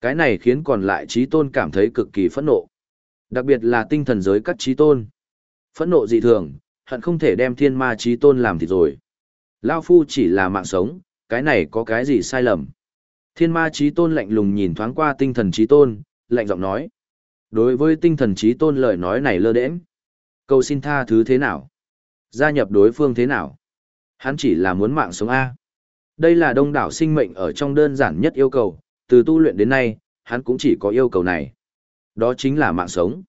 Cái này khiến còn lại trí tôn cảm thấy cực kỳ phẫn nộ. Đặc biệt là tinh thần giới các trí tôn. Phẫn nộ dị thường, hận không thể đem thiên ma trí tôn làm thịt rồi. Lao phu chỉ là mạng sống, cái này có cái gì sai lầm. Thiên ma trí tôn lạnh lùng nhìn thoáng qua tinh thần trí tôn, lạnh giọng nói. Đối với tinh thần trí tôn lời nói này lơ đễnh, cầu xin tha thứ thế nào? Gia nhập đối phương thế nào? Hắn chỉ là muốn mạng sống A. Đây là đông đảo sinh mệnh ở trong đơn giản nhất yêu cầu, từ tu luyện đến nay, hắn cũng chỉ có yêu cầu này. Đó chính là mạng sống.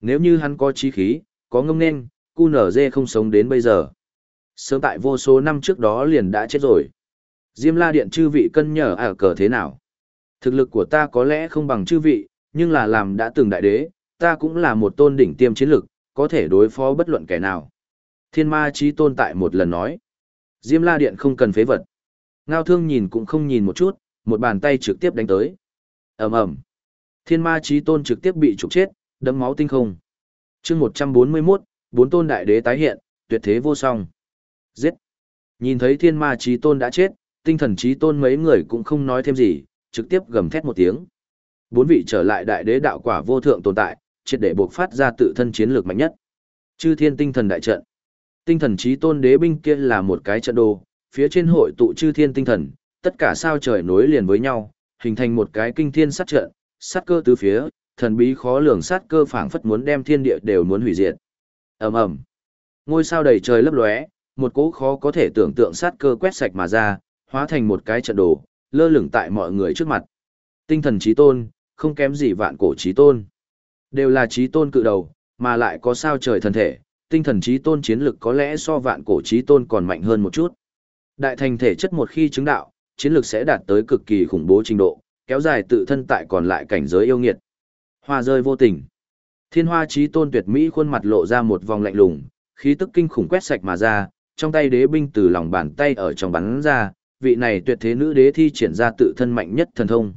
Nếu như hắn có trí khí, có ngâm nên, cu nở dê không sống đến bây giờ. Sớm tại vô số năm trước đó liền đã chết rồi. Diêm la điện chư vị cân nhở ở à cờ thế nào? Thực lực của ta có lẽ không bằng chư vị, nhưng là làm đã từng đại đế, ta cũng là một tôn đỉnh tiêm chiến lực, có thể đối phó bất luận kẻ nào. Thiên ma trí tôn tại một lần nói. Diêm la điện không cần phế vật. Ngao thương nhìn cũng không nhìn một chút, một bàn tay trực tiếp đánh tới. ầm ầm Thiên ma chí tôn trực tiếp bị trục chết, đấm máu tinh không. chương 141, bốn tôn đại đế tái hiện, tuyệt thế vô song. Giết! Nhìn thấy thiên ma chí tôn đã chết, tinh thần chí tôn mấy người cũng không nói thêm gì, trực tiếp gầm thét một tiếng. Bốn vị trở lại đại đế đạo quả vô thượng tồn tại, triệt để buộc phát ra tự thân chiến lược mạnh nhất. Chư thiên tinh thần đại trận. Tinh thần chí tôn đế binh kia là một cái trận đồ, phía trên hội tụ chư thiên tinh thần, tất cả sao trời nối liền với nhau, hình thành một cái kinh thiên sát trận, sát cơ tứ phía, thần bí khó lường sát cơ phảng phất muốn đem thiên địa đều muốn hủy diệt. Ầm ầm. Ngôi sao đầy trời lấp lóe, một cỗ khó có thể tưởng tượng sát cơ quét sạch mà ra, hóa thành một cái trận đồ, lơ lửng tại mọi người trước mặt. Tinh thần trí tôn, không kém gì vạn cổ trí tôn. Đều là trí tôn cự đầu, mà lại có sao trời thần thể, tinh thần trí tôn chiến lực có lẽ so vạn cổ trí tôn còn mạnh hơn một chút. Đại thành thể chất một khi chứng đạo, chiến lược sẽ đạt tới cực kỳ khủng bố trình độ, kéo dài tự thân tại còn lại cảnh giới yêu nghiệt. Hoa rơi vô tình. Thiên hoa trí tôn tuyệt mỹ khuôn mặt lộ ra một vòng lạnh lùng, khí tức kinh khủng quét sạch mà ra, trong tay đế binh từ lòng bàn tay ở trong bắn ra, vị này tuyệt thế nữ đế thi triển ra tự thân mạnh nhất thần thông.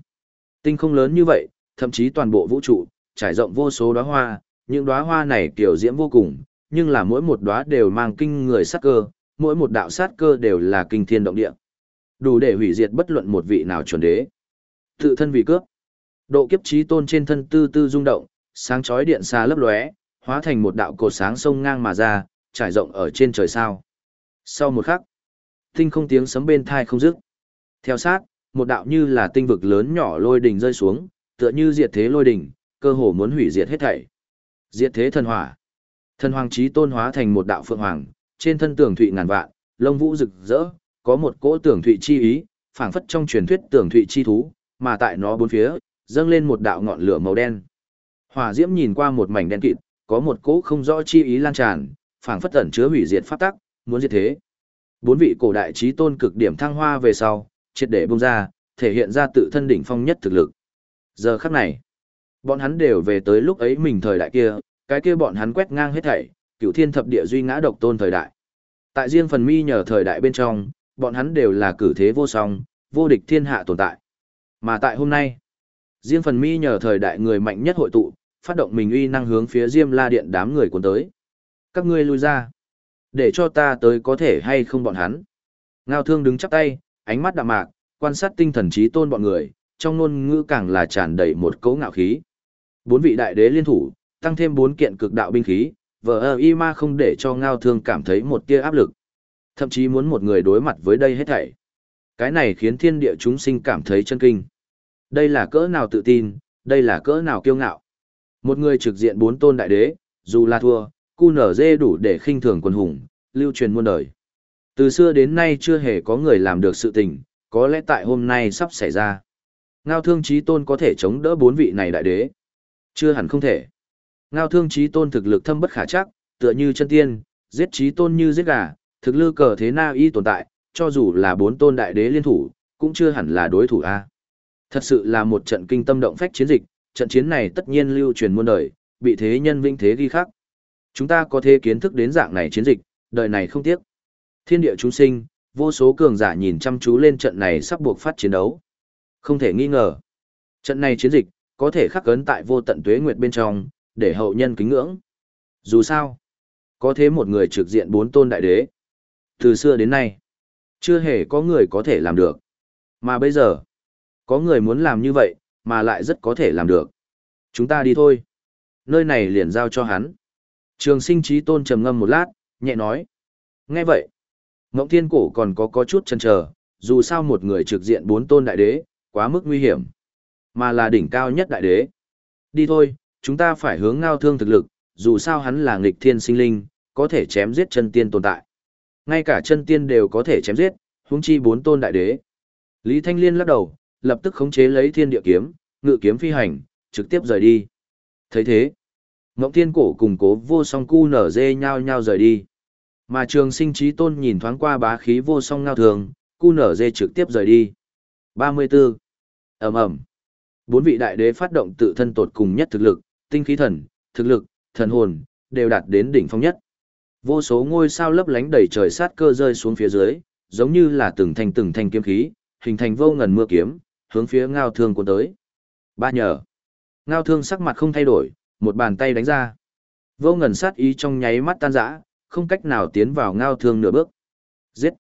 Tinh không lớn như vậy, thậm chí toàn bộ vũ trụ, trải rộng vô số đóa hoa, những đóa hoa này kiểu diễm vô cùng, nhưng là mỗi một đóa đều mang kinh người sát cơ, mỗi một đạo sát cơ đều là kinh thiên động địa. Đủ để hủy diệt bất luận một vị nào chuẩn đế. Tự thân vì cướp. Độ kiếp trí tôn trên thân tư tư rung động, sáng chói điện xa lấp lóe, hóa thành một đạo cột sáng sông ngang mà ra, trải rộng ở trên trời sao. Sau một khắc, tinh không tiếng sấm bên thai không dứt. Theo sát, một đạo như là tinh vực lớn nhỏ lôi đỉnh rơi xuống, tựa như diệt thế lôi đỉnh, cơ hồ muốn hủy diệt hết thảy. Diệt thế thần hỏa. Thần hoàng chí tôn hóa thành một đạo phượng hoàng, trên thân tường thụy ngàn vạn, lông vũ rực rỡ, có một cỗ tưởng thụy chi ý, phảng phất trong truyền thuyết tưởng thụy chi thú, mà tại nó bốn phía, dâng lên một đạo ngọn lửa màu đen. Hỏa diễm nhìn qua một mảnh đen kịt, có một cỗ không rõ chi ý lan tràn, phảng phất ẩn chứa hủy diệt pháp tắc, muốn diệt thế. Bốn vị cổ đại chí tôn cực điểm thăng hoa về sau, triệt để bung ra, thể hiện ra tự thân đỉnh phong nhất thực lực. Giờ khắc này, bọn hắn đều về tới lúc ấy mình thời đại kia, cái kia bọn hắn quét ngang hết thảy, cửu thiên thập địa duy ngã độc tôn thời đại. Tại riêng phần mi nhờ thời đại bên trong, bọn hắn đều là cử thế vô song, vô địch thiên hạ tồn tại. Mà tại hôm nay, riêng phần mi nhờ thời đại người mạnh nhất hội tụ, phát động mình uy năng hướng phía Diêm La Điện đám người cuốn tới. Các ngươi lui ra, để cho ta tới có thể hay không bọn hắn. Ngao Thương đứng chắp tay, ánh mắt đạm mạc, quan sát tinh thần trí tôn bọn người, trong ngôn ngữ càng là tràn đầy một cấu ngạo khí. Bốn vị đại đế liên thủ, tăng thêm bốn kiện cực đạo binh khí, vờ y ma không để cho ngao thương cảm thấy một tia áp lực. Thậm chí muốn một người đối mặt với đây hết thảy. Cái này khiến thiên địa chúng sinh cảm thấy chân kinh. Đây là cỡ nào tự tin, đây là cỡ nào kiêu ngạo. Một người trực diện bốn tôn đại đế, dù là thua, cu nở dê đủ để khinh thường quân hùng, lưu truyền muôn đời. Từ xưa đến nay chưa hề có người làm được sự tình, có lẽ tại hôm nay sắp xảy ra. Ngao thương trí tôn có thể chống đỡ bốn vị này đại đế. Chưa hẳn không thể. Ngao thương trí tôn thực lực thâm bất khả chắc, tựa như chân tiên, giết trí tôn như giết gà, thực lư cờ thế na y tồn tại, cho dù là bốn tôn đại đế liên thủ, cũng chưa hẳn là đối thủ a. Thật sự là một trận kinh tâm động phách chiến dịch, trận chiến này tất nhiên lưu truyền muôn đời, bị thế nhân vinh thế ghi khắc. Chúng ta có thể kiến thức đến dạng này chiến dịch, đời này không tiếc. Thiên địa chúng sinh, vô số cường giả nhìn chăm chú lên trận này sắp buộc phát chiến đấu. Không thể nghi ngờ. Trận này chiến dịch, có thể khắc ấn tại vô tận tuế nguyệt bên trong, để hậu nhân kính ngưỡng. Dù sao, có thế một người trực diện bốn tôn đại đế. Từ xưa đến nay, chưa hề có người có thể làm được. Mà bây giờ, có người muốn làm như vậy, mà lại rất có thể làm được. Chúng ta đi thôi. Nơi này liền giao cho hắn. Trường sinh trí tôn trầm ngâm một lát, nhẹ nói. Nghe vậy, Ngộng Thiên Cổ còn có có chút chần chờ, dù sao một người trực diện bốn tôn đại đế, quá mức nguy hiểm, mà là đỉnh cao nhất đại đế. Đi thôi, chúng ta phải hướng ngao thương thực lực, dù sao hắn là nghịch thiên sinh linh, có thể chém giết chân tiên tồn tại. Ngay cả chân tiên đều có thể chém giết, huống chi bốn tôn đại đế. Lý Thanh Liên lắc đầu, lập tức khống chế lấy thiên địa kiếm, ngự kiếm phi hành, trực tiếp rời đi. thấy thế, Ngộng Thiên Cổ cùng cố vô song cu nở dê nhau nhau rời đi. Mà trường sinh trí tôn nhìn thoáng qua bá khí vô song ngao thường, cu nở dê trực tiếp rời đi. 34. ầm ầm Bốn vị đại đế phát động tự thân tột cùng nhất thực lực, tinh khí thần, thực lực, thần hồn, đều đạt đến đỉnh phong nhất. Vô số ngôi sao lấp lánh đầy trời sát cơ rơi xuống phía dưới, giống như là từng thanh từng thanh kiếm khí, hình thành vô ngần mưa kiếm, hướng phía ngao thương cuốn tới. Ba nhờ. Ngao thương sắc mặt không thay đổi, một bàn tay đánh ra. Vô ngần sát ý trong nháy mắt tan rã, không cách nào tiến vào ngao thương nửa bước. Giết!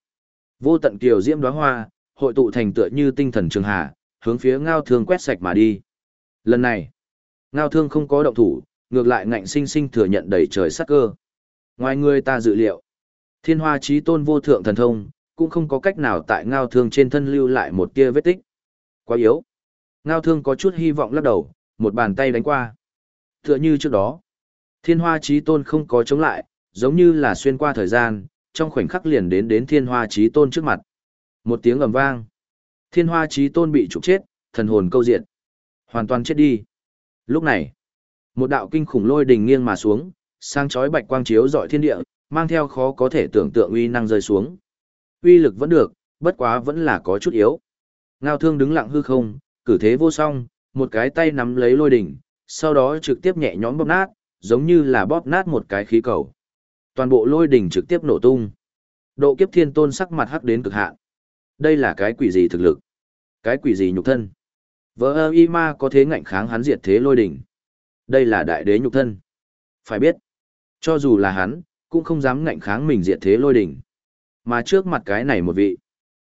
Vô tận kiều diễm đóa hoa, hội tụ thành tựa như tinh thần trường hà, hướng phía ngao thương quét sạch mà đi. Lần này, ngao thương không có động thủ, ngược lại ngạnh sinh sinh thừa nhận đầy trời sát cơ. Ngoài người ta dự liệu, thiên hoa trí tôn vô thượng thần thông, cũng không có cách nào tại ngao thương trên thân lưu lại một tia vết tích. Quá yếu. Ngao thương có chút hy vọng lắc đầu, một bàn tay đánh qua. Tựa như trước đó, thiên hoa trí tôn không có chống lại, giống như là xuyên qua thời gian, trong khoảnh khắc liền đến đến thiên hoa trí tôn trước mặt. Một tiếng ầm vang. Thiên hoa trí tôn bị trục chết, thần hồn câu diện. Hoàn toàn chết đi. Lúc này, một đạo kinh khủng lôi đình nghiêng mà xuống, sang chói bạch quang chiếu dọi thiên địa, mang theo khó có thể tưởng tượng uy năng rơi xuống. Uy lực vẫn được, bất quá vẫn là có chút yếu. Ngao thương đứng lặng hư không, cử thế vô song, một cái tay nắm lấy lôi đỉnh, sau đó trực tiếp nhẹ nhõm bóp nát, giống như là bóp nát một cái khí cầu. Toàn bộ lôi đỉnh trực tiếp nổ tung. Độ kiếp thiên tôn sắc mặt hắc đến cực hạn. Đây là cái quỷ gì thực lực? Cái quỷ gì nhục thân? Vỡ ơ y ma có thế ngạnh kháng hắn diệt thế lôi đỉnh. Đây là đại đế nhục thân. Phải biết, cho dù là hắn, cũng không dám ngạnh kháng mình diệt thế lôi đỉnh. Mà trước mặt cái này một vị,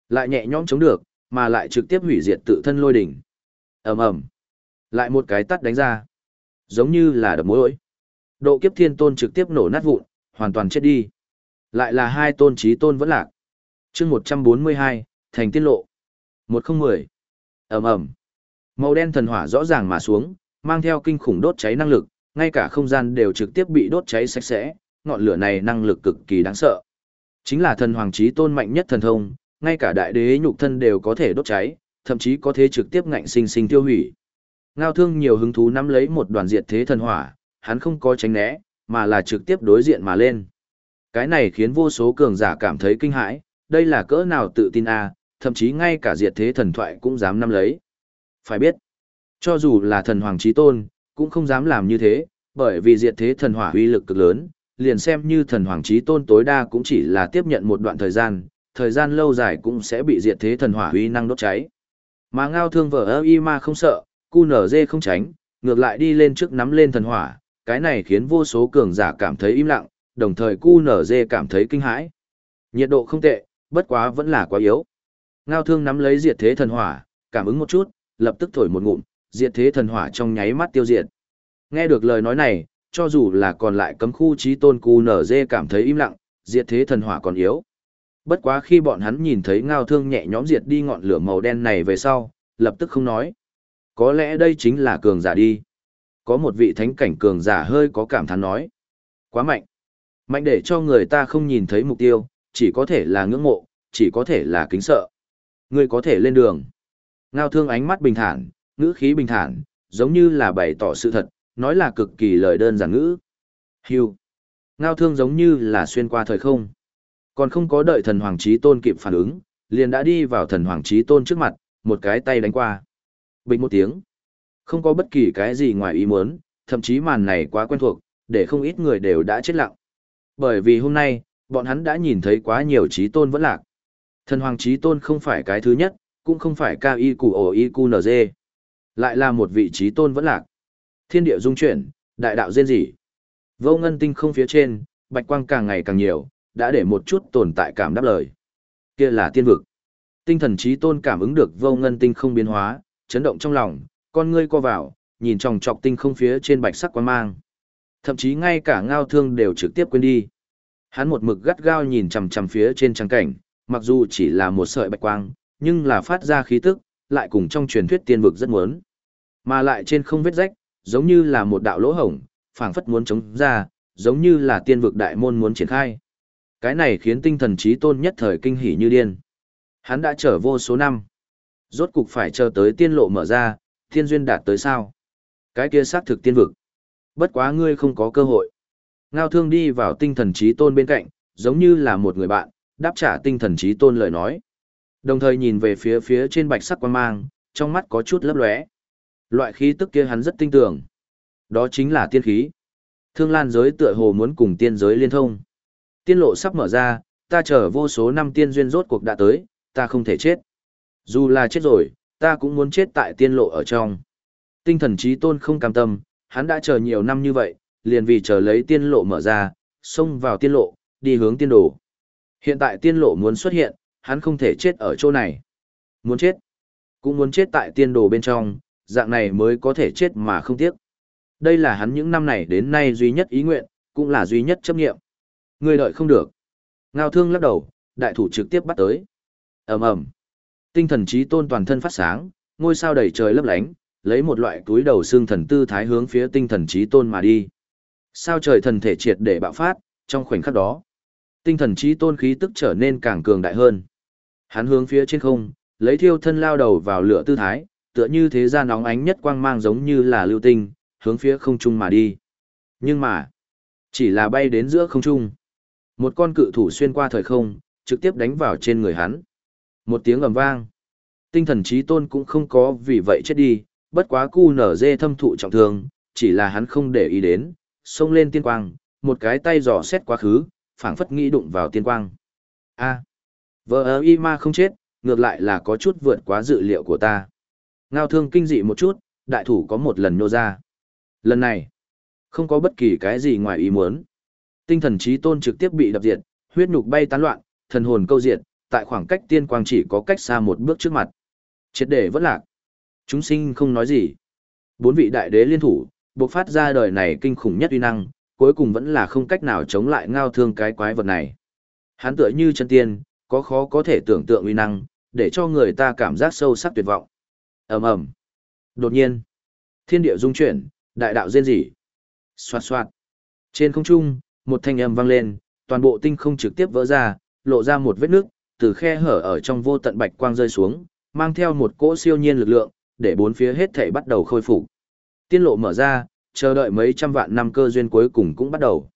lại nhẹ nhõm chống được, mà lại trực tiếp hủy diệt tự thân lôi đỉnh. ầm ầm Lại một cái tắt đánh ra. Giống như là đập mối Độ kiếp thiên tôn trực tiếp nổ nát vụn, hoàn toàn chết đi. Lại là hai tôn trí tôn vẫn lạc. chương 142, thành tiết lộ. 1010. ầm ầm Màu đen thần hỏa rõ ràng mà xuống, mang theo kinh khủng đốt cháy năng lực, ngay cả không gian đều trực tiếp bị đốt cháy sạch sẽ, ngọn lửa này năng lực cực kỳ đáng sợ. Chính là thần hoàng chí tôn mạnh nhất thần thông, ngay cả đại đế nhục thân đều có thể đốt cháy, thậm chí có thể trực tiếp ngạnh sinh sinh tiêu hủy. Ngao thương nhiều hứng thú nắm lấy một đoàn diệt thế thần hỏa, hắn không có tránh né, mà là trực tiếp đối diện mà lên. Cái này khiến vô số cường giả cảm thấy kinh hãi, đây là cỡ nào tự tin a, à, thậm chí ngay cả diệt thế thần thoại cũng dám nắm lấy. Phải biết, cho dù là thần hoàng chí tôn, cũng không dám làm như thế, bởi vì diệt thế thần hỏa uy lực cực lớn, liền xem như thần hoàng trí tôn tối đa cũng chỉ là tiếp nhận một đoạn thời gian, thời gian lâu dài cũng sẽ bị diệt thế thần hỏa uy năng đốt cháy. Mà ngao thương vợ ơ y ma không sợ, cu nở dê không tránh, ngược lại đi lên trước nắm lên thần hỏa, cái này khiến vô số cường giả cảm thấy im lặng, đồng thời cu nở dê cảm thấy kinh hãi. Nhiệt độ không tệ, bất quá vẫn là quá yếu. Ngao thương nắm lấy diệt thế thần hỏa, cảm ứng một chút, lập tức thổi một ngụm, diệt thế thần hỏa trong nháy mắt tiêu diệt. Nghe được lời nói này, cho dù là còn lại cấm khu trí tôn cu nở dê cảm thấy im lặng, diệt thế thần hỏa còn yếu. Bất quá khi bọn hắn nhìn thấy ngao thương nhẹ nhõm diệt đi ngọn lửa màu đen này về sau, lập tức không nói. Có lẽ đây chính là cường giả đi. Có một vị thánh cảnh cường giả hơi có cảm thán nói. Quá mạnh. Mạnh để cho người ta không nhìn thấy mục tiêu, chỉ có thể là ngưỡng mộ, chỉ có thể là kính sợ. Ngươi có thể lên đường. Ngao thương ánh mắt bình thản, ngữ khí bình thản, giống như là bày tỏ sự thật, nói là cực kỳ lời đơn giản ngữ. Hưu. Ngao thương giống như là xuyên qua thời không. Còn không có đợi thần hoàng trí tôn kịp phản ứng, liền đã đi vào thần hoàng trí tôn trước mặt, một cái tay đánh qua. Bình một tiếng. Không có bất kỳ cái gì ngoài ý muốn, thậm chí màn này quá quen thuộc, để không ít người đều đã chết lặng. Bởi vì hôm nay, bọn hắn đã nhìn thấy quá nhiều trí tôn vẫn lạc. Thần hoàng trí tôn không phải cái thứ nhất, cũng không phải cao y cụ ổ y cu nz. Lại là một vị trí tôn vẫn lạc. Thiên địa dung chuyển, đại đạo rên rỉ. Vô ngân tinh không phía trên, bạch quang càng ngày càng nhiều, đã để một chút tồn tại cảm đáp lời. Kia là tiên vực. Tinh thần trí tôn cảm ứng được vô ngân tinh không biến hóa, chấn động trong lòng, con ngươi co vào, nhìn tròng trọc tinh không phía trên bạch sắc quang mang. Thậm chí ngay cả ngao thương đều trực tiếp quên đi. Hắn một mực gắt gao nhìn chằm chằm phía trên trang cảnh, mặc dù chỉ là một sợi bạch quang, nhưng là phát ra khí tức, lại cùng trong truyền thuyết tiên vực rất muốn. Mà lại trên không vết rách, giống như là một đạo lỗ hổng, phảng phất muốn chống ra, giống như là tiên vực đại môn muốn triển khai. Cái này khiến tinh thần trí tôn nhất thời kinh hỉ như điên. Hắn đã chờ vô số năm. Rốt cục phải chờ tới tiên lộ mở ra, thiên duyên đạt tới sao. Cái kia xác thực tiên vực. Bất quá ngươi không có cơ hội. Ngao thương đi vào tinh thần trí tôn bên cạnh, giống như là một người bạn, đáp trả tinh thần trí tôn lời nói. Đồng thời nhìn về phía phía trên bạch sắc quan mang, trong mắt có chút lấp lóe. Loại khí tức kia hắn rất tinh tưởng. Đó chính là tiên khí. Thương lan giới tựa hồ muốn cùng tiên giới liên thông. Tiên lộ sắp mở ra, ta chờ vô số năm tiên duyên rốt cuộc đã tới, ta không thể chết. Dù là chết rồi, ta cũng muốn chết tại tiên lộ ở trong. Tinh thần trí tôn không cam tâm, hắn đã chờ nhiều năm như vậy, liền vì chờ lấy tiên lộ mở ra, xông vào tiên lộ, đi hướng tiên đồ. Hiện tại tiên lộ muốn xuất hiện, hắn không thể chết ở chỗ này. Muốn chết, cũng muốn chết tại tiên đồ bên trong, dạng này mới có thể chết mà không tiếc. Đây là hắn những năm này đến nay duy nhất ý nguyện, cũng là duy nhất chấp nghiệm. Người đợi không được. Ngao thương lắc đầu, đại thủ trực tiếp bắt tới. ầm ầm Tinh thần trí tôn toàn thân phát sáng, ngôi sao đầy trời lấp lánh, lấy một loại túi đầu xương thần tư thái hướng phía tinh thần trí tôn mà đi. Sao trời thần thể triệt để bạo phát, trong khoảnh khắc đó, tinh thần trí tôn khí tức trở nên càng cường đại hơn. Hắn hướng phía trên không, lấy thiêu thân lao đầu vào lửa tư thái, tựa như thế gian nóng ánh nhất quang mang giống như là lưu tinh, hướng phía không trung mà đi. Nhưng mà, chỉ là bay đến giữa không trung. Một con cự thủ xuyên qua thời không, trực tiếp đánh vào trên người hắn. Một tiếng ầm vang. Tinh thần trí tôn cũng không có vì vậy chết đi, bất quá cu nở dê thâm thụ trọng thương, chỉ là hắn không để ý đến, xông lên tiên quang, một cái tay giò xét quá khứ, phảng phất nghĩ đụng vào tiên quang. A, vợ ơ y ma không chết, ngược lại là có chút vượt quá dự liệu của ta. Ngao thương kinh dị một chút, đại thủ có một lần nô ra. Lần này, không có bất kỳ cái gì ngoài ý muốn. Tinh thần trí tôn trực tiếp bị đập diệt, huyết nhục bay tán loạn, thần hồn câu diệt, tại khoảng cách tiên quang chỉ có cách xa một bước trước mặt. Triệt để vẫn lạc. Chúng sinh không nói gì. Bốn vị đại đế liên thủ, bộc phát ra đời này kinh khủng nhất uy năng, cuối cùng vẫn là không cách nào chống lại ngao thương cái quái vật này. Hắn tựa như chân tiên, có khó có thể tưởng tượng uy năng, để cho người ta cảm giác sâu sắc tuyệt vọng. ầm ầm Đột nhiên, thiên địa rung chuyển, đại đạo rên rỉ. Xoạt xoạt. Trên không trung, một thanh âm vang lên, toàn bộ tinh không trực tiếp vỡ ra, lộ ra một vết nước, từ khe hở ở trong vô tận bạch quang rơi xuống, mang theo một cỗ siêu nhiên lực lượng, để bốn phía hết thảy bắt đầu khôi phục. Tiên lộ mở ra, chờ đợi mấy trăm vạn năm cơ duyên cuối cùng cũng bắt đầu.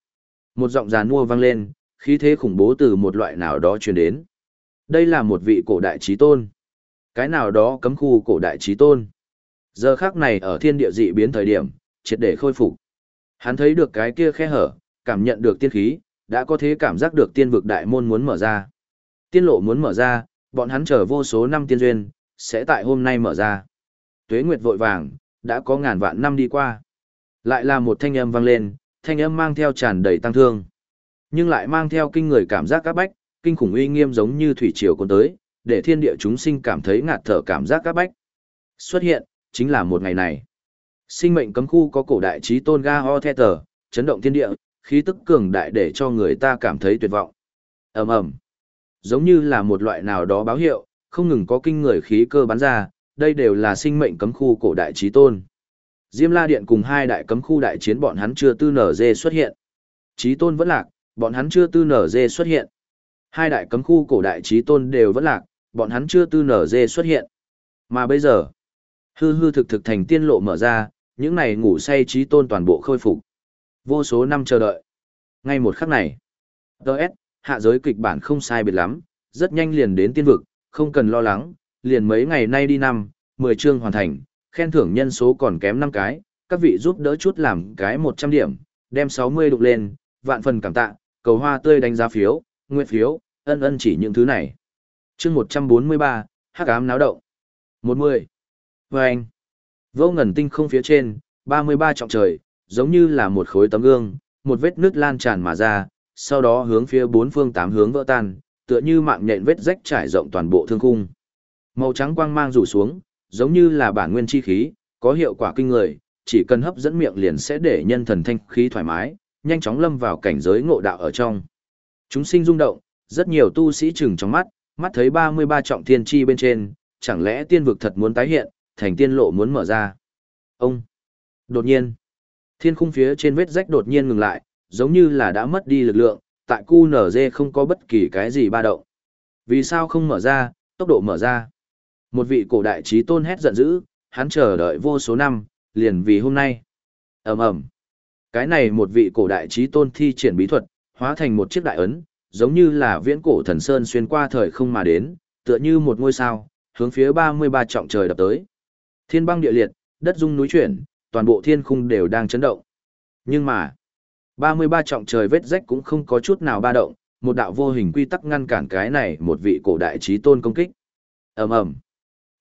Một giọng giàn mua vang lên, khí thế khủng bố từ một loại nào đó truyền đến. Đây là một vị cổ đại trí tôn. Cái nào đó cấm khu cổ đại trí tôn. Giờ khắc này ở thiên địa dị biến thời điểm, triệt để khôi phục. Hắn thấy được cái kia khe hở, cảm nhận được tiên khí, đã có thế cảm giác được tiên vực đại môn muốn mở ra. Tiên lộ muốn mở ra, bọn hắn chờ vô số năm tiên duyên, sẽ tại hôm nay mở ra. Tuế nguyệt vội vàng, đã có ngàn vạn năm đi qua. Lại là một thanh âm vang lên, thanh âm mang theo tràn đầy tăng thương. Nhưng lại mang theo kinh người cảm giác các bách, kinh khủng uy nghiêm giống như thủy triều cuốn tới, để thiên địa chúng sinh cảm thấy ngạt thở cảm giác các bách. Xuất hiện, chính là một ngày này. Sinh mệnh cấm khu có cổ đại trí tôn ga ho the tờ, chấn động thiên địa, khí tức cường đại để cho người ta cảm thấy tuyệt vọng. ầm ầm, giống như là một loại nào đó báo hiệu, không ngừng có kinh người khí cơ bắn ra, đây đều là sinh mệnh cấm khu cổ đại trí tôn. Diêm La Điện cùng hai đại cấm khu đại chiến bọn hắn chưa tư nở dê xuất hiện. Trí tôn vẫn lạc, bọn hắn chưa tư nở dê xuất hiện. Hai đại cấm khu cổ đại trí tôn đều vẫn lạc, bọn hắn chưa tư nở dê xuất hiện. Mà bây giờ, hư hư thực thực thành tiên lộ mở ra, những này ngủ say trí tôn toàn bộ khôi phục. Vô số năm chờ đợi. Ngay một khắc này, Đợt, hạ giới kịch bản không sai biệt lắm, rất nhanh liền đến tiên vực, không cần lo lắng, liền mấy ngày nay đi năm, 10 chương hoàn thành, khen thưởng nhân số còn kém 5 cái, các vị giúp đỡ chút làm cái 100 điểm, đem 60 đục lên, vạn phần cảm tạ, cầu hoa tươi đánh giá phiếu, nguyện phiếu, ân ân chỉ những thứ này. chương 143, hắc ám náo động. 10. Và anh, vô ngần tinh không phía trên, 33 trọng trời, giống như là một khối tấm gương, một vết nước lan tràn mà ra, sau đó hướng phía bốn phương tám hướng vỡ tan, tựa như mạng nhện vết rách trải rộng toàn bộ thương khung. Màu trắng quang mang rủ xuống, giống như là bản nguyên chi khí, có hiệu quả kinh người, chỉ cần hấp dẫn miệng liền sẽ để nhân thần thanh khí thoải mái, nhanh chóng lâm vào cảnh giới ngộ đạo ở trong. Chúng sinh rung động, rất nhiều tu sĩ chừng trong mắt, mắt thấy 33 trọng thiên chi bên trên, chẳng lẽ tiên vực thật muốn tái hiện, thành tiên lộ muốn mở ra. Ông! Đột nhiên, thiên khung phía trên vết rách đột nhiên ngừng lại, giống như là đã mất đi lực lượng, tại cu nở không có bất kỳ cái gì ba động. Vì sao không mở ra, tốc độ mở ra. Một vị cổ đại trí tôn hét giận dữ, hắn chờ đợi vô số năm, liền vì hôm nay. ầm ầm cái này một vị cổ đại trí tôn thi triển bí thuật, hóa thành một chiếc đại ấn, giống như là viễn cổ thần sơn xuyên qua thời không mà đến, tựa như một ngôi sao, hướng phía 33 trọng trời đập tới. Thiên băng địa liệt, đất rung núi chuyển, toàn bộ thiên khung đều đang chấn động. Nhưng mà, 33 trọng trời vết rách cũng không có chút nào ba động, một đạo vô hình quy tắc ngăn cản cái này một vị cổ đại trí tôn công kích. ầm ầm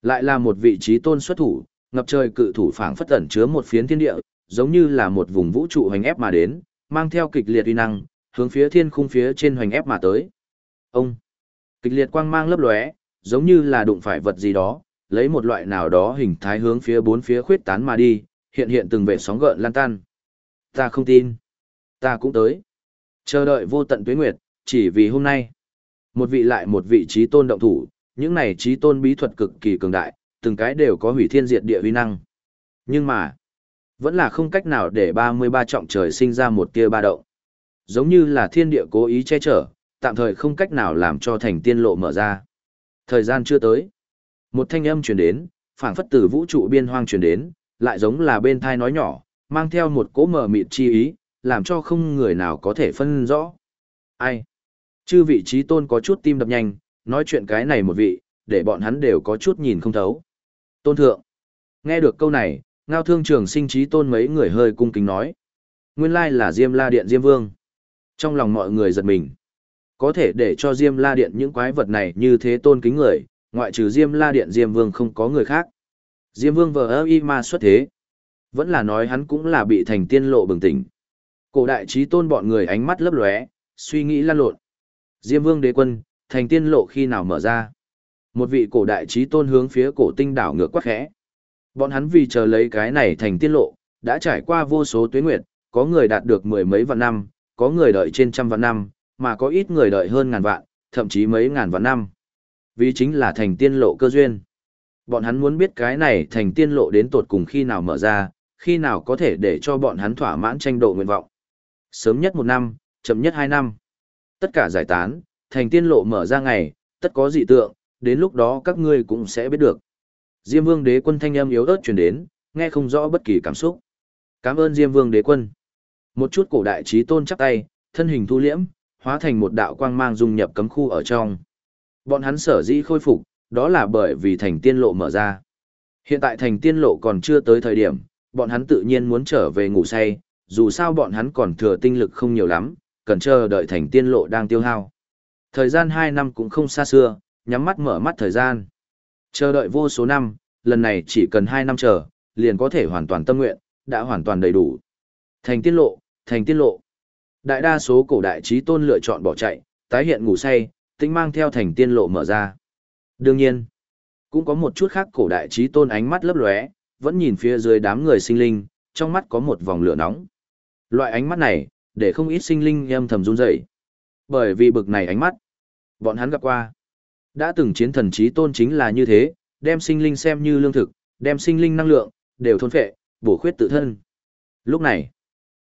Lại là một vị trí tôn xuất thủ, ngập trời cự thủ phảng phất ẩn chứa một phiến thiên địa, giống như là một vùng vũ trụ hoành ép mà đến, mang theo kịch liệt uy năng, hướng phía thiên khung phía trên hoành ép mà tới. Ông! Kịch liệt quang mang lấp lóe, giống như là đụng phải vật gì đó, lấy một loại nào đó hình thái hướng phía bốn phía khuyết tán mà đi, hiện hiện từng vệ sóng gợn lan tan. Ta không tin. Ta cũng tới. Chờ đợi vô tận tuế nguyệt, chỉ vì hôm nay. Một vị lại một vị trí tôn động thủ, những này trí tôn bí thuật cực kỳ cường đại, từng cái đều có hủy thiên diệt địa uy năng. Nhưng mà, vẫn là không cách nào để 33 trọng trời sinh ra một tia ba động. Giống như là thiên địa cố ý che chở, tạm thời không cách nào làm cho thành tiên lộ mở ra. Thời gian chưa tới. Một thanh âm truyền đến, phảng phất từ vũ trụ biên hoang truyền đến, lại giống là bên thai nói nhỏ, mang theo một cỗ mờ mịt chi ý, làm cho không người nào có thể phân rõ. Ai? Chư vị trí tôn có chút tim đập nhanh, nói chuyện cái này một vị, để bọn hắn đều có chút nhìn không thấu. Tôn thượng. Nghe được câu này, ngao thương trường sinh trí tôn mấy người hơi cung kính nói. Nguyên lai là Diêm La Điện Diêm Vương. Trong lòng mọi người giật mình. Có thể để cho Diêm La Điện những quái vật này như thế tôn kính người, ngoại trừ Diêm La Điện Diêm Vương không có người khác. Diêm Vương vờ ơ y ma xuất thế. Vẫn là nói hắn cũng là bị thành tiên lộ bừng tỉnh. Cổ đại trí tôn bọn người ánh mắt lấp lóe, suy nghĩ lan lộn. Diêm Vương đế quân, thành tiên lộ khi nào mở ra? Một vị cổ đại trí tôn hướng phía cổ tinh đảo ngược quắc khẽ. Bọn hắn vì chờ lấy cái này thành tiên lộ, đã trải qua vô số tuyến nguyệt, có người đạt được mười mấy vạn năm, có người đợi trên trăm vạn năm, mà có ít người đợi hơn ngàn vạn, thậm chí mấy ngàn vạn năm. Vì chính là thành tiên lộ cơ duyên. Bọn hắn muốn biết cái này thành tiên lộ đến tột cùng khi nào mở ra, khi nào có thể để cho bọn hắn thỏa mãn tranh độ nguyện vọng. Sớm nhất một năm, chậm nhất hai năm. Tất cả giải tán, thành tiên lộ mở ra ngày, tất có dị tượng, đến lúc đó các ngươi cũng sẽ biết được. Diêm vương đế quân thanh âm yếu ớt truyền đến, nghe không rõ bất kỳ cảm xúc. Cảm ơn Diêm vương đế quân. Một chút cổ đại trí tôn chắp tay, thân hình thu liễm, hóa thành một đạo quang mang dung nhập cấm khu ở trong. Bọn hắn sở dĩ khôi phục, đó là bởi vì thành tiên lộ mở ra. Hiện tại thành tiên lộ còn chưa tới thời điểm, bọn hắn tự nhiên muốn trở về ngủ say, dù sao bọn hắn còn thừa tinh lực không nhiều lắm, cần chờ đợi thành tiên lộ đang tiêu hao. Thời gian 2 năm cũng không xa xưa, nhắm mắt mở mắt thời gian. Chờ đợi vô số năm, lần này chỉ cần 2 năm chờ, liền có thể hoàn toàn tâm nguyện, đã hoàn toàn đầy đủ. Thành tiên lộ, thành tiên lộ. Đại đa số cổ đại trí tôn lựa chọn bỏ chạy, tái hiện ngủ say, tính mang theo thành tiên lộ mở ra. Đương nhiên, cũng có một chút khác cổ đại trí tôn ánh mắt lấp lóe, vẫn nhìn phía dưới đám người sinh linh, trong mắt có một vòng lửa nóng. Loại ánh mắt này, để không ít sinh linh em thầm run rẩy. Bởi vì bực này ánh mắt, bọn hắn gặp qua. Đã từng chiến thần trí tôn chính là như thế, đem sinh linh xem như lương thực, đem sinh linh năng lượng, đều thôn phệ, bổ khuyết tự thân. Lúc này,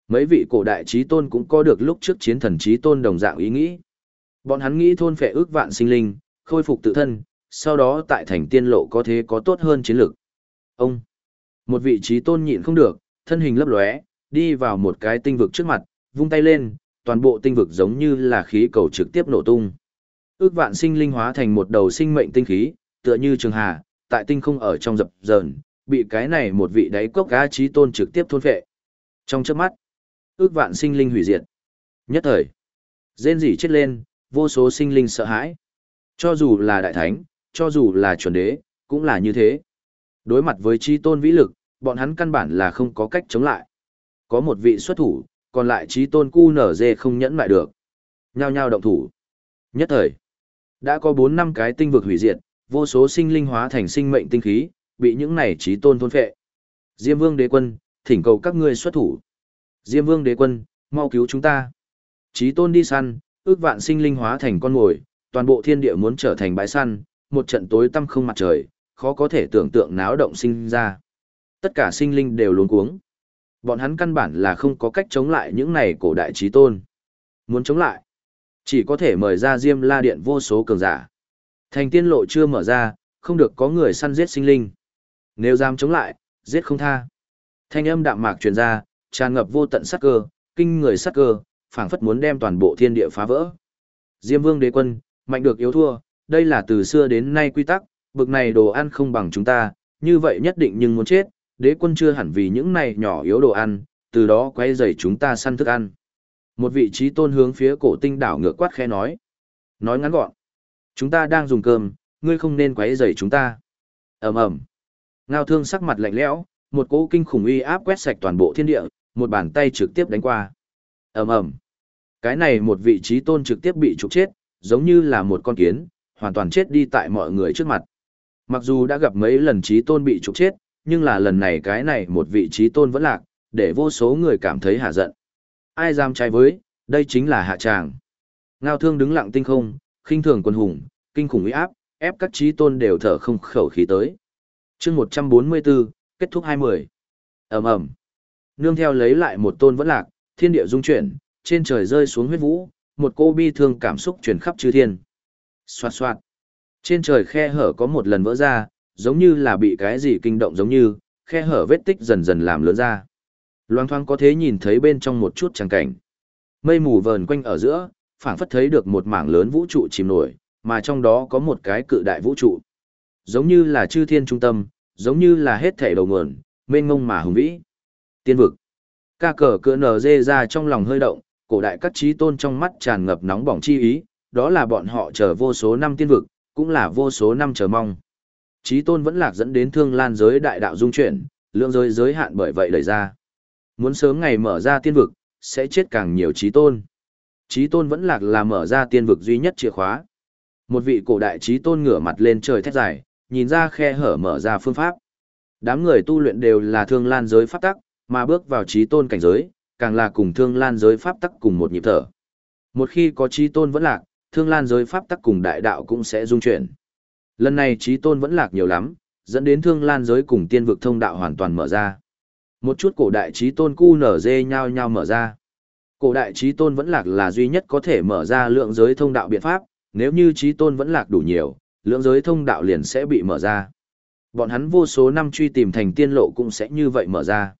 mấy vị cổ đại trí tôn cũng có được lúc trước chiến thần trí tôn đồng dạng ý nghĩ. Bọn hắn nghĩ thôn phệ ước vạn sinh linh, khôi phục tự thân, sau đó tại thành tiên lộ có thế có tốt hơn chiến lược. Ông, một vị trí tôn nhịn không được, thân hình lấp lóe, đi vào một cái tinh vực trước mặt, vung tay lên, toàn bộ tinh vực giống như là khí cầu trực tiếp nổ tung. Ước vạn sinh linh hóa thành một đầu sinh mệnh tinh khí, tựa như trường hà, tại tinh không ở trong dập dờn, bị cái này một vị đáy cốc gá trí tôn trực tiếp thôn phệ. Trong chớp mắt, ước vạn sinh linh hủy diệt. Nhất thời, rên rỉ chết lên, vô số sinh linh sợ hãi. Cho dù là đại thánh, cho dù là chuẩn đế, cũng là như thế. Đối mặt với trí tôn vĩ lực, bọn hắn căn bản là không có cách chống lại. Có một vị xuất thủ, còn lại trí tôn cu nở dê không nhẫn lại được. Nhao nhao động thủ. Nhất thời, đã có 4 năm cái tinh vực hủy diệt, vô số sinh linh hóa thành sinh mệnh tinh khí, bị những này trí tôn thôn phệ. Diêm Vương đế quân, thỉnh cầu các ngươi xuất thủ. Diêm Vương đế quân, mau cứu chúng ta. Chí tôn đi săn, ước vạn sinh linh hóa thành con mồi, toàn bộ thiên địa muốn trở thành bãi săn, một trận tối tăm không mặt trời, khó có thể tưởng tượng náo động sinh ra. Tất cả sinh linh đều luống cuống. Bọn hắn căn bản là không có cách chống lại những này cổ đại trí tôn. Muốn chống lại, chỉ có thể mời ra Diêm La Điện vô số cường giả. Thành tiên lộ chưa mở ra, không được có người săn giết sinh linh. Nếu dám chống lại, giết không tha. Thanh âm đạm mạc truyền ra, tràn ngập vô tận sát cơ, kinh người sát cơ, phảng phất muốn đem toàn bộ thiên địa phá vỡ. Diêm Vương đế quân, mạnh được yếu thua, đây là từ xưa đến nay quy tắc, bực này đồ ăn không bằng chúng ta, như vậy nhất định nhưng muốn chết, đế quân chưa hẳn vì những này nhỏ yếu đồ ăn, từ đó quay rầy chúng ta săn thức ăn. Một vị trí tôn hướng phía cổ tinh đảo ngược quát khẽ nói. Nói ngắn gọn. Chúng ta đang dùng cơm, ngươi không nên quấy rầy chúng ta. ầm ầm Ngao thương sắc mặt lạnh lẽo, một cỗ kinh khủng uy áp quét sạch toàn bộ thiên địa, một bàn tay trực tiếp đánh qua. ầm ầm Cái này một vị trí tôn trực tiếp bị trục chết, giống như là một con kiến, hoàn toàn chết đi tại mọi người trước mặt. Mặc dù đã gặp mấy lần trí tôn bị trục chết, nhưng là lần này cái này một vị trí tôn vẫn lạc, để vô số người cảm thấy hạ giận. Ai dám trái với, đây chính là hạ tràng. Ngao thương đứng lặng tinh không, khinh thường quân hùng, kinh khủng uy áp, ép các trí tôn đều thở không khẩu khí tới. chương 144, kết thúc 20. ầm ầm Nương theo lấy lại một tôn vẫn lạc, thiên địa dung chuyển, trên trời rơi xuống huyết vũ, một cô bi thương cảm xúc chuyển khắp chư thiên. Xoạt xoạt. Trên trời khe hở có một lần vỡ ra, giống như là bị cái gì kinh động giống như, khe hở vết tích dần dần làm lớn ra. Loang thoáng có thể nhìn thấy bên trong một chút tràng cảnh. Mây mù vờn quanh ở giữa, phảng phất thấy được một mảng lớn vũ trụ chìm nổi, mà trong đó có một cái cự đại vũ trụ. Giống như là chư thiên trung tâm, giống như là hết thể đầu nguồn, mênh mông mà hùng vĩ. Tiên vực. Ca cờ cỡ nở dê ra trong lòng hơi động, cổ đại các trí tôn trong mắt tràn ngập nóng bỏng chi ý, đó là bọn họ chờ vô số năm tiên vực, cũng là vô số năm chờ mong. Trí tôn vẫn lạc dẫn đến thương lan giới đại đạo dung chuyển, lượng giới giới hạn bởi vậy đẩy ra. Muốn sớm ngày mở ra tiên vực, sẽ chết càng nhiều trí tôn. Trí tôn vẫn lạc là mở ra tiên vực duy nhất chìa khóa. Một vị cổ đại trí tôn ngửa mặt lên trời thét dài, nhìn ra khe hở mở ra phương pháp. Đám người tu luyện đều là thương lan giới pháp tắc, mà bước vào trí tôn cảnh giới, càng là cùng thương lan giới pháp tắc cùng một nhịp thở. Một khi có trí tôn vẫn lạc, thương lan giới pháp tắc cùng đại đạo cũng sẽ dung chuyển. Lần này trí tôn vẫn lạc nhiều lắm, dẫn đến thương lan giới cùng tiên vực thông đạo hoàn toàn mở ra. Một chút cổ đại trí tôn cu nở dê nhau nhau mở ra. Cổ đại trí tôn vẫn lạc là duy nhất có thể mở ra lượng giới thông đạo biện pháp, nếu như trí tôn vẫn lạc đủ nhiều, lượng giới thông đạo liền sẽ bị mở ra. Bọn hắn vô số năm truy tìm thành tiên lộ cũng sẽ như vậy mở ra.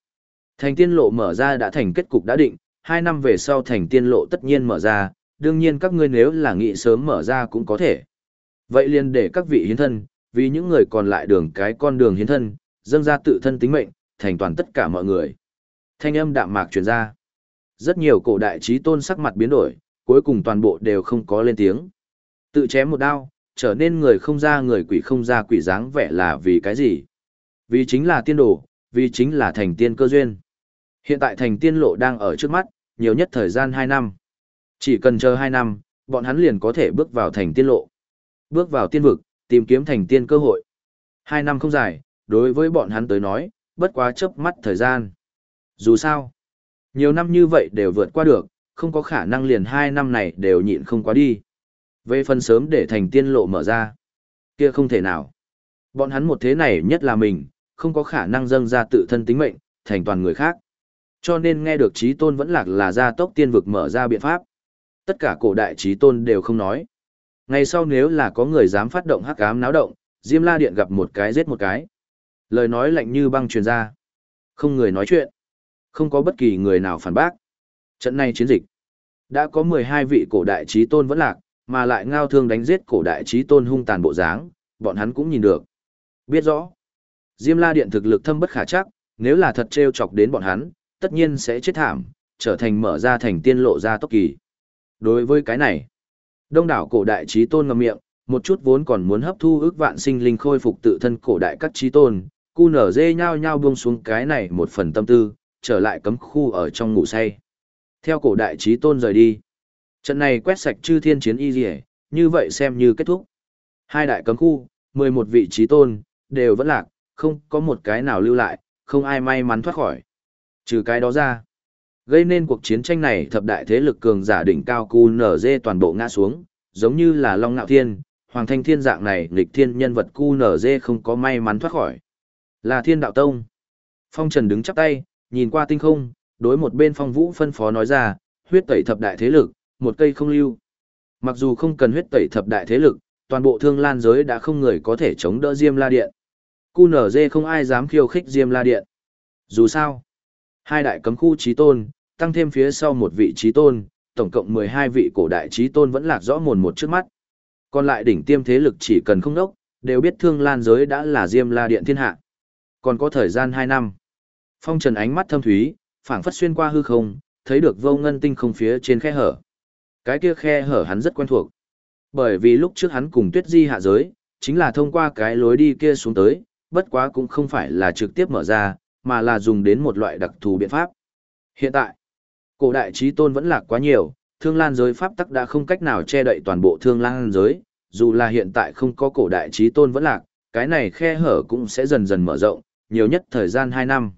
Thành tiên lộ mở ra đã thành kết cục đã định, hai năm về sau thành tiên lộ tất nhiên mở ra, đương nhiên các ngươi nếu là nghị sớm mở ra cũng có thể. Vậy liền để các vị hiến thân, vì những người còn lại đường cái con đường hiến thân, dâng ra tự thân tính mệnh, thành toàn tất cả mọi người. Thanh âm đạm mạc truyền ra. Rất nhiều cổ đại trí tôn sắc mặt biến đổi, cuối cùng toàn bộ đều không có lên tiếng. Tự chém một đao, trở nên người không ra người quỷ không ra quỷ dáng vẻ là vì cái gì? Vì chính là tiên đồ, vì chính là thành tiên cơ duyên. Hiện tại thành tiên lộ đang ở trước mắt, nhiều nhất thời gian 2 năm. Chỉ cần chờ 2 năm, bọn hắn liền có thể bước vào thành tiên lộ. Bước vào tiên vực, tìm kiếm thành tiên cơ hội. 2 năm không dài, đối với bọn hắn tới nói, bất quá chớp mắt thời gian. Dù sao, nhiều năm như vậy đều vượt qua được, không có khả năng liền hai năm này đều nhịn không quá đi. Về phần sớm để thành tiên lộ mở ra, kia không thể nào. Bọn hắn một thế này nhất là mình, không có khả năng dâng ra tự thân tính mệnh, thành toàn người khác. Cho nên nghe được trí tôn vẫn lạc là gia tốc tiên vực mở ra biện pháp. Tất cả cổ đại trí tôn đều không nói. Ngày sau nếu là có người dám phát động hắc ám náo động, Diêm La Điện gặp một cái giết một cái. Lời nói lạnh như băng truyền ra. Không người nói chuyện. Không có bất kỳ người nào phản bác. Trận này chiến dịch. Đã có 12 vị cổ đại trí tôn vẫn lạc, mà lại ngao thương đánh giết cổ đại trí tôn hung tàn bộ dáng, bọn hắn cũng nhìn được. Biết rõ. Diêm La Điện thực lực thâm bất khả chắc, nếu là thật trêu chọc đến bọn hắn, tất nhiên sẽ chết thảm, trở thành mở ra thành tiên lộ ra tốc kỳ. Đối với cái này, đông đảo cổ đại trí tôn ngậm miệng, một chút vốn còn muốn hấp thu ước vạn sinh linh khôi phục tự thân cổ đại các trí tôn, cu nở dê nhao nhao buông xuống cái này một phần tâm tư, trở lại cấm khu ở trong ngủ say. Theo cổ đại trí tôn rời đi, trận này quét sạch chư thiên chiến y dì như vậy xem như kết thúc. Hai đại cấm khu, 11 vị trí tôn, đều vẫn lạc, không có một cái nào lưu lại, không ai may mắn thoát khỏi. Trừ cái đó ra, gây nên cuộc chiến tranh này thập đại thế lực cường giả đỉnh cao cu nở dê toàn bộ ngã xuống, giống như là Long Ngạo Thiên, Hoàng Thanh Thiên dạng này nghịch thiên nhân vật cu nở dê không có may mắn thoát khỏi. Là Thiên Đạo Tông. Phong Trần đứng chắp tay, nhìn qua tinh không, đối một bên phong vũ phân phó nói ra, huyết tẩy thập đại thế lực, một cây không lưu. Mặc dù không cần huyết tẩy thập đại thế lực, toàn bộ thương lan giới đã không người có thể chống đỡ Diêm La Điện. Cu nở dê không ai dám khiêu khích Diêm La Điện. Dù sao, hai đại cấm khu trí tôn, tăng thêm phía sau một vị trí tôn, tổng cộng 12 vị cổ đại trí tôn vẫn lạc rõ mồn một trước mắt. Còn lại đỉnh tiêm thế lực chỉ cần không đốc, đều biết thương lan giới đã là Diêm La Điện thiên hạ. Còn có thời gian 2 năm. Phong trần ánh mắt thâm thúy, phảng phất xuyên qua hư không, thấy được vô ngân tinh không phía trên khe hở. Cái kia khe hở hắn rất quen thuộc. Bởi vì lúc trước hắn cùng tuyết di hạ giới, chính là thông qua cái lối đi kia xuống tới, bất quá cũng không phải là trực tiếp mở ra, mà là dùng đến một loại đặc thù biện pháp. Hiện tại, cổ đại trí tôn vẫn lạc quá nhiều, thương lan giới pháp tắc đã không cách nào che đậy toàn bộ thương lan giới, dù là hiện tại không có cổ đại trí tôn vẫn lạc, cái này khe hở cũng sẽ dần dần mở rộng, nhiều nhất thời gian 2 năm.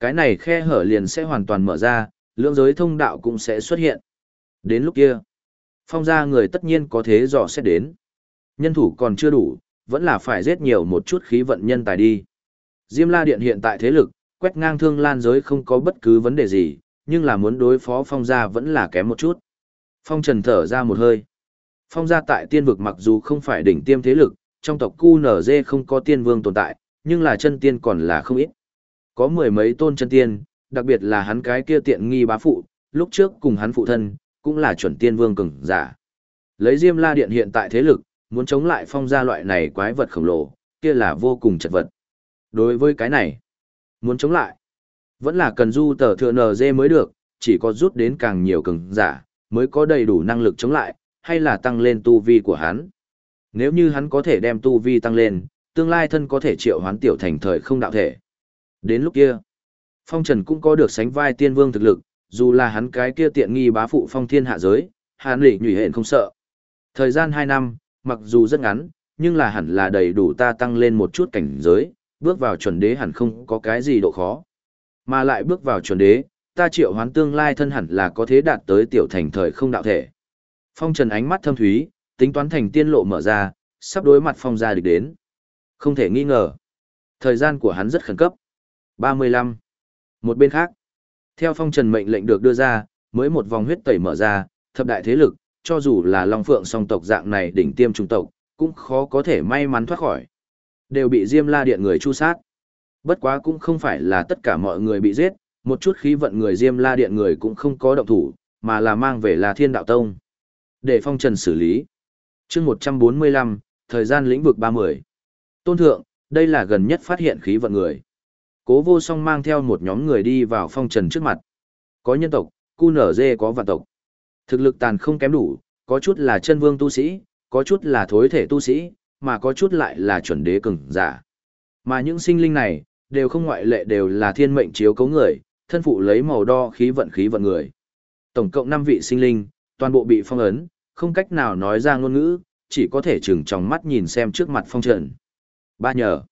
Cái này khe hở liền sẽ hoàn toàn mở ra, lượng giới thông đạo cũng sẽ xuất hiện. Đến lúc kia, phong gia người tất nhiên có thế dò xét đến. Nhân thủ còn chưa đủ, vẫn là phải giết nhiều một chút khí vận nhân tài đi. Diêm La Điện hiện tại thế lực, quét ngang thương lan giới không có bất cứ vấn đề gì, nhưng là muốn đối phó phong gia vẫn là kém một chút. Phong trần thở ra một hơi. Phong gia tại tiên vực mặc dù không phải đỉnh tiêm thế lực, trong tộc QNZ không có tiên vương tồn tại, nhưng là chân tiên còn là không ít. Có mười mấy tôn chân tiên, đặc biệt là hắn cái kia tiện nghi bá phụ, lúc trước cùng hắn phụ thân, cũng là chuẩn tiên vương cường giả. Lấy Diêm La Điện hiện tại thế lực, muốn chống lại phong gia loại này quái vật khổng lồ, kia là vô cùng chật vật. Đối với cái này, muốn chống lại, vẫn là cần du tờ thừa NG mới được, chỉ có rút đến càng nhiều cường giả, mới có đầy đủ năng lực chống lại, hay là tăng lên tu vi của hắn. Nếu như hắn có thể đem tu vi tăng lên, tương lai thân có thể triệu hoán tiểu thành thời không đạo thể. Đến lúc kia, Phong Trần cũng có được sánh vai tiên vương thực lực, dù là hắn cái kia tiện nghi bá phụ phong thiên hạ giới, hắn lị nhủy hện không sợ. Thời gian 2 năm, mặc dù rất ngắn, nhưng là hẳn là đầy đủ ta tăng lên một chút cảnh giới, bước vào chuẩn đế hẳn không có cái gì độ khó. Mà lại bước vào chuẩn đế, ta triệu hoán tương lai thân hẳn là có thế đạt tới tiểu thành thời không đạo thể. Phong Trần ánh mắt thâm thúy, tính toán thành tiên lộ mở ra, sắp đối mặt phong gia địch đến. Không thể nghi ngờ. Thời gian của hắn rất khẩn cấp. 35. Một bên khác, theo phong trần mệnh lệnh được đưa ra, mới một vòng huyết tẩy mở ra, thập đại thế lực, cho dù là Long Phượng song tộc dạng này đỉnh tiêm trung tộc, cũng khó có thể may mắn thoát khỏi. Đều bị Diêm La Điện người chu sát. Bất quá cũng không phải là tất cả mọi người bị giết, một chút khí vận người Diêm La Điện người cũng không có động thủ, mà là mang về là Thiên Đạo Tông. Để phong trần xử lý. chương 145, thời gian lĩnh vực 30. Tôn thượng, đây là gần nhất phát hiện khí vận người. Cố vô song mang theo một nhóm người đi vào phong trần trước mặt. Có nhân tộc, cu nở dê có vạn tộc. Thực lực tàn không kém đủ, có chút là chân vương tu sĩ, có chút là thối thể tu sĩ, mà có chút lại là chuẩn đế cường giả. Mà những sinh linh này, đều không ngoại lệ đều là thiên mệnh chiếu cấu người, thân phụ lấy màu đo khí vận khí vận người. Tổng cộng 5 vị sinh linh, toàn bộ bị phong ấn, không cách nào nói ra ngôn ngữ, chỉ có thể chừng trong mắt nhìn xem trước mặt phong trần. Ba nhờ.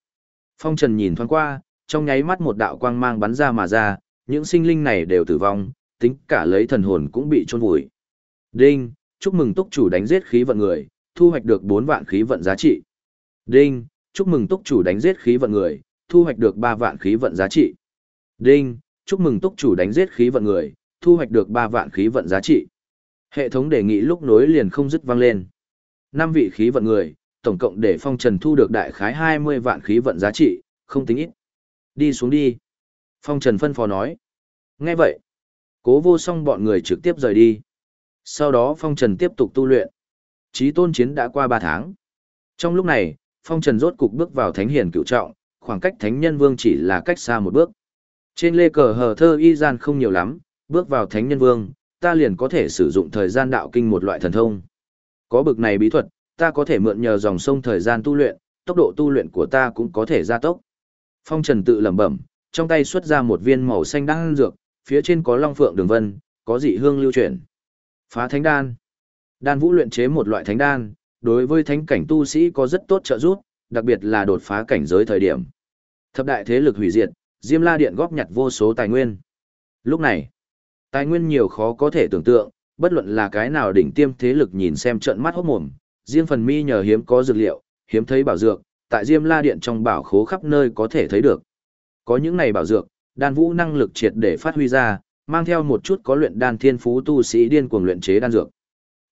Phong trần nhìn thoáng qua, trong nháy mắt một đạo quang mang bắn ra mà ra, những sinh linh này đều tử vong, tính cả lấy thần hồn cũng bị chôn vùi. Đinh, chúc mừng túc chủ đánh giết khí vận người, thu hoạch được 4 vạn khí vận giá trị. Đinh, chúc mừng túc chủ đánh giết khí vận người, thu hoạch được 3 vạn khí vận giá trị. Đinh, chúc mừng túc chủ đánh giết khí vận người, thu hoạch được 3 vạn khí vận giá trị. Hệ thống đề nghị lúc nối liền không dứt vang lên. 5 vị khí vận người, tổng cộng để phong trần thu được đại khái 20 vạn khí vận giá trị, không tính ít. Đi xuống đi. Phong trần phân phó nói. Nghe vậy. Cố vô song bọn người trực tiếp rời đi. Sau đó phong trần tiếp tục tu luyện. Chí tôn chiến đã qua 3 tháng. Trong lúc này, phong trần rốt cục bước vào thánh hiền cựu trọng, khoảng cách thánh nhân vương chỉ là cách xa một bước. Trên lê cờ hờ thơ y gian không nhiều lắm, bước vào thánh nhân vương, ta liền có thể sử dụng thời gian đạo kinh một loại thần thông. Có bực này bí thuật, ta có thể mượn nhờ dòng sông thời gian tu luyện, tốc độ tu luyện của ta cũng có thể gia tốc. Phong Trần tự lẩm bẩm, trong tay xuất ra một viên màu xanh đan dược, phía trên có long phượng đường vân, có dị hương lưu chuyển. Phá thánh đan. Đan vũ luyện chế một loại thánh đan, đối với thánh cảnh tu sĩ có rất tốt trợ giúp, đặc biệt là đột phá cảnh giới thời điểm. Thập đại thế lực hủy diệt, Diêm La Điện góp nhặt vô số tài nguyên. Lúc này, tài nguyên nhiều khó có thể tưởng tượng, bất luận là cái nào đỉnh tiêm thế lực nhìn xem trận mắt hốt mồm, riêng phần mi nhờ hiếm có dược liệu, hiếm thấy bảo dược, tại Diêm La Điện trong bảo khố khắp nơi có thể thấy được. Có những này bảo dược, đan vũ năng lực triệt để phát huy ra, mang theo một chút có luyện đan thiên phú tu sĩ điên cuồng luyện chế đan dược.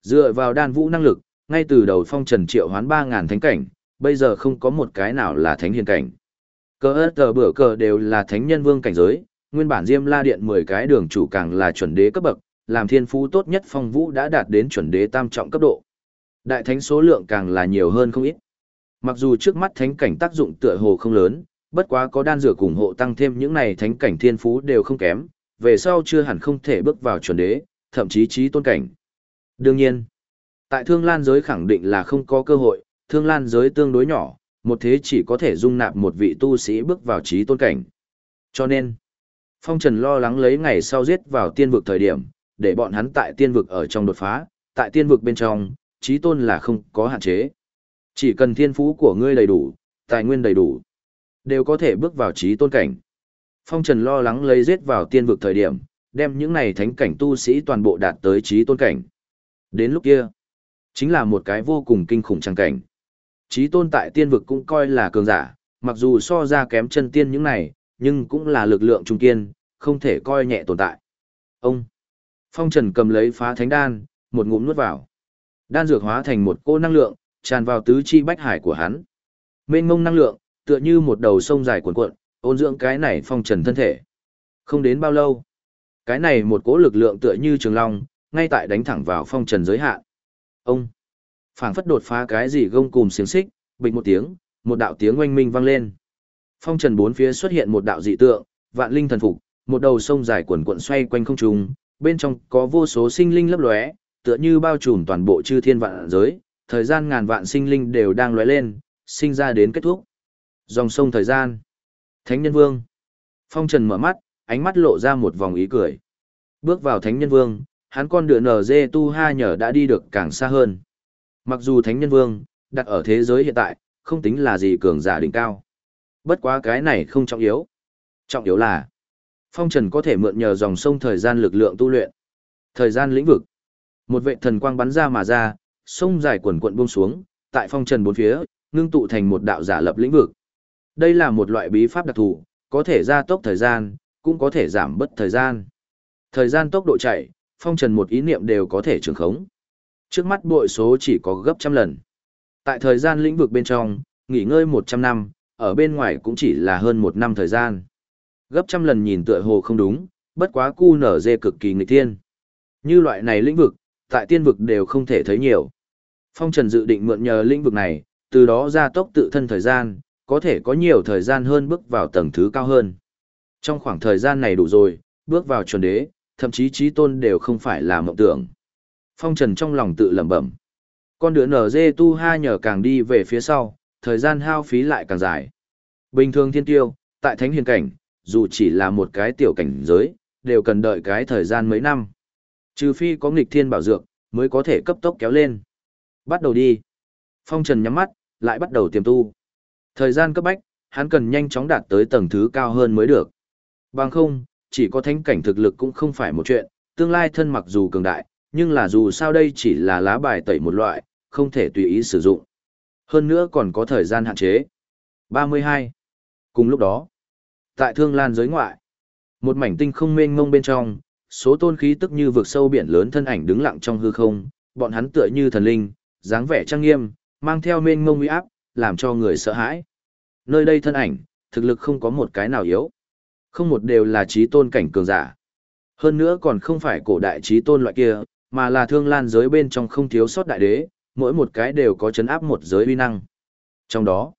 Dựa vào đan vũ năng lực, ngay từ đầu phong trần triệu hoán ba ngàn thánh cảnh, bây giờ không có một cái nào là thánh hiền cảnh. Cờ ớt tờ bữa cờ đều là thánh nhân vương cảnh giới, nguyên bản Diêm La Điện 10 cái đường chủ càng là chuẩn đế cấp bậc, làm thiên phú tốt nhất phong vũ đã đạt đến chuẩn đế tam trọng cấp độ. Đại thánh số lượng càng là nhiều hơn không ít. Mặc dù trước mắt thánh cảnh tác dụng tựa hồ không lớn, bất quá có đan dược ủng hộ tăng thêm những này thánh cảnh thiên phú đều không kém, về sau chưa hẳn không thể bước vào chuẩn đế, thậm chí trí tôn cảnh. Đương nhiên, tại thương lan giới khẳng định là không có cơ hội, thương lan giới tương đối nhỏ, một thế chỉ có thể dung nạp một vị tu sĩ bước vào trí tôn cảnh. Cho nên, Phong Trần lo lắng lấy ngày sau giết vào tiên vực thời điểm, để bọn hắn tại tiên vực ở trong đột phá, tại tiên vực bên trong, trí tôn là không có hạn chế. Chỉ cần thiên phú của ngươi đầy đủ, tài nguyên đầy đủ, đều có thể bước vào trí tôn cảnh. Phong Trần lo lắng lấy giết vào tiên vực thời điểm, đem những này thánh cảnh tu sĩ toàn bộ đạt tới trí tôn cảnh. Đến lúc kia, chính là một cái vô cùng kinh khủng trang cảnh. Trí tôn tại tiên vực cũng coi là cường giả, mặc dù so ra kém chân tiên những này, nhưng cũng là lực lượng trung kiên, không thể coi nhẹ tồn tại. Ông, Phong Trần cầm lấy phá thánh đan, một ngụm nuốt vào. Đan dược hóa thành một cô năng lượng, tràn vào tứ chi bách hải của hắn. Mênh mông năng lượng, tựa như một đầu sông dài cuộn cuộn, ôn dưỡng cái này phong trần thân thể. Không đến bao lâu, cái này một cỗ lực lượng tựa như trường long, ngay tại đánh thẳng vào phong trần giới hạn. Ông, phảng phất đột phá cái gì gông cùm xiềng xích, bịch một tiếng, một đạo tiếng oanh minh vang lên. Phong trần bốn phía xuất hiện một đạo dị tượng, vạn linh thần phục, một đầu sông dài cuộn cuộn xoay quanh không trung, bên trong có vô số sinh linh lấp lóe, tựa như bao trùm toàn bộ chư thiên vạn giới, thời gian ngàn vạn sinh linh đều đang lóe lên, sinh ra đến kết thúc. Dòng sông thời gian. Thánh nhân vương. Phong Trần mở mắt, ánh mắt lộ ra một vòng ý cười. Bước vào Thánh nhân vương, hắn con đựa nở dê tu ha nhở đã đi được càng xa hơn. Mặc dù Thánh nhân vương, đặt ở thế giới hiện tại, không tính là gì cường giả đỉnh cao. Bất quá cái này không trọng yếu. Trọng yếu là, Phong Trần có thể mượn nhờ dòng sông thời gian lực lượng tu luyện. Thời gian lĩnh vực. Một vệ thần quang bắn ra mà ra, sông dài quần quận buông xuống, tại Phong Trần bốn phía, ngưng tụ thành một đạo giả lập lĩnh vực. Đây là một loại bí pháp đặc thù, có thể gia tốc thời gian, cũng có thể giảm bớt thời gian. Thời gian tốc độ chạy, Phong Trần một ý niệm đều có thể trường khống. Trước mắt bội số chỉ có gấp trăm lần. Tại thời gian lĩnh vực bên trong, nghỉ ngơi 100 năm, ở bên ngoài cũng chỉ là hơn một năm thời gian. Gấp trăm lần nhìn tựa hồ không đúng, bất quá cu nở dê cực kỳ nghịch thiên. Như loại này lĩnh vực, tại tiên vực đều không thể thấy nhiều. Phong Trần dự định mượn nhờ lĩnh vực này, từ đó gia tốc tự thân thời gian, có thể có nhiều thời gian hơn bước vào tầng thứ cao hơn. Trong khoảng thời gian này đủ rồi, bước vào chuẩn đế, thậm chí trí tôn đều không phải là mộng tưởng. Phong Trần trong lòng tự lẩm bẩm. Con đứa nở dê tu ha nhờ càng đi về phía sau, thời gian hao phí lại càng dài. Bình thường thiên tiêu, tại thánh hiền cảnh, dù chỉ là một cái tiểu cảnh giới, đều cần đợi cái thời gian mấy năm. Trừ phi có nghịch thiên bảo dược, mới có thể cấp tốc kéo lên. Bắt đầu đi. Phong Trần nhắm mắt, lại bắt đầu tiềm tu. Thời gian cấp bách, hắn cần nhanh chóng đạt tới tầng thứ cao hơn mới được. Bằng không, chỉ có thánh cảnh thực lực cũng không phải một chuyện, tương lai thân mặc dù cường đại, nhưng là dù sao đây chỉ là lá bài tẩy một loại, không thể tùy ý sử dụng. Hơn nữa còn có thời gian hạn chế. 32. Cùng lúc đó, tại thương lan giới ngoại, một mảnh tinh không mênh mông bên trong, số tôn khí tức như vượt sâu biển lớn thân ảnh đứng lặng trong hư không, bọn hắn tựa như thần linh, dáng vẻ trang nghiêm, mang theo mênh mông uy áp, làm cho người sợ hãi. Nơi đây thân ảnh, thực lực không có một cái nào yếu. Không một đều là trí tôn cảnh cường giả. Hơn nữa còn không phải cổ đại trí tôn loại kia, mà là thương lan giới bên trong không thiếu sót đại đế, mỗi một cái đều có chấn áp một giới uy năng. Trong đó,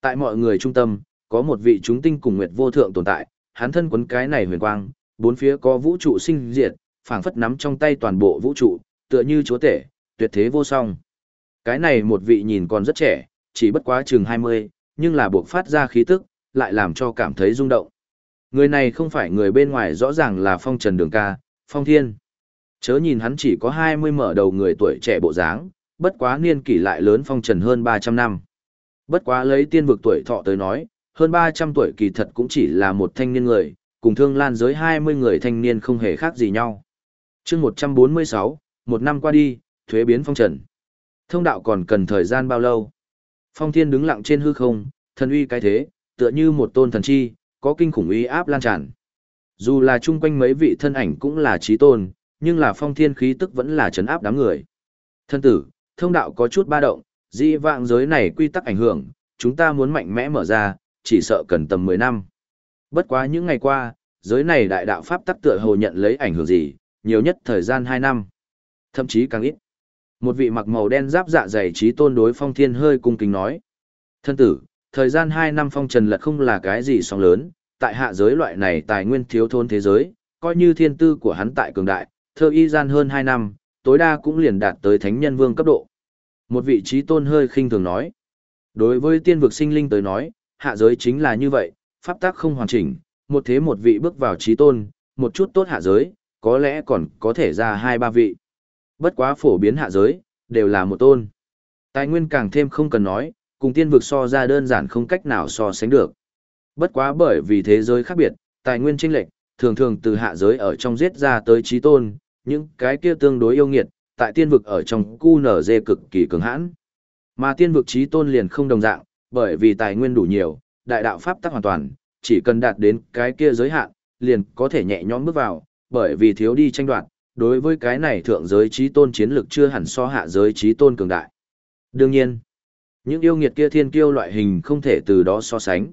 tại mọi người trung tâm, có một vị chúng tinh cùng nguyệt vô thượng tồn tại, hắn thân quấn cái này huyền quang, bốn phía có vũ trụ sinh diệt, phảng phất nắm trong tay toàn bộ vũ trụ, tựa như chúa tể, tuyệt thế vô song. Cái này một vị nhìn còn rất trẻ, chỉ bất quá chừng 20, nhưng là buộc phát ra khí tức, lại làm cho cảm thấy rung động. Người này không phải người bên ngoài rõ ràng là phong trần đường ca, phong thiên. Chớ nhìn hắn chỉ có 20 mở đầu người tuổi trẻ bộ dáng, bất quá niên kỷ lại lớn phong trần hơn 300 năm. Bất quá lấy tiên vực tuổi thọ tới nói, hơn 300 tuổi kỳ thật cũng chỉ là một thanh niên người, cùng thương lan giới 20 người thanh niên không hề khác gì nhau. chương 146, một năm qua đi, thuế biến phong trần. Thông đạo còn cần thời gian bao lâu? Phong thiên đứng lặng trên hư không, thần uy cái thế, tựa như một tôn thần chi, có kinh khủng uy áp lan tràn. Dù là chung quanh mấy vị thân ảnh cũng là trí tôn, nhưng là phong thiên khí tức vẫn là chấn áp đám người. Thân tử, thông đạo có chút ba động, di vạng giới này quy tắc ảnh hưởng, chúng ta muốn mạnh mẽ mở ra, chỉ sợ cần tầm 10 năm. Bất quá những ngày qua, giới này đại đạo pháp tắc tựa hồ nhận lấy ảnh hưởng gì, nhiều nhất thời gian 2 năm, thậm chí càng ít. Một vị mặc màu đen giáp dạ dày trí tôn đối phong thiên hơi cung kính nói. Thân tử, thời gian 2 năm phong trần lật không là cái gì sóng lớn, tại hạ giới loại này tài nguyên thiếu thốn thế giới, coi như thiên tư của hắn tại cường đại, thơ y gian hơn 2 năm, tối đa cũng liền đạt tới thánh nhân vương cấp độ. Một vị trí tôn hơi khinh thường nói. Đối với tiên vực sinh linh tới nói, hạ giới chính là như vậy, pháp tác không hoàn chỉnh, một thế một vị bước vào trí tôn, một chút tốt hạ giới, có lẽ còn có thể ra hai ba vị. Bất quá phổ biến hạ giới, đều là một tôn. Tài nguyên càng thêm không cần nói, cùng tiên vực so ra đơn giản không cách nào so sánh được. Bất quá bởi vì thế giới khác biệt, tài nguyên chênh lệch, thường thường từ hạ giới ở trong giết ra tới trí tôn, những cái kia tương đối yêu nghiệt, tại tiên vực ở trong cu nở dê cực kỳ cứng hãn. Mà tiên vực trí tôn liền không đồng dạng, bởi vì tài nguyên đủ nhiều, đại đạo pháp tắc hoàn toàn, chỉ cần đạt đến cái kia giới hạn, liền có thể nhẹ nhõm bước vào, bởi vì thiếu đi tranh đoạt, đối với cái này thượng giới trí tôn chiến lực chưa hẳn so hạ giới trí tôn cường đại. Đương nhiên, những yêu nghiệt kia thiên kiêu loại hình không thể từ đó so sánh.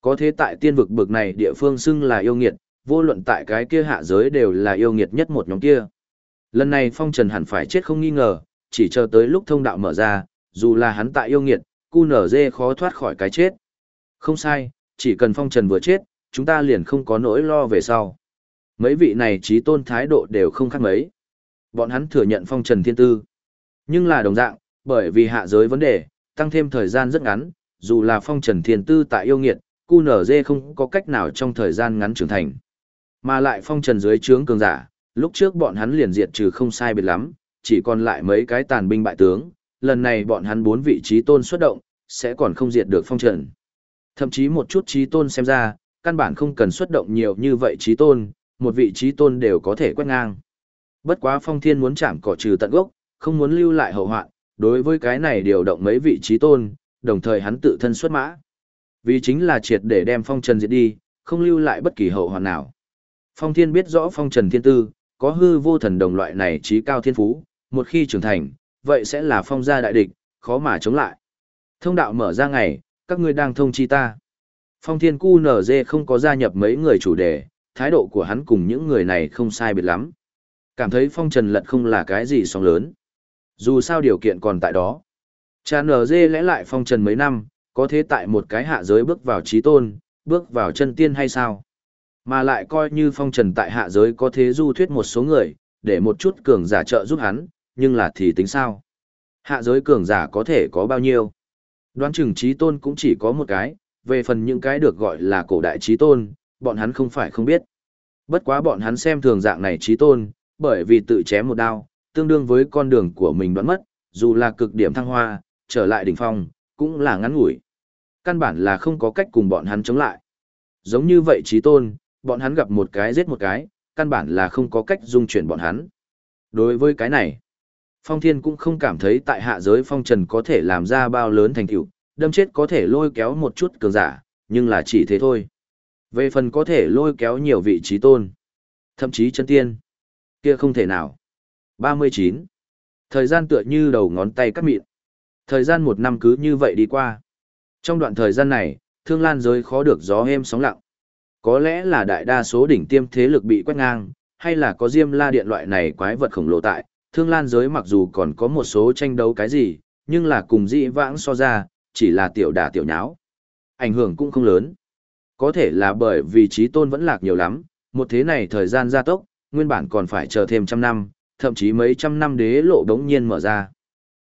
Có thế tại tiên vực bực này địa phương xưng là yêu nghiệt, vô luận tại cái kia hạ giới đều là yêu nghiệt nhất một nhóm kia. Lần này phong trần hẳn phải chết không nghi ngờ, chỉ chờ tới lúc thông đạo mở ra, dù là hắn tại yêu nghiệt, cu nở dê khó thoát khỏi cái chết. Không sai, chỉ cần phong trần vừa chết, chúng ta liền không có nỗi lo về sau. Mấy vị này trí tôn thái độ đều không khác mấy. Bọn hắn thừa nhận phong trần thiên tư. Nhưng là đồng dạng, bởi vì hạ giới vấn đề, tăng thêm thời gian rất ngắn, dù là phong trần thiên tư tại yêu nghiệt, cu nở dê không có cách nào trong thời gian ngắn trưởng thành. Mà lại phong trần dưới trướng cường giả, lúc trước bọn hắn liền diệt trừ không sai biệt lắm, chỉ còn lại mấy cái tàn binh bại tướng, lần này bọn hắn bốn vị trí tôn xuất động, sẽ còn không diệt được phong trần. Thậm chí một chút trí tôn xem ra, căn bản không cần xuất động nhiều như vậy trí tôn, một vị trí tôn đều có thể quét ngang. Bất quá phong thiên muốn chạm cỏ trừ tận gốc, không muốn lưu lại hậu hoạn, đối với cái này điều động mấy vị trí tôn, đồng thời hắn tự thân xuất mã. Vì chính là triệt để đem phong trần diệt đi, không lưu lại bất kỳ hậu hoạn nào. Phong thiên biết rõ phong trần thiên tư, có hư vô thần đồng loại này trí cao thiên phú, một khi trưởng thành, vậy sẽ là phong gia đại địch, khó mà chống lại. Thông đạo mở ra ngày, các ngươi đang thông chi ta. Phong thiên cu nở dê không có gia nhập mấy người chủ đề, thái độ của hắn cùng những người này không sai biệt lắm. Cảm thấy phong trần lật không là cái gì sóng lớn. Dù sao điều kiện còn tại đó. Cha nở dê lẽ lại phong trần mấy năm, có thế tại một cái hạ giới bước vào trí tôn, bước vào chân tiên hay sao? Mà lại coi như phong trần tại hạ giới có thế du thuyết một số người, để một chút cường giả trợ giúp hắn, nhưng là thì tính sao? Hạ giới cường giả có thể có bao nhiêu? Đoán chừng trí tôn cũng chỉ có một cái, về phần những cái được gọi là cổ đại trí tôn, bọn hắn không phải không biết. Bất quá bọn hắn xem thường dạng này trí tôn, bởi vì tự chém một đao, tương đương với con đường của mình đoán mất, dù là cực điểm thăng hoa, trở lại đỉnh phong, cũng là ngắn ngủi. Căn bản là không có cách cùng bọn hắn chống lại. Giống như vậy trí tôn, bọn hắn gặp một cái giết một cái, căn bản là không có cách dung chuyển bọn hắn. Đối với cái này, Phong Thiên cũng không cảm thấy tại hạ giới phong trần có thể làm ra bao lớn thành tựu, đâm chết có thể lôi kéo một chút cường giả, nhưng là chỉ thế thôi. Về phần có thể lôi kéo nhiều vị trí tôn, thậm chí chân tiên, kia không thể nào. 39. Thời gian tựa như đầu ngón tay cắt mịn. Thời gian một năm cứ như vậy đi qua. Trong đoạn thời gian này, thương lan giới khó được gió êm sóng lặng. Có lẽ là đại đa số đỉnh tiêm thế lực bị quét ngang, hay là có diêm la điện loại này quái vật khổng lồ tại, thương lan giới mặc dù còn có một số tranh đấu cái gì, nhưng là cùng dị vãng so ra, chỉ là tiểu đà tiểu nháo. Ảnh hưởng cũng không lớn. Có thể là bởi vì trí tôn vẫn lạc nhiều lắm, một thế này thời gian gia tốc, nguyên bản còn phải chờ thêm trăm năm, thậm chí mấy trăm năm đế lộ đống nhiên mở ra.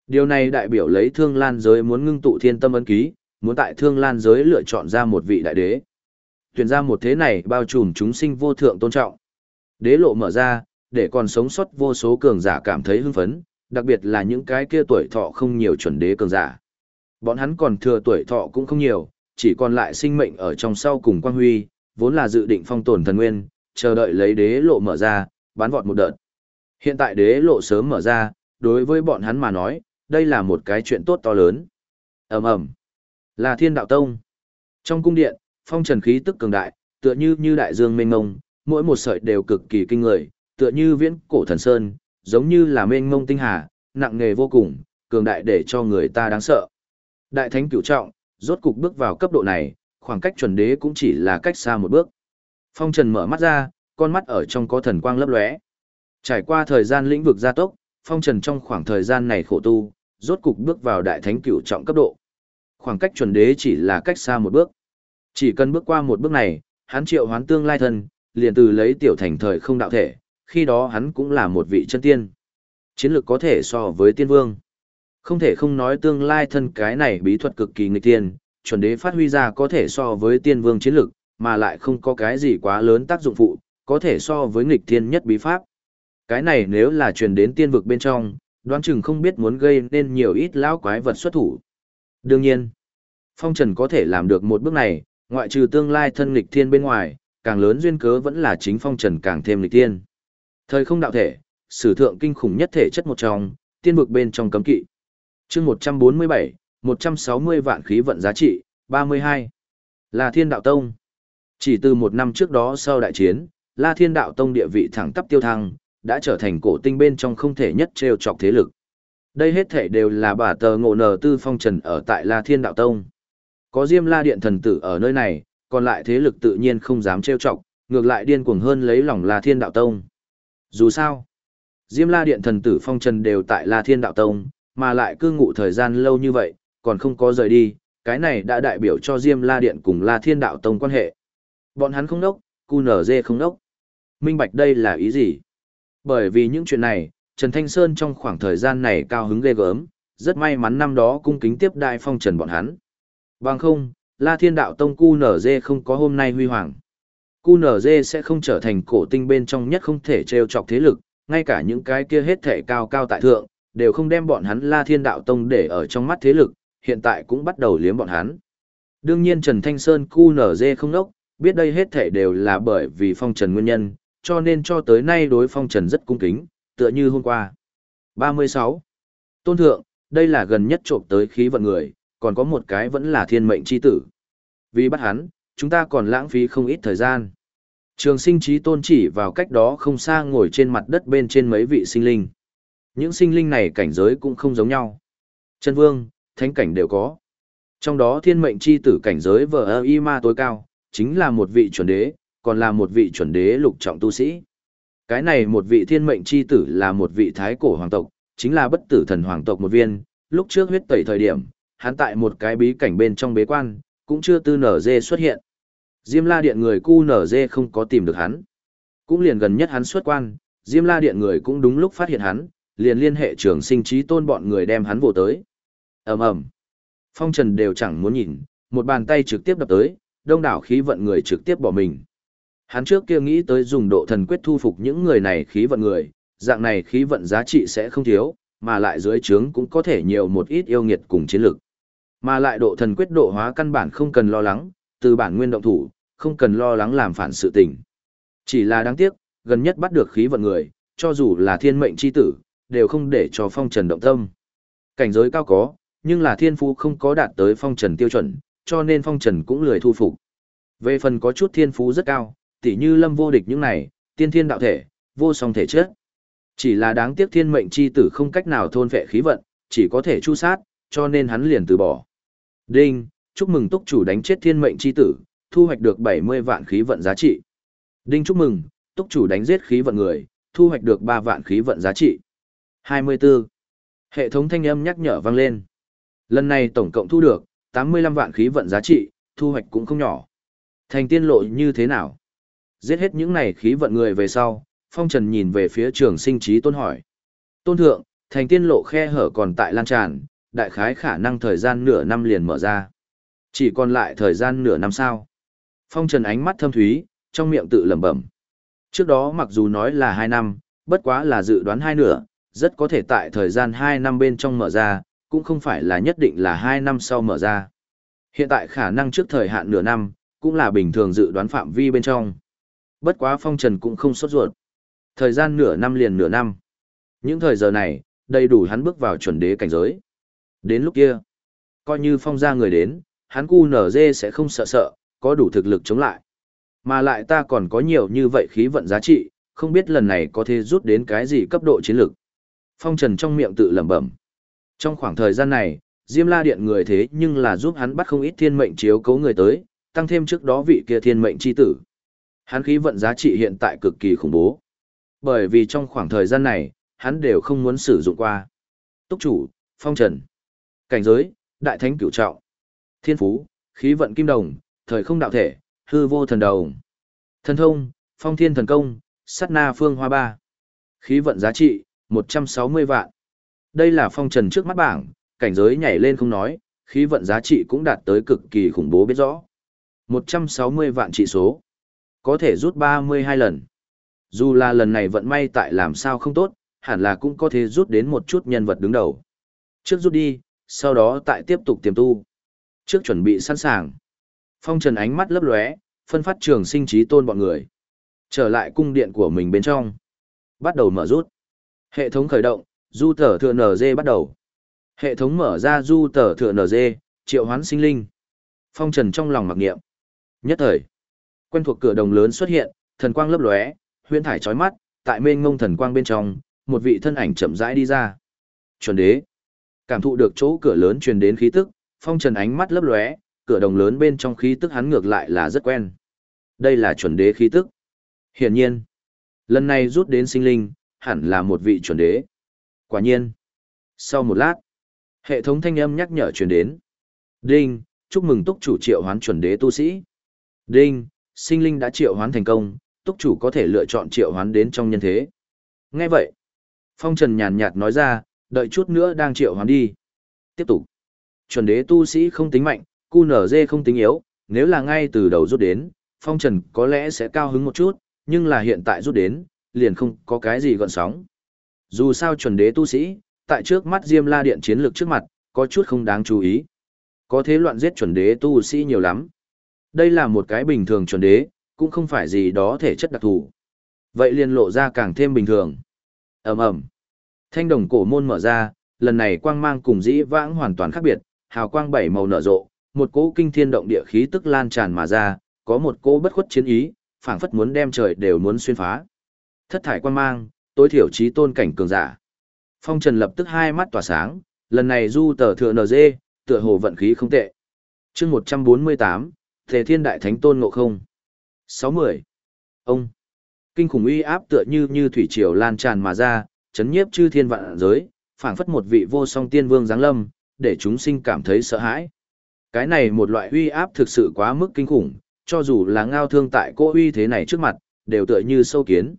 Điều này đại biểu lấy thương lan giới muốn ngưng tụ thiên tâm ấn ký, muốn tại thương lan giới lựa chọn ra một vị đại đế. Tuyển ra một thế này bao trùm chúng sinh vô thượng tôn trọng. Đế lộ mở ra, để còn sống sót vô số cường giả cảm thấy hưng phấn, đặc biệt là những cái kia tuổi thọ không nhiều chuẩn đế cường giả. Bọn hắn còn thừa tuổi thọ cũng không nhiều, chỉ còn lại sinh mệnh ở trong sau cùng quang huy, vốn là dự định phong tồn thần nguyên, chờ đợi lấy đế lộ mở ra, bán vọt một đợt. Hiện tại đế lộ sớm mở ra, đối với bọn hắn mà nói, đây là một cái chuyện tốt to lớn. ầm ầm Là thiên đạo tông. Trong cung điện, phong trần khí tức cường đại, tựa như như đại dương mênh mông, mỗi một sợi đều cực kỳ kinh người, tựa như viễn cổ thần sơn, giống như là mênh mông tinh hà, nặng nghề vô cùng, cường đại để cho người ta đáng sợ. Đại thánh cửu trọng, rốt cục bước vào cấp độ này, khoảng cách chuẩn đế cũng chỉ là cách xa một bước. Phong Trần mở mắt ra, con mắt ở trong có thần quang lấp lóe. Trải qua thời gian lĩnh vực gia tốc, Phong Trần trong khoảng thời gian này khổ tu, rốt cục bước vào đại thánh cửu trọng cấp độ. Khoảng cách chuẩn đế chỉ là cách xa một bước. Chỉ cần bước qua một bước này, hắn triệu hoán tương lai thân, liền từ lấy tiểu thành thời không đạo thể, khi đó hắn cũng là một vị chân tiên. Chiến lược có thể so với tiên vương. Không thể không nói tương lai thân cái này bí thuật cực kỳ nghịch tiên, chuẩn đế phát huy ra có thể so với tiên vương chiến lược, mà lại không có cái gì quá lớn tác dụng phụ, có thể so với nghịch tiên nhất bí pháp. Cái này nếu là truyền đến tiên vực bên trong, đoán chừng không biết muốn gây nên nhiều ít lão quái vật xuất thủ. Đương nhiên, Phong Trần có thể làm được một bước này, ngoại trừ tương lai thân nghịch thiên bên ngoài, càng lớn duyên cớ vẫn là chính Phong Trần càng thêm nghịch tiên. Thời không đạo thể, sử thượng kinh khủng nhất thể chất một trong, tiên vực bên trong cấm kỵ. chương 147, 160 vạn khí vận giá trị, 32. Là Thiên Đạo Tông. Chỉ từ một năm trước đó sau đại chiến, La Thiên Đạo Tông địa vị thẳng tắp tiêu thăng, đã trở thành cổ tinh bên trong không thể nhất trêu chọc thế lực. Đây hết thể đều là bà tờ ngộ nờ tư phong trần ở tại La Thiên Đạo Tông. Có Diêm La Điện thần tử ở nơi này, còn lại thế lực tự nhiên không dám trêu chọc, ngược lại điên cuồng hơn lấy lòng La Thiên Đạo Tông. Dù sao, Diêm La Điện thần tử phong trần đều tại La Thiên Đạo Tông, mà lại cư ngụ thời gian lâu như vậy, còn không có rời đi, cái này đã đại biểu cho Diêm La Điện cùng La Thiên Đạo Tông quan hệ. Bọn hắn không đốc, cu nở dê không đốc. Minh bạch đây là ý gì? Bởi vì những chuyện này, Trần Thanh Sơn trong khoảng thời gian này cao hứng ghê gớm, rất may mắn năm đó cung kính tiếp đại phong trần bọn hắn. Bằng không, La Thiên Đạo Tông cu nở dê không có hôm nay huy hoàng. Cu nở dê sẽ không trở thành cổ tinh bên trong nhất không thể trêu chọc thế lực, ngay cả những cái kia hết thể cao cao tại thượng, đều không đem bọn hắn La Thiên Đạo Tông để ở trong mắt thế lực, hiện tại cũng bắt đầu liếm bọn hắn. Đương nhiên Trần Thanh Sơn cu nở dê không nốc, biết đây hết thể đều là bởi vì phong trần nguyên nhân, cho nên cho tới nay đối phong trần rất cung kính, tựa như hôm qua. 36. Tôn thượng, đây là gần nhất trộm tới khí vận người, còn có một cái vẫn là thiên mệnh chi tử. Vì bắt hắn, chúng ta còn lãng phí không ít thời gian. Trường sinh trí tôn chỉ vào cách đó không xa ngồi trên mặt đất bên trên mấy vị sinh linh. Những sinh linh này cảnh giới cũng không giống nhau. Chân vương, thánh cảnh đều có. Trong đó thiên mệnh chi tử cảnh giới vờ y ma tối cao, chính là một vị chuẩn đế, còn là một vị chuẩn đế lục trọng tu sĩ. Cái này một vị thiên mệnh chi tử là một vị thái cổ hoàng tộc, chính là bất tử thần hoàng tộc một viên, lúc trước huyết tẩy thời điểm, hắn tại một cái bí cảnh bên trong bế quan, cũng chưa tư nở dê xuất hiện. Diêm la điện người cu nở dê không có tìm được hắn. Cũng liền gần nhất hắn xuất quan, Diêm la điện người cũng đúng lúc phát hiện hắn, liền liên hệ trưởng sinh trí tôn bọn người đem hắn vô tới. ầm ầm Phong trần đều chẳng muốn nhìn, một bàn tay trực tiếp đập tới, đông đảo khí vận người trực tiếp bỏ mình. Hắn trước kia nghĩ tới dùng độ thần quyết thu phục những người này khí vận người, dạng này khí vận giá trị sẽ không thiếu, mà lại dưới trướng cũng có thể nhiều một ít yêu nghiệt cùng chiến lực. Mà lại độ thần quyết độ hóa căn bản không cần lo lắng, từ bản nguyên động thủ, không cần lo lắng làm phản sự tình. Chỉ là đáng tiếc, gần nhất bắt được khí vận người, cho dù là thiên mệnh chi tử, đều không để cho phong trần động tâm. Cảnh giới cao có, nhưng là thiên phú không có đạt tới phong trần tiêu chuẩn, cho nên phong trần cũng lười thu phục. Về phần có chút thiên phú rất cao, tỉ như lâm vô địch những này, tiên thiên đạo thể, vô song thể chất. Chỉ là đáng tiếc thiên mệnh chi tử không cách nào thôn vệ khí vận, chỉ có thể chu sát, cho nên hắn liền từ bỏ. Đinh, chúc mừng túc chủ đánh chết thiên mệnh chi tử, thu hoạch được 70 vạn khí vận giá trị. Đinh chúc mừng, túc chủ đánh giết khí vận người, thu hoạch được 3 vạn khí vận giá trị. 24. Hệ thống thanh âm nhắc nhở vang lên. Lần này tổng cộng thu được 85 vạn khí vận giá trị, thu hoạch cũng không nhỏ. Thành tiên lộ như thế nào? Giết hết những này khí vận người về sau, Phong Trần nhìn về phía trường sinh trí tôn hỏi. Tôn thượng, thành tiên lộ khe hở còn tại lan tràn, đại khái khả năng thời gian nửa năm liền mở ra. Chỉ còn lại thời gian nửa năm sao. Phong Trần ánh mắt thâm thúy, trong miệng tự lẩm bẩm. Trước đó mặc dù nói là hai năm, bất quá là dự đoán hai nửa, rất có thể tại thời gian hai năm bên trong mở ra, cũng không phải là nhất định là hai năm sau mở ra. Hiện tại khả năng trước thời hạn nửa năm, cũng là bình thường dự đoán phạm vi bên trong. Bất quá phong trần cũng không sốt ruột. Thời gian nửa năm liền nửa năm. Những thời giờ này, đầy đủ hắn bước vào chuẩn đế cảnh giới. Đến lúc kia, coi như phong ra người đến, hắn cu nở dê sẽ không sợ sợ, có đủ thực lực chống lại. Mà lại ta còn có nhiều như vậy khí vận giá trị, không biết lần này có thể rút đến cái gì cấp độ chiến lược. Phong Trần trong miệng tự lẩm bẩm. Trong khoảng thời gian này, Diêm La Điện người thế nhưng là giúp hắn bắt không ít thiên mệnh chiếu cấu người tới, tăng thêm trước đó vị kia thiên mệnh chi tử. Hắn khí vận giá trị hiện tại cực kỳ khủng bố. Bởi vì trong khoảng thời gian này, hắn đều không muốn sử dụng qua. Túc chủ, Phong Trần. Cảnh giới, Đại Thánh Cửu Trọng. Thiên Phú, khí vận kim đồng, thời không đạo thể, hư vô thần đồng. Thần thông, Phong Thiên Thần Công, sát na phương hoa ba. Khí vận giá trị, 160 vạn. Đây là phong trần trước mắt bảng, cảnh giới nhảy lên không nói, khí vận giá trị cũng đạt tới cực kỳ khủng bố biết rõ. 160 vạn trị số. Có thể rút 32 lần. Dù là lần này vận may tại làm sao không tốt, hẳn là cũng có thể rút đến một chút nhân vật đứng đầu. Trước rút đi, sau đó tại tiếp tục tiềm tu. Trước chuẩn bị sẵn sàng. Phong trần ánh mắt lấp lóe, phân phát trường sinh trí tôn bọn người. Trở lại cung điện của mình bên trong. Bắt đầu mở rút. Hệ thống khởi động, du tờ thừa NG bắt đầu. Hệ thống mở ra du tờ thừa NG, triệu hoán sinh linh. Phong trần trong lòng mặc niệm. Nhất thời, quen thuộc cửa đồng lớn xuất hiện, thần quang lấp lóe, huyễn thải chói mắt, tại mênh ngông thần quang bên trong, một vị thân ảnh chậm rãi đi ra. Chuẩn đế. Cảm thụ được chỗ cửa lớn truyền đến khí tức, phong trần ánh mắt lấp lóe, cửa đồng lớn bên trong khí tức hắn ngược lại là rất quen. Đây là chuẩn đế khí tức. Hiển nhiên, lần này rút đến sinh linh, hẳn là một vị chuẩn đế. Quả nhiên. Sau một lát, hệ thống thanh âm nhắc nhở truyền đến. Đinh, chúc mừng túc chủ triệu hoán chuẩn đế tu sĩ. Đinh, sinh linh đã triệu hoán thành công, túc chủ có thể lựa chọn triệu hoán đến trong nhân thế. Nghe vậy, Phong Trần nhàn nhạt nói ra, đợi chút nữa đang triệu hoán đi. Tiếp tục. Chuẩn đế tu sĩ không tính mạnh, cu nở dê không tính yếu, nếu là ngay từ đầu rút đến, Phong Trần có lẽ sẽ cao hứng một chút, nhưng là hiện tại rút đến, liền không có cái gì gọn sóng. Dù sao chuẩn đế tu sĩ, tại trước mắt Diêm La Điện chiến lược trước mặt, có chút không đáng chú ý. Có thế loạn giết chuẩn đế tu sĩ nhiều lắm. Đây là một cái bình thường chuẩn đế, cũng không phải gì đó thể chất đặc thù. Vậy liền lộ ra càng thêm bình thường. ầm ầm Thanh đồng cổ môn mở ra, lần này quang mang cùng dĩ vãng hoàn toàn khác biệt, hào quang bảy màu nở rộ, một cỗ kinh thiên động địa khí tức lan tràn mà ra, có một cỗ bất khuất chiến ý, phảng phất muốn đem trời đều muốn xuyên phá. Thất thải quan mang, tối thiểu trí tôn cảnh cường giả. Phong Trần lập tức hai mắt tỏa sáng, lần này du tờ thừa NG, tựa hồ vận khí không tệ. chương 148, Thể Thiên Đại Thánh Tôn Ngộ Không. 60. Ông. Kinh khủng uy áp tựa như như thủy triều lan tràn mà ra, chấn nhiếp chư thiên vạn giới, phảng phất một vị vô song tiên vương giáng lâm, để chúng sinh cảm thấy sợ hãi. Cái này một loại uy áp thực sự quá mức kinh khủng, cho dù là ngao thương tại cô uy thế này trước mặt, đều tựa như sâu kiến.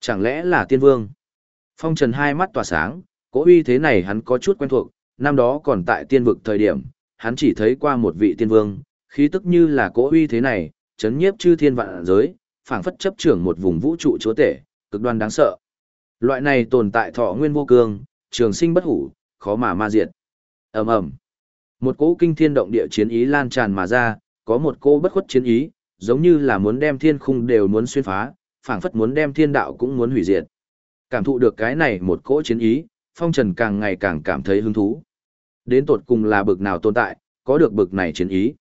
Chẳng lẽ là tiên vương? Phong Trần hai mắt tỏa sáng, cỗ uy thế này hắn có chút quen thuộc, năm đó còn tại tiên vực thời điểm, hắn chỉ thấy qua một vị tiên vương, khí tức như là cỗ uy thế này, chấn nhiếp chư thiên vạn giới, phảng phất chấp trưởng một vùng vũ trụ chúa tể, cực đoan đáng sợ. Loại này tồn tại thọ nguyên vô cương, trường sinh bất hủ, khó mà ma diệt. Ầm ầm. Một cỗ kinh thiên động địa chiến ý lan tràn mà ra, có một cô bất khuất chiến ý, giống như là muốn đem thiên khung đều muốn xuyên phá, phảng phất muốn đem thiên đạo cũng muốn hủy diệt. Cảm thụ được cái này một cỗ chiến ý, Phong Trần càng ngày càng cảm thấy hứng thú. Đến tột cùng là bực nào tồn tại, có được bực này chiến ý.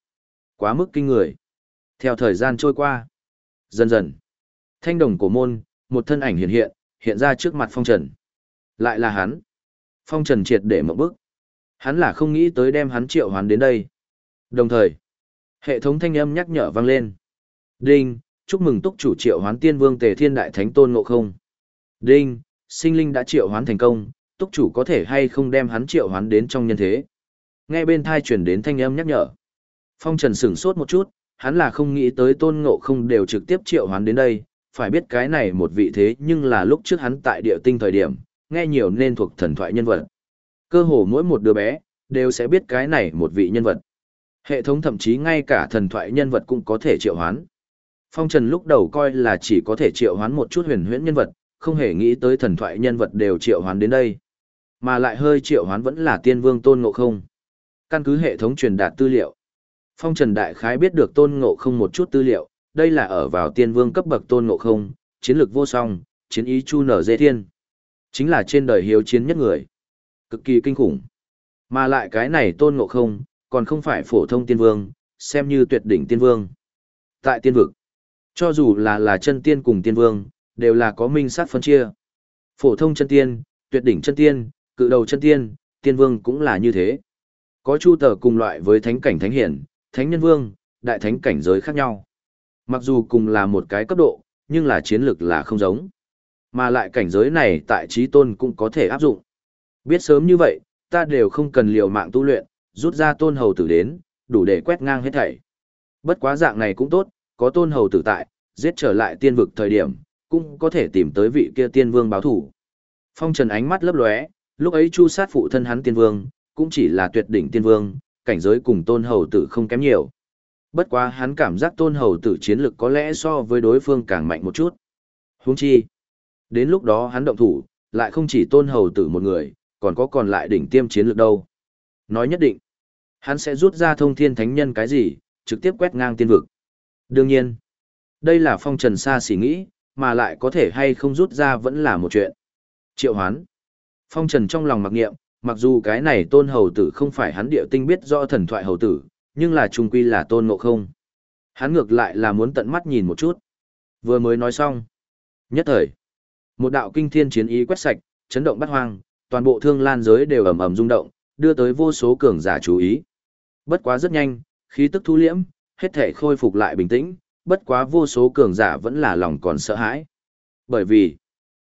Quá mức kinh người. Theo thời gian trôi qua, dần dần, thanh đồng cổ môn, một thân ảnh hiện hiện, hiện ra trước mặt Phong Trần. Lại là hắn. Phong Trần triệt để một bước. Hắn là không nghĩ tới đem hắn triệu hoán đến đây. Đồng thời, hệ thống thanh âm nhắc nhở vang lên. Đinh, chúc mừng túc chủ triệu hoán tiên vương tề thiên đại thánh tôn ngộ không. Đinh, sinh linh đã triệu hoán thành công, túc chủ có thể hay không đem hắn triệu hoán đến trong nhân thế. Nghe bên thai chuyển đến thanh âm nhắc nhở. Phong Trần sửng sốt một chút, hắn là không nghĩ tới tôn ngộ không đều trực tiếp triệu hoán đến đây, phải biết cái này một vị thế nhưng là lúc trước hắn tại địa tinh thời điểm, nghe nhiều nên thuộc thần thoại nhân vật. Cơ hồ mỗi một đứa bé, đều sẽ biết cái này một vị nhân vật. Hệ thống thậm chí ngay cả thần thoại nhân vật cũng có thể triệu hoán. Phong Trần lúc đầu coi là chỉ có thể triệu hoán một chút huyền huyễn nhân vật, không hề nghĩ tới thần thoại nhân vật đều triệu hoán đến đây. Mà lại hơi triệu hoán vẫn là tiên vương tôn ngộ không. Căn cứ hệ thống truyền đạt tư liệu. Phong Trần Đại Khái biết được tôn ngộ không một chút tư liệu, đây là ở vào tiên vương cấp bậc tôn ngộ không, chiến lược vô song, chiến ý chu nở dê thiên. Chính là trên đời hiếu chiến nhất người. Cực kỳ kinh khủng. Mà lại cái này tôn ngộ không, còn không phải phổ thông tiên vương, xem như tuyệt đỉnh tiên vương. Tại tiên vực, cho dù là là chân tiên cùng tiên vương, đều là có minh sát phân chia. Phổ thông chân tiên, tuyệt đỉnh chân tiên, cự đầu chân tiên, tiên vương cũng là như thế. Có chu tờ cùng loại với thánh cảnh thánh hiển, thánh nhân vương, đại thánh cảnh giới khác nhau. Mặc dù cùng là một cái cấp độ, nhưng là chiến lược là không giống. Mà lại cảnh giới này tại trí tôn cũng có thể áp dụng. Biết sớm như vậy, ta đều không cần liều mạng tu luyện, rút ra tôn hầu tử đến, đủ để quét ngang hết thảy. Bất quá dạng này cũng tốt, có tôn hầu tử tại, giết trở lại tiên vực thời điểm, cũng có thể tìm tới vị kia tiên vương báo thủ. Phong Trần ánh mắt lấp lóe, lúc ấy chu sát phụ thân hắn tiên vương, cũng chỉ là tuyệt đỉnh tiên vương, cảnh giới cùng tôn hầu tử không kém nhiều. Bất quá hắn cảm giác tôn hầu tử chiến lực có lẽ so với đối phương càng mạnh một chút. Huống chi, đến lúc đó hắn động thủ, lại không chỉ tôn hầu tử một người, còn có còn lại đỉnh tiêm chiến lược đâu. Nói nhất định, hắn sẽ rút ra thông thiên thánh nhân cái gì, trực tiếp quét ngang tiên vực. Đương nhiên, đây là phong trần xa xỉ nghĩ, mà lại có thể hay không rút ra vẫn là một chuyện. Triệu hoán. Phong trần trong lòng mặc nghiệm, mặc dù cái này tôn hầu tử không phải hắn địa tinh biết rõ thần thoại hầu tử, nhưng là trung quy là tôn ngộ không. Hắn ngược lại là muốn tận mắt nhìn một chút. Vừa mới nói xong. Nhất thời, một đạo kinh thiên chiến ý quét sạch, chấn động bắt hoang, toàn bộ thương lan giới đều ầm ầm rung động, đưa tới vô số cường giả chú ý. Bất quá rất nhanh, khí tức thu liễm, hết thể khôi phục lại bình tĩnh, bất quá vô số cường giả vẫn là lòng còn sợ hãi. Bởi vì,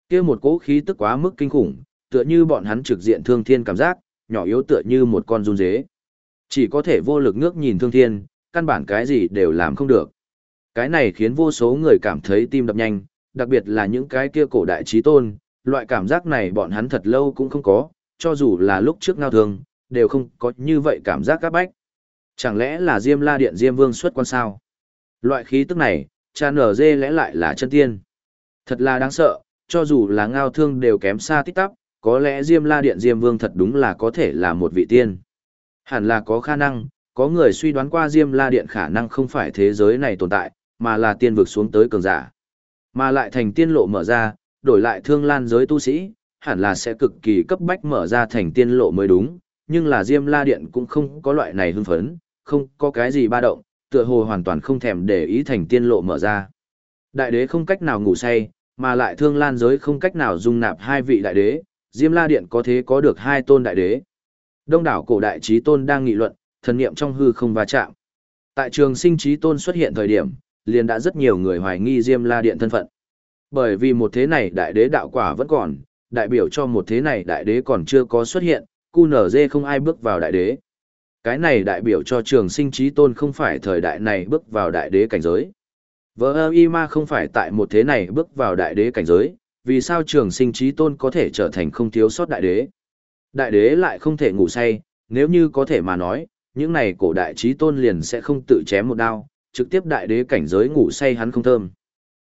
kia một cỗ khí tức quá mức kinh khủng, tựa như bọn hắn trực diện thương thiên cảm giác, nhỏ yếu tựa như một con run dế. Chỉ có thể vô lực ngước nhìn thương thiên, căn bản cái gì đều làm không được. Cái này khiến vô số người cảm thấy tim đập nhanh, đặc biệt là những cái kia cổ đại trí tôn, loại cảm giác này bọn hắn thật lâu cũng không có, cho dù là lúc trước ngao thương, đều không có như vậy cảm giác các bách. Chẳng lẽ là Diêm La Điện Diêm Vương xuất quan sao? Loại khí tức này, cha nở dê lẽ lại là chân tiên. Thật là đáng sợ, cho dù là ngao thương đều kém xa tích tắp, có lẽ Diêm La Điện Diêm Vương thật đúng là có thể là một vị tiên. Hẳn là có khả năng, có người suy đoán qua Diêm La Điện khả năng không phải thế giới này tồn tại, mà là tiên vực xuống tới cường giả. Mà lại thành tiên lộ mở ra, đổi lại thương lan giới tu sĩ, hẳn là sẽ cực kỳ cấp bách mở ra thành tiên lộ mới đúng, nhưng là Diêm La Điện cũng không có loại này hưng phấn, không có cái gì ba động, tựa hồ hoàn toàn không thèm để ý thành tiên lộ mở ra. Đại đế không cách nào ngủ say, mà lại thương lan giới không cách nào dung nạp hai vị đại đế, Diêm La Điện có thế có được hai tôn đại đế. Đông đảo cổ đại trí tôn đang nghị luận, thần niệm trong hư không va chạm. Tại trường sinh trí tôn xuất hiện thời điểm, liền đã rất nhiều người hoài nghi Diêm La Điện thân phận. Bởi vì một thế này đại đế đạo quả vẫn còn, đại biểu cho một thế này đại đế còn chưa có xuất hiện, cu nở dê không ai bước vào đại đế. Cái này đại biểu cho trường sinh trí tôn không phải thời đại này bước vào đại đế cảnh giới. Vợ y ma không phải tại một thế này bước vào đại đế cảnh giới, vì sao trường sinh trí tôn có thể trở thành không thiếu sót đại đế. Đại đế lại không thể ngủ say, nếu như có thể mà nói, những này cổ đại trí tôn liền sẽ không tự chém một đao, trực tiếp đại đế cảnh giới ngủ say hắn không thơm.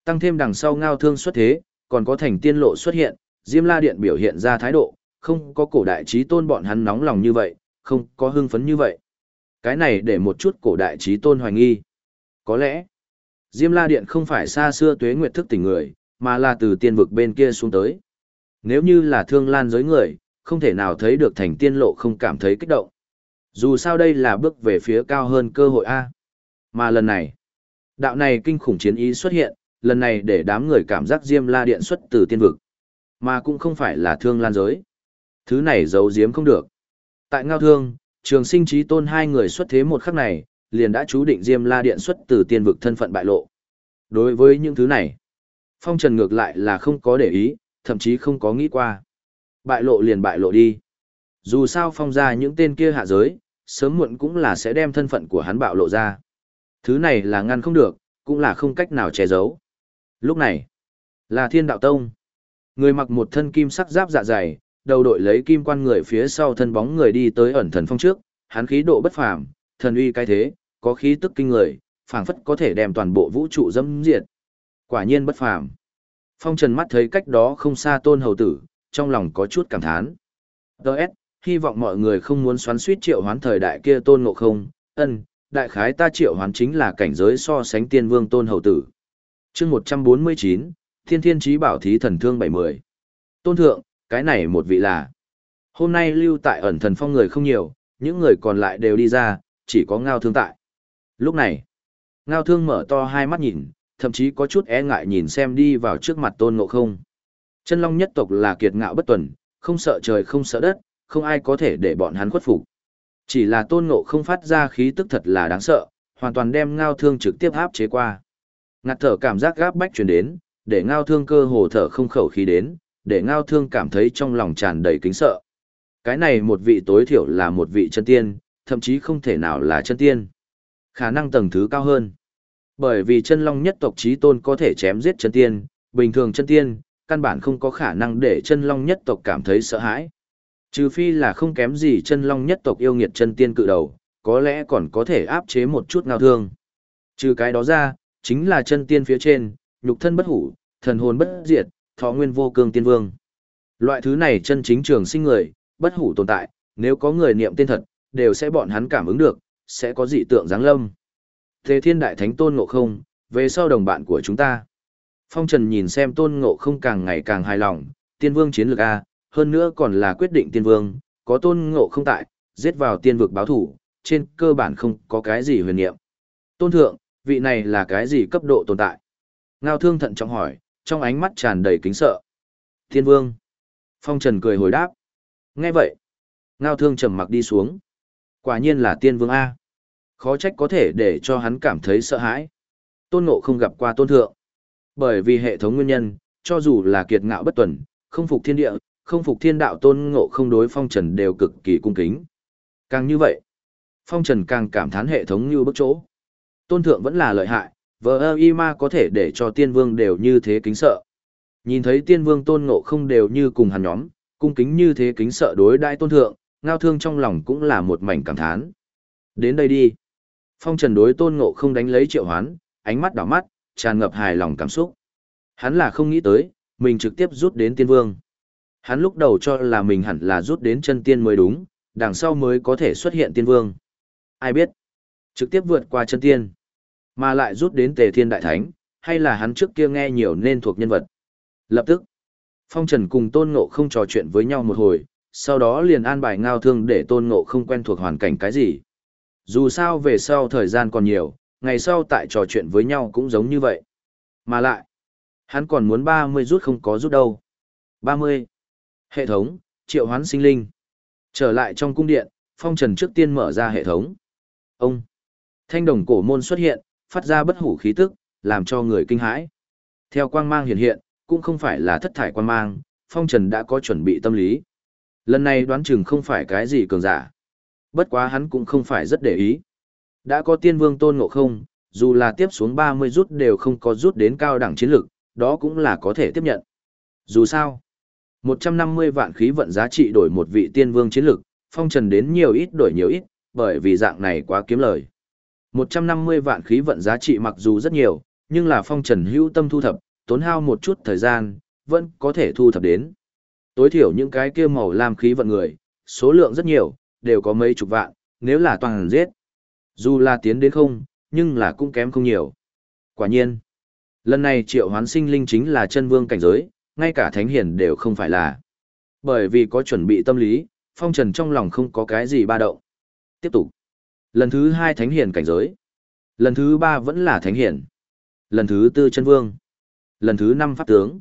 Tăng thêm đằng sau ngao thương xuất thế, còn có thành tiên lộ xuất hiện, Diêm La Điện biểu hiện ra thái độ, không có cổ đại trí tôn bọn hắn nóng lòng như vậy, không có hưng phấn như vậy. Cái này để một chút cổ đại trí tôn hoài nghi. Có lẽ, Diêm La Điện không phải xa xưa tuế nguyệt thức tỉnh người, mà là từ tiên vực bên kia xuống tới. Nếu như là thương lan giới người, không thể nào thấy được thành tiên lộ không cảm thấy kích động. Dù sao đây là bước về phía cao hơn cơ hội A. Mà lần này, đạo này kinh khủng chiến ý xuất hiện, lần này để đám người cảm giác Diêm La Điện xuất từ tiên vực. Mà cũng không phải là thương lan giới. Thứ này giấu giếm không được. Tại Ngao Thương, Trường Sinh Trí Tôn hai người xuất thế một khắc này, liền đã chú định Diêm La Điện xuất từ tiên vực thân phận bại lộ. Đối với những thứ này, Phong Trần ngược lại là không có để ý, thậm chí không có nghĩ qua. Bại lộ liền bại lộ đi. Dù sao phong ra những tên kia hạ giới, sớm muộn cũng là sẽ đem thân phận của hắn bạo lộ ra. Thứ này là ngăn không được, cũng là không cách nào che giấu. Lúc này, là thiên đạo tông. Người mặc một thân kim sắc giáp dạ dày, đầu đội lấy kim quan người phía sau thân bóng người đi tới ẩn thần phong trước, hắn khí độ bất phàm, thần uy cái thế, có khí tức kinh người, phảng phất có thể đem toàn bộ vũ trụ dâm diệt. Quả nhiên bất phàm. Phong Trần mắt thấy cách đó không xa Tôn hầu tử, trong lòng có chút cảm thán. DS, hy vọng mọi người không muốn xoắn suýt triệu hoán thời đại kia Tôn Ngộ Không, ân, đại khái ta triệu hoán chính là cảnh giới so sánh tiên vương tôn hầu tử chương 149, thiên thiên trí bảo thí thần thương 70. Tôn thượng, cái này một vị là. Hôm nay lưu tại ẩn thần phong người không nhiều, những người còn lại đều đi ra, chỉ có ngao thương tại. Lúc này, ngao thương mở to hai mắt nhìn, thậm chí có chút e ngại nhìn xem đi vào trước mặt tôn ngộ không. Chân long nhất tộc là kiệt ngạo bất tuần, không sợ trời không sợ đất, không ai có thể để bọn hắn khuất phục. Chỉ là tôn ngộ không phát ra khí tức thật là đáng sợ, hoàn toàn đem ngao thương trực tiếp áp chế qua. Ngạt thở cảm giác gáp bách truyền đến, để ngao thương cơ hồ thở không khẩu khí đến, để ngao thương cảm thấy trong lòng tràn đầy kính sợ. Cái này một vị tối thiểu là một vị chân tiên, thậm chí không thể nào là chân tiên. Khả năng tầng thứ cao hơn. Bởi vì chân long nhất tộc trí tôn có thể chém giết chân tiên, bình thường chân tiên, căn bản không có khả năng để chân long nhất tộc cảm thấy sợ hãi. Trừ phi là không kém gì chân long nhất tộc yêu nghiệt chân tiên cự đầu, có lẽ còn có thể áp chế một chút ngao thương. Trừ cái đó ra, chính là chân tiên phía trên, nhục thân bất hủ, thần hồn bất diệt, thọ nguyên vô cương tiên vương. Loại thứ này chân chính trường sinh người, bất hủ tồn tại, nếu có người niệm tên thật, đều sẽ bọn hắn cảm ứng được, sẽ có dị tượng giáng lâm. Thế thiên đại thánh tôn ngộ không, về sau đồng bạn của chúng ta. Phong Trần nhìn xem tôn ngộ không càng ngày càng hài lòng, tiên vương chiến lược A, hơn nữa còn là quyết định tiên vương, có tôn ngộ không tại, giết vào tiên vực báo thủ, trên cơ bản không có cái gì huyền niệm. Tôn thượng, vị này là cái gì cấp độ tồn tại? Ngao thương thận trọng hỏi, trong ánh mắt tràn đầy kính sợ. thiên vương. Phong Trần cười hồi đáp. Nghe vậy. Ngao thương trầm mặc đi xuống. Quả nhiên là tiên vương A. Khó trách có thể để cho hắn cảm thấy sợ hãi. Tôn ngộ không gặp qua tôn thượng. Bởi vì hệ thống nguyên nhân, cho dù là kiệt ngạo bất tuần, không phục thiên địa, không phục thiên đạo tôn ngộ không đối phong trần đều cực kỳ cung kính. Càng như vậy, phong trần càng cảm thán hệ thống như bức chỗ. Tôn thượng vẫn là lợi hại, vờ ơ y ma có thể để cho tiên vương đều như thế kính sợ. Nhìn thấy tiên vương tôn ngộ không đều như cùng hàn nhóm, cung kính như thế kính sợ đối đại tôn thượng, ngao thương trong lòng cũng là một mảnh cảm thán. Đến đây đi. Phong trần đối tôn ngộ không đánh lấy triệu hoán, ánh mắt đỏ mắt, tràn ngập hài lòng cảm xúc. Hắn là không nghĩ tới, mình trực tiếp rút đến tiên vương. Hắn lúc đầu cho là mình hẳn là rút đến chân tiên mới đúng, đằng sau mới có thể xuất hiện tiên vương. Ai biết? Trực tiếp vượt qua chân tiên. Mà lại rút đến tề thiên đại thánh, hay là hắn trước kia nghe nhiều nên thuộc nhân vật. Lập tức, Phong Trần cùng Tôn Ngộ không trò chuyện với nhau một hồi, sau đó liền an bài ngao thương để Tôn Ngộ không quen thuộc hoàn cảnh cái gì. Dù sao về sau thời gian còn nhiều, ngày sau tại trò chuyện với nhau cũng giống như vậy. Mà lại, hắn còn muốn 30 rút không có rút đâu. 30. Hệ thống, triệu hoán sinh linh. Trở lại trong cung điện, Phong Trần trước tiên mở ra hệ thống. Ông. Thanh đồng cổ môn xuất hiện, phát ra bất hủ khí tức, làm cho người kinh hãi. Theo quang mang hiện hiện, cũng không phải là thất thải quang mang, Phong Trần đã có chuẩn bị tâm lý. Lần này đoán chừng không phải cái gì cường giả. Bất quá hắn cũng không phải rất để ý. Đã có tiên vương tôn ngộ không, dù là tiếp xuống 30 rút đều không có rút đến cao đẳng chiến lực, đó cũng là có thể tiếp nhận. Dù sao, 150 vạn khí vận giá trị đổi một vị tiên vương chiến lực, phong trần đến nhiều ít đổi nhiều ít, bởi vì dạng này quá kiếm lời. 150 vạn khí vận giá trị mặc dù rất nhiều, nhưng là phong trần hữu tâm thu thập, tốn hao một chút thời gian, vẫn có thể thu thập đến. Tối thiểu những cái kia màu lam khí vận người, số lượng rất nhiều, đều có mấy chục vạn, nếu là toàn giết. Dù là tiến đến không, nhưng là cũng kém không nhiều. Quả nhiên, lần này triệu hoán sinh linh chính là chân vương cảnh giới, ngay cả thánh hiển đều không phải là. Bởi vì có chuẩn bị tâm lý, phong trần trong lòng không có cái gì ba động. Tiếp tục. Lần thứ hai thánh hiển cảnh giới. Lần thứ ba vẫn là thánh hiển. Lần thứ tư chân vương. Lần thứ năm pháp tướng.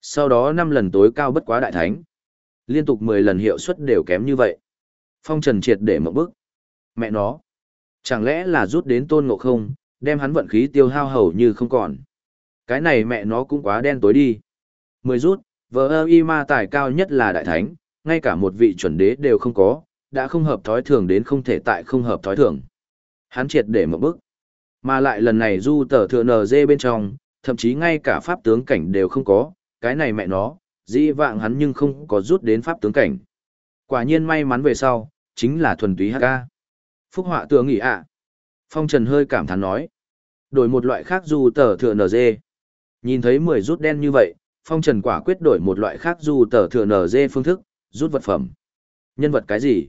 Sau đó năm lần tối cao bất quá đại thánh. Liên tục 10 lần hiệu suất đều kém như vậy. Phong trần triệt để một bước. Mẹ nó. Chẳng lẽ là rút đến tôn ngộ không, đem hắn vận khí tiêu hao hầu như không còn. Cái này mẹ nó cũng quá đen tối đi. Mười rút, vờ ơ y ma tài cao nhất là đại thánh, ngay cả một vị chuẩn đế đều không có, đã không hợp thói thường đến không thể tại không hợp thói thường. Hắn triệt để một bước. Mà lại lần này du tờ thừa NG bên trong, thậm chí ngay cả pháp tướng cảnh đều không có, cái này mẹ nó, dĩ vạng hắn nhưng không có rút đến pháp tướng cảnh. Quả nhiên may mắn về sau, chính là thuần túy HK. Phúc họa tựa nghỉ ạ. Phong Trần hơi cảm thán nói. Đổi một loại khác du tờ thừa NG. Nhìn thấy 10 rút đen như vậy, Phong Trần quả quyết đổi một loại khác du tờ thừa NG phương thức, rút vật phẩm. Nhân vật cái gì?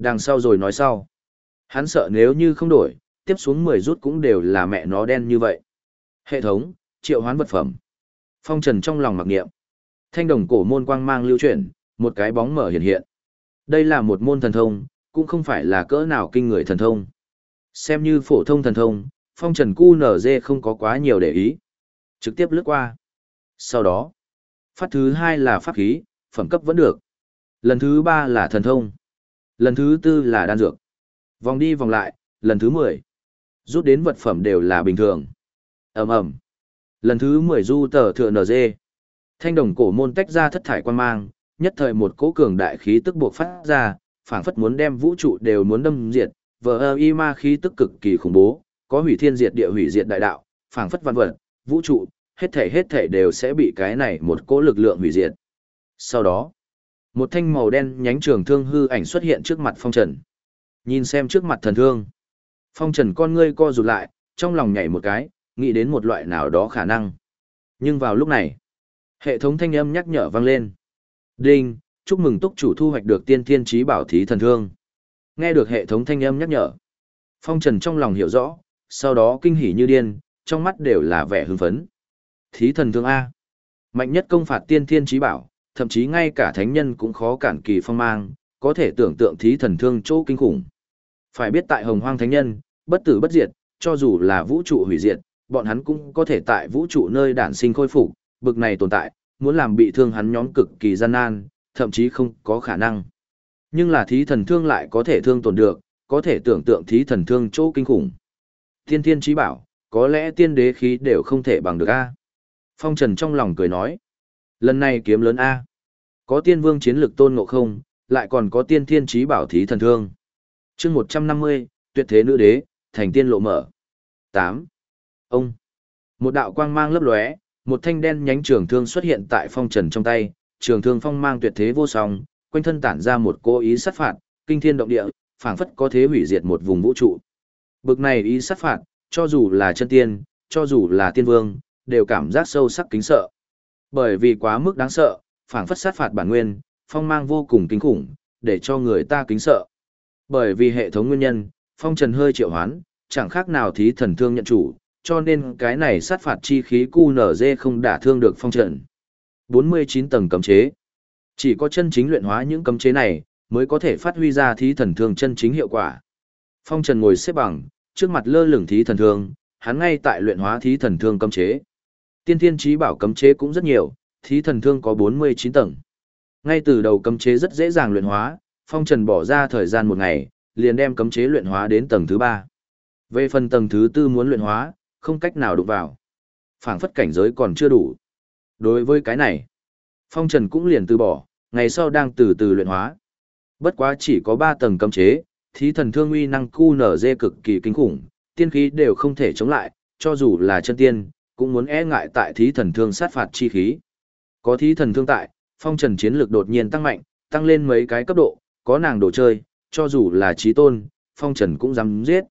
Đằng sau rồi nói sau. Hắn sợ nếu như không đổi, tiếp xuống 10 rút cũng đều là mẹ nó đen như vậy. Hệ thống, triệu hoán vật phẩm. Phong Trần trong lòng mặc niệm. Thanh đồng cổ môn quang mang lưu chuyển, một cái bóng mở hiện hiện. Đây là một môn thần thông, cũng không phải là cỡ nào kinh người thần thông. Xem như phổ thông thần thông, Phong Trần Cu NG không có quá nhiều để ý. Trực tiếp lướt qua. Sau đó, phát thứ hai là pháp khí, phẩm cấp vẫn được. Lần thứ ba là thần thông. Lần thứ tư là đan dược. Vòng đi vòng lại, lần thứ mười Rút đến vật phẩm đều là bình thường. ầm ầm Lần thứ mười du tờ thừa NG. Thanh đồng cổ môn tách ra thất thải quan mang, nhất thời một cỗ cường đại khí tức buộc phát ra, phảng phất muốn đem vũ trụ đều muốn đâm diệt, vờ ơ y ma khí tức cực kỳ khủng bố, có hủy thiên diệt địa hủy diệt đại đạo, phảng phất văn vật, vũ trụ, hết thể hết thể đều sẽ bị cái này một cỗ lực lượng hủy diệt. Sau đó, một thanh màu đen nhánh trường thương hư ảnh xuất hiện trước mặt phong trần. Nhìn xem trước mặt thần thương. Phong trần con ngươi co rụt lại, trong lòng nhảy một cái, nghĩ đến một loại nào đó khả năng. Nhưng vào lúc này, hệ thống thanh âm nhắc nhở vang lên. Đinh, chúc mừng túc chủ thu hoạch được tiên thiên trí bảo thí thần thương. Nghe được hệ thống thanh âm nhắc nhở. Phong trần trong lòng hiểu rõ, sau đó kinh hỉ như điên, trong mắt đều là vẻ hưng phấn. Thí thần thương A. Mạnh nhất công phạt tiên thiên trí bảo, thậm chí ngay cả thánh nhân cũng khó cản kỳ phong mang, có thể tưởng tượng thí thần thương chỗ kinh khủng. Phải biết tại hồng hoang thánh nhân, bất tử bất diệt, cho dù là vũ trụ hủy diệt, bọn hắn cũng có thể tại vũ trụ nơi đản sinh khôi phục, bực này tồn tại, muốn làm bị thương hắn nhóm cực kỳ gian nan, thậm chí không có khả năng. Nhưng là thí thần thương lại có thể thương tổn được, có thể tưởng tượng thí thần thương chỗ kinh khủng. Tiên tiên trí bảo, có lẽ tiên đế khí đều không thể bằng được A. Phong Trần trong lòng cười nói. Lần này kiếm lớn A. Có tiên vương chiến lực tôn ngộ không, lại còn có tiên thiên trí bảo thí thần thương. chương 150, tuyệt thế nữ đế, thành tiên lộ mở. 8. Ông. Một đạo quang mang lấp lóe, một thanh đen nhánh trường thương xuất hiện tại phong trần trong tay, trường thương phong mang tuyệt thế vô song, quanh thân tản ra một cố ý sát phạt, kinh thiên động địa, phảng phất có thế hủy diệt một vùng vũ trụ. Bực này ý sát phạt, cho dù là chân tiên, cho dù là tiên vương, đều cảm giác sâu sắc kính sợ. Bởi vì quá mức đáng sợ, phảng phất sát phạt bản nguyên, phong mang vô cùng kinh khủng, để cho người ta kính sợ. Bởi vì hệ thống nguyên nhân, phong trần hơi triệu hoán, chẳng khác nào thí thần thương nhận chủ, cho nên cái này sát phạt chi khí cu nở dê không đả thương được phong trần. 49 tầng cấm chế. Chỉ có chân chính luyện hóa những cấm chế này, mới có thể phát huy ra thí thần thương chân chính hiệu quả. Phong trần ngồi xếp bằng, trước mặt lơ lửng thí thần thương, hắn ngay tại luyện hóa thí thần thương cấm chế. Tiên thiên trí bảo cấm chế cũng rất nhiều, thí thần thương có 49 tầng. Ngay từ đầu cấm chế rất dễ dàng luyện hóa, Phong Trần bỏ ra thời gian một ngày, liền đem cấm chế luyện hóa đến tầng thứ 3. Về phần tầng thứ 4 muốn luyện hóa, không cách nào đụng vào. Phảng phất cảnh giới còn chưa đủ. Đối với cái này, Phong Trần cũng liền từ bỏ, ngày sau đang từ từ luyện hóa. Bất quá chỉ có 3 tầng cấm chế, thí thần thương uy năng cu nở dê cực kỳ kinh khủng, tiên khí đều không thể chống lại, cho dù là chân tiên, cũng muốn e ngại tại thí thần thương sát phạt chi khí. Có thí thần thương tại, phong trần chiến lược đột nhiên tăng mạnh, tăng lên mấy cái cấp độ, có nàng đồ chơi, cho dù là trí tôn, phong trần cũng dám giết.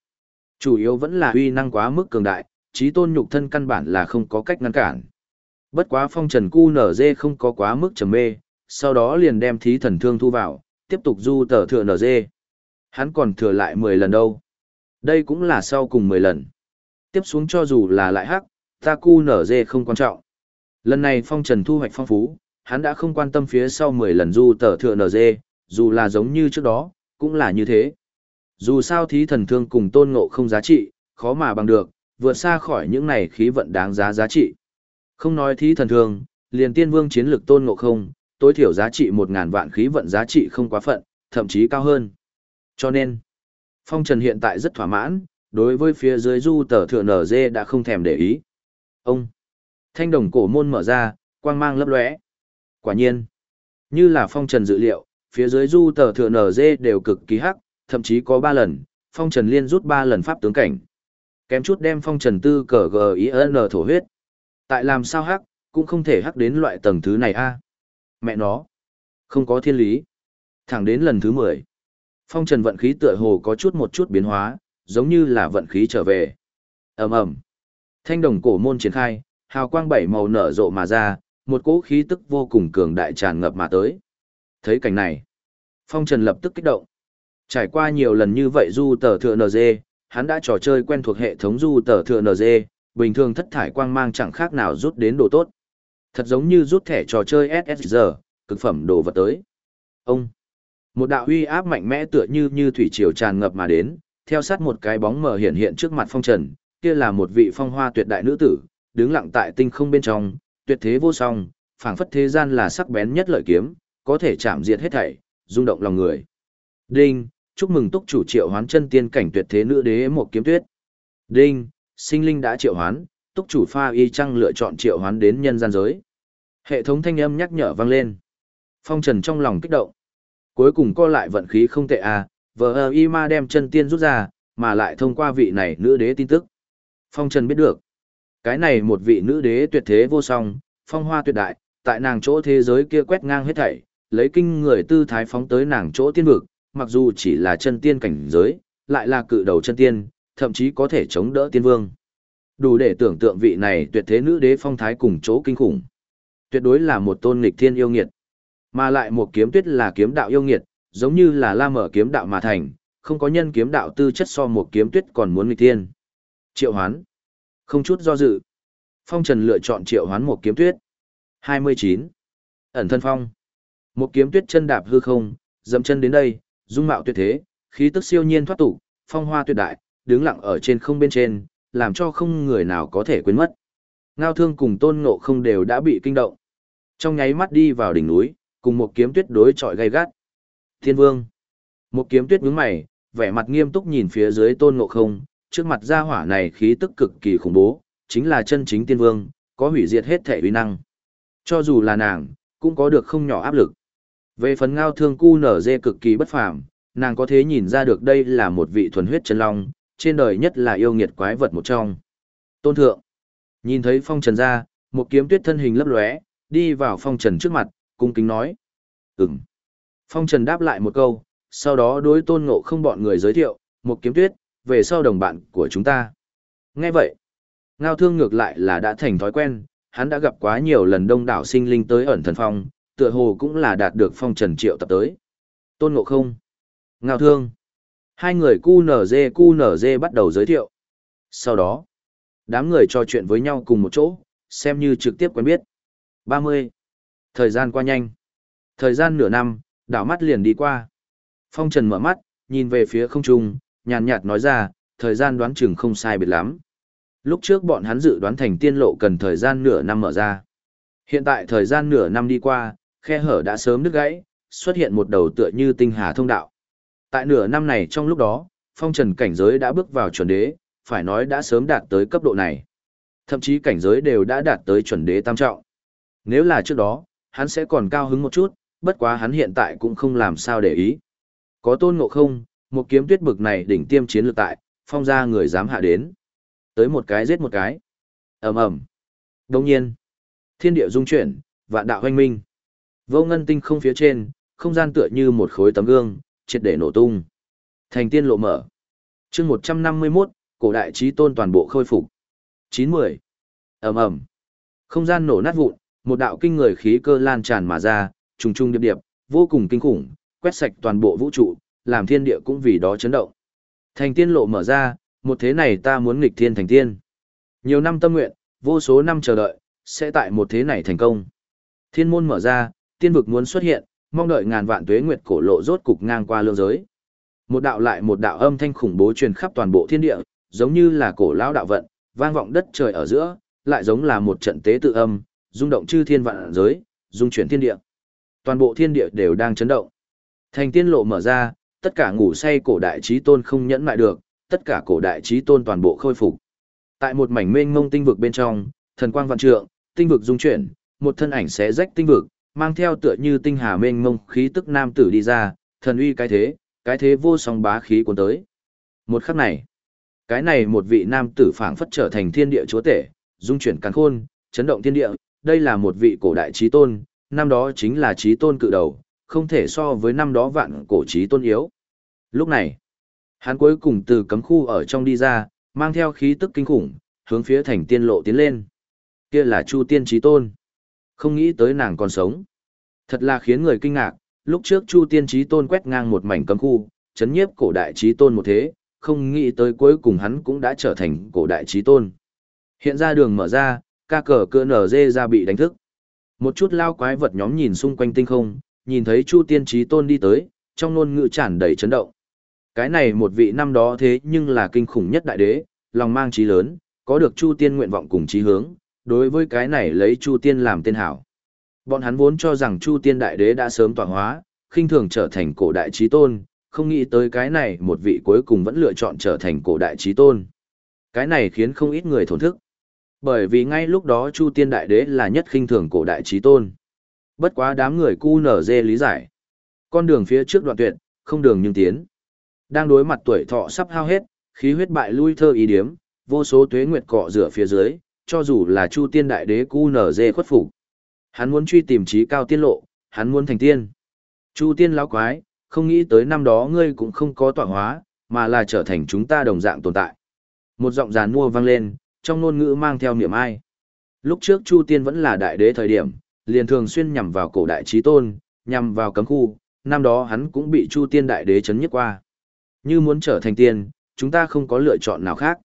Chủ yếu vẫn là uy năng quá mức cường đại, trí tôn nhục thân căn bản là không có cách ngăn cản. Bất quá phong trần cu nở dê không có quá mức trầm mê, sau đó liền đem thí thần thương thu vào, tiếp tục du tờ thừa nở dê. Hắn còn thừa lại 10 lần đâu. Đây cũng là sau cùng 10 lần. Tiếp xuống cho dù là lại hắc, ta cu nở dê không quan trọng. Lần này phong trần thu hoạch phong phú, hắn đã không quan tâm phía sau 10 lần du tờ thừa nở dê, dù là giống như trước đó, cũng là như thế. Dù sao thí thần thương cùng tôn ngộ không giá trị, khó mà bằng được, vượt xa khỏi những này khí vận đáng giá giá trị. Không nói thí thần thương, liền tiên vương chiến lực tôn ngộ không, tối thiểu giá trị 1.000 vạn khí vận giá trị không quá phận, thậm chí cao hơn. Cho nên, phong trần hiện tại rất thỏa mãn, đối với phía dưới du tờ thừa nở dê đã không thèm để ý. Ông! Thanh đồng cổ môn mở ra, quang mang lấp lóe. Quả nhiên, như là phong trần dự liệu, phía dưới du tờ thừa nở dê đều cực kỳ hắc, thậm chí có ba lần, phong trần liên rút ba lần pháp tướng cảnh. Kém chút đem phong trần tư cờ g i n thổ huyết. Tại làm sao hắc, cũng không thể hắc đến loại tầng thứ này a Mẹ nó, không có thiên lý. Thẳng đến lần thứ 10. Phong trần vận khí tựa hồ có chút một chút biến hóa, giống như là vận khí trở về. ầm ầm Thanh đồng cổ môn triển khai, hào quang bảy màu nở rộ mà ra, một cỗ khí tức vô cùng cường đại tràn ngập mà tới. Thấy cảnh này, Phong Trần lập tức kích động. Trải qua nhiều lần như vậy du tờ thừa NG, hắn đã trò chơi quen thuộc hệ thống du tờ thừa NG, bình thường thất thải quang mang chẳng khác nào rút đến đồ tốt. Thật giống như rút thẻ trò chơi SSG, cực phẩm đồ vật tới. Ông, một đạo uy áp mạnh mẽ tựa như như thủy triều tràn ngập mà đến, theo sát một cái bóng mờ hiện hiện trước mặt phong trần, kia là một vị phong hoa tuyệt đại nữ tử, đứng lặng tại tinh không bên trong, tuyệt thế vô song, phảng phất thế gian là sắc bén nhất lợi kiếm, có thể chạm diệt hết thảy, rung động lòng người. Đinh, chúc mừng túc chủ triệu hoán chân tiên cảnh tuyệt thế nữ đế một kiếm tuyết. Đinh, sinh linh đã triệu hoán, túc chủ pha y trăng lựa chọn triệu hoán đến nhân gian giới. Hệ thống thanh âm nhắc nhở vang lên. Phong trần trong lòng kích động. Cuối cùng co lại vận khí không tệ à, vờ y ma đem chân tiên rút ra, mà lại thông qua vị này nữ đế tin tức. Phong trần biết được. Cái này một vị nữ đế tuyệt thế vô song, phong hoa tuyệt đại, tại nàng chỗ thế giới kia quét ngang hết thảy, lấy kinh người tư thái phóng tới nàng chỗ tiên vực, mặc dù chỉ là chân tiên cảnh giới, lại là cự đầu chân tiên, thậm chí có thể chống đỡ tiên vương. Đủ để tưởng tượng vị này tuyệt thế nữ đế phong thái cùng chỗ kinh khủng. Tuyệt đối là một tôn nghịch thiên yêu nghiệt. Mà lại một kiếm tuyết là kiếm đạo yêu nghiệt, giống như là la mở kiếm đạo mà thành, không có nhân kiếm đạo tư chất so một kiếm tuyết còn muốn nghịch thiên. Triệu hoán. Không chút do dự. Phong Trần lựa chọn triệu hoán một kiếm tuyết. 29. Ẩn thân phong. Một kiếm tuyết chân đạp hư không, dậm chân đến đây, dung mạo tuyệt thế, khí tức siêu nhiên thoát tục, phong hoa tuyệt đại, đứng lặng ở trên không bên trên, làm cho không người nào có thể quên mất. Ngao thương cùng tôn ngộ không đều đã bị kinh động. Trong nháy mắt đi vào đỉnh núi, cùng một kiếm tuyết đối chọi gay gắt. Thiên vương. Một kiếm tuyết nhướng mày, vẻ mặt nghiêm túc nhìn phía dưới tôn ngộ không, trước mặt gia hỏa này khí tức cực kỳ khủng bố, chính là chân chính tiên vương, có hủy diệt hết thể uy năng. Cho dù là nàng, cũng có được không nhỏ áp lực. Về phần ngao thương cu nở dê cực kỳ bất phàm, nàng có thể nhìn ra được đây là một vị thuần huyết chân long, trên đời nhất là yêu nghiệt quái vật một trong. Tôn thượng, nhìn thấy phong trần ra, một kiếm tuyết thân hình lấp lóe, đi vào phong trần trước mặt, cung kính nói. Ừm. Phong trần đáp lại một câu, sau đó đối tôn ngộ không bọn người giới thiệu, một kiếm tuyết, về sau đồng bạn của chúng ta. Nghe vậy, ngao thương ngược lại là đã thành thói quen, hắn đã gặp quá nhiều lần đông đảo sinh linh tới ẩn thần phong, tựa hồ cũng là đạt được phong trần triệu tập tới. Tôn ngộ không, ngao thương, hai người cu nở dê cu nở dê bắt đầu giới thiệu. Sau đó, đám người trò chuyện với nhau cùng một chỗ, xem như trực tiếp quen biết. 30. Thời gian qua nhanh. Thời gian nửa năm, đảo mắt liền đi qua. Phong Trần mở mắt, nhìn về phía không trung, nhàn nhạt nói ra, thời gian đoán chừng không sai biệt lắm. Lúc trước bọn hắn dự đoán thành tiên lộ cần thời gian nửa năm mở ra. Hiện tại thời gian nửa năm đi qua, khe hở đã sớm đứt gãy, xuất hiện một đầu tựa như tinh hà thông đạo. Tại nửa năm này trong lúc đó, phong trần cảnh giới đã bước vào chuẩn đế, phải nói đã sớm đạt tới cấp độ này. Thậm chí cảnh giới đều đã đạt tới chuẩn đế tam trọng. Nếu là trước đó, hắn sẽ còn cao hứng một chút, bất quá hắn hiện tại cũng không làm sao để ý. Có tôn ngộ không, một kiếm tuyết bực này đỉnh tiêm chiến lược tại, phong ra người dám hạ đến. Tới một cái giết một cái. ầm ầm Đồng nhiên, thiên địa dung chuyển, vạn đạo hoanh minh. Vô ngân tinh không phía trên, không gian tựa như một khối tấm gương, triệt để nổ tung. Thành tiên lộ mở. chương 151, cổ đại trí tôn toàn bộ khôi phục. 90. ầm ầm Không gian nổ nát vụn, một đạo kinh người khí cơ lan tràn mà ra, trùng trùng điệp điệp, vô cùng kinh khủng, quét sạch toàn bộ vũ trụ, làm thiên địa cũng vì đó chấn động. Thành tiên lộ mở ra, một thế này ta muốn nghịch thiên thành tiên. Nhiều năm tâm nguyện, vô số năm chờ đợi, sẽ tại một thế này thành công. Thiên môn mở ra, tiên vực muốn xuất hiện, mong đợi ngàn vạn tuế nguyệt cổ lộ rốt cục ngang qua lương giới. Một đạo lại một đạo âm thanh khủng bố truyền khắp toàn bộ thiên địa, giống như là cổ lão đạo vận, vang vọng đất trời ở giữa, lại giống là một trận tế tự âm, rung động chư thiên vạn giới, dung chuyển thiên địa. Toàn bộ thiên địa đều đang chấn động. Thành tiên lộ mở ra, tất cả ngủ say cổ đại trí tôn không nhẫn lại được, tất cả cổ đại trí tôn toàn bộ khôi phục. Tại một mảnh mênh mông tinh vực bên trong, thần quang vạn trượng, tinh vực dung chuyển, một thân ảnh xé rách tinh vực, mang theo tựa như tinh hà mênh mông khí tức nam tử đi ra, thần uy cái thế, cái thế vô song bá khí cuốn tới. Một khắc này, cái này một vị nam tử phảng phất trở thành thiên địa chúa tể, dung chuyển càn khôn, chấn động thiên địa, đây là một vị cổ đại trí tôn, năm đó chính là trí tôn cự đầu, không thể so với năm đó vạn cổ trí tôn yếu. Lúc này, hắn cuối cùng từ cấm khu ở trong đi ra, mang theo khí tức kinh khủng, hướng phía thành tiên lộ tiến lên. Kia là Chu Tiên Trí Tôn. Không nghĩ tới nàng còn sống. Thật là khiến người kinh ngạc, lúc trước Chu Tiên Trí Tôn quét ngang một mảnh cấm khu, chấn nhiếp cổ đại Trí Tôn một thế, không nghĩ tới cuối cùng hắn cũng đã trở thành cổ đại trí tôn. Hiện ra đường mở ra, ca cờ cơ nở dê ra bị đánh thức. Một chút lao quái vật nhóm nhìn xung quanh tinh không, nhìn thấy Chu Tiên Trí Tôn đi tới, trong ngôn ngữ tràn đầy chấn động. Cái này một vị năm đó thế nhưng là kinh khủng nhất đại đế, lòng mang trí lớn, có được Chu Tiên nguyện vọng cùng trí hướng, đối với cái này lấy Chu Tiên làm tên hảo. Bọn hắn vốn cho rằng Chu Tiên đại đế đã sớm tọa hóa, khinh thường trở thành cổ đại trí tôn, không nghĩ tới cái này một vị cuối cùng vẫn lựa chọn trở thành cổ đại trí tôn. Cái này khiến không ít người thổn thức. Bởi vì ngay lúc đó Chu Tiên Đại Đế là nhất khinh thường cổ đại trí tôn. Bất quá đám người cu nở dê lý giải. Con đường phía trước đoạn tuyệt, không đường nhưng tiến. Đang đối mặt tuổi thọ sắp hao hết, khí huyết bại lui thơ ý điếm, vô số tuế nguyệt cọ rửa phía dưới, cho dù là Chu Tiên Đại Đế cu nở dê khuất phục. Hắn muốn truy tìm trí cao tiên lộ, hắn muốn thành tiên. Chu Tiên lão quái, không nghĩ tới năm đó ngươi cũng không có tọa hóa, mà là trở thành chúng ta đồng dạng tồn tại. Một giọng giàn mua vang lên, trong ngôn ngữ mang theo niệm ai. Lúc trước Chu Tiên vẫn là đại đế thời điểm, liền thường xuyên nhằm vào cổ đại trí tôn, nhằm vào cấm khu, năm đó hắn cũng bị Chu Tiên đại đế chấn nhất qua. Như muốn trở thành tiên, chúng ta không có lựa chọn nào khác.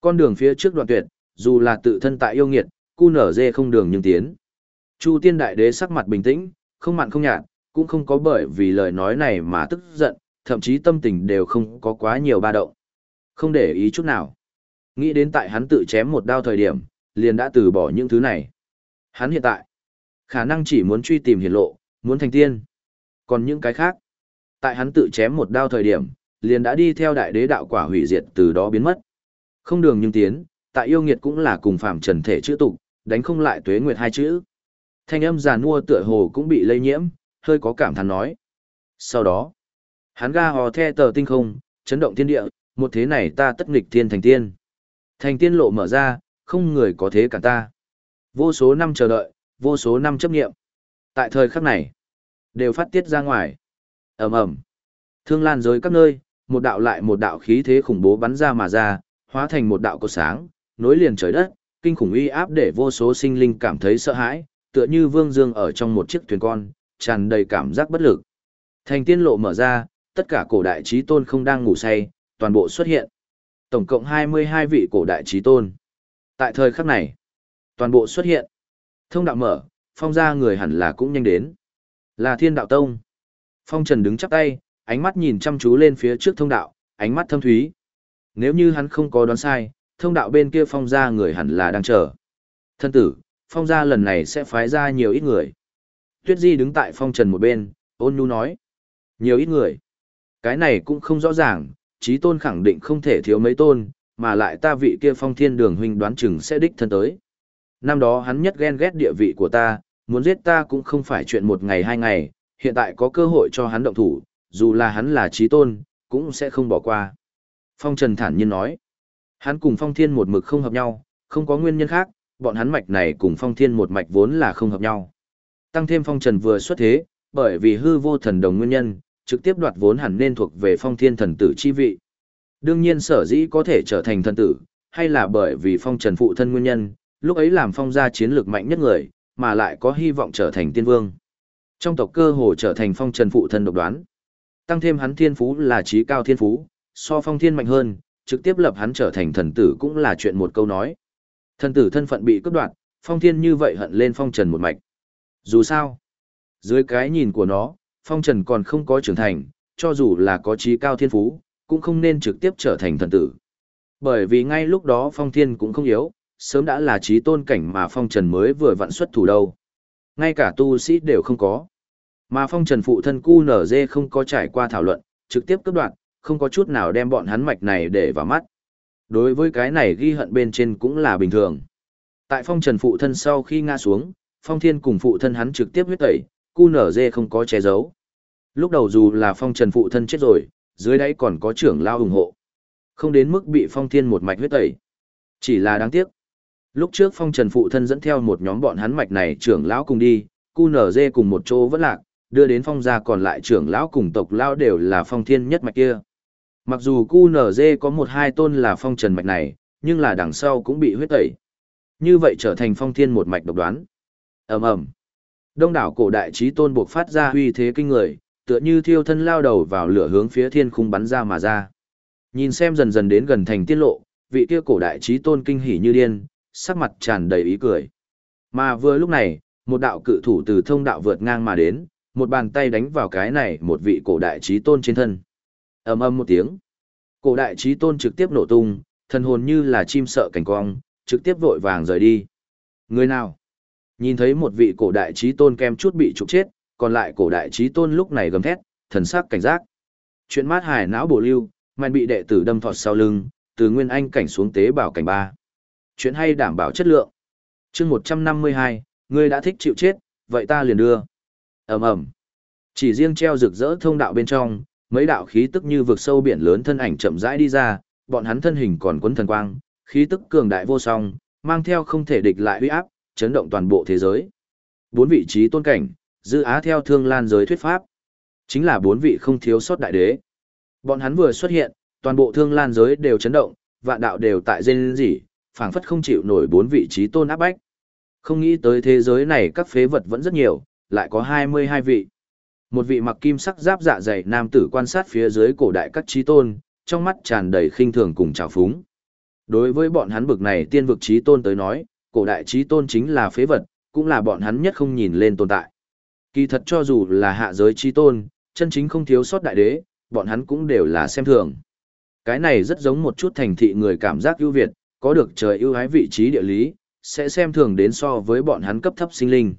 Con đường phía trước đoạn tuyệt, dù là tự thân tại yêu nghiệt, cu nở dê không đường nhưng tiến. Chu Tiên đại đế sắc mặt bình tĩnh, không mặn không nhạt, cũng không có bởi vì lời nói này mà tức giận, thậm chí tâm tình đều không có quá nhiều ba động. Không để ý chút nào. Nghĩ đến tại hắn tự chém một đao thời điểm, liền đã từ bỏ những thứ này. Hắn hiện tại, khả năng chỉ muốn truy tìm hiển lộ, muốn thành tiên. Còn những cái khác, tại hắn tự chém một đao thời điểm, liền đã đi theo đại đế đạo quả hủy diệt từ đó biến mất. Không đường nhưng tiến, tại yêu nghiệt cũng là cùng phạm trần thể chữ tục, đánh không lại tuế nguyệt hai chữ. Thanh âm giàn mua tựa hồ cũng bị lây nhiễm, hơi có cảm thán nói. Sau đó, hắn ga hò the tờ tinh không, chấn động thiên địa, một thế này ta tất nghịch thiên thành tiên. Thành tiên lộ mở ra, không người có thế cả ta. Vô số năm chờ đợi, vô số năm chấp nghiệm. Tại thời khắc này, đều phát tiết ra ngoài. ầm ầm Thương lan giới các nơi, một đạo lại một đạo khí thế khủng bố bắn ra mà ra, hóa thành một đạo cột sáng, nối liền trời đất, kinh khủng uy áp để vô số sinh linh cảm thấy sợ hãi, tựa như vương dương ở trong một chiếc thuyền con, tràn đầy cảm giác bất lực. Thành tiên lộ mở ra, tất cả cổ đại trí tôn không đang ngủ say, toàn bộ xuất hiện. Tổng cộng 22 vị cổ đại trí tôn. Tại thời khắc này, toàn bộ xuất hiện. Thông đạo mở, phong ra người hẳn là cũng nhanh đến. Là thiên đạo tông. Phong trần đứng chắp tay, ánh mắt nhìn chăm chú lên phía trước thông đạo, ánh mắt thâm thúy. Nếu như hắn không có đoán sai, thông đạo bên kia phong ra người hẳn là đang chờ. Thân tử, phong ra lần này sẽ phái ra nhiều ít người. Tuyết Di đứng tại phong trần một bên, ôn nhu nói. Nhiều ít người. Cái này cũng không rõ ràng, trí tôn khẳng định không thể thiếu mấy tôn, mà lại ta vị kia phong thiên đường huynh đoán chừng sẽ đích thân tới. Năm đó hắn nhất ghen ghét địa vị của ta, muốn giết ta cũng không phải chuyện một ngày hai ngày, hiện tại có cơ hội cho hắn động thủ, dù là hắn là trí tôn, cũng sẽ không bỏ qua. Phong Trần thản nhiên nói, hắn cùng phong thiên một mực không hợp nhau, không có nguyên nhân khác, bọn hắn mạch này cùng phong thiên một mạch vốn là không hợp nhau. Tăng thêm phong trần vừa xuất thế, bởi vì hư vô thần đồng nguyên nhân, trực tiếp đoạt vốn hẳn nên thuộc về phong thiên thần tử chi vị. Đương nhiên sở dĩ có thể trở thành thần tử, hay là bởi vì phong trần phụ thân nguyên nhân, lúc ấy làm phong gia chiến lược mạnh nhất người, mà lại có hy vọng trở thành tiên vương. Trong tộc cơ hồ trở thành phong trần phụ thân độc đoán. Tăng thêm hắn thiên phú là trí cao thiên phú, so phong thiên mạnh hơn, trực tiếp lập hắn trở thành thần tử cũng là chuyện một câu nói. Thần tử thân phận bị cướp đoạt, phong thiên như vậy hận lên phong trần một mạch. Dù sao, dưới cái nhìn của nó, phong trần còn không có trưởng thành, cho dù là có trí cao thiên phú, cũng không nên trực tiếp trở thành thần tử. Bởi vì ngay lúc đó phong thiên cũng không yếu, sớm đã là trí tôn cảnh mà phong trần mới vừa vặn xuất thủ đâu. Ngay cả tu sĩ đều không có. Mà phong trần phụ thân cu nở dê không có trải qua thảo luận, trực tiếp cấp đoạn, không có chút nào đem bọn hắn mạch này để vào mắt. Đối với cái này ghi hận bên trên cũng là bình thường. Tại phong trần phụ thân sau khi ngã xuống, phong thiên cùng phụ thân hắn trực tiếp huyết tẩy, cu nở dê không có che giấu. Lúc đầu dù là phong trần phụ thân chết rồi, dưới đáy còn có trưởng lao ủng hộ. Không đến mức bị phong thiên một mạch huyết tẩy. Chỉ là đáng tiếc. Lúc trước phong trần phụ thân dẫn theo một nhóm bọn hắn mạch này trưởng lão cùng đi, cu nở dê cùng một chỗ vẫn lạc, đưa đến phong gia còn lại trưởng lão cùng tộc lão đều là phong thiên nhất mạch kia. Mặc dù cu nở dê có một hai tôn là phong trần mạch này, nhưng là đằng sau cũng bị huyết tẩy. Như vậy trở thành phong thiên một mạch độc đoán. ầm ầm Đông đảo cổ đại trí tôn buộc phát ra uy thế kinh người, tựa như thiêu thân lao đầu vào lửa hướng phía thiên khung bắn ra mà ra. Nhìn xem dần dần đến gần thành tiên lộ, vị kia cổ đại trí tôn kinh hỉ như điên, sắc mặt tràn đầy ý cười. Mà vừa lúc này, một đạo cự thủ từ thông đạo vượt ngang mà đến, một bàn tay đánh vào cái này một vị cổ đại trí tôn trên thân. ầm ầm một tiếng. Cổ đại trí tôn trực tiếp nổ tung, thần hồn như là chim sợ cảnh quang, trực tiếp vội vàng rời đi. Người nào? Nhìn thấy một vị cổ đại trí tôn kem chút bị trục chết, còn lại cổ đại trí tôn lúc này gầm thét, thần sắc cảnh giác. Chuyện mát hải não bổ lưu, mạnh bị đệ tử đâm thọt sau lưng, từ nguyên anh cảnh xuống tế bảo cảnh ba. Chuyện hay đảm bảo chất lượng. chương 152, ngươi đã thích chịu chết, vậy ta liền đưa. ầm ầm Chỉ riêng treo rực rỡ thông đạo bên trong, mấy đạo khí tức như vực sâu biển lớn thân ảnh chậm rãi đi ra, bọn hắn thân hình còn quấn thần quang, khí tức cường đại vô song, mang theo không thể địch lại uy áp, chấn động toàn bộ thế giới. Bốn vị trí tôn cảnh, dư á theo thương lan giới thuyết pháp. Chính là bốn vị không thiếu sót đại đế. Bọn hắn vừa xuất hiện, toàn bộ thương lan giới đều chấn động, vạn đạo đều tại dên gì, phảng phất không chịu nổi bốn vị trí tôn áp bách. Không nghĩ tới thế giới này các phế vật vẫn rất nhiều, lại có 22 vị. Một vị mặc kim sắc giáp dạ dày nam tử quan sát phía dưới cổ đại các trí tôn, trong mắt tràn đầy khinh thường cùng trào phúng. Đối với bọn hắn bực này tiên vực trí tôn tới nói, cổ đại trí tôn chính là phế vật, cũng là bọn hắn nhất không nhìn lên tồn tại. Kỳ thật cho dù là hạ giới trí tôn, chân chính không thiếu sót đại đế, bọn hắn cũng đều là xem thường. Cái này rất giống một chút thành thị người cảm giác ưu việt, có được trời ưu ái vị trí địa lý, sẽ xem thường đến so với bọn hắn cấp thấp sinh linh.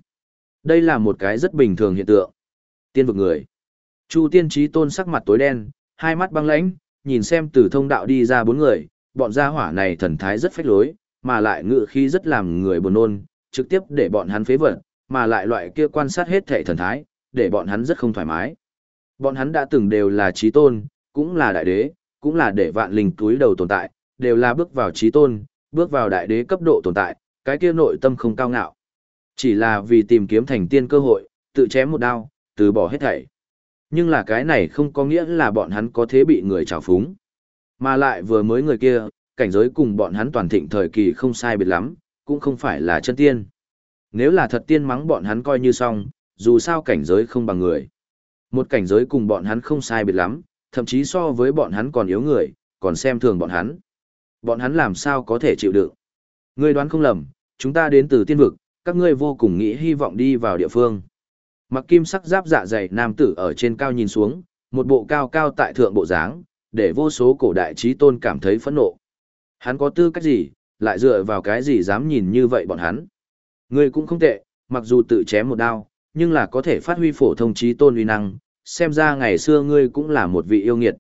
Đây là một cái rất bình thường hiện tượng. Tiên vực người. Chu tiên trí tôn sắc mặt tối đen, hai mắt băng lãnh, nhìn xem từ thông đạo đi ra bốn người, bọn gia hỏa này thần thái rất phách lối, mà lại ngự khí rất làm người buồn nôn, trực tiếp để bọn hắn phế vật, mà lại loại kia quan sát hết thể thần thái, để bọn hắn rất không thoải mái. Bọn hắn đã từng đều là trí tôn, cũng là đại đế, cũng là để vạn linh túi đầu tồn tại, đều là bước vào trí tôn, bước vào đại đế cấp độ tồn tại, cái kia nội tâm không cao ngạo. Chỉ là vì tìm kiếm thành tiên cơ hội, tự chém một đao, từ bỏ hết thảy. Nhưng là cái này không có nghĩa là bọn hắn có thế bị người trào phúng. Mà lại vừa mới người kia, cảnh giới cùng bọn hắn toàn thịnh thời kỳ không sai biệt lắm, cũng không phải là chân tiên. Nếu là thật tiên mắng bọn hắn coi như xong, dù sao cảnh giới không bằng người. Một cảnh giới cùng bọn hắn không sai biệt lắm, thậm chí so với bọn hắn còn yếu người, còn xem thường bọn hắn. Bọn hắn làm sao có thể chịu đựng. Ngươi đoán không lầm, chúng ta đến từ tiên vực, các ngươi vô cùng nghĩ hy vọng đi vào địa phương. Mặc kim sắc giáp dạ dày nam tử ở trên cao nhìn xuống, một bộ cao cao tại thượng bộ dáng, để vô số cổ đại trí tôn cảm thấy phẫn nộ. Hắn có tư cách gì, lại dựa vào cái gì dám nhìn như vậy bọn hắn. Ngươi cũng không tệ, mặc dù tự chém một đao, nhưng là có thể phát huy phổ thông trí tôn uy năng, xem ra ngày xưa ngươi cũng là một vị yêu nghiệt.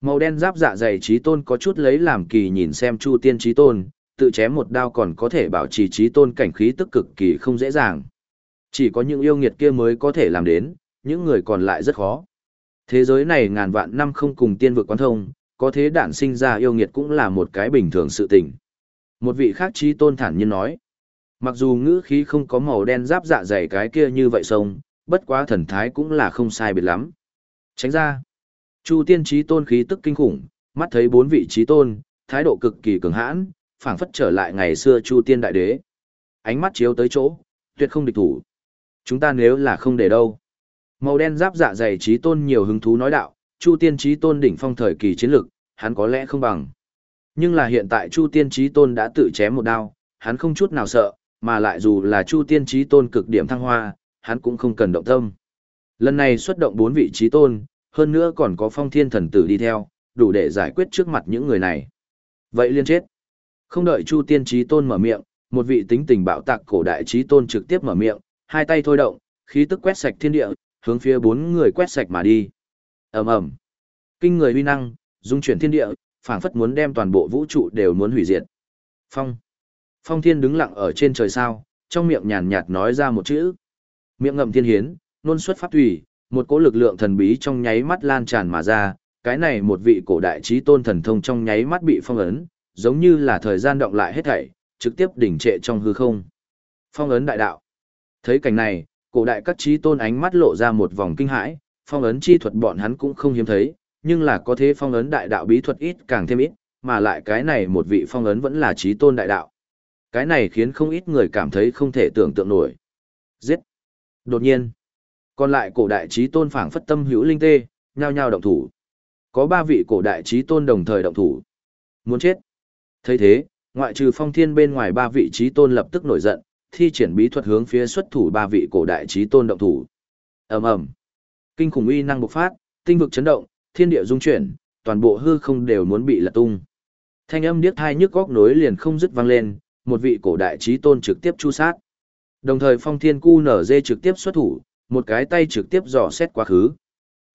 Màu đen giáp dạ dày trí tôn có chút lấy làm kỳ nhìn xem Chu Tiên trí tôn, tự chém một đao còn có thể bảo trì trí tôn cảnh khí tức cực kỳ không dễ dàng. Chỉ có những yêu nghiệt kia mới có thể làm đến, những người còn lại rất khó. Thế giới này ngàn vạn năm không cùng tiên vực quan thông, có thế đản sinh ra yêu nghiệt cũng là một cái bình thường sự tình. Một vị khác trí tôn thản nhiên nói, mặc dù ngữ khí không có màu đen giáp dạ dày cái kia như vậy sông, bất quá thần thái cũng là không sai biệt lắm. Tránh ra, Chu tiên trí tôn khí tức kinh khủng, mắt thấy bốn vị trí tôn, thái độ cực kỳ cường hãn, phảng phất trở lại ngày xưa Chu tiên đại đế. Ánh mắt chiếu tới chỗ, tuyệt không địch thủ. Chúng ta nếu là không để đâu. Màu đen giáp dạ dày trí tôn nhiều hứng thú nói đạo, Chu tiên trí tôn đỉnh phong thời kỳ chiến lực, hắn có lẽ không bằng. Nhưng là hiện tại Chu tiên trí tôn đã tự chém một đao, hắn không chút nào sợ, mà lại dù là Chu tiên trí tôn cực điểm thăng hoa, hắn cũng không cần động tâm. Lần này xuất động bốn vị trí tôn, hơn nữa còn có phong thiên thần tử đi theo, đủ để giải quyết trước mặt những người này. Vậy liên chết. Không đợi Chu tiên trí tôn mở miệng, một vị tính tình bạo tạc cổ đại trí tôn trực tiếp mở miệng, hai tay thôi động, khí tức quét sạch thiên địa, hướng phía bốn người quét sạch mà đi. ầm ầm, kinh người uy năng, dung chuyển thiên địa, phảng phất muốn đem toàn bộ vũ trụ đều muốn hủy diệt. Phong, phong thiên đứng lặng ở trên trời sao, trong miệng nhàn nhạt nói ra một chữ, miệng ngậm thiên hiến, nôn xuất pháp thủy, một cỗ lực lượng thần bí trong nháy mắt lan tràn mà ra, cái này một vị cổ đại trí tôn thần thông trong nháy mắt bị phong ấn, giống như là thời gian động lại hết thảy, trực tiếp đỉnh trệ trong hư không. Phong ấn đại đạo. Thấy cảnh này, cổ đại các trí tôn ánh mắt lộ ra một vòng kinh hãi, phong ấn chi thuật bọn hắn cũng không hiếm thấy, nhưng là có thế phong ấn đại đạo bí thuật ít càng thêm ít, mà lại cái này một vị phong ấn vẫn là trí tôn đại đạo. Cái này khiến không ít người cảm thấy không thể tưởng tượng nổi. Giết! Đột nhiên, còn lại cổ đại trí tôn phảng phất tâm hữu linh tê, nhao nhao động thủ. Có ba vị cổ đại trí tôn đồng thời động thủ. Muốn chết. thấy thế, ngoại trừ phong thiên bên ngoài ba vị trí tôn lập tức nổi giận, thi triển bí thuật hướng phía xuất thủ ba vị cổ đại trí tôn động thủ. ầm ầm, kinh khủng uy năng bộc phát, tinh vực chấn động, thiên địa rung chuyển, toàn bộ hư không đều muốn bị lật tung. Thanh âm điếc thai nhức góc nối liền không dứt vang lên, một vị cổ đại trí tôn trực tiếp chu sát. Đồng thời phong thiên cu nở dê trực tiếp xuất thủ, một cái tay trực tiếp dò xét quá khứ.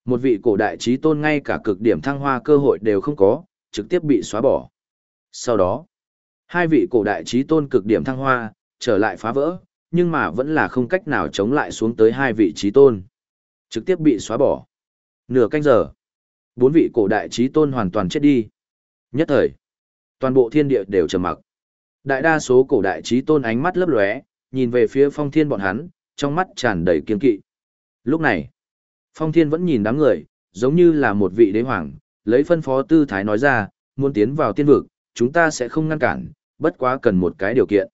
Một vị cổ đại trí tôn ngay cả cực điểm thăng hoa cơ hội đều không có, trực tiếp bị xóa bỏ. Sau đó, hai vị cổ đại trí tôn cực điểm thăng hoa, trở lại phá vỡ, nhưng mà vẫn là không cách nào chống lại xuống tới hai vị trí tôn. Trực tiếp bị xóa bỏ. Nửa canh giờ, bốn vị cổ đại trí tôn hoàn toàn chết đi. Nhất thời, toàn bộ thiên địa đều trầm mặc. Đại đa số cổ đại trí tôn ánh mắt lấp lóe, nhìn về phía phong thiên bọn hắn, trong mắt tràn đầy kiên kỵ. Lúc này, phong thiên vẫn nhìn đám người, giống như là một vị đế hoàng, lấy phân phó tư thái nói ra, muốn tiến vào tiên vực, chúng ta sẽ không ngăn cản, bất quá cần một cái điều kiện.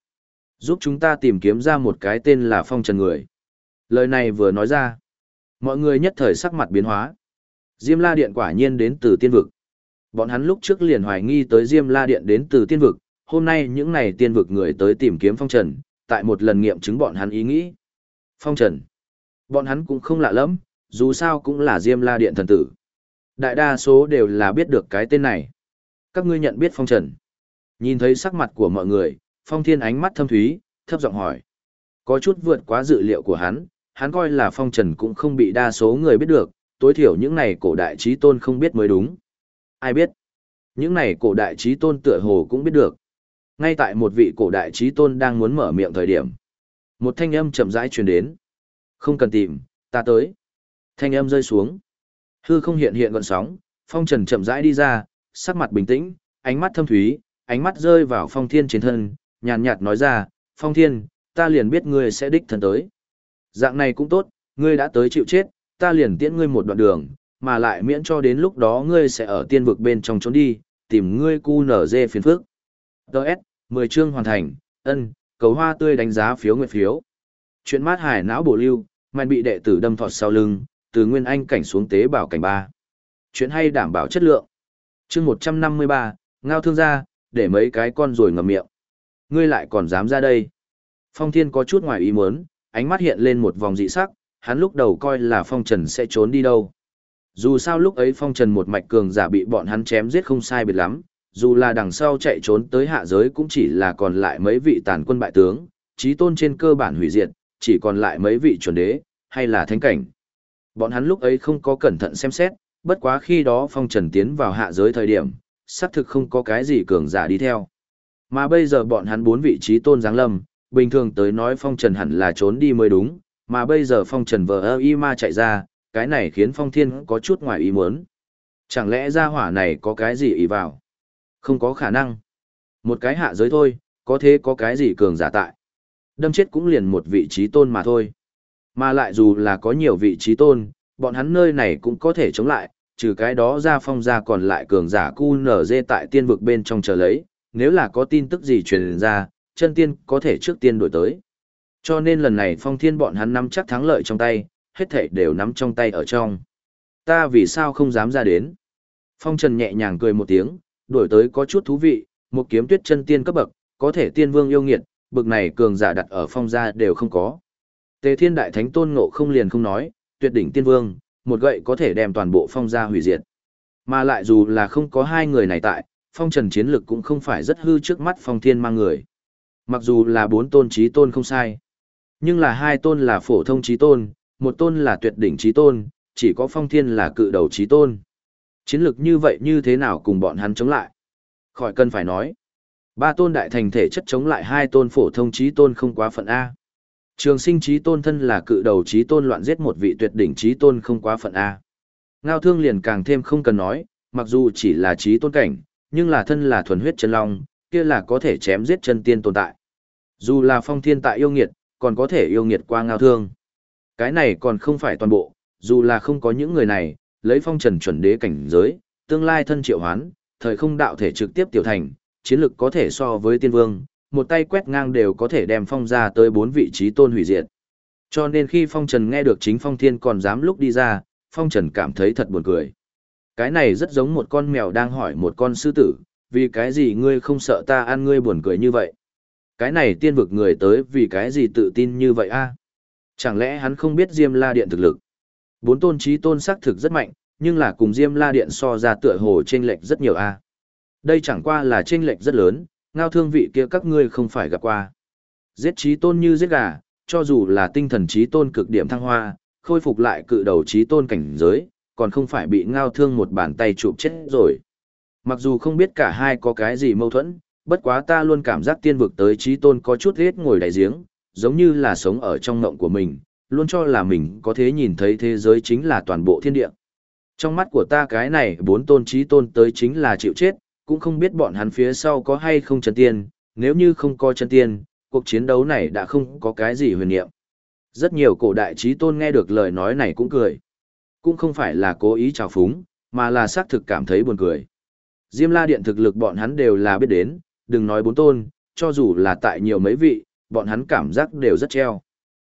Giúp chúng ta tìm kiếm ra một cái tên là phong trần người. Lời này vừa nói ra, mọi người nhất thời sắc mặt biến hóa. Diêm La Điện quả nhiên đến từ tiên vực. Bọn hắn lúc trước liền hoài nghi tới Diêm La Điện đến từ tiên vực, hôm nay những này tiên vực người tới tìm kiếm phong trần, tại một lần nghiệm chứng bọn hắn ý nghĩ. Phong trần. Bọn hắn cũng không lạ lắm, dù sao cũng là Diêm La Điện thần tử. Đại đa số đều là biết được cái tên này. Các ngươi nhận biết phong trần. Nhìn thấy sắc mặt của mọi người, phong thiên ánh mắt thâm thúy, thấp giọng hỏi. Có chút vượt quá dự liệu của hắn, hắn coi là phong trần cũng không bị đa số người biết được, tối thiểu những này cổ đại trí tôn không biết mới đúng. Ai biết? Những này cổ đại trí tôn tựa hồ cũng biết được. Ngay tại một vị cổ đại trí tôn đang muốn mở miệng thời điểm. Một thanh âm chậm rãi truyền đến. Không cần tìm, ta tới. Thanh âm rơi xuống. Hư không hiện hiện gọn sóng, phong trần chậm rãi đi ra, sắc mặt bình tĩnh, ánh mắt thâm thúy, ánh mắt rơi vào phong thiên trên thân, nhàn nhạt nói ra, phong thiên, ta liền biết ngươi sẽ đích thân tới. Dạng này cũng tốt, ngươi đã tới chịu chết, ta liền tiễn ngươi một đoạn đường, mà lại miễn cho đến lúc đó ngươi sẽ ở tiên vực bên trong trốn đi, tìm ngươi cu nở dê phiền phức. Đợt, 10 chương hoàn thành, ân, cầu hoa tươi đánh giá phiếu nguyện phiếu. Chuyện mát hải não bổ lưu, mạnh bị đệ tử đâm thọt sau lưng, từ nguyên anh cảnh xuống tế bảo cảnh ba. Chuyện hay đảm bảo chất lượng. Chương 153, ngao thương gia, để mấy cái con rồi ngậm miệng. Ngươi lại còn dám ra đây. Phong Thiên có chút ngoài ý muốn, ánh mắt hiện lên một vòng dị sắc, hắn lúc đầu coi là Phong Trần sẽ trốn đi đâu. Dù sao lúc ấy Phong Trần một mạch cường giả bị bọn hắn chém giết không sai biệt lắm, dù là đằng sau chạy trốn tới hạ giới cũng chỉ là còn lại mấy vị tàn quân bại tướng, trí tôn trên cơ bản hủy diệt, chỉ còn lại mấy vị chuẩn đế, hay là thánh cảnh. Bọn hắn lúc ấy không có cẩn thận xem xét, bất quá khi đó phong trần tiến vào hạ giới thời điểm, xác thực không có cái gì cường giả đi theo. Mà bây giờ bọn hắn bốn vị trí tôn giáng lâm, bình thường tới nói phong trần hẳn là trốn đi mới đúng, mà bây giờ phong trần vờ ơ y ma chạy ra, cái này khiến phong thiên có chút ngoài ý muốn. Chẳng lẽ ra hỏa này có cái gì ý vào? Không có khả năng. Một cái hạ giới thôi, có thế có cái gì cường giả tại. Đâm chết cũng liền một vị trí tôn mà thôi. Mà lại dù là có nhiều vị trí tôn, bọn hắn nơi này cũng có thể chống lại, trừ cái đó ra phong ra còn lại cường giả cu tại tiên vực bên trong chờ lấy, nếu là có tin tức gì truyền ra, chân tiên có thể trước tiên đổi tới. Cho nên lần này phong thiên bọn hắn nắm chắc thắng lợi trong tay, hết thảy đều nắm trong tay ở trong. Ta vì sao không dám ra đến? Phong Trần nhẹ nhàng cười một tiếng, đổi tới có chút thú vị, một kiếm tuyết chân tiên cấp bậc, có thể tiên vương yêu nghiệt, bậc này cường giả đặt ở phong gia đều không có. Tề Thiên Đại Thánh Tôn Ngộ không liền không nói, tuyệt đỉnh tiên vương, một gậy có thể đem toàn bộ phong gia hủy diệt. Mà lại dù là không có hai người này tại, phong trần chiến lực cũng không phải rất hư trước mắt phong thiên mang người. Mặc dù là bốn tôn trí tôn không sai, nhưng là hai tôn là phổ thông trí tôn, một tôn là tuyệt đỉnh trí tôn, chỉ có phong thiên là cự đầu trí tôn. Chiến lược như vậy như thế nào cùng bọn hắn chống lại? Khỏi cần phải nói. Ba tôn đại thành thể chất chống lại hai tôn phổ thông trí tôn không quá phận A. Trường sinh trí tôn thân là cự đầu trí tôn loạn giết một vị tuyệt đỉnh trí tôn không quá phận A. Ngao thương liền càng thêm không cần nói, mặc dù chỉ là trí tôn cảnh, nhưng là thân là thuần huyết chân long, kia là có thể chém giết chân tiên tồn tại. Dù là phong thiên tại yêu nghiệt, còn có thể yêu nghiệt qua ngao thương. Cái này còn không phải toàn bộ, dù là không có những người này, lấy phong trần chuẩn đế cảnh giới, tương lai thân triệu hoán, thời không đạo thể trực tiếp tiểu thành, chiến lực có thể so với tiên vương, một tay quét ngang đều có thể đem phong ra tới bốn vị trí tôn hủy diệt. Cho nên khi phong trần nghe được chính phong thiên còn dám lúc đi ra, phong trần cảm thấy thật buồn cười. Cái này rất giống một con mèo đang hỏi một con sư tử, vì cái gì ngươi không sợ ta ăn ngươi buồn cười như vậy? Cái này tiên vực người tới vì cái gì tự tin như vậy a? Chẳng lẽ hắn không biết Diêm La Điện thực lực? Bốn tôn trí tôn sắc thực rất mạnh, nhưng là cùng Diêm La Điện so ra tựa hồ chênh lệch rất nhiều a. Đây chẳng qua là chênh lệch rất lớn, ngao thương vị kia các ngươi không phải gặp qua. Giết trí tôn như giết gà, cho dù là tinh thần trí tôn cực điểm thăng hoa, khôi phục lại cự đầu trí tôn cảnh giới, còn không phải bị ngao thương một bàn tay chụp chết rồi. Mặc dù không biết cả hai có cái gì mâu thuẫn, bất quá ta luôn cảm giác tiên vực tới trí tôn có chút ghét ngồi đại giếng, giống như là sống ở trong ngộng của mình, luôn cho là mình có thể nhìn thấy thế giới chính là toàn bộ thiên địa. Trong mắt của ta cái này bốn tôn trí tôn tới chính là chịu chết, cũng không biết bọn hắn phía sau có hay không chân tiên, nếu như không có chân tiên, cuộc chiến đấu này đã không có cái gì huyền niệm. Rất nhiều cổ đại trí tôn nghe được lời nói này cũng cười. Cũng không phải là cố ý trào phúng, mà là xác thực cảm thấy buồn cười. Diêm la điện thực lực bọn hắn đều là biết đến, đừng nói bốn tôn, cho dù là tại nhiều mấy vị, bọn hắn cảm giác đều rất treo.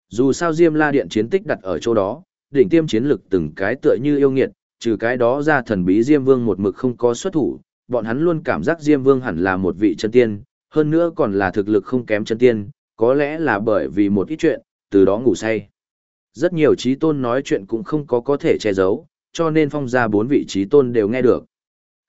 Dù sao Diêm la điện chiến tích đặt ở chỗ đó, đỉnh tiêm chiến lực từng cái tựa như yêu nghiệt, trừ cái đó ra thần bí Diêm Vương một mực không có xuất thủ, bọn hắn luôn cảm giác Diêm Vương hẳn là một vị chân tiên, hơn nữa còn là thực lực không kém chân tiên, có lẽ là bởi vì một ít chuyện, từ đó ngủ say. Rất nhiều trí tôn nói chuyện cũng không có có thể che giấu, cho nên phong ra bốn vị trí tôn đều nghe được.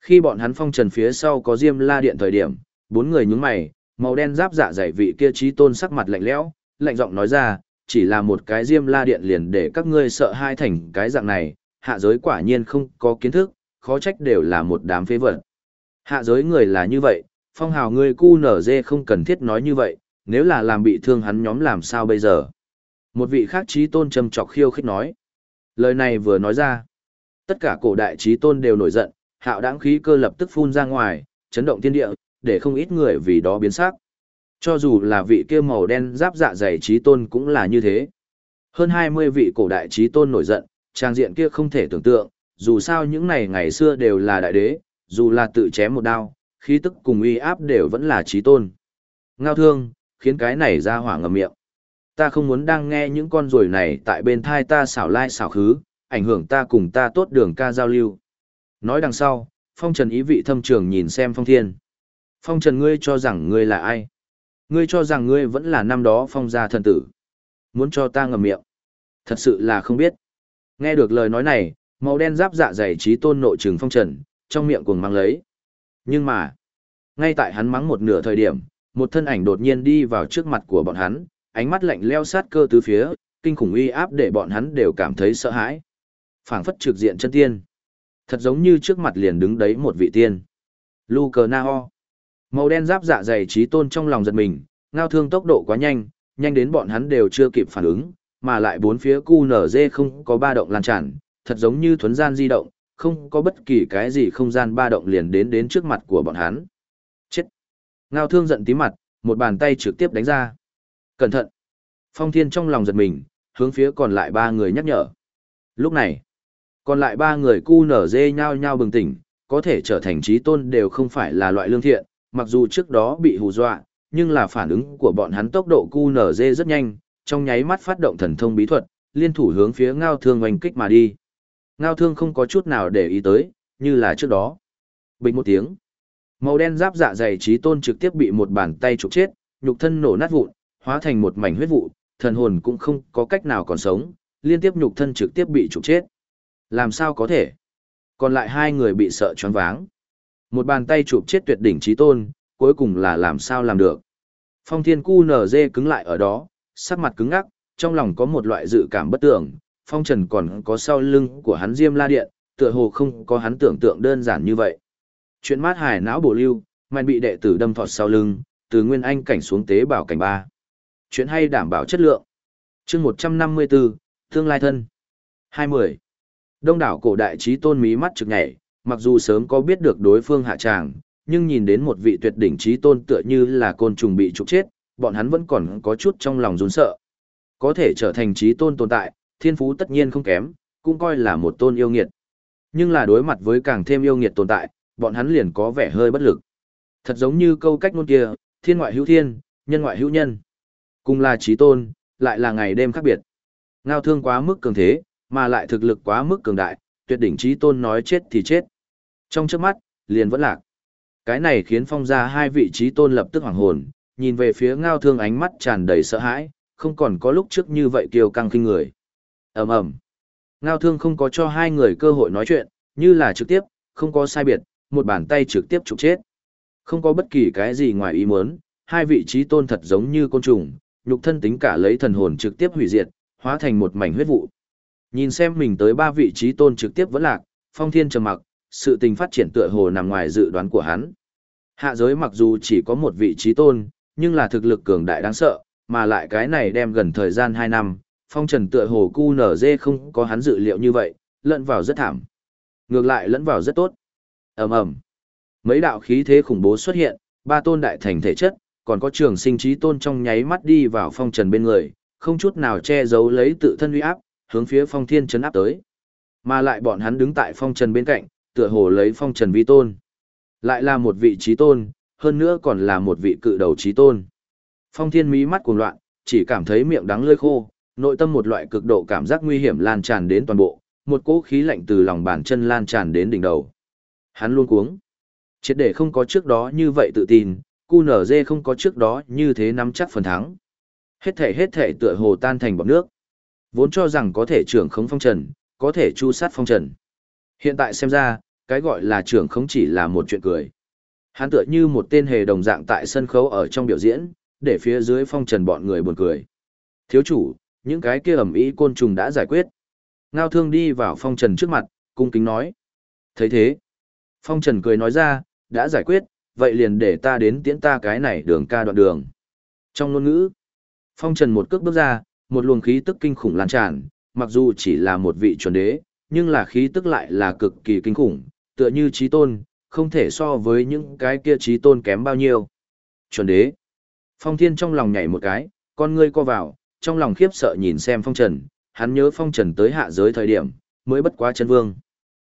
Khi bọn hắn phong trần phía sau có diêm la điện thời điểm, bốn người nhúng mày, màu đen giáp dạ dày vị kia trí tôn sắc mặt lạnh lẽo, lạnh giọng nói ra, chỉ là một cái diêm la điện liền để các ngươi sợ hai thành cái dạng này, hạ giới quả nhiên không có kiến thức, khó trách đều là một đám phế vật. Hạ giới người là như vậy, phong hào ngươi cu nở dê không cần thiết nói như vậy, nếu là làm bị thương hắn nhóm làm sao bây giờ. Một vị khác trí tôn trầm chọc khiêu khích nói. Lời này vừa nói ra. Tất cả cổ đại trí tôn đều nổi giận, hạo đáng khí cơ lập tức phun ra ngoài, chấn động thiên địa, để không ít người vì đó biến sắc. Cho dù là vị kia màu đen giáp dạ dày trí tôn cũng là như thế. Hơn 20 vị cổ đại trí tôn nổi giận, trang diện kia không thể tưởng tượng, dù sao những này ngày xưa đều là đại đế, dù là tự chém một đao, khí tức cùng uy áp đều vẫn là trí tôn. Ngao thương, khiến cái này ra hỏa ngầm miệng. Ta không muốn đang nghe những con ruồi này tại bên thai ta xảo lai xảo khứ, ảnh hưởng ta cùng ta tốt đường ca giao lưu. Nói đằng sau, phong trần ý vị thâm trường nhìn xem phong thiên. Phong trần ngươi cho rằng ngươi là ai? Ngươi cho rằng ngươi vẫn là năm đó phong gia thần tử. Muốn cho ta ngầm miệng. Thật sự là không biết. Nghe được lời nói này, màu đen giáp dạ dày trí tôn nội trừng phong trần, trong miệng cuồng mang lấy. Nhưng mà, ngay tại hắn mắng một nửa thời điểm, một thân ảnh đột nhiên đi vào trước mặt của bọn hắn, ánh mắt lạnh leo sát cơ tứ phía, kinh khủng uy áp để bọn hắn đều cảm thấy sợ hãi. phảng phất trực diện chân tiên. Thật giống như trước mặt liền đứng đấy một vị tiên. Lu cờ na ho. Màu đen giáp dạ dày trí tôn trong lòng giật mình, ngao thương tốc độ quá nhanh, nhanh đến bọn hắn đều chưa kịp phản ứng, mà lại bốn phía cu nở không có ba động lan tràn, thật giống như thuấn gian di động, không có bất kỳ cái gì không gian ba động liền đến đến trước mặt của bọn hắn. Chết! Ngao thương giận tí mặt, một bàn tay trực tiếp đánh ra. Cẩn thận! Phong thiên trong lòng giật mình, hướng phía còn lại ba người nhắc nhở. Lúc này, còn lại ba người cu nở dê nhao nhao bừng tỉnh, có thể trở thành trí tôn đều không phải là loại lương thiện, mặc dù trước đó bị hù dọa, nhưng là phản ứng của bọn hắn tốc độ cu nở dê rất nhanh, trong nháy mắt phát động thần thông bí thuật, liên thủ hướng phía ngao thương oanh kích mà đi. Ngao thương không có chút nào để ý tới, như là trước đó. Bình một tiếng. Màu đen giáp dạ dày trí tôn trực tiếp bị một bàn tay trục chết, nhục thân nổ nát vụn, hóa thành một mảnh huyết vụ, thần hồn cũng không có cách nào còn sống, liên tiếp nhục thân trực tiếp bị trục chết. Làm sao có thể? Còn lại hai người bị sợ choáng váng. Một bàn tay chụp chết tuyệt đỉnh trí tôn, cuối cùng là làm sao làm được. Phong thiên cu nở dê cứng lại ở đó, sắc mặt cứng ngắc, trong lòng có một loại dự cảm bất tưởng, phong trần còn có sau lưng của hắn diêm la điện, tựa hồ không có hắn tưởng tượng đơn giản như vậy. Chuyện mát hải não bổ lưu, mạnh bị đệ tử đâm thọt sau lưng, từ nguyên anh cảnh xuống tế bảo cảnh ba. Chuyện hay đảm bảo chất lượng. chương 154, Tương lai thân. 20. Đông đảo cổ đại trí tôn mí mắt trực nhảy, mặc dù sớm có biết được đối phương hạ tràng, nhưng nhìn đến một vị tuyệt đỉnh trí tôn tựa như là côn trùng bị trục chết, bọn hắn vẫn còn có chút trong lòng run sợ. Có thể trở thành trí tôn tồn tại, thiên phú tất nhiên không kém, cũng coi là một tôn yêu nghiệt. Nhưng là đối mặt với càng thêm yêu nghiệt tồn tại, bọn hắn liền có vẻ hơi bất lực. Thật giống như câu cách ngôn kia, thiên ngoại hữu thiên, nhân ngoại hữu nhân. Cùng là trí tôn, lại là ngày đêm khác biệt. Ngao thương quá mức cường thế, mà lại thực lực quá mức cường đại, tuyệt đỉnh trí tôn nói chết thì chết. Trong trước mắt, liền vẫn lạc. Cái này khiến phong ra hai vị trí tôn lập tức hoảng hồn, nhìn về phía ngao thương ánh mắt tràn đầy sợ hãi, không còn có lúc trước như vậy kiêu căng kinh người. ầm ầm Ngao thương không có cho hai người cơ hội nói chuyện, như là trực tiếp, không có sai biệt, một bàn tay trực tiếp trục chết. Không có bất kỳ cái gì ngoài ý muốn, hai vị trí tôn thật giống như côn trùng, nhục thân tính cả lấy thần hồn trực tiếp hủy diệt, hóa thành một mảnh huyết vụ. Nhìn xem mình tới ba vị trí tôn trực tiếp vẫn lạc, phong thiên trầm mặc, sự tình phát triển tựa hồ nằm ngoài dự đoán của hắn. Hạ giới mặc dù chỉ có một vị trí tôn, nhưng là thực lực cường đại đáng sợ, mà lại cái này đem gần thời gian 2 năm, phong trần tựa hồ cu nở dê không có hắn dự liệu như vậy, lẫn vào rất thảm. Ngược lại lẫn vào rất tốt. ầm ầm Mấy đạo khí thế khủng bố xuất hiện, ba tôn đại thành thể chất, còn có trường sinh trí tôn trong nháy mắt đi vào phong trần bên người, không chút nào che giấu lấy tự thân uy áp, hướng phía phong thiên chấn áp tới. Mà lại bọn hắn đứng tại phong trần bên cạnh, tựa hồ lấy phong trần vi tôn. Lại là một vị trí tôn, hơn nữa còn là một vị cự đầu trí tôn. Phong thiên Mỹ mắt cuồng loạn, chỉ cảm thấy miệng đắng lơi khô, nội tâm một loại cực độ cảm giác nguy hiểm lan tràn đến toàn bộ, một cỗ khí lạnh từ lòng bàn chân lan tràn đến đỉnh đầu. Hắn luôn cuống. Chết để không có trước đó như vậy tự tin, cua nở dê không có trước đó như thế nắm chắc phần thắng. Hết thể hết thể tựa hồ tan thành bọt nước. Vốn cho rằng có thể trưởng khống phong trần, có thể chu sát phong trần. Hiện tại xem ra, cái gọi là trưởng không chỉ là một chuyện cười. Hắn tựa như một tên hề đồng dạng tại sân khấu ở trong biểu diễn, để phía dưới phong trần bọn người buồn cười. Thiếu chủ, những cái kia ẩm ý côn trùng đã giải quyết. Ngao thương đi vào phong trần trước mặt, cung kính nói. thấy thế, phong trần cười nói ra, đã giải quyết, vậy liền để ta đến tiễn ta cái này đường ca đoạn đường. Trong ngôn ngữ, phong trần một cước bước ra, một luồng khí tức kinh khủng lan tràn, mặc dù chỉ là một vị chuẩn đế, nhưng là khí tức lại là cực kỳ kinh khủng, tựa như trí tôn, không thể so với những cái kia trí tôn kém bao nhiêu. Chuẩn đế. Phong thiên trong lòng nhảy một cái, con ngươi co vào, trong lòng khiếp sợ nhìn xem phong trần, hắn nhớ phong trần tới hạ giới thời điểm, mới bất quá chân vương.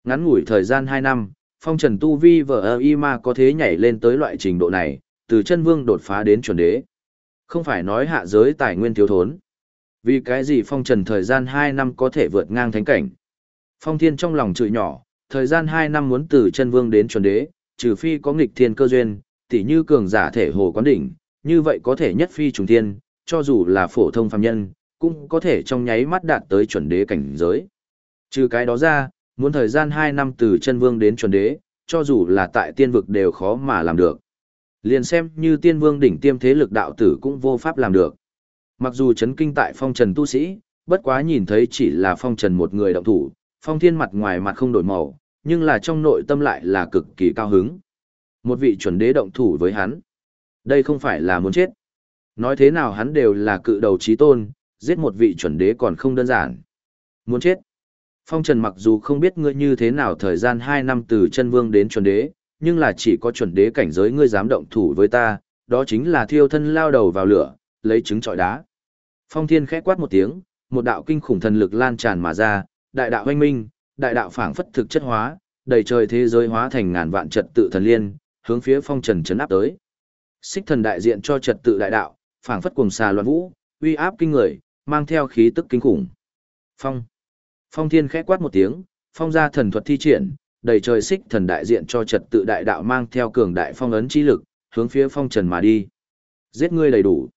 Ngắn ngủi thời gian 2 năm, phong trần tu vi vợ y ma có thế nhảy lên tới loại trình độ này, từ chân vương đột phá đến chuẩn đế. Không phải nói hạ giới tài nguyên thiếu thốn. Vì cái gì phong trần thời gian 2 năm có thể vượt ngang thánh cảnh. Phong thiên trong lòng chửi nhỏ, thời gian 2 năm muốn từ chân vương đến chuẩn đế, trừ phi có nghịch thiên cơ duyên, tỉ như cường giả thể hồ quán đỉnh, như vậy có thể nhất phi trùng thiên, cho dù là phổ thông phàm nhân, cũng có thể trong nháy mắt đạt tới chuẩn đế cảnh giới. Trừ cái đó ra, muốn thời gian 2 năm từ chân vương đến chuẩn đế, cho dù là tại tiên vực đều khó mà làm được. Liền xem như tiên vương đỉnh tiêm thế lực đạo tử cũng vô pháp làm được. Mặc dù chấn kinh tại phong trần tu sĩ, bất quá nhìn thấy chỉ là phong trần một người động thủ, phong thiên mặt ngoài mặt không đổi màu, nhưng là trong nội tâm lại là cực kỳ cao hứng. Một vị chuẩn đế động thủ với hắn. Đây không phải là muốn chết. Nói thế nào hắn đều là cự đầu trí tôn, giết một vị chuẩn đế còn không đơn giản. Muốn chết. Phong Trần mặc dù không biết ngươi như thế nào thời gian 2 năm từ chân vương đến chuẩn đế, nhưng là chỉ có chuẩn đế cảnh giới ngươi dám động thủ với ta, đó chính là thiêu thân lao đầu vào lửa, lấy trứng trọi đá. Phong Thiên khẽ quát một tiếng, một đạo kinh khủng thần lực lan tràn mà ra, đại đạo hoanh minh, đại đạo phảng phất thực chất hóa, đầy trời thế giới hóa thành ngàn vạn trật tự thần liên, hướng phía Phong Trần chấn áp tới. Xích thần đại diện cho trật tự đại đạo, phảng phất cuồng xà loạn vũ, uy áp kinh người, mang theo khí tức kinh khủng. Phong. Phong Thiên khẽ quát một tiếng, phong ra thần thuật thi triển, đầy trời xích thần đại diện cho trật tự đại đạo mang theo cường đại phong ấn chi lực, hướng phía phong trần mà đi. Giết ngươi đầy đủ.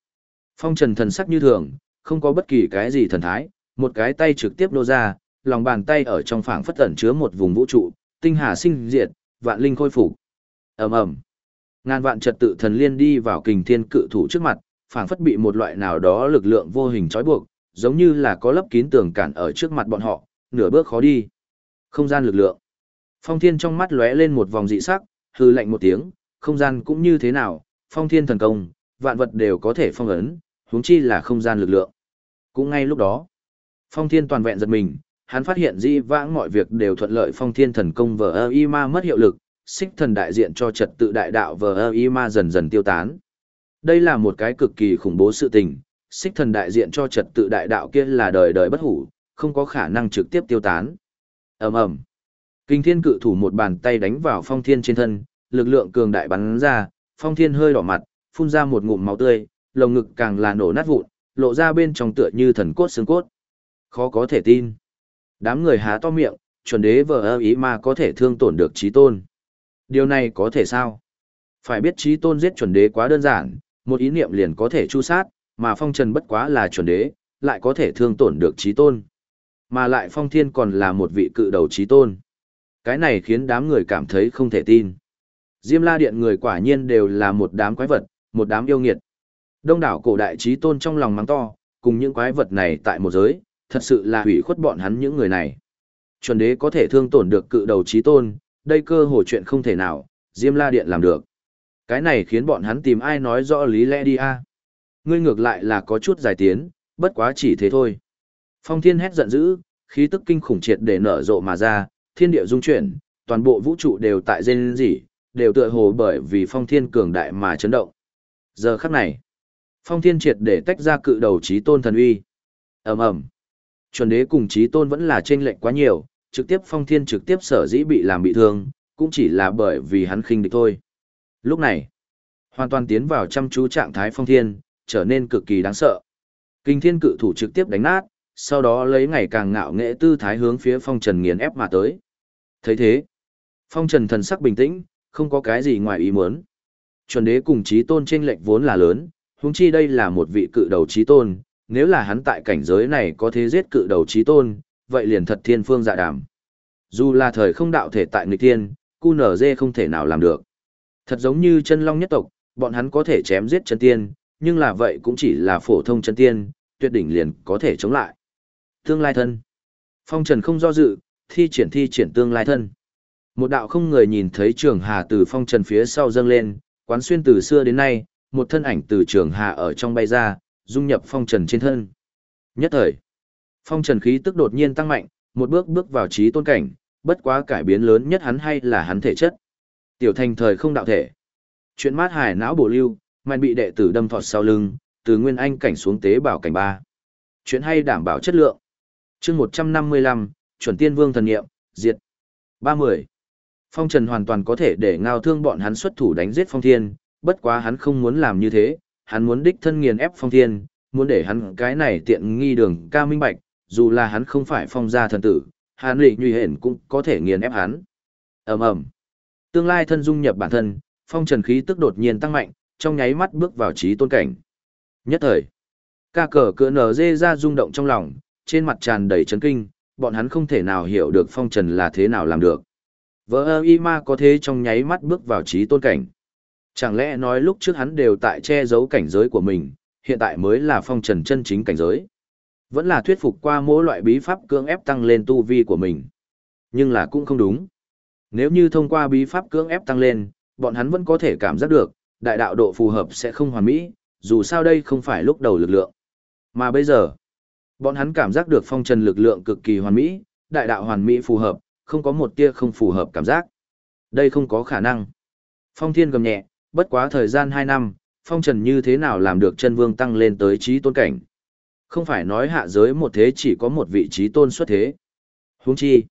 Phong trần thần sắc như thường, không có bất kỳ cái gì thần thái, một cái tay trực tiếp nô ra, lòng bàn tay ở trong phảng phất ẩn chứa một vùng vũ trụ, tinh hà sinh diệt, vạn linh khôi phục. Ầm ầm. Ngàn vạn trật tự thần liên đi vào kình thiên cự thủ trước mặt, phảng phất bị một loại nào đó lực lượng vô hình trói buộc, giống như là có lấp kín tường cản ở trước mặt bọn họ, nửa bước khó đi. Không gian lực lượng. Phong Thiên trong mắt lóe lên một vòng dị sắc, hừ lạnh một tiếng, không gian cũng như thế nào, Phong Thiên thần công, vạn vật đều có thể phong ấn, huống chi là không gian lực lượng. Cũng ngay lúc đó, Phong Thiên toàn vẹn giật mình, hắn phát hiện di vãng mọi việc đều thuận lợi Phong Thiên thần công vờ y ma mất hiệu lực, xích thần đại diện cho trật tự đại đạo vờ y ma dần dần tiêu tán. Đây là một cái cực kỳ khủng bố sự tình, xích thần đại diện cho trật tự đại đạo kia là đời đời bất hủ, không có khả năng trực tiếp tiêu tán. ầm ầm, Kinh thiên cự thủ một bàn tay đánh vào phong thiên trên thân, lực lượng cường đại bắn ra, phong thiên hơi đỏ mặt, phun ra một ngụm máu tươi, lồng ngực càng là nổ nát vụn, lộ ra bên trong tựa như thần cốt xương cốt. Khó có thể tin. Đám người há to miệng, chuẩn đế vờ ơ ý mà có thể thương tổn được trí tôn. Điều này có thể sao? Phải biết trí tôn giết chuẩn đế quá đơn giản, một ý niệm liền có thể chu sát, mà phong trần bất quá là chuẩn đế, lại có thể thương tổn được trí tôn. Mà lại phong thiên còn là một vị cự đầu trí tôn. Cái này khiến đám người cảm thấy không thể tin. Diêm la điện người quả nhiên đều là một đám quái vật, một đám yêu nghiệt. Đông đảo cổ đại trí tôn trong lòng mắng to, cùng những quái vật này tại một giới, thật sự là hủy khuất bọn hắn những người này. Chuẩn đế có thể thương tổn được cự đầu trí tôn, đây cơ hồ chuyện không thể nào, Diêm La Điện làm được. Cái này khiến bọn hắn tìm ai nói rõ lý lẽ đi a. Ngươi ngược lại là có chút giải tiến, bất quá chỉ thế thôi. Phong Thiên hét giận dữ, khí tức kinh khủng triệt để nở rộ mà ra, thiên địa dung chuyển, toàn bộ vũ trụ đều tại dên gì, đều tựa hồ bởi vì Phong Thiên cường đại mà chấn động. Giờ khắc này, Phong Thiên triệt để tách ra cự đầu trí tôn thần uy. Ầm ầm. Chuẩn đế cùng chí tôn vẫn là trên lệnh quá nhiều, trực tiếp Phong Thiên trực tiếp sở dĩ bị làm bị thương, cũng chỉ là bởi vì hắn khinh địch thôi. Lúc này, hoàn toàn tiến vào chăm chú trạng thái Phong Thiên, trở nên cực kỳ đáng sợ. Kinh thiên cự thủ trực tiếp đánh nát, sau đó lấy ngày càng ngạo nghệ tư thái hướng phía phong trần nghiền ép mà tới. thấy thế, phong trần thần sắc bình tĩnh, không có cái gì ngoài ý muốn. Chuẩn đế cùng trí tôn trên lệnh vốn là lớn, huống chi đây là một vị cự đầu trí tôn, nếu là hắn tại cảnh giới này có thế giết cự đầu trí tôn, vậy liền thật thiên phương dạ đàm. Dù là thời không đạo thể tại nghịch tiên, cu nở dê không thể nào làm được. Thật giống như chân long nhất tộc, bọn hắn có thể chém giết chân tiên, nhưng là vậy cũng chỉ là phổ thông chân tiên, tuyệt đỉnh liền có thể chống lại. Tương lai thân. Phong Trần không do dự, thi triển thi triển tương lai thân. Một đạo không người nhìn thấy trường hà từ phong trần phía sau dâng lên, quán xuyên từ xưa đến nay, một thân ảnh từ trường hà ở trong bay ra, dung nhập phong trần trên thân. Nhất thời, phong trần khí tức đột nhiên tăng mạnh, một bước bước vào trí tôn cảnh, bất quá cải biến lớn nhất hắn hay là hắn thể chất. Tiểu thành thời không đạo thể. Chuyện mát hải não bổ lưu, mạnh bị đệ tử đâm thọt sau lưng, từ nguyên anh cảnh xuống tế bảo cảnh ba. Chuyện hay đảm bảo chất lượng. chương 155, chuẩn tiên vương thần nghiệm, diệt. 30. Phong Trần hoàn toàn có thể để ngao thương bọn hắn xuất thủ đánh giết Phong Thiên, bất quá hắn không muốn làm như thế, hắn muốn đích thân nghiền ép Phong Thiên, muốn để hắn cái này tiện nghi đường ca minh bạch, dù là hắn không phải phong gia thần tử, hắn lị nhuy hển cũng có thể nghiền ép hắn. ầm ầm Tương lai thân dung nhập bản thân, Phong Trần khí tức đột nhiên tăng mạnh, trong nháy mắt bước vào trí tôn cảnh. Nhất thời, ca cờ cỡ nở dê ra rung động trong lòng, trên mặt tràn đầy chấn kinh, bọn hắn không thể nào hiểu được Phong Trần là thế nào làm được. Vợ ơ y ma có thế trong nháy mắt bước vào trí tôn cảnh. Chẳng lẽ nói lúc trước hắn đều tại che giấu cảnh giới của mình, hiện tại mới là phong trần chân chính cảnh giới. Vẫn là thuyết phục qua mỗi loại bí pháp cưỡng ép tăng lên tu vi của mình. Nhưng là cũng không đúng. Nếu như thông qua bí pháp cưỡng ép tăng lên, bọn hắn vẫn có thể cảm giác được, đại đạo độ phù hợp sẽ không hoàn mỹ, dù sao đây không phải lúc đầu lực lượng. Mà bây giờ, bọn hắn cảm giác được phong trần lực lượng cực kỳ hoàn mỹ, đại đạo hoàn mỹ phù hợp, không có một tia không phù hợp cảm giác. Đây không có khả năng. Phong thiên gầm nhẹ, bất quá thời gian 2 năm, phong trần như thế nào làm được chân vương tăng lên tới trí tôn cảnh. Không phải nói hạ giới một thế chỉ có một vị trí tôn xuất thế. Huống chi,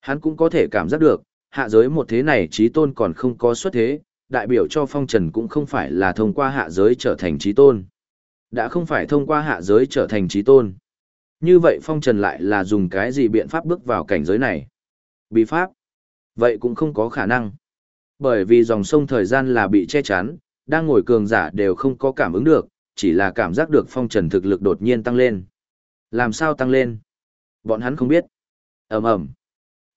hắn cũng có thể cảm giác được, hạ giới một thế này trí tôn còn không có xuất thế, đại biểu cho phong trần cũng không phải là thông qua hạ giới trở thành trí tôn. Đã không phải thông qua hạ giới trở thành trí tôn. Như vậy phong trần lại là dùng cái gì biện pháp bước vào cảnh giới này? Bí pháp? Vậy cũng không có khả năng. Bởi vì dòng sông thời gian là bị che chắn, đang ngồi cường giả đều không có cảm ứng được, chỉ là cảm giác được phong trần thực lực đột nhiên tăng lên. Làm sao tăng lên? Bọn hắn không biết. ầm ầm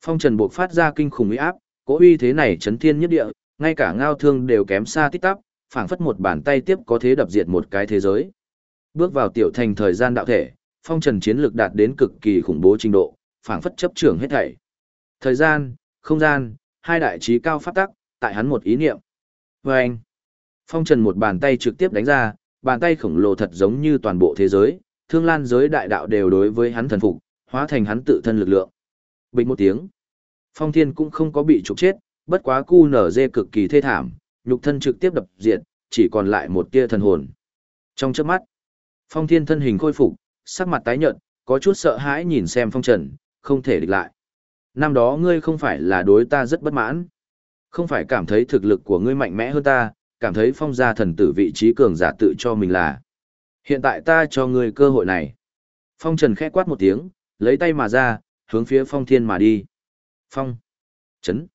Phong trần buộc phát ra kinh khủng uy áp, cỗ uy thế này chấn thiên nhất địa, ngay cả ngao thương đều kém xa tít tắp, phảng phất một bàn tay tiếp có thế đập diệt một cái thế giới. Bước vào tiểu thành thời gian đạo thể, phong trần chiến lực đạt đến cực kỳ khủng bố trình độ, phảng phất chấp trưởng hết thảy. Thời gian, không gian, hai đại trí cao pháp tắc, tại hắn một ý niệm. Và anh, phong trần một bàn tay trực tiếp đánh ra, bàn tay khổng lồ thật giống như toàn bộ thế giới, thương lan giới đại đạo đều đối với hắn thần phục, hóa thành hắn tự thân lực lượng. Bình một tiếng, phong thiên cũng không có bị trục chết, bất quá cu nở dê cực kỳ thê thảm, nhục thân trực tiếp đập diệt, chỉ còn lại một tia thần hồn. Trong chớp mắt, phong thiên thân hình khôi phục, sắc mặt tái nhợt, có chút sợ hãi nhìn xem phong trần, không thể địch lại năm đó ngươi không phải là đối ta rất bất mãn. Không phải cảm thấy thực lực của ngươi mạnh mẽ hơn ta, cảm thấy phong gia thần tử vị trí cường giả tự cho mình là. Hiện tại ta cho ngươi cơ hội này. Phong Trần khẽ quát một tiếng, lấy tay mà ra, hướng phía phong thiên mà đi. Phong. Chấn.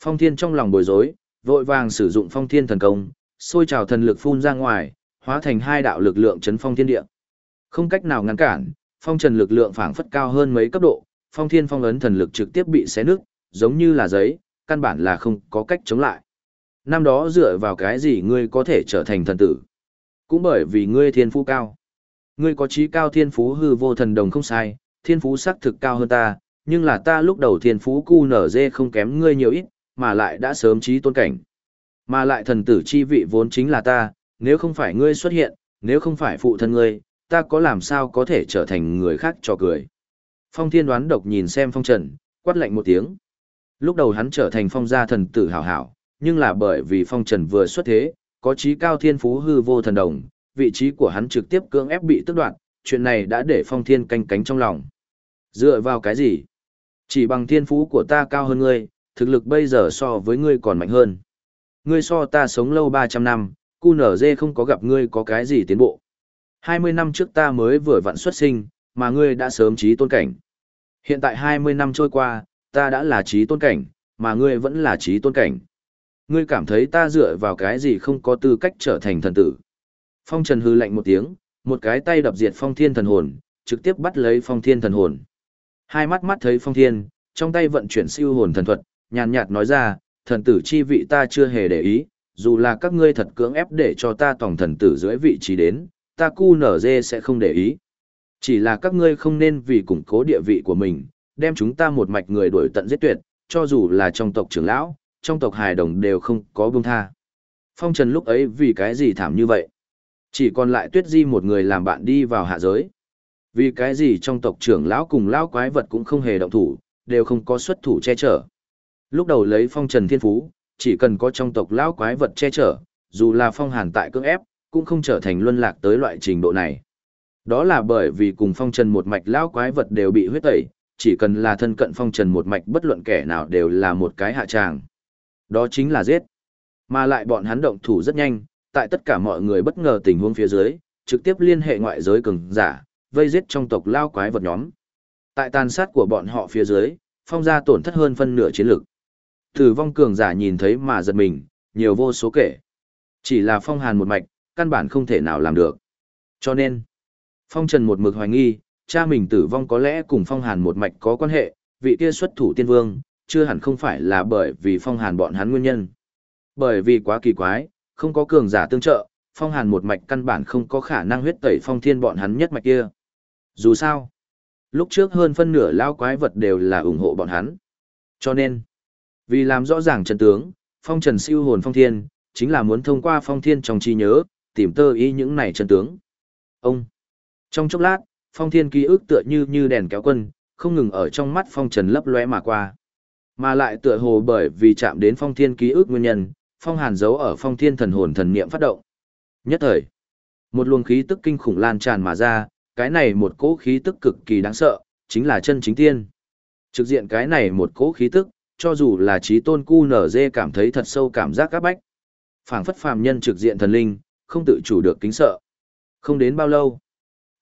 Phong thiên trong lòng bối rối, vội vàng sử dụng phong thiên thần công, xôi trào thần lực phun ra ngoài, hóa thành hai đạo lực lượng chấn phong thiên địa. Không cách nào ngăn cản, phong trần lực lượng phảng phất cao hơn mấy cấp độ, phong thiên phong ấn thần lực trực tiếp bị xé nứt, giống như là giấy, căn bản là không có cách chống lại. Năm đó dựa vào cái gì ngươi có thể trở thành thần tử? Cũng bởi vì ngươi thiên phú cao. Ngươi có trí cao thiên phú hư vô thần đồng không sai, thiên phú sắc thực cao hơn ta, nhưng là ta lúc đầu thiên phú cu nở dê không kém ngươi nhiều ít, mà lại đã sớm trí tôn cảnh. Mà lại thần tử chi vị vốn chính là ta, nếu không phải ngươi xuất hiện, nếu không phải phụ thân ngươi, ta có làm sao có thể trở thành người khác cho cười. Phong thiên đoán độc nhìn xem phong trần, quát lạnh một tiếng. Lúc đầu hắn trở thành phong gia thần tử hảo hảo, nhưng là bởi vì phong trần vừa xuất thế, có trí cao thiên phú hư vô thần đồng, vị trí của hắn trực tiếp cưỡng ép bị tước đoạt, chuyện này đã để phong thiên canh cánh trong lòng. Dựa vào cái gì? Chỉ bằng thiên phú của ta cao hơn ngươi, thực lực bây giờ so với ngươi còn mạnh hơn. Ngươi so ta sống lâu 300 năm, cu nở dê không có gặp ngươi có cái gì tiến bộ. 20 năm trước ta mới vừa vặn xuất sinh, mà ngươi đã sớm trí tôn cảnh. Hiện tại 20 năm trôi qua, ta đã là trí tôn cảnh, mà ngươi vẫn là trí tôn cảnh. Ngươi cảm thấy ta dựa vào cái gì không có tư cách trở thành thần tử. Phong Trần hư lạnh một tiếng, một cái tay đập diệt phong thiên thần hồn, trực tiếp bắt lấy phong thiên thần hồn. Hai mắt mắt thấy phong thiên, trong tay vận chuyển siêu hồn thần thuật, nhàn nhạt nói ra, thần tử chi vị ta chưa hề để ý, dù là các ngươi thật cưỡng ép để cho ta tổng thần tử dưới vị trí đến, ta cu nở dê sẽ không để ý. Chỉ là các ngươi không nên vì củng cố địa vị của mình, đem chúng ta một mạch người đuổi tận giết tuyệt, cho dù là trong tộc trưởng lão, trong tộc hài đồng đều không có buông tha. Phong Trần lúc ấy vì cái gì thảm như vậy? Chỉ còn lại Tuyết Di một người làm bạn đi vào hạ giới. Vì cái gì trong tộc trưởng lão cùng lão quái vật cũng không hề động thủ, đều không có xuất thủ che chở. Lúc đầu lấy Phong Trần Thiên Phú, chỉ cần có trong tộc lão quái vật che chở, dù là Phong Hàn tại cưỡng ép, cũng không trở thành luân lạc tới loại trình độ này. Đó là bởi vì cùng Phong Trần một mạch lão quái vật đều bị huyết tẩy, chỉ cần là thân cận Phong Trần một mạch bất luận kẻ nào đều là một cái hạ tràng. Đó chính là giết. Mà lại bọn hắn động thủ rất nhanh, tại tất cả mọi người bất ngờ tình huống phía dưới, trực tiếp liên hệ ngoại giới cường giả, vây giết trong tộc lao quái vật nhóm. Tại tàn sát của bọn họ phía dưới, phong gia tổn thất hơn phân nửa chiến lực. Tử vong cường giả nhìn thấy mà giật mình, nhiều vô số kể. Chỉ là phong hàn một mạch, căn bản không thể nào làm được. Cho nên, phong trần một mực hoài nghi, cha mình tử vong có lẽ cùng phong hàn một mạch có quan hệ, vị kia xuất thủ tiên vương, chưa hẳn không phải là bởi vì phong hàn bọn hắn nguyên nhân. Bởi vì quá kỳ quái, không có cường giả tương trợ, phong hàn một mạch căn bản không có khả năng huyết tẩy phong thiên bọn hắn nhất mạch kia. Dù sao, lúc trước hơn phân nửa lao quái vật đều là ủng hộ bọn hắn. Cho nên, vì làm rõ ràng chân tướng, phong trần siêu hồn phong thiên, chính là muốn thông qua phong thiên trong trí nhớ, tìm tơ ý những này chân tướng. Ông, trong chốc lát, phong thiên ký ức tựa như như đèn kéo quân, không ngừng ở trong mắt phong trần lấp lóe mà qua. Mà lại tựa hồ bởi vì chạm đến phong thiên ký ức nguyên nhân, phong hàn giấu ở phong thiên thần hồn thần niệm phát động. Nhất thời, một luồng khí tức kinh khủng lan tràn mà ra, cái này một cỗ khí tức cực kỳ đáng sợ, chính là chân chính tiên. Trực diện cái này một cỗ khí tức, cho dù là trí tôn cu nở dê cảm thấy thật sâu cảm giác các bách. phảng phất phàm nhân trực diện thần linh, không tự chủ được kính sợ. Không đến bao lâu,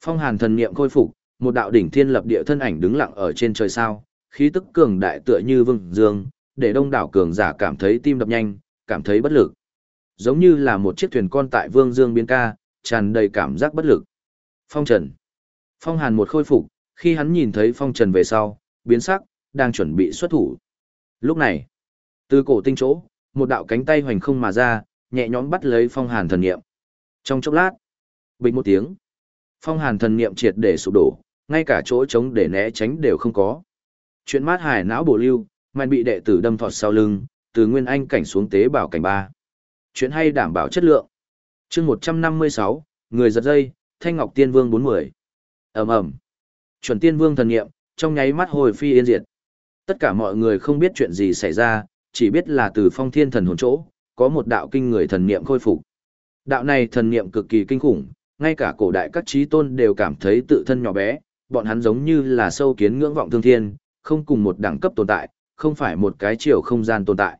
phong hàn thần niệm khôi phục, một đạo đỉnh thiên lập địa thân ảnh đứng lặng ở trên trời sao, khí tức cường đại tựa như vương dương, để đông đảo cường giả cảm thấy tim đập nhanh, cảm thấy bất lực. Giống như là một chiếc thuyền con tại vương dương biên ca, tràn đầy cảm giác bất lực. Phong Trần. Phong Hàn một khôi phục, khi hắn nhìn thấy Phong Trần về sau, biến sắc, đang chuẩn bị xuất thủ. Lúc này, từ cổ tinh chỗ, một đạo cánh tay hoành không mà ra, nhẹ nhõm bắt lấy Phong Hàn thần niệm. Trong chốc lát, bình một tiếng, Phong Hàn thần niệm triệt để sụp đổ, ngay cả chỗ trống để né tránh đều không có. Chuyện mát hải não bổ lưu, mạnh bị đệ tử đâm thọt sau lưng, từ nguyên anh cảnh xuống tế bảo cảnh ba. Chuyện hay đảm bảo chất lượng. chương 156, người giật dây, Thanh Ngọc Tiên Vương 40. ầm ầm Chuẩn Tiên Vương thần Niệm, trong nháy mắt hồi phi yên diệt. Tất cả mọi người không biết chuyện gì xảy ra, chỉ biết là từ phong thiên thần hồn chỗ, có một đạo kinh người thần niệm khôi phục. Đạo này thần niệm cực kỳ kinh khủng, ngay cả cổ đại các trí tôn đều cảm thấy tự thân nhỏ bé, bọn hắn giống như là sâu kiến ngưỡng vọng thương thiên, không cùng một đẳng cấp tồn tại, không phải một cái chiều không gian tồn tại.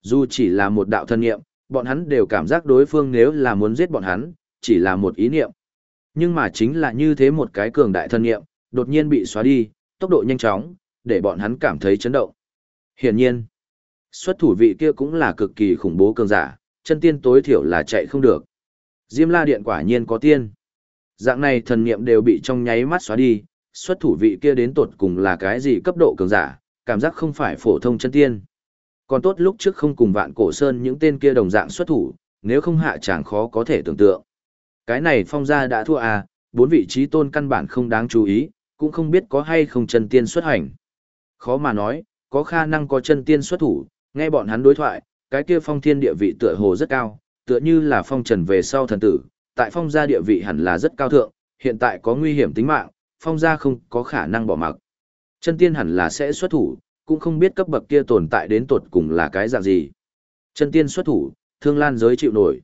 Dù chỉ là một đạo thân niệm, bọn hắn đều cảm giác đối phương nếu là muốn giết bọn hắn, chỉ là một ý niệm. Nhưng mà chính là như thế một cái cường đại thân niệm, đột nhiên bị xóa đi, tốc độ nhanh chóng, để bọn hắn cảm thấy chấn động. Hiển nhiên, xuất thủ vị kia cũng là cực kỳ khủng bố cường giả, chân tiên tối thiểu là chạy không được. Diêm la điện quả nhiên có tiên. Dạng này thần niệm đều bị trong nháy mắt xóa đi, xuất thủ vị kia đến tột cùng là cái gì cấp độ cường giả, cảm giác không phải phổ thông chân tiên. Còn tốt lúc trước không cùng vạn cổ sơn những tên kia đồng dạng xuất thủ, nếu không hạ chẳng khó có thể tưởng tượng. Cái này phong gia đã thua à, bốn vị trí tôn căn bản không đáng chú ý, cũng không biết có hay không chân tiên xuất hành. Khó mà nói, có khả năng có chân tiên xuất thủ, nghe bọn hắn đối thoại, cái kia phong thiên địa vị tựa hồ rất cao, tựa như là phong trần về sau thần tử, tại phong gia địa vị hẳn là rất cao thượng, hiện tại có nguy hiểm tính mạng, phong gia không có khả năng bỏ mặc. Chân tiên hẳn là sẽ xuất thủ, cũng không biết cấp bậc kia tồn tại đến tột cùng là cái dạng gì. Chân tiên xuất thủ, thương lan giới chịu nổi.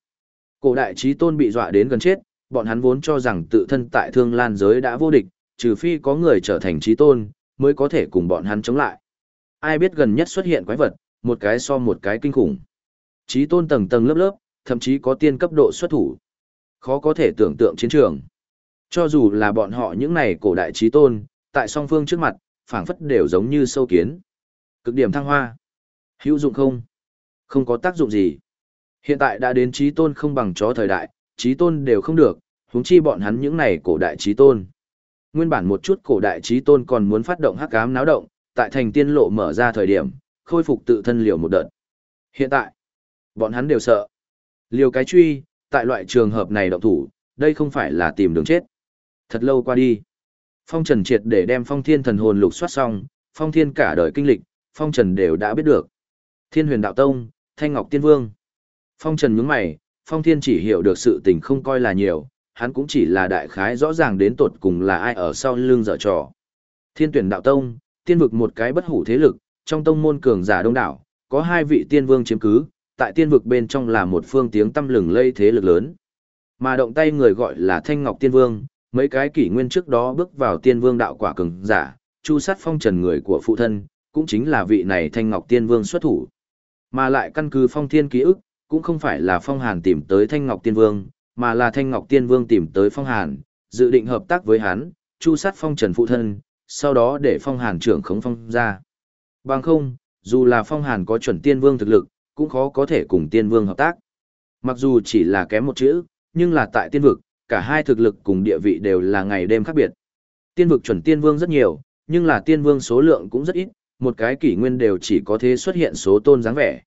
Cổ đại trí tôn bị dọa đến gần chết, bọn hắn vốn cho rằng tự thân tại thương lan giới đã vô địch, trừ phi có người trở thành trí tôn, mới có thể cùng bọn hắn chống lại. Ai biết gần nhất xuất hiện quái vật, một cái so một cái kinh khủng. Trí tôn tầng tầng lớp lớp, thậm chí có tiên cấp độ xuất thủ. Khó có thể tưởng tượng chiến trường. Cho dù là bọn họ những này cổ đại trí tôn, tại song phương trước mặt, phảng phất đều giống như sâu kiến. Cực điểm thăng hoa. Hữu dụng không? Không có tác dụng gì. Hiện tại đã đến trí tôn không bằng chó thời đại, trí tôn đều không được, huống chi bọn hắn những này cổ đại trí tôn. Nguyên bản một chút cổ đại trí tôn còn muốn phát động hắc ám náo động, tại thành tiên lộ mở ra thời điểm, khôi phục tự thân liều một đợt. Hiện tại, bọn hắn đều sợ. Liều cái truy, tại loại trường hợp này động thủ, đây không phải là tìm đường chết. Thật lâu qua đi. Phong Trần triệt để đem Phong Thiên thần hồn lục soát xong, Phong Thiên cả đời kinh lịch, Phong Trần đều đã biết được. Thiên Huyền Đạo Tông, Thanh Ngọc Tiên Vương. Phong Trần nhướng mày, Phong Thiên chỉ hiểu được sự tình không coi là nhiều, hắn cũng chỉ là đại khái rõ ràng đến tột cùng là ai ở sau lưng dở trò. Thiên Tuyển Đạo Tông, tiên vực một cái bất hủ thế lực, trong tông môn cường giả đông đảo, có hai vị tiên vương chiếm cứ, tại tiên vực bên trong là một phương tiếng tâm lừng lây thế lực lớn. Mà động tay người gọi là Thanh Ngọc Tiên Vương, mấy cái kỷ nguyên trước đó bước vào tiên vương đạo quả cường giả, chu sát phong trần người của phụ thân, cũng chính là vị này Thanh Ngọc Tiên Vương xuất thủ. Mà lại căn cứ phong thiên ký ức, cũng không phải là phong hàn tìm tới Thanh Ngọc Tiên Vương, mà là Thanh Ngọc Tiên Vương tìm tới phong hàn, dự định hợp tác với hắn, chu sát phong trần phụ thân, sau đó để phong hàn trưởng khống phong ra. Bằng không, dù là phong hàn có chuẩn tiên vương thực lực, cũng khó có thể cùng tiên vương hợp tác. Mặc dù chỉ là kém một chữ, nhưng là tại tiên vực, cả hai thực lực cùng địa vị đều là ngày đêm khác biệt. Tiên vực chuẩn tiên vương rất nhiều, nhưng là tiên vương số lượng cũng rất ít, một cái kỷ nguyên đều chỉ có thế xuất hiện số tôn dáng vẻ.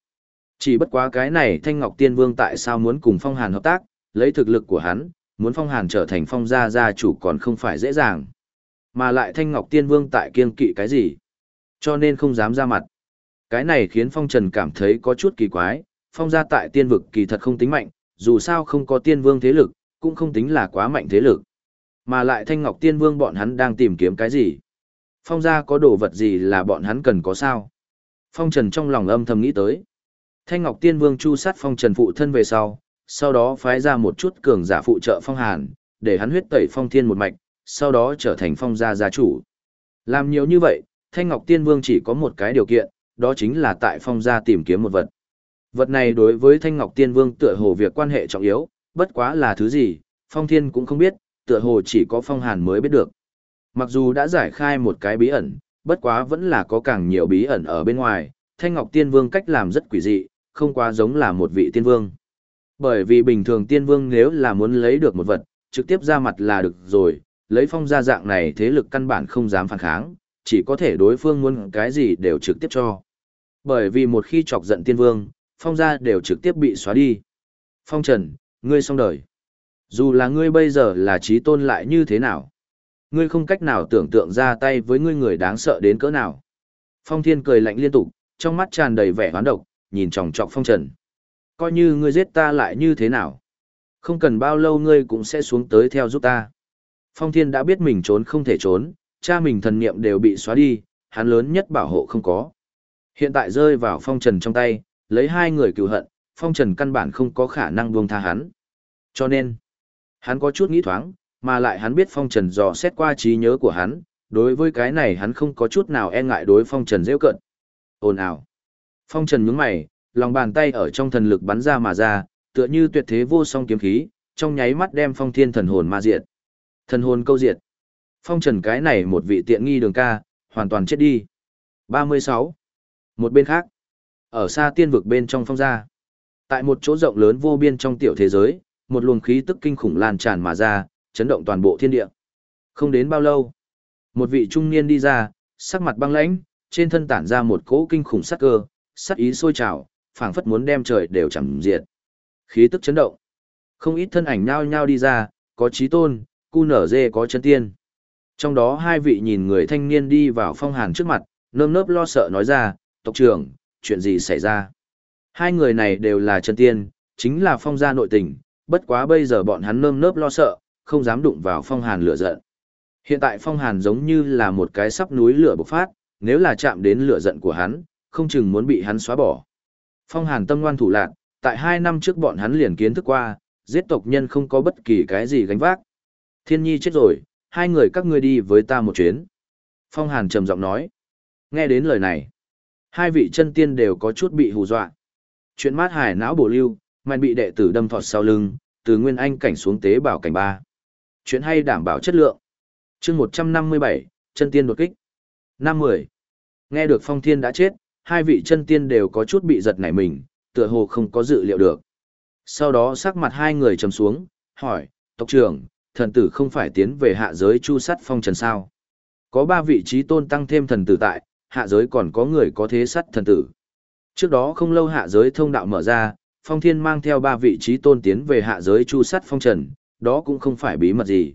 Chỉ bất quá cái này Thanh Ngọc Tiên Vương tại sao muốn cùng Phong Hàn hợp tác, lấy thực lực của hắn, muốn Phong Hàn trở thành Phong gia gia chủ còn không phải dễ dàng. Mà lại Thanh Ngọc Tiên Vương tại kiên kỵ cái gì? Cho nên không dám ra mặt. Cái này khiến Phong Trần cảm thấy có chút kỳ quái, Phong gia tại tiên vực kỳ thật không tính mạnh, dù sao không có tiên vương thế lực, cũng không tính là quá mạnh thế lực. Mà lại Thanh Ngọc Tiên Vương bọn hắn đang tìm kiếm cái gì? Phong gia có đồ vật gì là bọn hắn cần có sao? Phong Trần trong lòng âm thầm nghĩ tới. Thanh Ngọc Tiên Vương chu sát Phong Trần phụ thân về sau, sau đó phái ra một chút cường giả phụ trợ Phong Hàn, để hắn huyết tẩy Phong Thiên một mạch, sau đó trở thành Phong gia gia chủ. Làm nhiều như vậy, Thanh Ngọc Tiên Vương chỉ có một cái điều kiện, đó chính là tại Phong gia tìm kiếm một vật. Vật này đối với Thanh Ngọc Tiên Vương tựa hồ việc quan hệ trọng yếu, bất quá là thứ gì, Phong Thiên cũng không biết, tựa hồ chỉ có Phong Hàn mới biết được. Mặc dù đã giải khai một cái bí ẩn, bất quá vẫn là có càng nhiều bí ẩn ở bên ngoài, Thanh Ngọc Tiên Vương cách làm rất quỷ dị, không quá giống là một vị tiên vương. Bởi vì bình thường tiên vương nếu là muốn lấy được một vật, trực tiếp ra mặt là được rồi, lấy phong gia dạng này thế lực căn bản không dám phản kháng, chỉ có thể đối phương muốn cái gì đều trực tiếp cho. Bởi vì một khi chọc giận tiên vương, phong gia đều trực tiếp bị xóa đi. Phong Trần, ngươi xong đời. Dù là ngươi bây giờ là trí tôn lại như thế nào. Ngươi không cách nào tưởng tượng ra tay với ngươi người đáng sợ đến cỡ nào. Phong Thiên cười lạnh liên tục, trong mắt tràn đầy vẻ hoán độc, nhìn chòng chọc Phong Trần. Coi như ngươi giết ta lại như thế nào. Không cần bao lâu ngươi cũng sẽ xuống tới theo giúp ta. Phong Thiên đã biết mình trốn không thể trốn, cha mình thần niệm đều bị xóa đi, hắn lớn nhất bảo hộ không có. Hiện tại rơi vào Phong Trần trong tay, lấy hai người cựu hận, Phong Trần căn bản không có khả năng buông tha hắn. Cho nên, hắn có chút nghĩ thoáng, mà lại hắn biết Phong Trần dò xét qua trí nhớ của hắn, đối với cái này hắn không có chút nào e ngại đối Phong Trần dễ cận. Ồn ào. Phong Trần nhướng mày, lòng bàn tay ở trong thần lực bắn ra mà ra, tựa như tuyệt thế vô song kiếm khí, trong nháy mắt đem Phong Thiên thần hồn ma diệt. Thần hồn câu diệt. Phong Trần cái này một vị tiện nghi đường ca, hoàn toàn chết đi. 36. Một bên khác, ở xa tiên vực bên trong phong gia, tại một chỗ rộng lớn vô biên trong tiểu thế giới, một luồng khí tức kinh khủng lan tràn mà ra, chấn động toàn bộ thiên địa. Không đến bao lâu, một vị trung niên đi ra, sắc mặt băng lãnh, trên thân tản ra một cỗ kinh khủng sát cơ, sát ý sôi trào, phảng phất muốn đem trời đều chẳng diệt. Khí tức chấn động. Không ít thân ảnh nhao nhao đi ra, có trí tôn, cu nở dê có chân tiên. Trong đó hai vị nhìn người thanh niên đi vào phong hàn trước mặt, nơm nớp lo sợ nói ra, tộc trưởng, chuyện gì xảy ra? Hai người này đều là chân tiên, chính là phong gia nội tình, bất quá bây giờ bọn hắn nơm nớp lo sợ, không dám đụng vào phong hàn lửa giận. Hiện tại phong hàn giống như là một cái sắp núi lửa bộc phát, nếu là chạm đến lửa giận của hắn, không chừng muốn bị hắn xóa bỏ. Phong hàn tâm ngoan thủ lạc, tại hai năm trước bọn hắn liền kiến thức qua, giết tộc nhân không có bất kỳ cái gì gánh vác. Thiên nhi chết rồi, hai người các ngươi đi với ta một chuyến. Phong hàn trầm giọng nói. Nghe đến lời này, hai vị chân tiên đều có chút bị hù dọa. Chuyện mát hải não bổ lưu, mạnh bị đệ tử đâm thọt sau lưng, từ nguyên anh cảnh xuống tế bảo cảnh ba. Chuyện hay đảm bảo chất lượng. chương 157, chân tiên đột kích. Năm mười. Nghe được phong thiên đã chết, hai vị chân tiên đều có chút bị giật nảy mình, tựa hồ không có dự liệu được. Sau đó sắc mặt hai người trầm xuống, hỏi, tộc trưởng, thần tử không phải tiến về hạ giới chu sắt phong trần sao? Có ba vị trí tôn tăng thêm thần tử tại, hạ giới còn có người có thế sắt thần tử. Trước đó không lâu hạ giới thông đạo mở ra, phong thiên mang theo ba vị trí tôn tiến về hạ giới chu sắt phong trần, đó cũng không phải bí mật gì.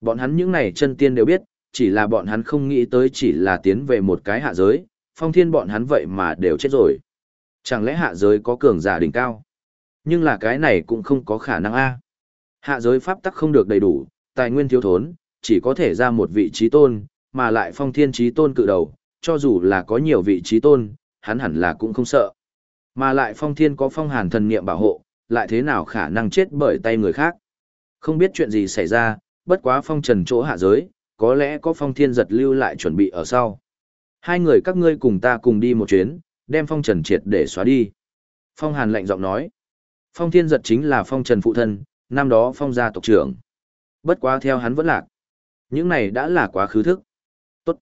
Bọn hắn những này chân tiên đều biết, chỉ là bọn hắn không nghĩ tới chỉ là tiến về một cái hạ giới, phong thiên bọn hắn vậy mà đều chết rồi. Chẳng lẽ hạ giới có cường giả đỉnh cao? Nhưng là cái này cũng không có khả năng a. Hạ giới pháp tắc không được đầy đủ, tài nguyên thiếu thốn, chỉ có thể ra một vị trí tôn, mà lại phong thiên trí tôn cự đầu, cho dù là có nhiều vị trí tôn, hắn hẳn là cũng không sợ. Mà lại phong thiên có phong hàn thần niệm bảo hộ, lại thế nào khả năng chết bởi tay người khác. Không biết chuyện gì xảy ra, bất quá phong trần chỗ hạ giới, có lẽ có phong thiên giật lưu lại chuẩn bị ở sau. Hai người các ngươi cùng ta cùng đi một chuyến, đem phong trần triệt để xóa đi. Phong hàn lạnh giọng nói. Phong thiên giật chính là phong trần phụ thân, năm đó phong gia tộc trưởng. Bất quá theo hắn vẫn lạc. Những này đã là quá khứ thức. Tốt.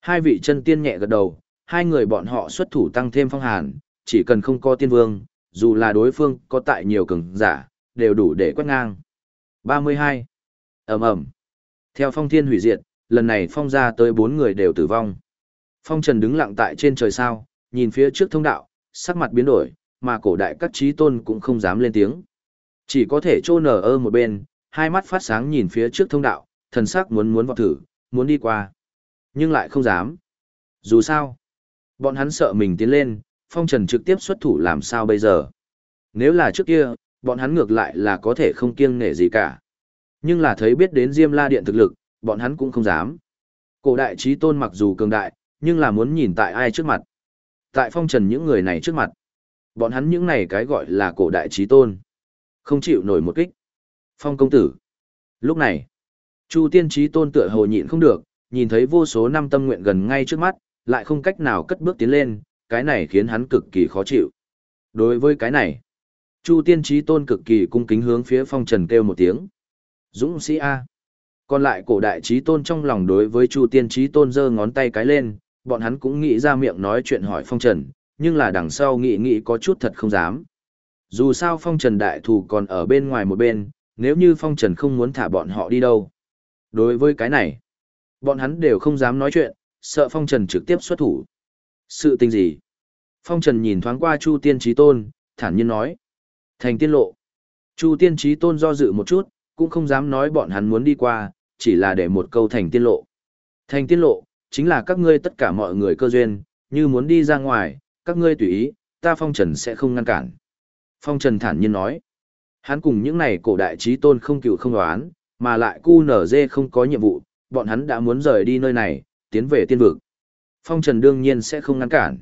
Hai vị chân tiên nhẹ gật đầu, hai người bọn họ xuất thủ tăng thêm phong hàn, chỉ cần không có tiên vương, dù là đối phương có tại nhiều cường giả, đều đủ để quét ngang. 32. ầm ầm Theo phong thiên hủy diệt, lần này phong ra tới bốn người đều tử vong. Phong trần đứng lặng tại trên trời sao, nhìn phía trước thông đạo, sắc mặt biến đổi, mà cổ đại các trí tôn cũng không dám lên tiếng. Chỉ có thể trô nở ơ một bên, hai mắt phát sáng nhìn phía trước thông đạo, thần sắc muốn muốn vào thử, muốn đi qua. Nhưng lại không dám. Dù sao, bọn hắn sợ mình tiến lên, phong trần trực tiếp xuất thủ làm sao bây giờ. Nếu là trước kia, bọn hắn ngược lại là có thể không kiêng nể gì cả. Nhưng là thấy biết đến Diêm La Điện thực lực, bọn hắn cũng không dám. Cổ đại trí tôn mặc dù cường đại, nhưng là muốn nhìn tại ai trước mặt. Tại phong trần những người này trước mặt. Bọn hắn những này cái gọi là cổ đại trí tôn. Không chịu nổi một kích. Phong công tử. Lúc này, Chu tiên trí tôn tựa hồ nhịn không được, nhìn thấy vô số năm tâm nguyện gần ngay trước mắt, lại không cách nào cất bước tiến lên, cái này khiến hắn cực kỳ khó chịu. Đối với cái này, Chu tiên trí tôn cực kỳ cung kính hướng phía phong trần kêu một tiếng. Dũng sĩ A. Còn lại cổ đại trí tôn trong lòng đối với Chu tiên trí tôn giơ ngón tay cái lên, bọn hắn cũng nghĩ ra miệng nói chuyện hỏi phong trần, nhưng là đằng sau nghĩ nghĩ có chút thật không dám. Dù sao phong trần đại thù còn ở bên ngoài một bên, nếu như phong trần không muốn thả bọn họ đi đâu. Đối với cái này, bọn hắn đều không dám nói chuyện, sợ phong trần trực tiếp xuất thủ. Sự tình gì? Phong trần nhìn thoáng qua Chu tiên trí tôn, thản nhiên nói. Thành tiên lộ. Chu tiên trí tôn do dự một chút, cũng không dám nói bọn hắn muốn đi qua, chỉ là để một câu thành tiên lộ. Thành tiên lộ, chính là các ngươi tất cả mọi người cơ duyên, như muốn đi ra ngoài, các ngươi tùy ý, ta phong trần sẽ không ngăn cản. Phong trần thản nhiên nói. Hắn cùng những này cổ đại trí tôn không cựu không đoán, mà lại cu nở dê không có nhiệm vụ, bọn hắn đã muốn rời đi nơi này, tiến về tiên vực. Phong trần đương nhiên sẽ không ngăn cản.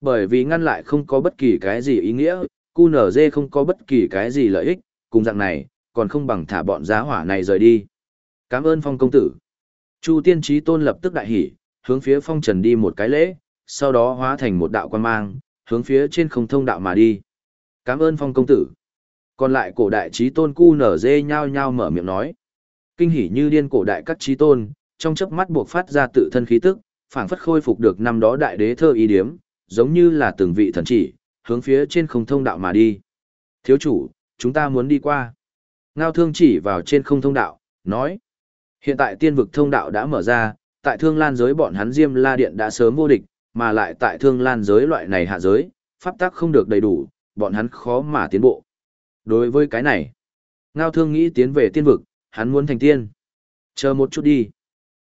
Bởi vì ngăn lại không có bất kỳ cái gì ý nghĩa, cu nở dê không có bất kỳ cái gì lợi ích, cùng dạng này, còn không bằng thả bọn giá hỏa này rời đi. Cảm ơn phong công tử. Chu tiên trí tôn lập tức đại hỉ, hướng phía phong trần đi một cái lễ, sau đó hóa thành một đạo quan mang, hướng phía trên không thông đạo mà đi. Cảm ơn phong công tử. Còn lại cổ đại trí tôn cu nở dê nhao nhao mở miệng nói. Kinh hỉ như điên cổ đại các trí tôn, trong chớp mắt buộc phát ra tự thân khí tức, phảng phất khôi phục được năm đó đại đế thơ ý điếm, giống như là từng vị thần chỉ, hướng phía trên không thông đạo mà đi. Thiếu chủ, chúng ta muốn đi qua. Ngao thương chỉ vào trên không thông đạo, nói. Hiện tại tiên vực thông đạo đã mở ra, tại thương lan giới bọn hắn Diêm La Điện đã sớm vô địch, mà lại tại thương lan giới loại này hạ giới, pháp tắc không được đầy đủ, bọn hắn khó mà tiến bộ. Đối với cái này, Ngao thương nghĩ tiến về tiên vực, hắn muốn thành tiên. Chờ một chút đi.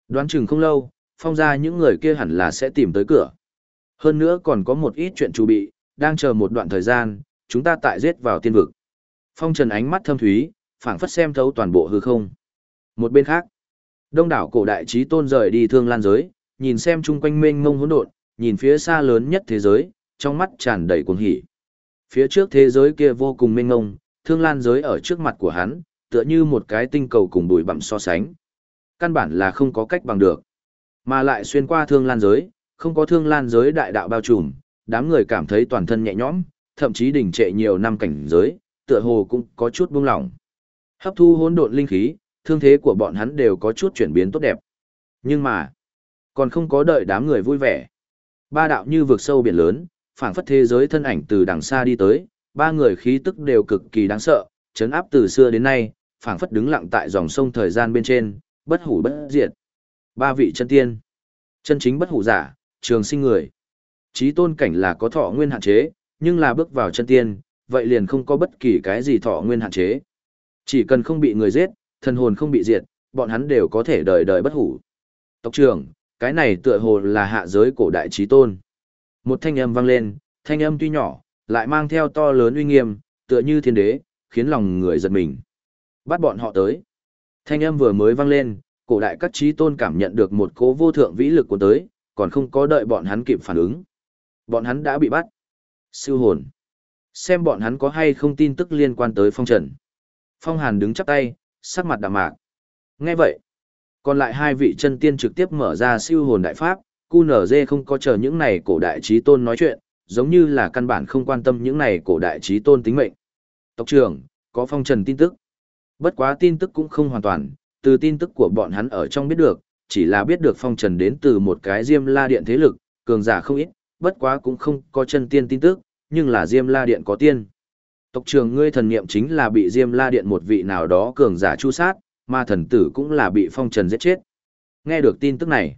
Đoán chừng không lâu, phong ra những người kia hẳn là sẽ tìm tới cửa. Hơn nữa còn có một ít chuyện chuẩn bị, đang chờ một đoạn thời gian, chúng ta tại giết vào tiên vực. Phong trần ánh mắt thâm thúy, phảng phất xem thấu toàn bộ hư không. Một bên khác, đông đảo cổ đại trí tôn rời đi thương lan giới, nhìn xem chung quanh mênh mông hỗn độn, nhìn phía xa lớn nhất thế giới, trong mắt tràn đầy cuồng hỉ. Phía trước thế giới kia vô cùng mênh mông, thương lan giới ở trước mặt của hắn, tựa như một cái tinh cầu cùng bụi bặm so sánh. Căn bản là không có cách bằng được. Mà lại xuyên qua thương lan giới, không có thương lan giới đại đạo bao trùm, đám người cảm thấy toàn thân nhẹ nhõm, thậm chí đỉnh trệ nhiều năm cảnh giới, tựa hồ cũng có chút buông lỏng. Hấp thu hỗn độn linh khí, thương thế của bọn hắn đều có chút chuyển biến tốt đẹp. Nhưng mà, còn không có đợi đám người vui vẻ. Ba đạo như vực sâu biển lớn, phảng phất thế giới thân ảnh từ đằng xa đi tới, ba người khí tức đều cực kỳ đáng sợ, chấn áp từ xưa đến nay, phảng phất đứng lặng tại dòng sông thời gian bên trên, bất hủ bất diệt. Ba vị chân tiên, chân chính bất hủ giả, trường sinh người. Chí tôn cảnh là có thọ nguyên hạn chế, nhưng là bước vào chân tiên, vậy liền không có bất kỳ cái gì thọ nguyên hạn chế. Chỉ cần không bị người giết, thần hồn không bị diệt, bọn hắn đều có thể đời đời bất hủ. Tộc trưởng, cái này tựa hồ là hạ giới cổ đại chí tôn. Một thanh âm vang lên, thanh âm tuy nhỏ, lại mang theo to lớn uy nghiêm, tựa như thiên đế, khiến lòng người giật mình. Bắt bọn họ tới. Thanh âm vừa mới vang lên, cổ đại các trí tôn cảm nhận được một cố vô thượng vĩ lực của tới, còn không có đợi bọn hắn kịp phản ứng. Bọn hắn đã bị bắt. Siêu hồn. Xem bọn hắn có hay không tin tức liên quan tới phong trần. Phong hàn đứng chắp tay, sắc mặt đạm mạc. Nghe vậy. Còn lại hai vị chân tiên trực tiếp mở ra siêu hồn đại pháp, QNZ không có chờ những này cổ đại trí tôn nói chuyện, giống như là căn bản không quan tâm những này cổ đại trí tôn tính mệnh. Tộc trưởng, có phong trần tin tức. Bất quá tin tức cũng không hoàn toàn, từ tin tức của bọn hắn ở trong biết được, chỉ là biết được phong trần đến từ một cái diêm la điện thế lực, cường giả không ít, bất quá cũng không có chân tiên tin tức, nhưng là diêm la điện có tiên. Tộc trưởng ngươi thần niệm chính là bị diêm la điện một vị nào đó cường giả chu sát, mà thần tử cũng là bị phong trần giết chết. Nghe được tin tức này,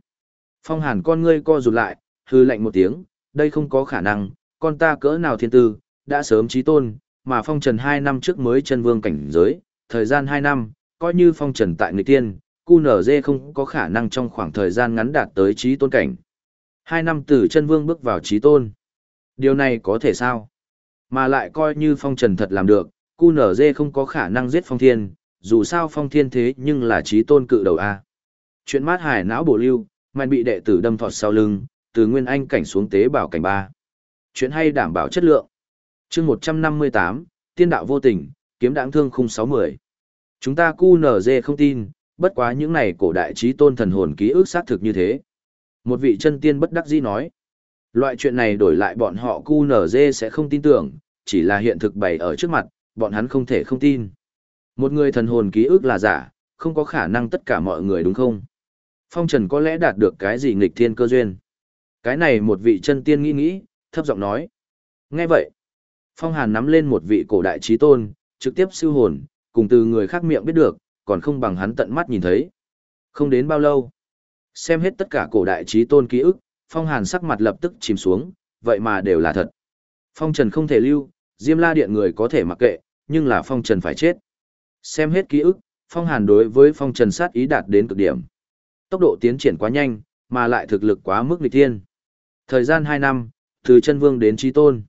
phong hàn con ngươi co rụt lại, hư lạnh một tiếng, đây không có khả năng, con ta cỡ nào thiên tư, đã sớm trí tôn, mà phong trần hai năm trước mới chân vương cảnh giới, thời gian hai năm, coi như phong trần tại người tiên, QNZ không có khả năng trong khoảng thời gian ngắn đạt tới trí tôn cảnh. Hai năm từ chân vương bước vào trí tôn. Điều này có thể sao? Mà lại coi như phong trần thật làm được, QNZ không có khả năng giết phong thiên, dù sao phong thiên thế nhưng là trí tôn cự đầu A. Chuyện mát hải não bổ lưu, mạnh bị đệ tử đâm thọt sau lưng, từ nguyên anh cảnh xuống tế bảo cảnh ba. Chuyện hay đảm bảo chất lượng. Chương một trăm năm mươi tám tiên đạo vô tình kiếm đáng thương khung sáu mươi. Chúng ta cu nz không tin bất quá những này cổ đại trí tôn thần hồn ký ức xác thực như thế. Một vị chân tiên bất đắc dĩ nói loại chuyện này đổi lại bọn họ cu nz sẽ không tin tưởng chỉ là hiện thực bày ở trước mặt bọn hắn không thể không tin. Một người thần hồn ký ức là giả không có khả năng tất cả mọi người đúng không? Phong trần có lẽ đạt được cái gì nghịch thiên cơ duyên cái này một vị chân tiên nghĩ nghĩ, thấp giọng nói. Nghe vậy, Phong Hàn nắm lên một vị cổ đại trí tôn, trực tiếp siêu hồn, cùng từ người khác miệng biết được, còn không bằng hắn tận mắt nhìn thấy. Không đến bao lâu, xem hết tất cả cổ đại trí tôn ký ức, Phong Hàn sắc mặt lập tức chìm xuống, vậy mà đều là thật. Phong Trần không thể lưu, Diêm La Điện người có thể mặc kệ, nhưng là Phong Trần phải chết. Xem hết ký ức, Phong Hàn đối với Phong Trần sát ý đạt đến cực điểm. Tốc độ tiến triển quá nhanh, mà lại thực lực quá mức nghịch thiên. Thời gian 2 năm, từ chân vương đến trí tôn.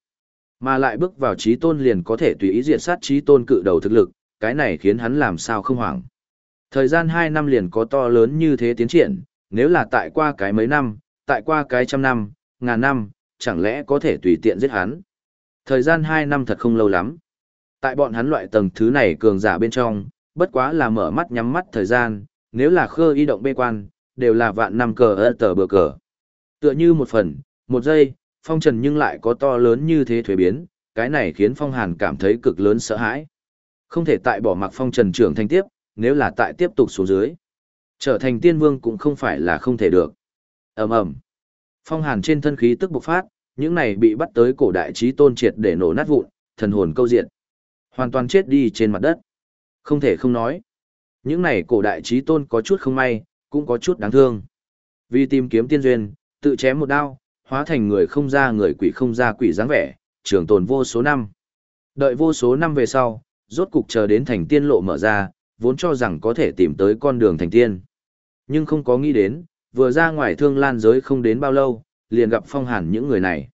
Mà lại bước vào trí tôn liền có thể tùy ý diệt sát trí tôn cự đầu thực lực, cái này khiến hắn làm sao không hoảng. Thời gian 2 năm liền có to lớn như thế tiến triển, nếu là tại qua cái mấy năm, tại qua cái trăm năm, ngàn năm, chẳng lẽ có thể tùy tiện giết hắn. Thời gian 2 năm thật không lâu lắm. Tại bọn hắn loại tầng thứ này cường giả bên trong, bất quá là mở mắt nhắm mắt thời gian, nếu là khơ y động bê quan, đều là vạn năm cờ ơ tờ bờ cờ. Tựa như một phần, một giây, phong trần nhưng lại có to lớn như thế thuế biến, cái này khiến phong hàn cảm thấy cực lớn sợ hãi. Không thể tại bỏ mặc phong trần trưởng thành tiếp, nếu là tại tiếp tục xuống dưới. Trở thành tiên vương cũng không phải là không thể được. ầm ầm Phong hàn trên thân khí tức bộc phát, những này bị bắt tới cổ đại trí tôn triệt để nổ nát vụn, thần hồn câu diện. Hoàn toàn chết đi trên mặt đất. Không thể không nói. Những này cổ đại trí tôn có chút không may, cũng có chút đáng thương. Vì tìm kiếm tiên duyên, tự chém một đao, hóa thành người không ra người quỷ không ra quỷ dáng vẻ, trường tồn vô số năm. Đợi vô số năm về sau, rốt cục chờ đến thành tiên lộ mở ra, vốn cho rằng có thể tìm tới con đường thành tiên. Nhưng không có nghĩ đến, vừa ra ngoài thương lan giới không đến bao lâu, liền gặp phong hàn những người này.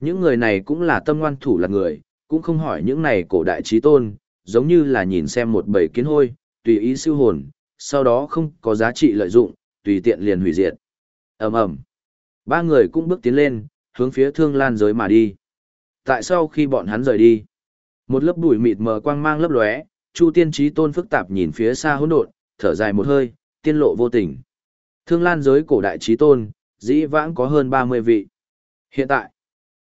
Những người này cũng là tâm ngoan thủ là người, cũng không hỏi những này cổ đại trí tôn, giống như là nhìn xem một bầy kiến hôi, tùy ý siêu hồn, sau đó không có giá trị lợi dụng, tùy tiện liền hủy diệt. ầm ầm Ba người cũng bước tiến lên, hướng phía thương lan giới mà đi. Tại sau khi bọn hắn rời đi, một lớp bụi mịt mờ quang mang lấp lóe, Chu Tiên Chí Tôn phức tạp nhìn phía xa hỗn độn, thở dài một hơi, tiên lộ vô tình. Thương Lan giới cổ đại Chí Tôn, dĩ vãng có hơn 30 vị. Hiện tại,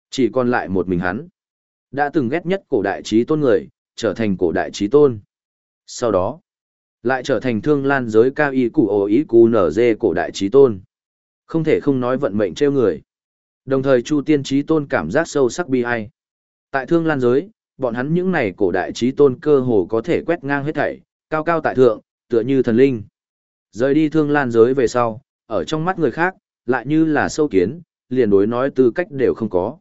chỉ còn lại một mình hắn. Đã từng ghét nhất cổ đại Chí Tôn người, trở thành cổ đại Chí Tôn. Sau đó, lại trở thành Thương Lan giới cao y cụ ổ ý cụ nở dê cổ đại trí Tôn. Không thể không nói vận mệnh trêu người. Đồng thời Chu Tiên trí Tôn cảm giác sâu sắc bi ai. Tại Thương Lan giới, bọn hắn những này cổ đại trí tôn cơ hồ có thể quét ngang hết thảy, cao cao tại thượng, tựa như thần linh. Rời đi thương lan giới về sau, ở trong mắt người khác, lại như là sâu kiến, liền đối nói tư cách đều không có.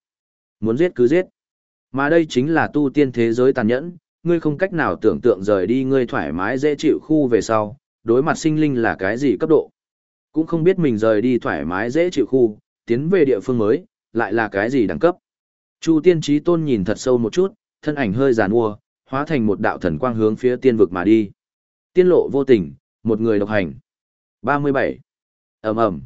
Muốn giết cứ giết. Mà đây chính là tu tiên thế giới tàn nhẫn, ngươi không cách nào tưởng tượng rời đi ngươi thoải mái dễ chịu khu về sau, đối mặt sinh linh là cái gì cấp độ. Cũng không biết mình rời đi thoải mái dễ chịu khu, tiến về địa phương mới, lại là cái gì đẳng cấp. Chu tiên trí tôn nhìn thật sâu một chút, thân ảnh hơi giàn ua, hóa thành một đạo thần quang hướng phía tiên vực mà đi. Tiên lộ vô tình, một người độc hành. 37. ầm ầm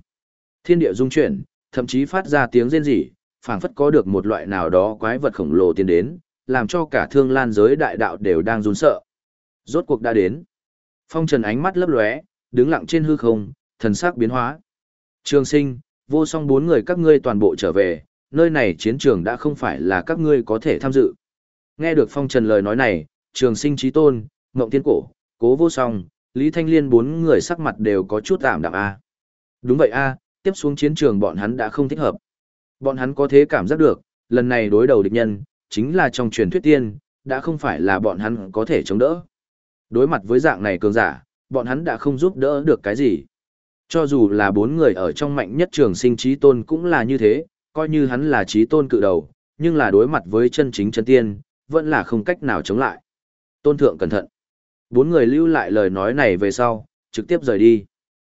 Thiên địa rung chuyển, thậm chí phát ra tiếng rên rỉ, phảng phất có được một loại nào đó quái vật khổng lồ tiến đến, làm cho cả thương lan giới đại đạo đều đang run sợ. Rốt cuộc đã đến. Phong trần ánh mắt lấp lóe, đứng lặng trên hư không, thần sắc biến hóa. Trường sinh, vô song bốn người các ngươi toàn bộ trở về, nơi này chiến trường đã không phải là các ngươi có thể tham dự. Nghe được phong trần lời nói này, trường sinh trí tôn, Ngộng tiên cổ, cố vô song, Lý Thanh Liên bốn người sắc mặt đều có chút tạm đạm a. Đúng vậy a, tiếp xuống chiến trường bọn hắn đã không thích hợp. Bọn hắn có thế cảm giác được, lần này đối đầu địch nhân, chính là trong truyền thuyết tiên, đã không phải là bọn hắn có thể chống đỡ. Đối mặt với dạng này cường giả, bọn hắn đã không giúp đỡ được cái gì. Cho dù là bốn người ở trong mạnh nhất trường sinh trí tôn cũng là như thế, coi như hắn là trí tôn cự đầu, nhưng là đối mặt với chân chính chân tiên, vẫn là không cách nào chống lại. Tôn thượng cẩn thận. Bốn người lưu lại lời nói này về sau, trực tiếp rời đi.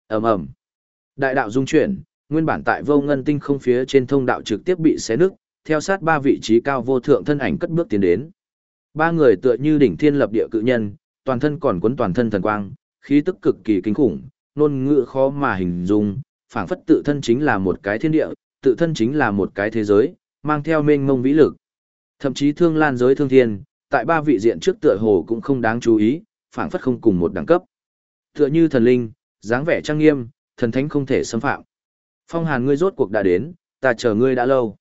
ầm ầm Đại đạo dung chuyển, nguyên bản tại vô ngân tinh không phía trên thông đạo trực tiếp bị xé nứt, theo sát ba vị trí cao vô thượng thân ảnh cất bước tiến đến. Ba người tựa như đỉnh thiên lập địa cự nhân, toàn thân còn cuốn toàn thân thần quang, khí tức cực kỳ kinh khủng, ngôn ngữ khó mà hình dung, phảng phất tự thân chính là một cái thiên địa, tự thân chính là một cái thế giới, mang theo mênh mông vĩ lực. Thậm chí thương lan giới thương thiên, tại ba vị diện trước tựa hồ cũng không đáng chú ý, phảng phất không cùng một đẳng cấp. Tựa như thần linh, dáng vẻ trang nghiêm, thần thánh không thể xâm phạm. Phong Hàn ngươi rốt cuộc đã đến, ta chờ ngươi đã lâu.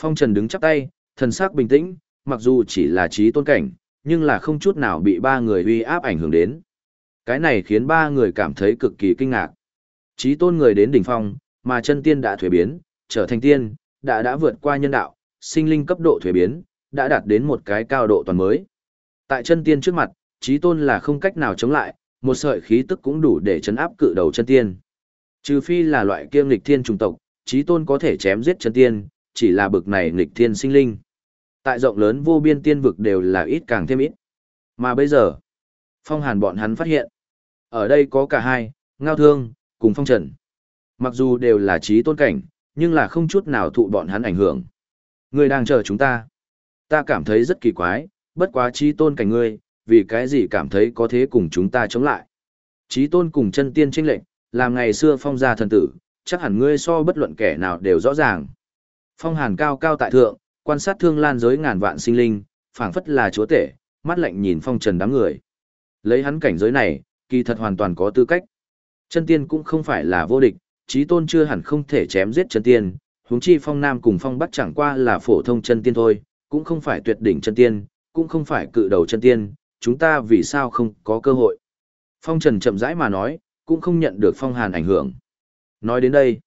Phong Trần đứng chắp tay, thần sắc bình tĩnh, mặc dù chỉ là trí tôn cảnh, nhưng là không chút nào bị ba người uy áp ảnh hưởng đến. Cái này khiến ba người cảm thấy cực kỳ kinh ngạc. Trí tôn người đến đỉnh phong, mà chân tiên đã thuế biến, trở thành tiên, đã đã vượt qua nhân đạo, sinh linh cấp độ thuế biến, đã đạt đến một cái cao độ toàn mới. Tại chân tiên trước mặt, trí tôn là không cách nào chống lại, một sợi khí tức cũng đủ để chấn áp cự đầu chân tiên. Trừ phi là loại kiêm lịch thiên trùng tộc, trí tôn có thể chém giết chân tiên, chỉ là bực này nghịch thiên sinh linh. Tại rộng lớn vô biên tiên vực đều là ít càng thêm ít. Mà bây giờ, phong hàn bọn hắn phát hiện. Ở đây có cả hai, ngao thương, cùng phong trần. Mặc dù đều là trí tôn cảnh, nhưng là không chút nào thụ bọn hắn ảnh hưởng. Người đang chờ chúng ta. Ta cảm thấy rất kỳ quái, bất quá trí tôn cảnh ngươi, vì cái gì cảm thấy có thế cùng chúng ta chống lại. Trí tôn cùng chân tiên trinh lệnh, làm ngày xưa phong gia thần tử, chắc hẳn ngươi so bất luận kẻ nào đều rõ ràng. Phong hàn cao cao tại thượng, quan sát thương lan giới ngàn vạn sinh linh, phảng phất là chúa tể, mắt lạnh nhìn phong trần đám người. Lấy hắn cảnh giới này, kỳ thật hoàn toàn có tư cách. Chân tiên cũng không phải là vô địch, trí tôn chưa hẳn không thể chém giết chân tiên, huống chi phong nam cùng phong bắc chẳng qua là phổ thông chân tiên thôi, cũng không phải tuyệt đỉnh chân tiên, cũng không phải cự đầu chân tiên, chúng ta vì sao không có cơ hội. Phong Trần chậm rãi mà nói, cũng không nhận được phong hàn ảnh hưởng. Nói đến đây,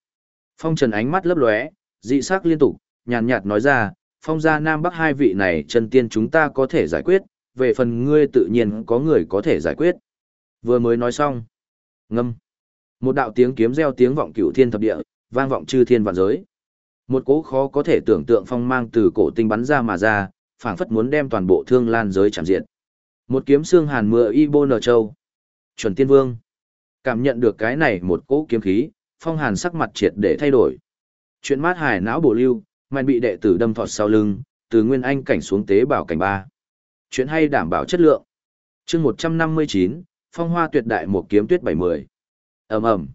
phong trần ánh mắt lấp lóe, dị sắc liên tục, nhàn nhạt nói ra, phong gia Nam Bắc hai vị này chân tiên chúng ta có thể giải quyết, về phần ngươi tự nhiên có người có thể giải quyết. Vừa mới nói xong. Ngâm. Một đạo tiếng kiếm reo tiếng vọng cửu thiên thập địa, vang vọng chư thiên vạn giới. Một cỗ khó có thể tưởng tượng phong mang từ cổ tinh bắn ra mà ra, phảng phất muốn đem toàn bộ thương lan giới chạm diện. Một kiếm xương hàn mưa y bô nở châu. Chuẩn tiên vương. Cảm nhận được cái này một cỗ kiếm khí, phong hàn sắc mặt triệt để thay đổi. Chuyện mát hải não bổ lưu, mạnh bị đệ tử đâm thọt sau lưng, từ nguyên anh cảnh xuống tế bảo cảnh ba. Chuyện hay đảm bảo chất lượng. chương 159, phong hoa tuyệt đại một kiếm tuyết 70. ầm ầm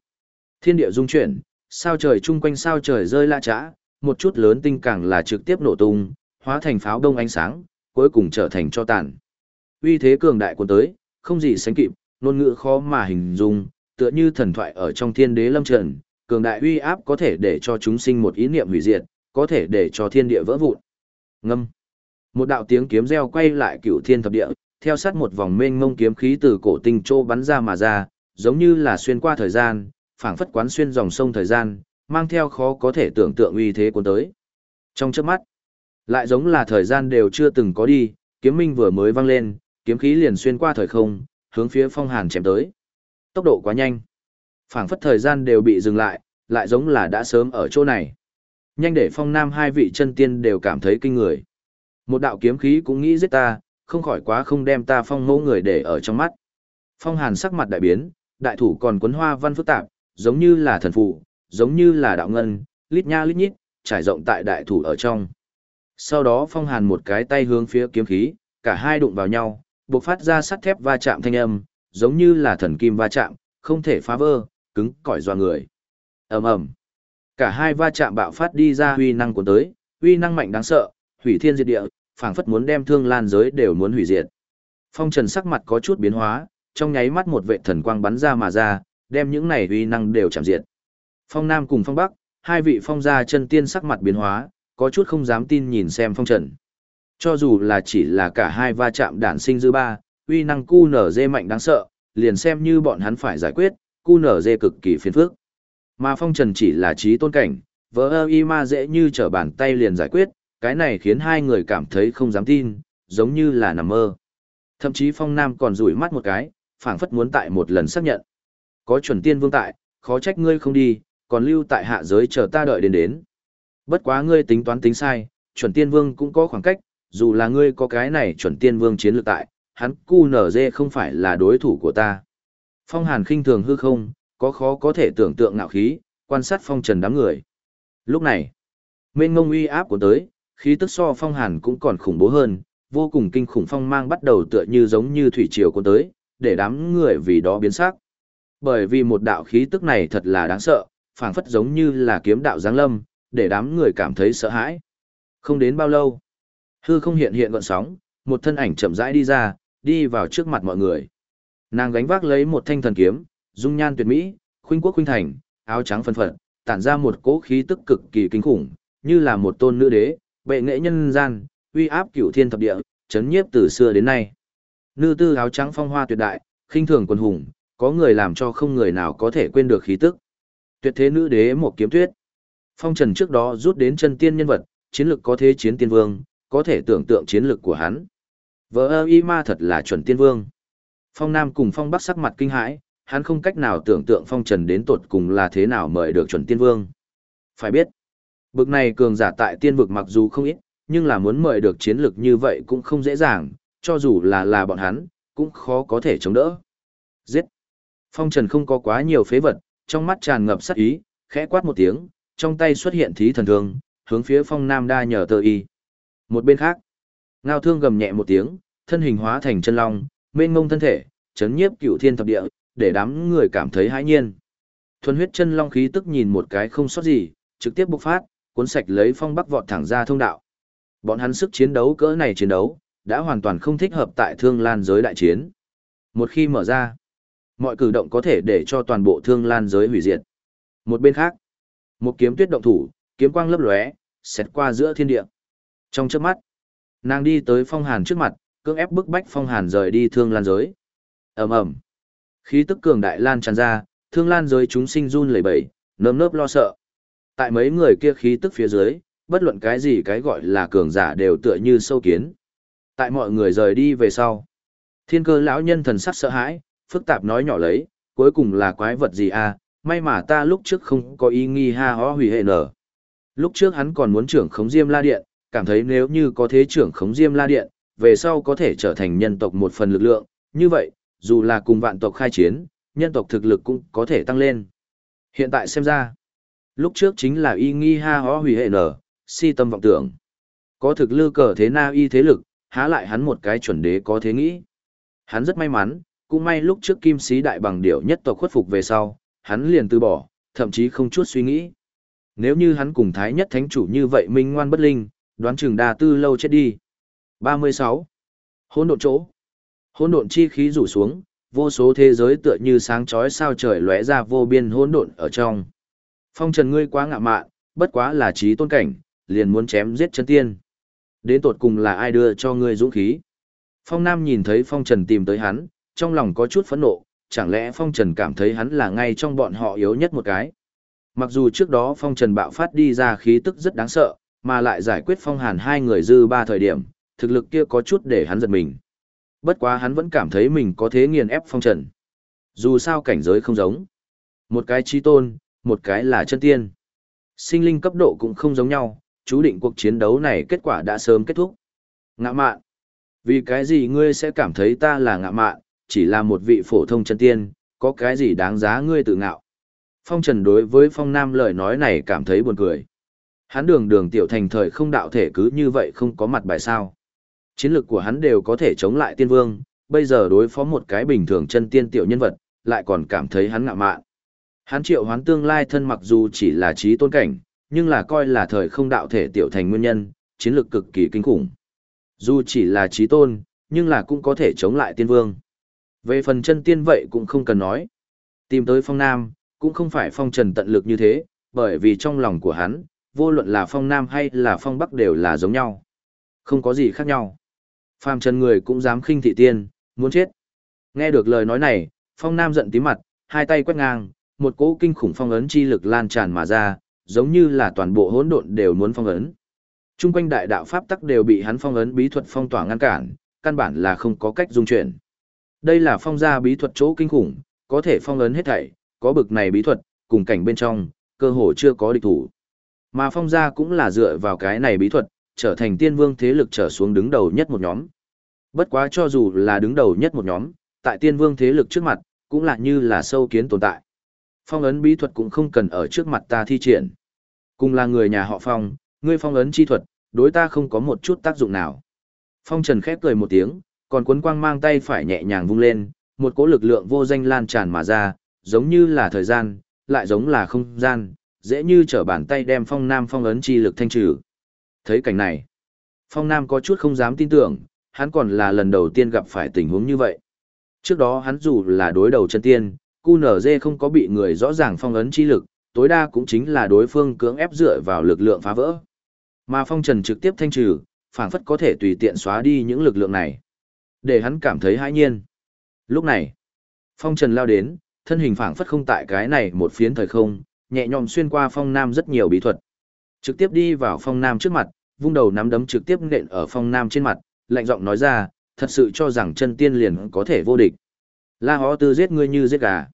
Thiên địa dung chuyển, sao trời chung quanh sao trời rơi la trã, một chút lớn tinh càng là trực tiếp nổ tung, hóa thành pháo đông ánh sáng, cuối cùng trở thành cho tàn. Uy thế cường đại cuốn tới, không gì sánh kịp, ngôn ngữ khó mà hình dung, tựa như thần thoại ở trong thiên đế lâm trần, cường đại uy áp có thể để cho chúng sinh một ý niệm hủy diệt, có thể để cho thiên địa vỡ vụn. Ngâm. Một đạo tiếng kiếm reo quay lại cửu thiên thập địa, theo sát một vòng mênh mông kiếm khí từ cổ tinh châu bắn ra mà ra, giống như là xuyên qua thời gian, phảng phất quán xuyên dòng sông thời gian, mang theo khó có thể tưởng tượng uy thế cuốn tới. Trong chớp mắt, lại giống là thời gian đều chưa từng có đi, kiếm minh vừa mới vang lên, kiếm khí liền xuyên qua thời không, hướng phía phong hàn chém tới. Tốc độ quá nhanh phảng phất thời gian đều bị dừng lại, lại giống là đã sớm ở chỗ này. Nhanh để phong nam hai vị chân tiên đều cảm thấy kinh người. Một đạo kiếm khí cũng nghĩ giết ta, không khỏi quá không đem ta phong mẫu người để ở trong mắt. Phong hàn sắc mặt đại biến, đại thủ còn cuốn hoa văn phức tạp, giống như là thần phụ, giống như là đạo ngân, lít nha lít nhít, trải rộng tại đại thủ ở trong. Sau đó phong hàn một cái tay hướng phía kiếm khí, cả hai đụng vào nhau, bộc phát ra sắt thép va chạm thanh âm, giống như là thần kim va chạm, không thể phá vỡ, cứng cỏi doa người. ầm ầm, cả hai va chạm bạo phát đi ra huy năng của tới, huy năng mạnh đáng sợ, hủy thiên diệt địa, phảng phất muốn đem thương lan giới đều muốn hủy diệt. Phong Trần sắc mặt có chút biến hóa, trong nháy mắt một vệ thần quang bắn ra mà ra, đem những này huy năng đều chạm diệt. Phong Nam cùng Phong Bắc, hai vị phong gia chân tiên sắc mặt biến hóa, có chút không dám tin nhìn xem Phong Trần. Cho dù là chỉ là cả hai va chạm đản sinh dư ba, uy năng cu nở dê mạnh đáng sợ, liền xem như bọn hắn phải giải quyết, cu nở dê cực kỳ phiền phức. Mà phong trần chỉ là trí tôn cảnh, vỡ ơ y ma dễ như trở bàn tay liền giải quyết, cái này khiến hai người cảm thấy không dám tin, giống như là nằm mơ. Thậm chí phong nam còn rủi mắt một cái, phảng phất muốn tại một lần xác nhận. Có chuẩn tiên vương tại, khó trách ngươi không đi, còn lưu tại hạ giới chờ ta đợi đến đến. Bất quá ngươi tính toán tính sai, chuẩn tiên vương cũng có khoảng cách, dù là ngươi có cái này chuẩn tiên vương chiến lược tại, hắn cu nở dê không phải là đối thủ của ta. Phong hàn khinh thường hư không, có khó có thể tưởng tượng ngạo khí, quan sát phong trần đám người. Lúc này, mênh ngông uy áp của tới, khí tức so phong hàn cũng còn khủng bố hơn, vô cùng kinh khủng phong mang bắt đầu tựa như giống như thủy triều của tới, để đám người vì đó biến sắc. Bởi vì một đạo khí tức này thật là đáng sợ, phảng phất giống như là kiếm đạo giáng lâm, để đám người cảm thấy sợ hãi. Không đến bao lâu, hư không hiện hiện gọn sóng, một thân ảnh chậm rãi đi ra, đi vào trước mặt mọi người. Nàng gánh vác lấy một thanh thần kiếm, dung nhan tuyệt mỹ, khuynh quốc khuynh thành, áo trắng phân phật, tản ra một cỗ khí tức cực kỳ kinh khủng, như là một tôn nữ đế, bệ nghệ nhân gian, uy áp cửu thiên thập địa, chấn nhiếp từ xưa đến nay. Nữ tư áo trắng phong hoa tuyệt đại, khinh thường quân hùng, có người làm cho không người nào có thể quên được khí tức. Tuyệt thế nữ đế một kiếm tuyết. Phong Trần trước đó rút đến chân tiên nhân vật, chiến lực có thế chiến tiên vương, có thể tưởng tượng chiến lực của hắn. Vợ ơ y ma thật là chuẩn tiên vương. Phong Nam cùng Phong Bắc sắc mặt kinh hãi, hắn không cách nào tưởng tượng Phong Trần đến tột cùng là thế nào mời được chuẩn tiên vương. Phải biết, bực này cường giả tại tiên vực mặc dù không ít, nhưng là muốn mời được chiến lực như vậy cũng không dễ dàng, cho dù là là bọn hắn, cũng khó có thể chống đỡ. Giết! Phong Trần không có quá nhiều phế vật, trong mắt tràn ngập sát ý, khẽ quát một tiếng, trong tay xuất hiện thí thần thương, hướng phía Phong Nam đa nhờ tờ y. Một bên khác, Ngao thương gầm nhẹ một tiếng, thân hình hóa thành chân long, mênh mông thân thể, chấn nhiếp cựu thiên thập địa, để đám người cảm thấy hãi nhiên. Thuần huyết chân long khí tức nhìn một cái không sót gì, trực tiếp bộc phát, cuốn sạch lấy phong bắc vọt thẳng ra thông đạo. Bọn hắn sức chiến đấu cỡ này chiến đấu, đã hoàn toàn không thích hợp tại thương lan giới đại chiến. Một khi mở ra, mọi cử động có thể để cho toàn bộ thương lan giới hủy diệt. Một bên khác, một kiếm tuyết động thủ, kiếm quang lấp lóe, xẹt qua giữa thiên địa. Trong chớp mắt, Nàng đi tới phong hàn trước mặt, cưỡng ép bức bách phong hàn rời đi thương lan giới. ầm ầm Khí tức cường đại lan tràn ra, thương lan giới chúng sinh run lẩy bẩy, nơm nớp lo sợ. Tại mấy người kia khí tức phía dưới, bất luận cái gì cái gọi là cường giả đều tựa như sâu kiến. Tại mọi người rời đi về sau, thiên cơ lão nhân thần sắc sợ hãi, phức tạp nói nhỏ lấy, cuối cùng là quái vật gì à, may mà ta lúc trước không có ý nghi ha ho hủy hệ nở. Lúc trước hắn còn muốn trưởng khống diêm la điện, cảm thấy nếu như có thế trưởng khống diêm la điện, về sau có thể trở thành nhân tộc một phần lực lượng, như vậy, dù là cùng vạn tộc khai chiến, nhân tộc thực lực cũng có thể tăng lên. Hiện tại xem ra, lúc trước chính là y nghi ha ho hủy hệ nở, si tâm vọng tưởng. Có thực lư cờ thế na y thế lực, há lại hắn một cái chuẩn đế có thế nghĩ. Hắn rất may mắn, cũng may lúc trước kim sĩ đại bằng điểu nhất tộc khuất phục về sau, hắn liền từ bỏ, thậm chí không chút suy nghĩ. Nếu như hắn cùng thái nhất thánh chủ như vậy minh ngoan bất linh, đoán chừng đa tư lâu chết đi. 36. Hỗn độn chỗ. Hỗn độn chi khí rủ xuống, vô số thế giới tựa như sáng chói sao trời lóe ra vô biên hỗn độn ở trong. Phong Trần ngươi quá ngạ mạn, bất quá là trí tôn cảnh, liền muốn chém giết chân tiên. Đến tột cùng là ai đưa cho ngươi dũng khí? Phong Nam nhìn thấy Phong Trần tìm tới hắn, trong lòng có chút phẫn nộ, chẳng lẽ Phong Trần cảm thấy hắn là ngay trong bọn họ yếu nhất một cái. Mặc dù trước đó Phong Trần bạo phát đi ra khí tức rất đáng sợ, mà lại giải quyết Phong Hàn hai người dư ba thời điểm, thực lực kia có chút để hắn giật mình. Bất quá hắn vẫn cảm thấy mình có thế nghiền ép Phong Trần. Dù sao cảnh giới không giống. Một cái trí tôn, một cái là chân tiên. Sinh linh cấp độ cũng không giống nhau, chú định cuộc chiến đấu này kết quả đã sớm kết thúc. Ngạ mạn. Vì cái gì ngươi sẽ cảm thấy ta là ngạ mạn, chỉ là một vị phổ thông chân tiên, có cái gì đáng giá ngươi tự ngạo. Phong Trần đối với Phong Nam lời nói này cảm thấy buồn cười. Hắn đường đường tiểu thành thời không đạo thể cứ như vậy không có mặt bài sao. Chiến lược của hắn đều có thể chống lại tiên vương, bây giờ đối phó một cái bình thường chân tiên tiểu nhân vật, lại còn cảm thấy hắn ngạ mạn. Hắn triệu hoán tương lai thân mặc dù chỉ là trí tôn cảnh, nhưng là coi là thời không đạo thể tiểu thành nguyên nhân, chiến lược cực kỳ kinh khủng. Dù chỉ là trí tôn, nhưng là cũng có thể chống lại tiên vương. Về phần chân tiên vậy cũng không cần nói. Tìm tới phong nam, cũng không phải phong trần tận lực như thế, bởi vì trong lòng của hắn, vô luận là phong nam hay là phong bắc đều là giống nhau. Không có gì khác nhau. Phàm trần người cũng dám khinh thị tiên, muốn chết. Nghe được lời nói này, phong nam giận tí mặt, hai tay quét ngang, một cỗ kinh khủng phong ấn chi lực lan tràn mà ra, giống như là toàn bộ hỗn độn đều muốn phong ấn. Trung quanh đại đạo pháp tắc đều bị hắn phong ấn bí thuật phong tỏa ngăn cản, căn bản là không có cách dung chuyển. Đây là phong gia bí thuật chỗ kinh khủng, có thể phong ấn hết thảy, có bực này bí thuật, cùng cảnh bên trong, cơ hồ chưa có địch thủ. Mà phong gia cũng là dựa vào cái này bí thuật, trở thành tiên vương thế lực trở xuống đứng đầu nhất một nhóm. Bất quá cho dù là đứng đầu nhất một nhóm, tại tiên vương thế lực trước mặt, cũng là như là sâu kiến tồn tại. Phong ấn bí thuật cũng không cần ở trước mặt ta thi triển. Cùng là người nhà họ phong, ngươi phong ấn chi thuật, đối ta không có một chút tác dụng nào. Phong Trần khép cười một tiếng, còn cuốn quang mang tay phải nhẹ nhàng vung lên, một cỗ lực lượng vô danh lan tràn mà ra, giống như là thời gian, lại giống là không gian, dễ như trở bàn tay đem phong nam phong ấn chi lực thanh trừ. Thấy cảnh này, phong nam có chút không dám tin tưởng, hắn còn là lần đầu tiên gặp phải tình huống như vậy. Trước đó hắn dù là đối đầu chân tiên, QNZ không có bị người rõ ràng phong ấn chi lực, tối đa cũng chính là đối phương cưỡng ép dựa vào lực lượng phá vỡ. Mà phong trần trực tiếp thanh trừ, phảng phất có thể tùy tiện xóa đi những lực lượng này. Để hắn cảm thấy hãi nhiên. Lúc này, phong trần lao đến, thân hình phảng phất không tại cái này một phiến thời không, nhẹ nhõm xuyên qua phong nam rất nhiều bí thuật. Trực tiếp đi vào phong nam trước mặt, vung đầu nắm đấm trực tiếp nện ở phong nam trên mặt, lạnh giọng nói ra, thật sự cho rằng chân tiên liền có thể vô địch. La hó tư giết ngươi như giết gà.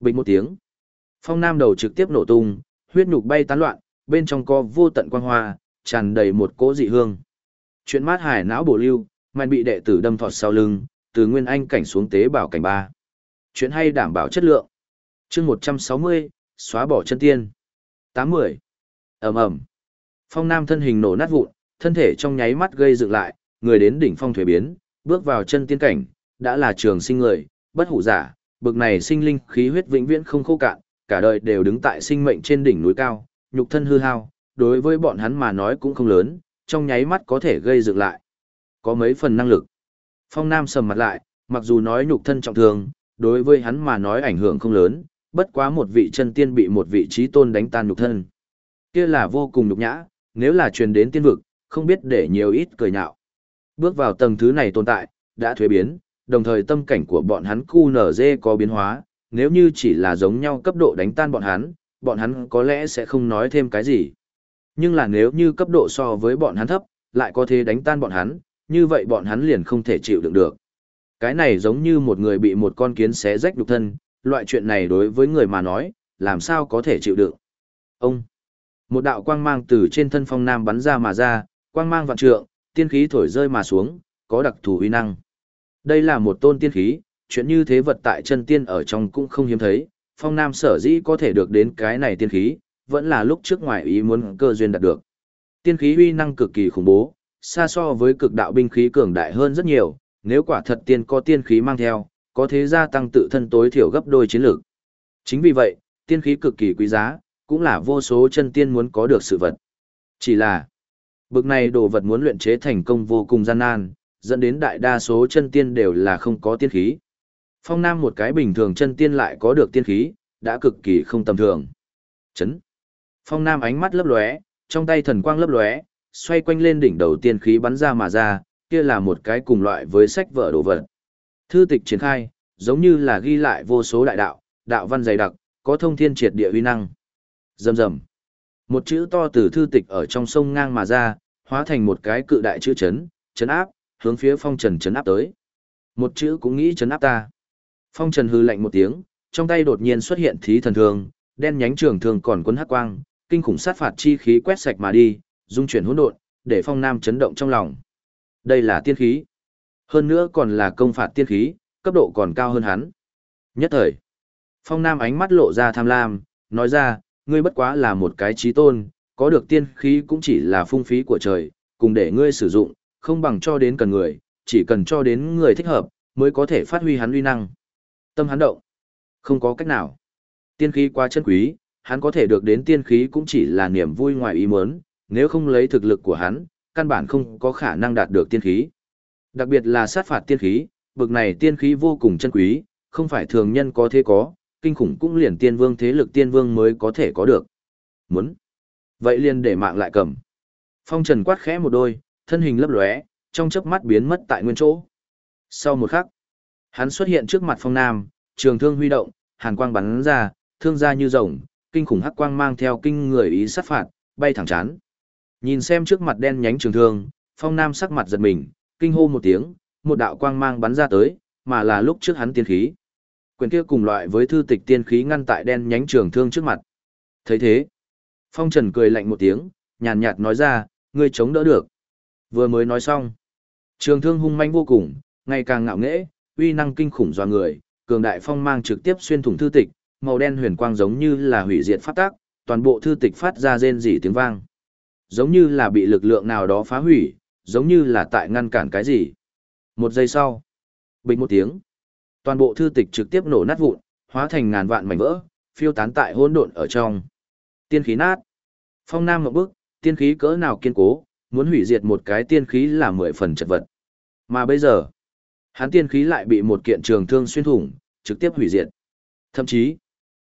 Bình một tiếng. Phong nam đầu trực tiếp nổ tung, huyết nhục bay tán loạn, bên trong có vô tận quang hoa, tràn đầy một cỗ dị hương. Chuyện mát hải não bổ lưu, mạnh bị đệ tử đâm thọt sau lưng, từ nguyên anh cảnh xuống tế bảo cảnh ba. Chuyện hay đảm bảo chất lượng. chương 160, xóa bỏ chân tiên. 80 ầm ầm Phong nam thân hình nổ nát vụn, thân thể trong nháy mắt gây dựng lại, người đến đỉnh phong thuế biến, bước vào chân tiên cảnh, đã là trường sinh người, bất hủ giả, bực này sinh linh khí huyết vĩnh viễn không khô cạn, cả đời đều đứng tại sinh mệnh trên đỉnh núi cao, nhục thân hư hao, đối với bọn hắn mà nói cũng không lớn, trong nháy mắt có thể gây dựng lại. Có mấy phần năng lực. Phong Nam sầm mặt lại, mặc dù nói nhục thân trọng thương, đối với hắn mà nói ảnh hưởng không lớn, bất quá một vị chân tiên bị một vị trí tôn đánh tan nhục thân. Kia là vô cùng nhục nhã, nếu là truyền đến tiên vực, không biết để nhiều ít cười nhạo. Bước vào tầng thứ này tồn tại, đã thuế biến, đồng thời tâm cảnh của bọn hắn cu nở dê có biến hóa, nếu như chỉ là giống nhau cấp độ đánh tan bọn hắn, bọn hắn có lẽ sẽ không nói thêm cái gì. Nhưng là nếu như cấp độ so với bọn hắn thấp, lại có thể đánh tan bọn hắn, như vậy bọn hắn liền không thể chịu đựng được. Cái này giống như một người bị một con kiến xé rách nhục thân, loại chuyện này đối với người mà nói, làm sao có thể chịu đựng. Ông, một đạo quang mang từ trên thân phong nam bắn ra mà ra, quang mang vạn trượng, tiên khí thổi rơi mà xuống, có đặc thù uy năng. Đây là một tôn tiên khí, chuyện như thế vật tại chân tiên ở trong cũng không hiếm thấy, phong nam sở dĩ có thể được đến cái này tiên khí, vẫn là lúc trước ngoài ý muốn cơ duyên đạt được. Tiên khí uy năng cực kỳ khủng bố, xa so với cực đạo binh khí cường đại hơn rất nhiều, nếu quả thật tiên có tiên khí mang theo, có thế gia tăng tự thân tối thiểu gấp đôi chiến lược. Chính vì vậy, tiên khí cực kỳ quý giá, cũng là vô số chân tiên muốn có được sự vật. Chỉ là, bực này đồ vật muốn luyện chế thành công vô cùng gian nan, dẫn đến đại đa số chân tiên đều là không có tiên khí. Phong Nam một cái bình thường chân tiên lại có được tiên khí, đã cực kỳ không tầm thường. Chấn. Phong Nam ánh mắt lấp lóe, trong tay thần quang lấp lóe, xoay quanh lên đỉnh đầu tiên khí bắn ra mà ra, kia là một cái cùng loại với sách vở đồ vật. Thư tịch triển khai, giống như là ghi lại vô số đại đạo, đạo văn dày đặc, có thông thiên triệt địa uy năng. Rầm rầm. Một chữ to từ thư tịch ở trong sông ngang mà ra, hóa thành một cái cự đại chữ chấn, chấn áp, hướng phía phong trần chấn áp tới. Một chữ cũng nghĩ chấn áp ta. Phong trần hư lạnh một tiếng, trong tay đột nhiên xuất hiện thí thần thương, đen nhánh trường thương còn quấn hắc quang, kinh khủng sát phạt chi khí quét sạch mà đi, dung chuyển hỗn độn, để phong nam chấn động trong lòng. Đây là tiên khí. Hơn nữa còn là công phạt tiên khí, cấp độ còn cao hơn hắn. Nhất thời, phong nam ánh mắt lộ ra tham lam, nói ra, ngươi bất quá là một cái trí tôn, có được tiên khí cũng chỉ là phung phí của trời, cùng để ngươi sử dụng, không bằng cho đến cần người, chỉ cần cho đến người thích hợp, mới có thể phát huy hắn uy năng. Tâm hắn động. Không có cách nào. Tiên khí quá chân quý, hắn có thể được đến tiên khí cũng chỉ là niềm vui ngoài ý muốn, nếu không lấy thực lực của hắn, căn bản không có khả năng đạt được tiên khí. Đặc biệt là sát phạt tiên khí, bực này tiên khí vô cùng chân quý, không phải thường nhân có thế có, kinh khủng cũng liền tiên vương thế lực tiên vương mới có thể có được. Muốn. Vậy liền để mạng lại cầm. Phong trần quát khẽ một đôi, thân hình lấp lóe, trong chớp mắt biến mất tại nguyên chỗ. Sau một khắc, hắn xuất hiện trước mặt phong nam, trường thương huy động, hàn quang bắn ra, thương ra như rồng, kinh khủng hắc quang mang theo kinh người ý sát phạt, bay thẳng chán. Nhìn xem trước mặt đen nhánh trường thương, phong nam sắc mặt giật mình, kinh hô một tiếng, một đạo quang mang bắn ra tới, mà là lúc trước hắn tiên khí. Quyền kia cùng loại với thư tịch tiên khí ngăn tại đen nhánh trường thương trước mặt. thấy thế, phong trần cười lạnh một tiếng, nhàn nhạt nói ra, ngươi chống đỡ được. Vừa mới nói xong, trường thương hung manh vô cùng, ngày càng ngạo nghễ, uy năng kinh khủng dọa người, cường đại phong mang trực tiếp xuyên thủng thư tịch, màu đen huyền quang giống như là hủy diệt phát tác, toàn bộ thư tịch phát ra rên rỉ tiếng vang. Giống như là bị lực lượng nào đó phá hủy, giống như là tại ngăn cản cái gì. Một giây sau, bình một tiếng, toàn bộ thư tịch trực tiếp nổ nát vụn, hóa thành ngàn vạn mảnh vỡ, phiêu tán tại hỗn độn ở trong. Tiên khí nát. Phong Nam ngậm bước, tiên khí cỡ nào kiên cố, muốn hủy diệt một cái tiên khí là mười phần chật vật. Mà bây giờ, hắn tiên khí lại bị một kiện trường thương xuyên thủng, trực tiếp hủy diệt. Thậm chí,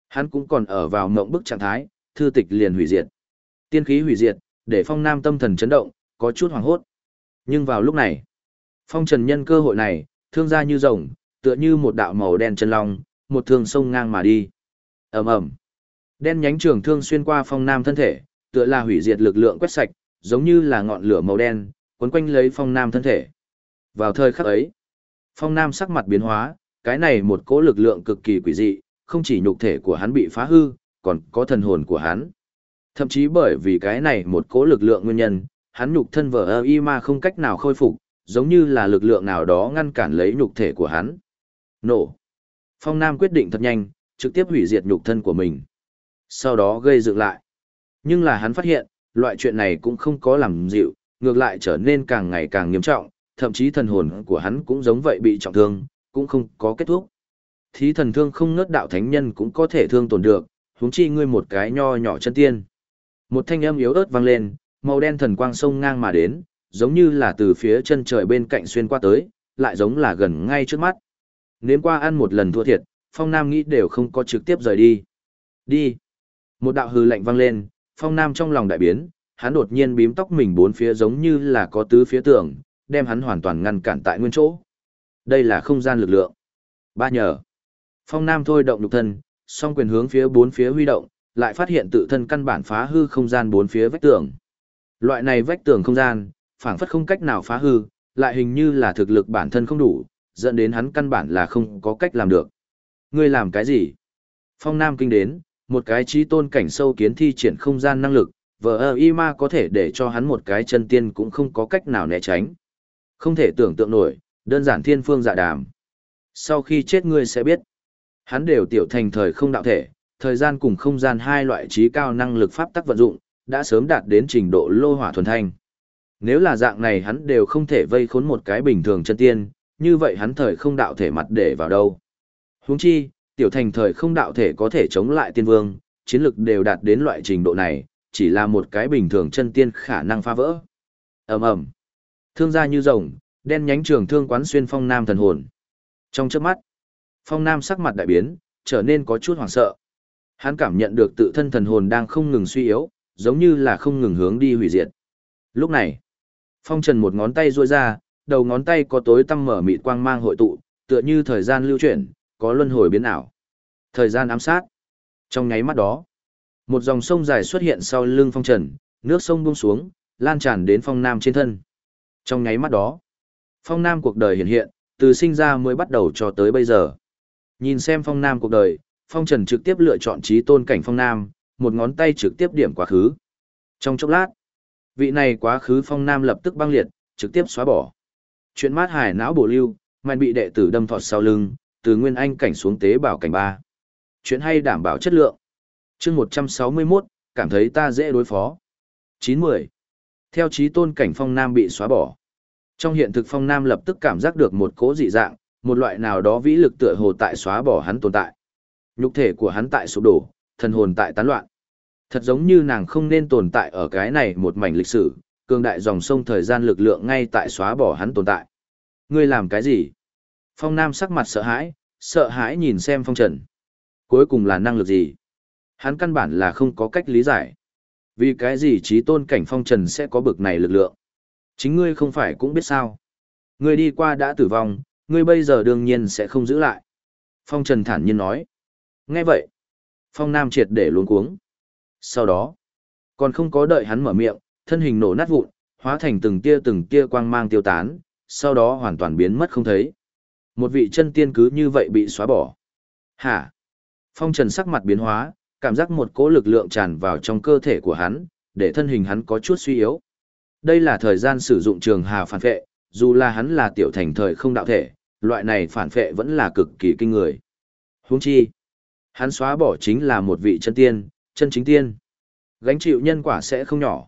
hắn cũng còn ở vào ngậm bức trạng thái, thư tịch liền hủy diệt. Tiên khí hủy diệt, để phong nam tâm thần chấn động, có chút hoảng hốt. Nhưng vào lúc này, phong trần nhân cơ hội này, thương ra như rồng, tựa như một đạo màu đen chân long, một thương sông ngang mà đi. ầm ầm, Đen nhánh trường thương xuyên qua phong nam thân thể, tựa là hủy diệt lực lượng quét sạch, giống như là ngọn lửa màu đen, quấn quanh lấy phong nam thân thể. Vào thời khắc ấy, phong nam sắc mặt biến hóa, cái này một cỗ lực lượng cực kỳ quỷ dị, không chỉ nhục thể của hắn bị phá hư, còn có thần hồn của hắn. Thậm chí bởi vì cái này một cỗ lực lượng nguyên nhân, hắn nhục thân vở y mà không cách nào khôi phục, giống như là lực lượng nào đó ngăn cản lấy nhục thể của hắn. Nổ. Phong Nam quyết định thật nhanh, trực tiếp hủy diệt nhục thân của mình. Sau đó gây dựng lại. Nhưng là hắn phát hiện, loại chuyện này cũng không có làm dịu, ngược lại trở nên càng ngày càng nghiêm trọng, thậm chí thần hồn của hắn cũng giống vậy bị trọng thương, cũng không có kết thúc. Thí thần thương không ngớt đạo thánh nhân cũng có thể thương tổn được, huống chi ngươi một cái nho nhỏ chân tiên. Một thanh âm yếu ớt vang lên, màu đen thần quang sông ngang mà đến, giống như là từ phía chân trời bên cạnh xuyên qua tới, lại giống là gần ngay trước mắt. Nếm qua ăn một lần thua thiệt, Phong Nam nghĩ đều không có trực tiếp rời đi. Đi. Một đạo hư lạnh vang lên, Phong Nam trong lòng đại biến, hắn đột nhiên bím tóc mình bốn phía giống như là có tứ phía tường, đem hắn hoàn toàn ngăn cản tại nguyên chỗ. Đây là không gian lực lượng. Ba nhờ. Phong Nam thôi động lục thân, song quyền hướng phía bốn phía huy động, lại phát hiện tự thân căn bản phá hư không gian bốn phía vách tường. Loại này vách tường không gian, phảng phất không cách nào phá hư, lại hình như là thực lực bản thân không đủ, dẫn đến hắn căn bản là không có cách làm được. Ngươi làm cái gì? Phong Nam kinh đến, một cái trí tôn cảnh sâu kiến thi triển không gian năng lực, vờ ơ y ma có thể để cho hắn một cái chân tiên cũng không có cách nào né tránh. Không thể tưởng tượng nổi, đơn giản thiên phương dạ đàm. Sau khi chết ngươi sẽ biết, hắn đều tiểu thành thời không đạo thể, thời gian cùng không gian hai loại trí cao năng lực pháp tắc vận dụng, đã sớm đạt đến trình độ lô hỏa thuần thanh. Nếu là dạng này hắn đều không thể vây khốn một cái bình thường chân tiên, như vậy hắn thời không đạo thể mặt để vào đâu. Huống chi, tiểu thành thời không đạo thể có thể chống lại tiên vương, chiến lực đều đạt đến loại trình độ này, chỉ là một cái bình thường chân tiên khả năng phá vỡ. ầm ầm, thương gia như rồng, đen nhánh trường thương quán xuyên phong nam thần hồn. Trong chớp mắt, phong nam sắc mặt đại biến, trở nên có chút hoảng sợ. Hắn cảm nhận được tự thân thần hồn đang không ngừng suy yếu, giống như là không ngừng hướng đi hủy diệt. Lúc này, phong trần một ngón tay duỗi ra, đầu ngón tay có tối tăm mở mịt quang mang hội tụ, tựa như thời gian lưu chuyển, có luân hồi biến ảo. Thời gian ám sát. Trong nháy mắt đó, một dòng sông dài xuất hiện sau lưng phong trần, nước sông buông xuống, lan tràn đến phong nam trên thân. Trong nháy mắt đó, phong nam cuộc đời hiện hiện, từ sinh ra mới bắt đầu cho tới bây giờ. Nhìn xem phong nam cuộc đời, phong trần trực tiếp lựa chọn trí tôn cảnh phong nam, một ngón tay trực tiếp điểm quá khứ. Trong chốc lát, vị này quá khứ phong nam lập tức băng liệt, trực tiếp xóa bỏ. Chuyện mát hải não bổ lưu, mạnh bị đệ tử đâm thọt sau lưng, từ nguyên anh cảnh xuống tế bảo cảnh ba. Chuyện hay đảm bảo chất lượng. chương 161, cảm thấy ta dễ đối phó. 9-10. Theo trí tôn cảnh phong nam bị xóa bỏ. Trong hiện thực phong nam lập tức cảm giác được một cố dị dạng, một loại nào đó vĩ lực tựa hồ tại xóa bỏ hắn tồn tại. Nhục thể của hắn tại sụp đổ, thần hồn tại tán loạn. Thật giống như nàng không nên tồn tại ở cái này một mảnh lịch sử, cường đại dòng sông thời gian lực lượng ngay tại xóa bỏ hắn tồn tại. Ngươi làm cái gì? Phong Nam sắc mặt sợ hãi, sợ hãi nhìn xem Phong Trần. Cuối cùng là năng lực gì? Hắn căn bản là không có cách lý giải. Vì cái gì trí tôn cảnh Phong Trần sẽ có bực này lực lượng? Chính ngươi không phải cũng biết sao. Ngươi đi qua đã tử vong, ngươi bây giờ đương nhiên sẽ không giữ lại. Phong Trần thản nhiên nói. Nghe vậy, Phong Nam triệt để luống cuống. Sau đó, còn không có đợi hắn mở miệng, thân hình nổ nát vụn, hóa thành từng tia từng tia quang mang tiêu tán, sau đó hoàn toàn biến mất không thấy. Một vị chân tiên cứ như vậy bị xóa bỏ. Hả? Phong Trần sắc mặt biến hóa, cảm giác một cỗ lực lượng tràn vào trong cơ thể của hắn, để thân hình hắn có chút suy yếu. Đây là thời gian sử dụng trường hà phản phệ, dù là hắn là tiểu thành thời không đạo thể, loại này phản phệ vẫn là cực kỳ kinh người. Huống chi, hắn xóa bỏ chính là một vị chân tiên, chân chính tiên. Gánh chịu nhân quả sẽ không nhỏ.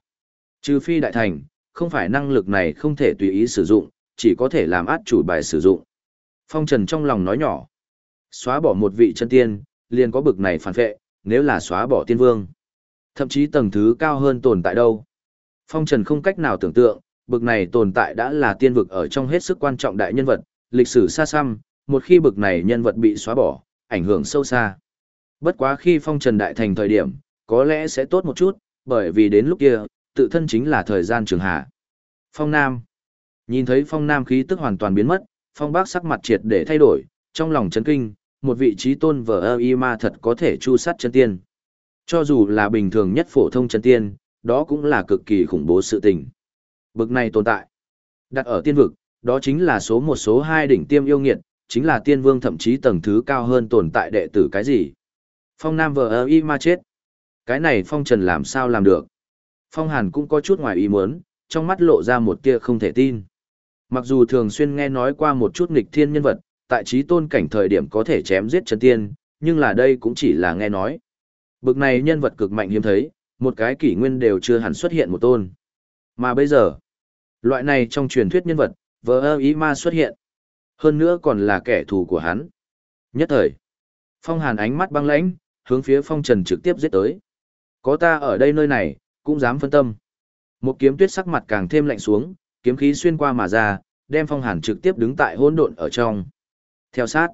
Trừ phi đại thành, không phải năng lực này không thể tùy ý sử dụng, chỉ có thể làm át chủ bài sử dụng. Phong Trần trong lòng nói nhỏ. Xóa bỏ một vị chân tiên, liền có bực này phản vệ, nếu là xóa bỏ tiên vương. Thậm chí tầng thứ cao hơn tồn tại đâu. Phong Trần không cách nào tưởng tượng, bực này tồn tại đã là tiên vực ở trong hết sức quan trọng đại nhân vật, lịch sử xa xăm, một khi bực này nhân vật bị xóa bỏ, ảnh hưởng sâu xa. Bất quá khi Phong Trần đại thành thời điểm, có lẽ sẽ tốt một chút, bởi vì đến lúc kia, tự thân chính là thời gian trường hạ. Phong Nam Nhìn thấy Phong Nam khí tức hoàn toàn biến mất, Phong Bác sắc mặt triệt để thay đổi, trong lòng chấn kinh, một vị trí tôn vở ơ y ma thật có thể chu sát chân tiên. Cho dù là bình thường nhất phổ thông chân tiên, đó cũng là cực kỳ khủng bố sự tình. Bực này tồn tại. Đặt ở tiên vực, đó chính là số một số hai đỉnh tiêm yêu nghiệt, chính là tiên vương thậm chí tầng thứ cao hơn tồn tại đệ tử cái gì. Phong Nam vờ ơ y ma chết. Cái này Phong Trần làm sao làm được? Phong Hàn cũng có chút ngoài ý muốn, trong mắt lộ ra một tia không thể tin. Mặc dù thường xuyên nghe nói qua một chút nghịch thiên nhân vật, tại trí tôn cảnh thời điểm có thể chém giết chân tiên, nhưng là đây cũng chỉ là nghe nói. Bực này nhân vật cực mạnh hiếm thấy, một cái kỷ nguyên đều chưa hẳn xuất hiện một tôn. Mà bây giờ, loại này trong truyền thuyết nhân vật, vờ ơ ý ma xuất hiện. Hơn nữa còn là kẻ thù của hắn. Nhất thời, Phong Hàn ánh mắt băng lãnh, hướng phía Phong Trần trực tiếp giết tới. Có ta ở đây nơi này, cũng dám phân tâm. Một kiếm tuyết sắc mặt càng thêm lạnh xuống, kiếm khí xuyên qua mà ra, đem Phong Hàn trực tiếp đứng tại hỗn độn ở trong. Theo sát,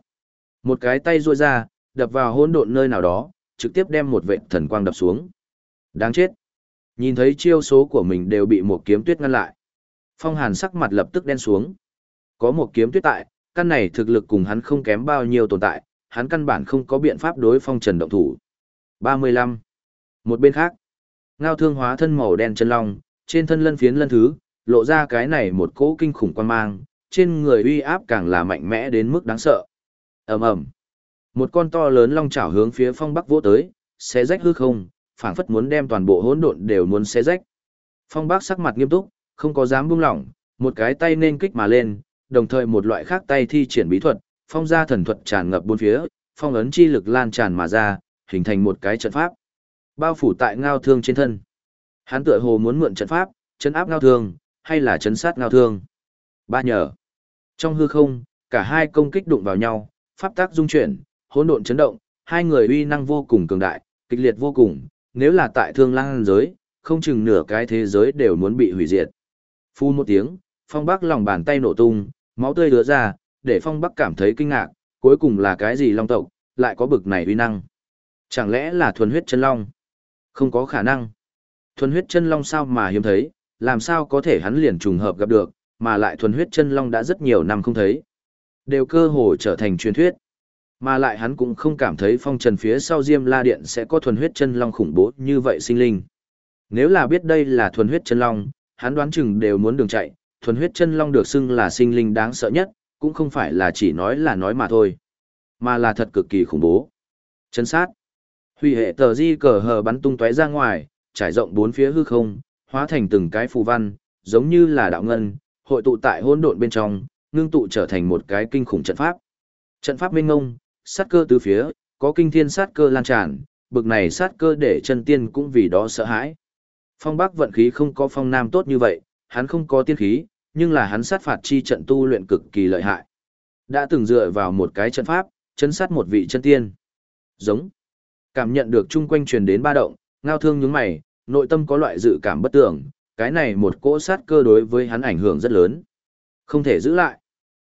một cái tay duỗi ra, đập vào hỗn độn nơi nào đó, trực tiếp đem một vệt thần quang đập xuống. Đáng chết. Nhìn thấy chiêu số của mình đều bị một kiếm tuyết ngăn lại. Phong Hàn sắc mặt lập tức đen xuống. Có một kiếm tuyết tại, căn này thực lực cùng hắn không kém bao nhiêu tồn tại, hắn căn bản không có biện pháp đối phong trần động thủ. 35. Một bên khác, ngao thương hóa thân màu đen chân long, trên thân lân phiến lân thứ, lộ ra cái này một cỗ kinh khủng quan mang, trên người uy áp càng là mạnh mẽ đến mức đáng sợ. ầm ầm, một con to lớn long chảo hướng phía phong bắc vỗ tới, xé rách hư không, phảng phất muốn đem toàn bộ hỗn độn đều muốn xé rách. Phong bắc sắc mặt nghiêm túc, không có dám buông lỏng, một cái tay nên kích mà lên, đồng thời một loại khác tay thi triển bí thuật, phong gia thần thuật tràn ngập bốn phía, phong ấn chi lực lan tràn mà ra, hình thành một cái trận pháp. Bao phủ tại ngao thương trên thân. Hắn tựa hồ muốn mượn trận pháp, chấn áp ngao thương, hay là chấn sát ngao thương. Ba nhờ. Trong hư không, cả hai công kích đụng vào nhau, pháp tác dung chuyển, hỗn độn chấn động, hai người uy năng vô cùng cường đại, kịch liệt vô cùng, nếu là tại thương lang giới, không chừng nửa cái thế giới đều muốn bị hủy diệt. Phu một tiếng, phong bắc lòng bàn tay nổ tung, máu tươi đứa ra, để phong bắc cảm thấy kinh ngạc, cuối cùng là cái gì long tộc, lại có bực này uy năng. Chẳng lẽ là thuần huyết chân long? Không có khả năng. Thuần huyết chân long sao mà hiếm thấy, làm sao có thể hắn liền trùng hợp gặp được, mà lại thuần huyết chân long đã rất nhiều năm không thấy. Đều cơ hồ trở thành truyền thuyết. Mà lại hắn cũng không cảm thấy phong trần phía sau Diêm La Điện sẽ có thuần huyết chân long khủng bố như vậy sinh linh. Nếu là biết đây là thuần huyết chân long, hắn đoán chừng đều muốn đường chạy, thuần huyết chân long được xưng là sinh linh đáng sợ nhất, cũng không phải là chỉ nói là nói mà thôi, mà là thật cực kỳ khủng bố. Chân sát. Hủy hệ tờ di cờ hờ bắn tung tóe ra ngoài, trải rộng bốn phía hư không, hóa thành từng cái phù văn, giống như là đạo ngân, hội tụ tại hỗn độn bên trong, ngưng tụ trở thành một cái kinh khủng trận pháp. Trận pháp minh ngông, sát cơ từ phía, có kinh thiên sát cơ lan tràn, bực này sát cơ để chân tiên cũng vì đó sợ hãi. Phong Bắc vận khí không có phong nam tốt như vậy, hắn không có tiên khí, nhưng là hắn sát phạt chi trận tu luyện cực kỳ lợi hại. Đã từng dựa vào một cái trận pháp, chấn sát một vị chân tiên. Giống. Cảm nhận được chung quanh truyền đến ba động, ngao thương nhướng mày, nội tâm có loại dự cảm bất tưởng, cái này một cỗ sát cơ đối với hắn ảnh hưởng rất lớn. Không thể giữ lại.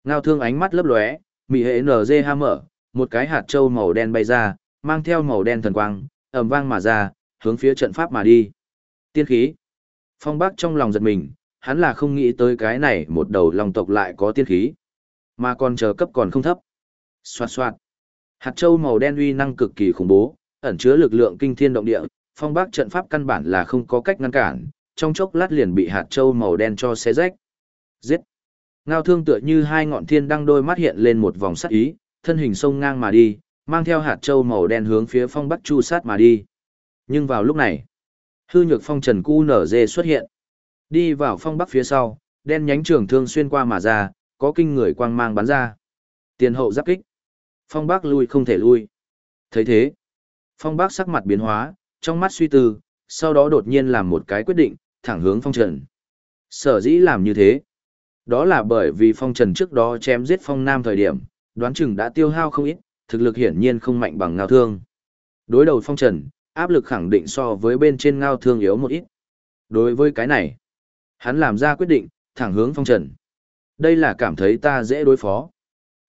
Ngao thương ánh mắt lấp lóe, mị hệ NG ha mở, một cái hạt trâu màu đen bay ra, mang theo màu đen thần quang, ầm vang mà ra, hướng phía trận pháp mà đi. Tiên khí. Phong Bắc trong lòng giật mình, hắn là không nghĩ tới cái này một đầu lòng tộc lại có tiên khí. Mà còn chờ cấp còn không thấp. Xoạt xoạt. Hạt châu màu đen uy năng cực kỳ khủng bố, ẩn chứa lực lượng kinh thiên động địa, phong bác trận pháp căn bản là không có cách ngăn cản, trong chốc lát liền bị hạt châu màu đen cho xé rách. Giết! Ngao thương tựa như hai ngọn thiên đăng đôi mắt hiện lên một vòng sắc ý, thân hình sông ngang mà đi, mang theo hạt châu màu đen hướng phía phong bắc chu sát mà đi. Nhưng vào lúc này, hư nhược phong trần cu nở dê xuất hiện. Đi vào phong bắc phía sau, đen nhánh trường thương xuyên qua mà ra, có kinh người quang mang bắn ra. Tiền hậu giáp kích. Phong bắc lui không thể lui. thấy thế, phong Bác sắc mặt biến hóa, trong mắt suy tư, sau đó đột nhiên làm một cái quyết định, thẳng hướng phong trần. Sở dĩ làm như thế. Đó là bởi vì phong trần trước đó chém giết phong nam thời điểm, đoán chừng đã tiêu hao không ít, thực lực hiển nhiên không mạnh bằng ngao thương. Đối đầu phong trần, áp lực khẳng định so với bên trên ngao thương yếu một ít. Đối với cái này, hắn làm ra quyết định, thẳng hướng phong trần. Đây là cảm thấy ta dễ đối phó.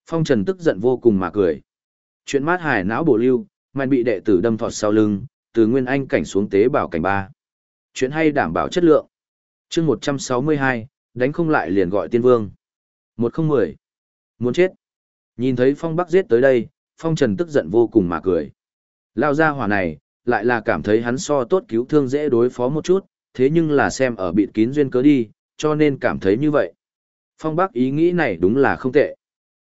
Phong trần tức giận vô cùng mà cười. Chuyện mát hải não bổ lưu, mạnh bị đệ tử đâm thọt sau lưng, từ nguyên anh cảnh xuống tế bảo cảnh ba. Chuyện hay đảm bảo chất lượng. chương 162, đánh không lại liền gọi tiên vương. 110. Muốn chết. Nhìn thấy phong bắc giết tới đây, phong trần tức giận vô cùng mà cười. Lao ra hỏa này, lại là cảm thấy hắn so tốt cứu thương dễ đối phó một chút, thế nhưng là xem ở bịt kín duyên cớ đi, cho nên cảm thấy như vậy. Phong Bắc ý nghĩ này đúng là không tệ.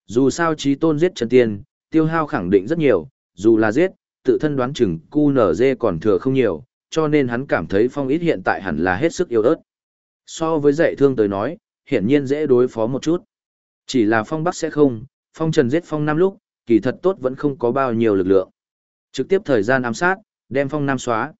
Dù sao trí tôn giết chân tiên, tiêu hao khẳng định rất nhiều, dù là giết, tự thân đoán chừng cu nở dê còn thừa không nhiều, cho nên hắn cảm thấy phong ít hiện tại hẳn là hết sức yếu ớt. So với dạy thương tới nói, hiển nhiên dễ đối phó một chút. Chỉ là phong bắc sẽ không, phong trần giết phong năm lúc, kỳ thật tốt vẫn không có bao nhiêu lực lượng. Trực tiếp thời gian ám sát, đem phong nam xóa.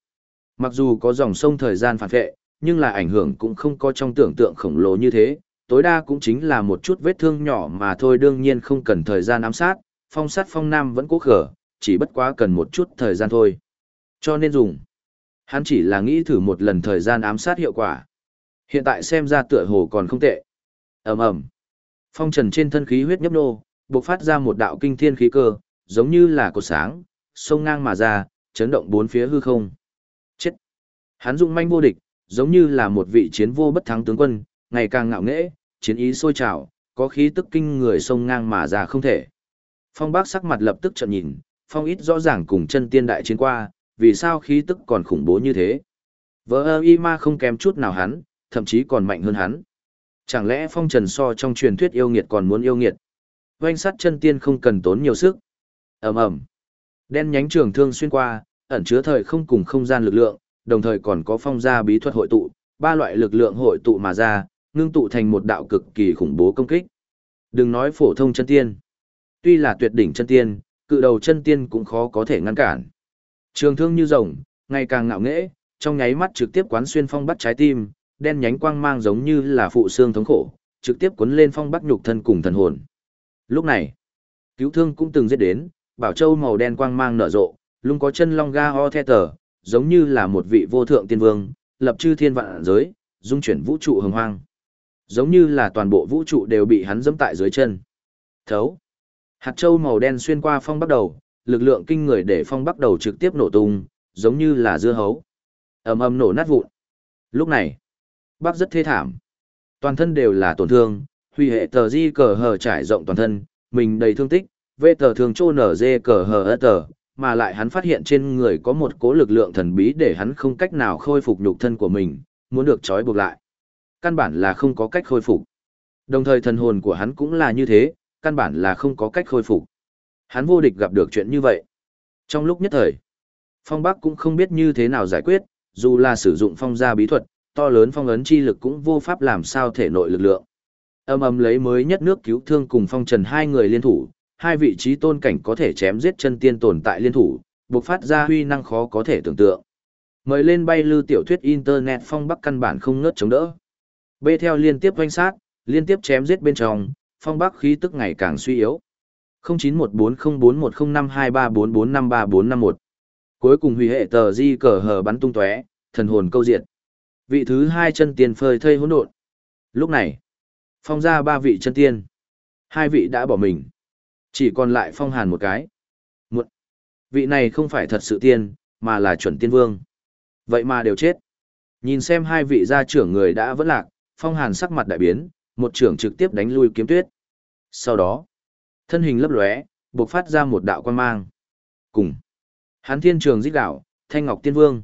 Mặc dù có dòng sông thời gian phản vệ, nhưng là ảnh hưởng cũng không có trong tưởng tượng khổng lồ như thế, tối đa cũng chính là một chút vết thương nhỏ mà thôi đương nhiên không cần thời gian ám sát, phong sát phong nam vẫn cố khở, chỉ bất quá cần một chút thời gian thôi. Cho nên dùng. Hắn chỉ là nghĩ thử một lần thời gian ám sát hiệu quả. Hiện tại xem ra tựa hồ còn không tệ. ầm ầm Phong trần trên thân khí huyết nhấp nô, bộc phát ra một đạo kinh thiên khí cơ, giống như là cột sáng, sông ngang mà ra, chấn động bốn phía hư không. Chết! Hắn dụng manh vô địch, giống như là một vị chiến vô bất thắng tướng quân, ngày càng ngạo nghễ, chiến ý sôi trào, có khí tức kinh người sông ngang mà ra không thể. Phong bác sắc mặt lập tức trợn nhìn, phong ít rõ ràng cùng chân tiên đại chiến qua, vì sao khí tức còn khủng bố như thế. Vợ ơ y ma không kém chút nào hắn, thậm chí còn mạnh hơn hắn. Chẳng lẽ phong trần so trong truyền thuyết yêu nghiệt còn muốn yêu nghiệt? Oanh sắt chân tiên không cần tốn nhiều sức. ầm ầm Đen nhánh trường thương xuyên qua, ẩn chứa thời không cùng không gian lực lượng, đồng thời còn có phong gia bí thuật hội tụ, ba loại lực lượng hội tụ mà ra, ngưng tụ thành một đạo cực kỳ khủng bố công kích. Đừng nói phổ thông chân tiên. Tuy là tuyệt đỉnh chân tiên, cự đầu chân tiên cũng khó có thể ngăn cản. Trường thương như rồng, ngày càng ngạo nghễ, trong nháy mắt trực tiếp quán xuyên phong bắt trái tim, đen nhánh quang mang giống như là phụ xương thống khổ, trực tiếp cuốn lên phong bắt nhục thân cùng thần hồn. Lúc này, cứu thương cũng từng giết đến, bảo châu màu đen quang mang nở rộ, lung có chân long ga ho the tờ, giống như là một vị vô thượng tiên vương, lập chư thiên vạn giới, dung chuyển vũ trụ hồng hoang. Giống như là toàn bộ vũ trụ đều bị hắn dẫm tại dưới chân. Thấu. Hạt châu màu đen xuyên qua phong bắt đầu, lực lượng kinh người để phong bắt đầu trực tiếp nổ tung, giống như là dưa hấu. ầm ầm nổ nát vụn. Lúc này, Bác rất thê thảm. Toàn thân đều là tổn thương, huy hệ tờ di cờ hờ trải rộng toàn thân, mình đầy thương tích, vệ tờ thường trô nở dê cờ hờ ớt tờ, mà lại hắn phát hiện trên người có một cố lực lượng thần bí để hắn không cách nào khôi phục nhục thân của mình, muốn được trói buộc lại. Căn bản là không có cách khôi phục. Đồng thời thần hồn của hắn cũng là như thế, căn bản là không có cách khôi phục. Hắn vô địch gặp được chuyện như vậy. Trong lúc nhất thời, Phong Bắc cũng không biết như thế nào giải quyết, dù là sử dụng phong gia bí thuật, to lớn phong ấn chi lực cũng vô pháp làm sao thể nội lực lượng. Âm ầm lấy mới nhất nước cứu thương cùng phong trần hai người liên thủ, hai vị trí tôn cảnh có thể chém giết chân tiên tồn tại liên thủ, buộc phát ra huy năng khó có thể tưởng tượng. Mời lên bay lưu tiểu thuyết internet phong bắc căn bản không ngớt chống đỡ. bê theo liên tiếp quanh sát, liên tiếp chém giết bên trong, phong bắc khí tức ngày càng suy yếu. 091404105234453451 Cuối cùng hủy hệ tờ di cờ hờ bắn tung tóe, thần hồn câu diệt vị thứ hai chân tiên phơi thây hỗn độn. Lúc này, phong ra ba vị chân tiên. Hai vị đã bỏ mình. Chỉ còn lại phong hàn một cái. Một. Vị này không phải thật sự tiên, mà là chuẩn tiên vương. Vậy mà đều chết. Nhìn xem hai vị gia trưởng người đã vẫn lạc, phong hàn sắc mặt đại biến, một trưởng trực tiếp đánh lui kiếm tuyết. Sau đó, thân hình lấp lóe, bộc phát ra một đạo quan mang. Cùng. Hán thiên trường giết đạo, thanh ngọc tiên vương.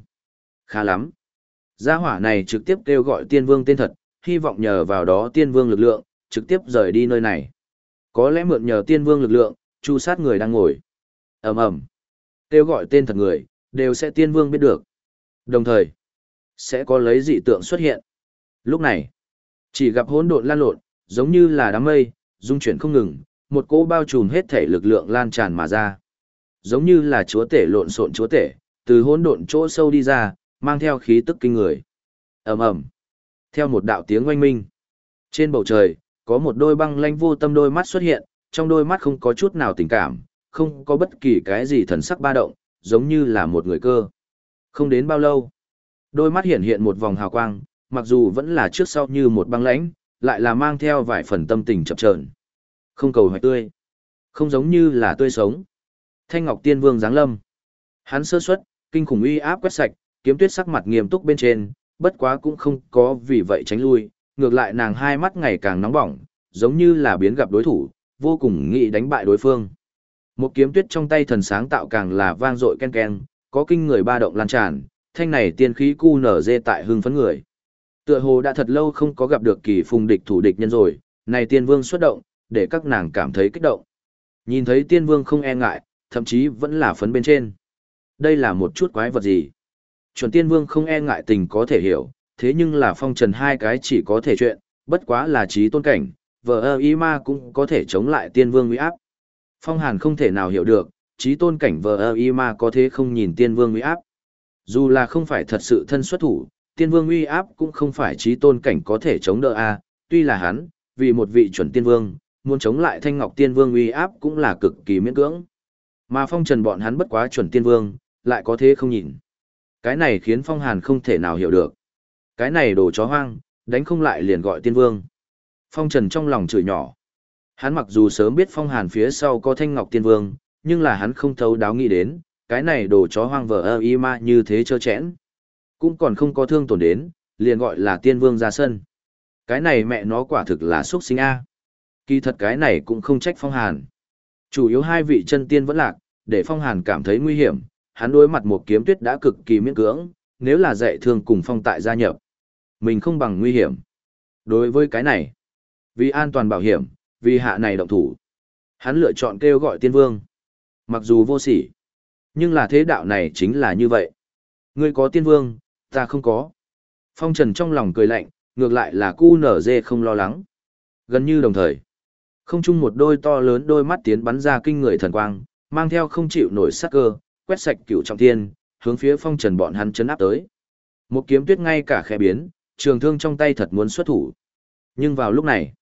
Khá lắm, Gia hỏa này trực tiếp kêu gọi tiên vương tên thật, hy vọng nhờ vào đó tiên vương lực lượng, trực tiếp rời đi nơi này. Có lẽ mượn nhờ tiên vương lực lượng, chu sát người đang ngồi. ầm ầm Kêu gọi tên thật người, đều sẽ tiên vương biết được. Đồng thời, sẽ có lấy dị tượng xuất hiện. Lúc này, chỉ gặp hỗn độn lan lộn, giống như là đám mây, dung chuyển không ngừng, một cỗ bao trùm hết thể lực lượng lan tràn mà ra. Giống như là chúa tể lộn xộn chúa tể, từ hỗn độn chỗ sâu đi ra, mang theo khí tức kinh người. ầm ầm Theo một đạo tiếng oanh minh. Trên bầu trời, có một đôi băng lanh vô tâm đôi mắt xuất hiện, trong đôi mắt không có chút nào tình cảm, không có bất kỳ cái gì thần sắc ba động, giống như là một người cơ. Không đến bao lâu, đôi mắt hiện hiện một vòng hào quang, mặc dù vẫn là trước sau như một băng lãnh, lại là mang theo vài phần tâm tình chập chờn. Không cầu hoạch tươi, không giống như là tươi sống. Thanh Ngọc Tiên Vương giáng lâm. Hắn sơ suất, kinh khủng uy áp quét sạch, kiếm tuyết sắc mặt nghiêm túc bên trên, bất quá cũng không có vì vậy tránh lui, ngược lại nàng hai mắt ngày càng nóng bỏng, giống như là biến gặp đối thủ, vô cùng nghĩ đánh bại đối phương. Một kiếm tuyết trong tay thần sáng tạo càng là vang dội ken ken, có kinh người ba động lan tràn, thanh này tiên khí cu nở dê tại hưng phấn người. Tựa hồ đã thật lâu không có gặp được kỳ phùng địch thủ địch nhân rồi, này tiên vương xuất động, để các nàng cảm thấy kích động. Nhìn thấy tiên vương không e ngại, thậm chí vẫn là phấn bên trên. Đây là một chút quái vật gì? chuẩn tiên vương không e ngại tình có thể hiểu, thế nhưng là phong trần hai cái chỉ có thể chuyện, bất quá là trí tôn cảnh, vợ ơ y ma cũng có thể chống lại tiên vương uy áp. Phong hàn không thể nào hiểu được, trí tôn cảnh vợ ơ y ma có thế không nhìn tiên vương uy áp. Dù là không phải thật sự thân xuất thủ, tiên vương uy áp cũng không phải trí tôn cảnh có thể chống đỡ a tuy là hắn, vì một vị chuẩn tiên vương, muốn chống lại thanh ngọc tiên vương uy áp cũng là cực kỳ miễn cưỡng. Mà phong trần bọn hắn bất quá chuẩn tiên vương, lại có thế không nhìn. Cái này khiến Phong Hàn không thể nào hiểu được. Cái này đồ chó hoang, đánh không lại liền gọi tiên vương. Phong Trần trong lòng chửi nhỏ. Hắn mặc dù sớm biết Phong Hàn phía sau có Thanh Ngọc Tiên Vương, nhưng là hắn không thấu đáo nghĩ đến, cái này đồ chó hoang vờ ơ y ma như thế trơ chẽn. Cũng còn không có thương tổn đến, liền gọi là tiên vương ra sân. Cái này mẹ nó quả thực là xuất sinh A. Kỳ thật cái này cũng không trách Phong Hàn. Chủ yếu hai vị chân tiên vẫn lạc, để Phong Hàn cảm thấy nguy hiểm, hắn đối mặt một kiếm tuyết đã cực kỳ miễn cưỡng, nếu là dạy thương cùng phong tại gia nhập. Mình không bằng nguy hiểm. Đối với cái này, vì an toàn bảo hiểm, vì hạ này động thủ. Hắn lựa chọn kêu gọi tiên vương. Mặc dù vô sỉ, nhưng là thế đạo này chính là như vậy. Ngươi có tiên vương, ta không có. Phong Trần trong lòng cười lạnh, ngược lại là cu nở dê không lo lắng. Gần như đồng thời, không chung một đôi to lớn đôi mắt tiến bắn ra kinh người thần quang, mang theo không chịu nổi sắc cơ, quét sạch cửu trọng thiên, hướng phía Phong Trần bọn hắn chấn áp tới. Một kiếm tuyết ngay cả khẽ biến, trường thương trong tay thật muốn xuất thủ. Nhưng vào lúc này,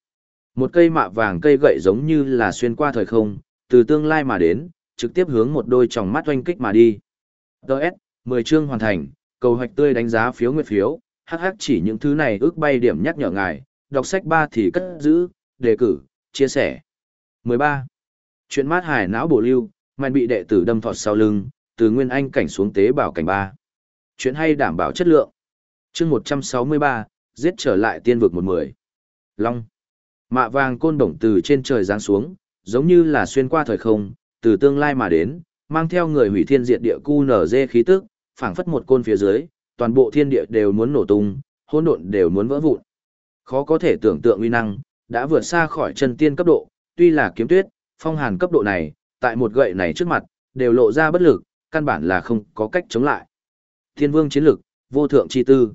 một cây mạ vàng cây gậy giống như là xuyên qua thời không, từ tương lai mà đến, trực tiếp hướng một đôi tròng mắt oanh kích mà đi. Đợt, 10 chương hoàn thành, cầu hoạch tươi đánh giá phiếu nguyệt phiếu, hắc hắc chỉ những thứ này ước bay điểm nhắc nhở ngài, đọc sách ba thì cất giữ, đề cử, chia sẻ. 13. Chuyện mát hải não bổ lưu, mạnh bị đệ tử đâm thọt sau lưng, từ nguyên anh cảnh xuống tế bảo cảnh ba. Chuyện hay đảm bảo chất lượng. chương 163, giết trở lại tiên vực một mười. Long. Mạ vàng côn đồng từ trên trời giáng xuống, giống như là xuyên qua thời không, từ tương lai mà đến, mang theo người hủy thiên diệt địa cu nở dê khí tức, phảng phất một côn phía dưới, toàn bộ thiên địa đều muốn nổ tung, hỗn độn đều muốn vỡ vụn. Khó có thể tưởng tượng uy năng, đã vượt xa khỏi chân tiên cấp độ, tuy là kiếm tuyết, phong hàn cấp độ này, tại một gậy này trước mặt, đều lộ ra bất lực, căn bản là không có cách chống lại. Thiên vương chiến lực, vô thượng chi tư.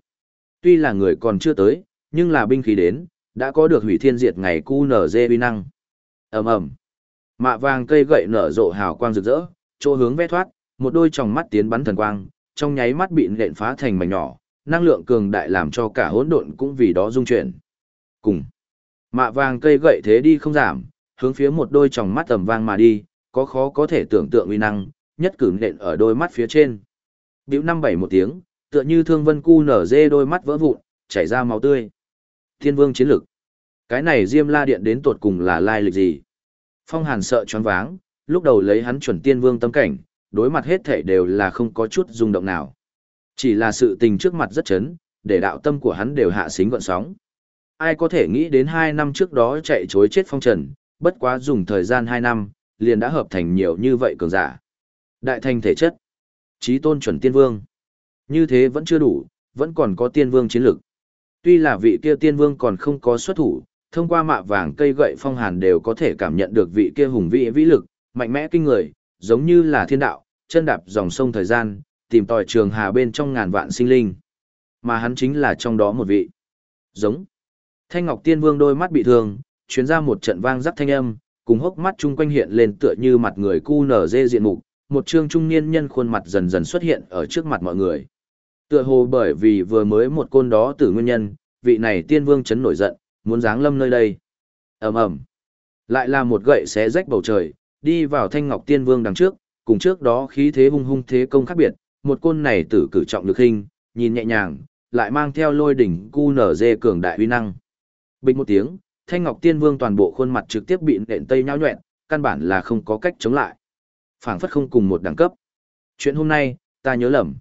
Tuy là người còn chưa tới, nhưng là binh khí đến, đã có được hủy thiên diệt ngày cu nở dê uy năng. ầm ầm Mạ vàng cây gậy nở rộ hào quang rực rỡ, chỗ hướng vẽ thoát, một đôi tròng mắt tiến bắn thần quang, trong nháy mắt bị nện phá thành mảnh nhỏ, năng lượng cường đại làm cho cả hỗn độn cũng vì đó rung chuyển. Cùng. Mạ vàng cây gậy thế đi không giảm, hướng phía một đôi tròng mắt tầm vang mà đi, có khó có thể tưởng tượng uy năng, nhất cử nện ở đôi mắt phía trên. Biểu năm bảy một tiếng, tựa như thương vân cu nở dê đôi mắt vỡ vụn, chảy ra máu tươi. Thiên vương chiến lực. Cái này Diêm La Điện đến tột cùng là lai lịch gì? Phong Hàn sợ choáng váng, lúc đầu lấy hắn chuẩn tiên vương tâm cảnh, đối mặt hết thể đều là không có chút rung động nào. Chỉ là sự tình trước mặt rất chấn, để đạo tâm của hắn đều hạ xính gọn sóng. Ai có thể nghĩ đến hai năm trước đó chạy chối chết phong trần, bất quá dùng thời gian hai năm, liền đã hợp thành nhiều như vậy cường giả. Đại thành thể chất, trí tôn chuẩn tiên vương. Như thế vẫn chưa đủ, vẫn còn có tiên vương chiến lực. Tuy là vị kia tiên vương còn không có xuất thủ, thông qua mạ vàng cây gậy phong hàn đều có thể cảm nhận được vị kia hùng vĩ vĩ lực, mạnh mẽ kinh người, giống như là thiên đạo, chân đạp dòng sông thời gian, tìm tòi trường hà bên trong ngàn vạn sinh linh. Mà hắn chính là trong đó một vị. Giống. Thanh Ngọc Tiên Vương đôi mắt bị thương, chuyến ra một trận vang rắc thanh âm, cùng hốc mắt chung quanh hiện lên tựa như mặt người cu nở dê diện mục, một trương trung niên nhân khuôn mặt dần dần xuất hiện ở trước mặt mọi người. Tựa hồ bởi vì vừa mới một côn đó tử nguyên nhân, vị này tiên vương chấn nổi giận, muốn giáng lâm nơi đây. ầm ầm, lại là một gậy xé rách bầu trời, đi vào thanh ngọc tiên vương đằng trước, cùng trước đó khí thế hung hung thế công khác biệt, một côn này tử cử trọng lực hình, nhìn nhẹ nhàng, lại mang theo lôi đỉnh cu nở dê cường đại uy năng. Bình một tiếng, thanh ngọc tiên vương toàn bộ khuôn mặt trực tiếp bị nện tây nhão nhuẹn, căn bản là không có cách chống lại. phảng phất không cùng một đẳng cấp. Chuyện hôm nay, ta nhớ lầm.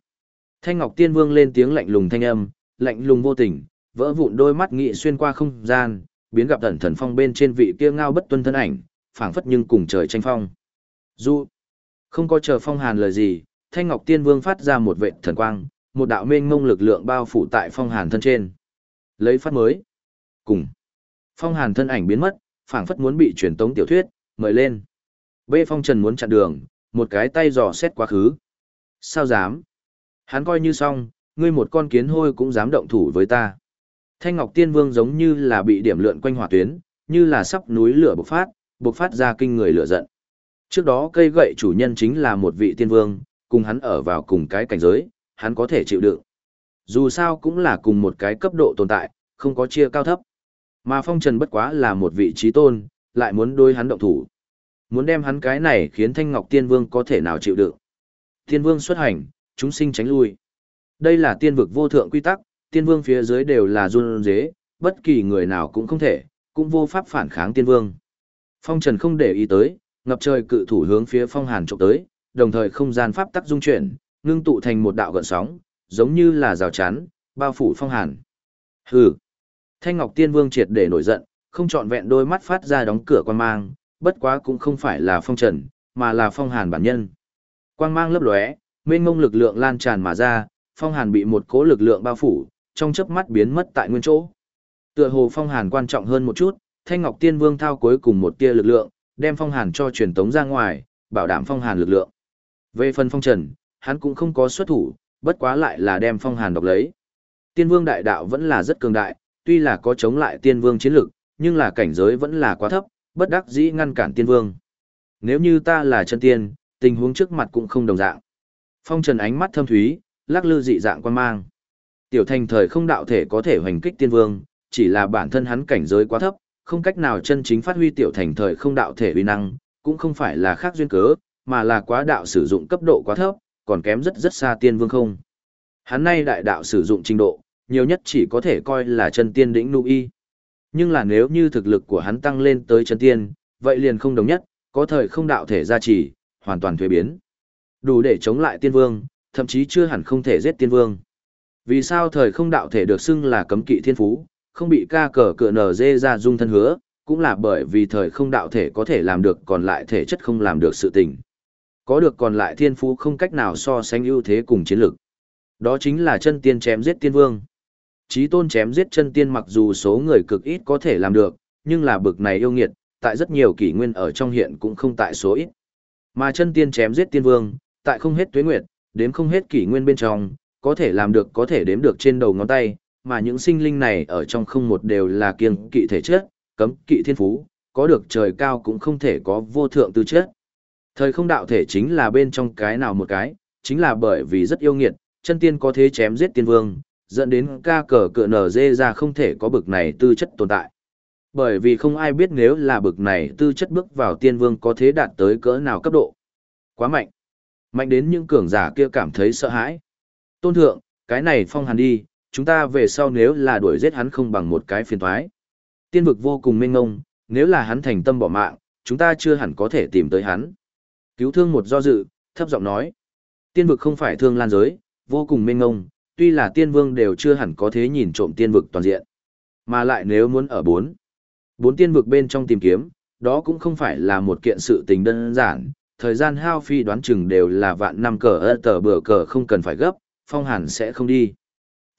Thanh ngọc tiên vương lên tiếng lạnh lùng thanh âm, lạnh lùng vô tình, vỡ vụn đôi mắt nghị xuyên qua không gian, biến gặp thần thần phong bên trên vị kia ngao bất tuân thân ảnh, phảng phất nhưng cùng trời tranh phong. dù không có chờ phong hàn lời gì, thanh ngọc tiên vương phát ra một vệ thần quang, một đạo mênh mông lực lượng bao phủ tại phong hàn thân trên. Lấy phát mới. Cùng. Phong hàn thân ảnh biến mất, phảng phất muốn bị truyền tống tiểu thuyết, mời lên. Bê phong trần muốn chặn đường, một cái tay dò xét quá khứ. Sao dám? Hắn coi như xong, ngươi một con kiến hôi cũng dám động thủ với ta. Thanh Ngọc Tiên Vương giống như là bị điểm lượn quanh hỏa tuyến, như là sắp núi lửa bộc phát, bộc phát ra kinh người lửa giận. Trước đó cây gậy chủ nhân chính là một vị tiên vương, cùng hắn ở vào cùng cái cảnh giới, hắn có thể chịu đựng. Dù sao cũng là cùng một cái cấp độ tồn tại, không có chia cao thấp. Mà phong trần bất quá là một vị trí tôn, lại muốn đối hắn động thủ. Muốn đem hắn cái này khiến Thanh Ngọc Tiên Vương có thể nào chịu đựng. Tiên Vương xuất hành, chúng sinh tránh lui. Đây là tiên vực vô thượng quy tắc, tiên vương phía dưới đều là run dế, bất kỳ người nào cũng không thể, cũng vô pháp phản kháng tiên vương. Phong Trần không để ý tới, ngập trời cự thủ hướng phía Phong Hàn chụp tới, đồng thời không gian pháp tắc dung chuyển, ngưng tụ thành một đạo gợn sóng, giống như là rào chắn, bao phủ Phong Hàn. Hừ. Thanh Ngọc Tiên Vương triệt để nổi giận, không chọn vẹn đôi mắt phát ra đóng cửa quan mang, bất quá cũng không phải là Phong Trần, mà là Phong Hàn bản nhân. Quang mang lấp lóe, Mênh ngông lực lượng lan tràn mà ra, phong hàn bị một cỗ lực lượng bao phủ, trong chớp mắt biến mất tại nguyên chỗ. Tựa hồ phong hàn quan trọng hơn một chút, Thanh Ngọc Tiên Vương thao cuối cùng một tia lực lượng, đem phong hàn cho truyền tống ra ngoài, bảo đảm phong hàn lực lượng. Về phần phong trần, hắn cũng không có xuất thủ, bất quá lại là đem phong hàn độc lấy. Tiên Vương đại đạo vẫn là rất cường đại, tuy là có chống lại Tiên Vương chiến lực, nhưng là cảnh giới vẫn là quá thấp, bất đắc dĩ ngăn cản Tiên Vương. Nếu như ta là chân tiên, tình huống trước mặt cũng không đồng dạng. Phong trần ánh mắt thâm thúy, lắc lư dị dạng quan mang. Tiểu thành thời không đạo thể có thể hoành kích tiên vương, chỉ là bản thân hắn cảnh giới quá thấp, không cách nào chân chính phát huy tiểu thành thời không đạo thể uy năng, cũng không phải là khác duyên cớ, mà là quá đạo sử dụng cấp độ quá thấp, còn kém rất rất xa tiên vương không. Hắn nay đại đạo sử dụng trình độ, nhiều nhất chỉ có thể coi là chân tiên đỉnh nu y. Nhưng là nếu như thực lực của hắn tăng lên tới chân tiên, vậy liền không đồng nhất, có thời không đạo thể gia trì, hoàn toàn thuế biến. Đủ để chống lại tiên vương, thậm chí chưa hẳn không thể giết tiên vương. Vì sao thời không đạo thể được xưng là cấm kỵ thiên phú, không bị ca cờ cựa nở dê ra dung thân hứa, cũng là bởi vì thời không đạo thể có thể làm được còn lại thể chất không làm được sự tình. Có được còn lại thiên phú không cách nào so sánh ưu thế cùng chiến lược Đó chính là chân tiên chém giết tiên vương. Chí tôn chém giết chân tiên mặc dù số người cực ít có thể làm được, nhưng là bực này yêu nghiệt, tại rất nhiều kỷ nguyên ở trong hiện cũng không tại số ít. Mà chân tiên chém giết tiên vương, tại không hết tuế nguyệt, đếm không hết kỷ nguyên bên trong, có thể làm được có thể đếm được trên đầu ngón tay, mà những sinh linh này ở trong không một đều là kiêng kỵ thể chất, cấm kỵ thiên phú, có được trời cao cũng không thể có vô thượng tư chất. Thời không đạo thể chính là bên trong cái nào một cái, chính là bởi vì rất yêu nghiệt, chân tiên có thế chém giết tiên vương, dẫn đến ca cờ cựa nở dê ra không thể có bực này tư chất tồn tại. Bởi vì không ai biết nếu là bực này tư chất bước vào tiên vương có thế đạt tới cỡ nào cấp độ. Quá mạnh. Mạnh đến những cường giả kia cảm thấy sợ hãi. Tôn thượng, cái này phong hàn đi, chúng ta về sau nếu là đuổi giết hắn không bằng một cái phiền thoái. Tiên vực vô cùng mênh ngông, nếu là hắn thành tâm bỏ mạng, chúng ta chưa hẳn có thể tìm tới hắn. Cứu thương một do dự, thấp giọng nói. Tiên vực không phải thương lan giới, vô cùng mênh ngông, tuy là tiên vương đều chưa hẳn có thế nhìn trộm tiên vực toàn diện. Mà lại nếu muốn ở bốn, bốn tiên vực bên trong tìm kiếm, đó cũng không phải là một kiện sự tình đơn giản, thời gian hao phi đoán chừng đều là vạn năm cờ ơ tờ bờ cờ không cần phải gấp, phong hàn sẽ không đi.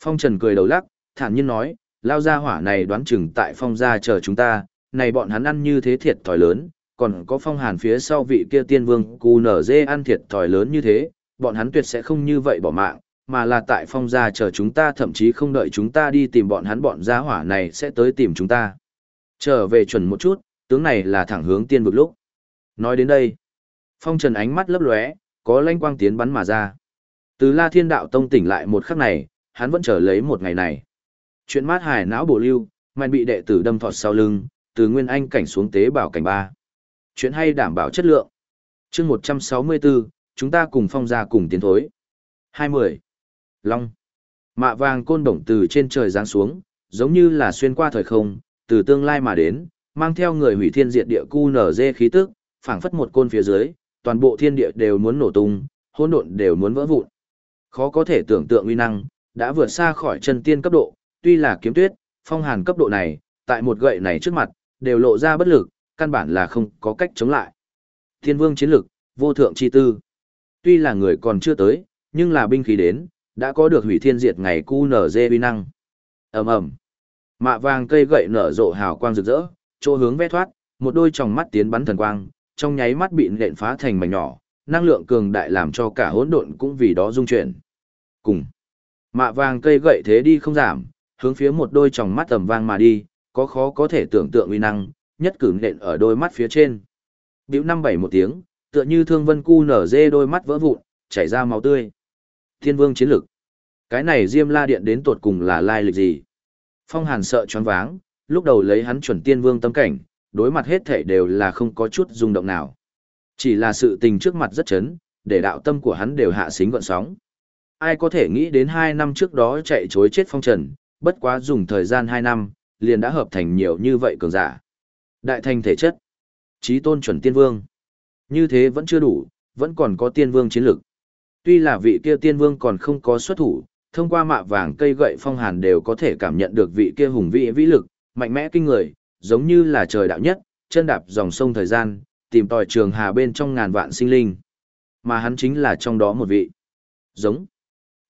Phong Trần cười đầu lắc, thản nhiên nói, lao ra hỏa này đoán chừng tại phong gia chờ chúng ta, này bọn hắn ăn như thế thiệt thòi lớn, còn có phong hàn phía sau vị kia tiên vương cù nở dê ăn thiệt thòi lớn như thế, bọn hắn tuyệt sẽ không như vậy bỏ mạng, mà là tại phong gia chờ chúng ta thậm chí không đợi chúng ta đi tìm bọn hắn bọn gia hỏa này sẽ tới tìm chúng ta. Trở về chuẩn một chút, tướng này là thẳng hướng tiên vực lúc. Nói đến đây, phong trần ánh mắt lấp lóe, có lanh quang tiến bắn mà ra. Từ La Thiên Đạo Tông tỉnh lại một khắc này, hắn vẫn chờ lấy một ngày này. Chuyện mát hải não bổ lưu, mạnh bị đệ tử đâm thọt sau lưng, từ nguyên anh cảnh xuống tế bảo cảnh ba. Chuyện hay đảm bảo chất lượng. chương 164, chúng ta cùng phong ra cùng tiến thối. 20. Long. Mạ vàng côn đồng từ trên trời giáng xuống, giống như là xuyên qua thời không, từ tương lai mà đến, mang theo người hủy thiên diệt địa cu nở dê khí tức, phảng phất một côn phía dưới, toàn bộ thiên địa đều muốn nổ tung, hỗn độn đều muốn vỡ vụn. Khó có thể tưởng tượng uy năng, đã vượt xa khỏi chân tiên cấp độ, tuy là kiếm tuyết, phong hàn cấp độ này, tại một gậy này trước mặt, đều lộ ra bất lực, căn bản là không có cách chống lại. Thiên vương chiến lực, vô thượng chi tư. Tuy là người còn chưa tới, nhưng là binh khí đến, đã có được hủy thiên diệt ngày cu nở dê uy năng. ầm ầm Mạ vàng cây gậy nở rộ hào quang rực rỡ, chỗ hướng vẽ thoát, một đôi tròng mắt tiến bắn thần quang, trong nháy mắt bị nện phá thành mảnh nhỏ, năng lượng cường đại làm cho cả hỗn độn cũng vì đó rung chuyển. Cùng Mạ vàng cây gậy thế đi không giảm, hướng phía một đôi tròng mắt tầm vang mà đi, có khó có thể tưởng tượng uy năng, nhất cử nện ở đôi mắt phía trên. Biểu năm bảy một tiếng, tựa như thương vân cu nở dê đôi mắt vỡ vụn, chảy ra máu tươi. Thiên vương chiến lực. Cái này Diêm La Điện đến tột cùng là lai lịch gì? Phong Hàn sợ choáng váng, lúc đầu lấy hắn chuẩn tiên vương tâm cảnh, đối mặt hết thể đều là không có chút rung động nào. Chỉ là sự tình trước mặt rất chấn, để đạo tâm của hắn đều hạ xính gọn sóng ai có thể nghĩ đến hai năm trước đó chạy chối chết phong trần, bất quá dùng thời gian hai năm, liền đã hợp thành nhiều như vậy cường giả. Đại thành thể chất, trí tôn chuẩn tiên vương. Như thế vẫn chưa đủ, vẫn còn có tiên vương chiến lực. Tuy là vị kia tiên vương còn không có xuất thủ, thông qua mạ vàng cây gậy phong hàn đều có thể cảm nhận được vị kia hùng vĩ vĩ lực, mạnh mẽ kinh người, giống như là trời đạo nhất, chân đạp dòng sông thời gian, tìm tòi trường hà bên trong ngàn vạn sinh linh. Mà hắn chính là trong đó một vị. giống.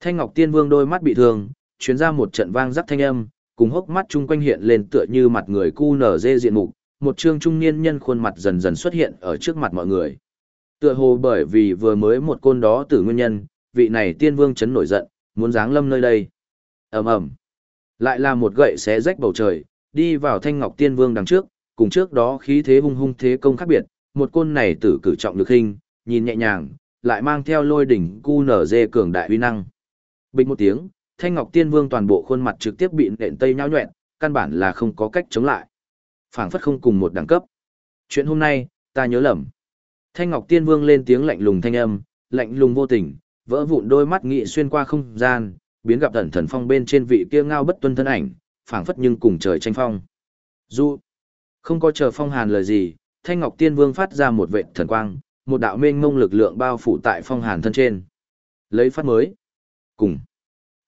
Thanh Ngọc Tiên Vương đôi mắt bị thương, chuyến ra một trận vang rắc thanh âm, cùng hốc mắt chung quanh hiện lên tựa như mặt người cu nở dê diện mục, một trương trung niên nhân khuôn mặt dần dần xuất hiện ở trước mặt mọi người. Tựa hồ bởi vì vừa mới một côn đó tử nguyên nhân, vị này tiên vương chấn nổi giận, muốn giáng lâm nơi đây. ầm ầm, lại là một gậy xé rách bầu trời, đi vào thanh ngọc tiên vương đằng trước, cùng trước đó khí thế hung hung thế công khác biệt, một côn này tử cử trọng lực hình, nhìn nhẹ nhàng, lại mang theo lôi đỉnh cu nở dê cường đại uy năng. Bình một tiếng, thanh ngọc tiên vương toàn bộ khuôn mặt trực tiếp bị nện tây nhão nhuẹn, căn bản là không có cách chống lại. phảng phất không cùng một đẳng cấp. Chuyện hôm nay, ta nhớ lầm. Thanh ngọc tiên vương lên tiếng lạnh lùng thanh âm, lạnh lùng vô tình, vỡ vụn đôi mắt nghị xuyên qua không gian, biến gặp thần thần phong bên trên vị kia ngao bất tuân thân ảnh, phảng phất nhưng cùng trời tranh phong. Du, không có chờ phong hàn lời gì, thanh ngọc tiên vương phát ra một vệ thần quang, một đạo mênh mông lực lượng bao phủ tại phong hàn thân trên. Lấy phát mới. Cùng.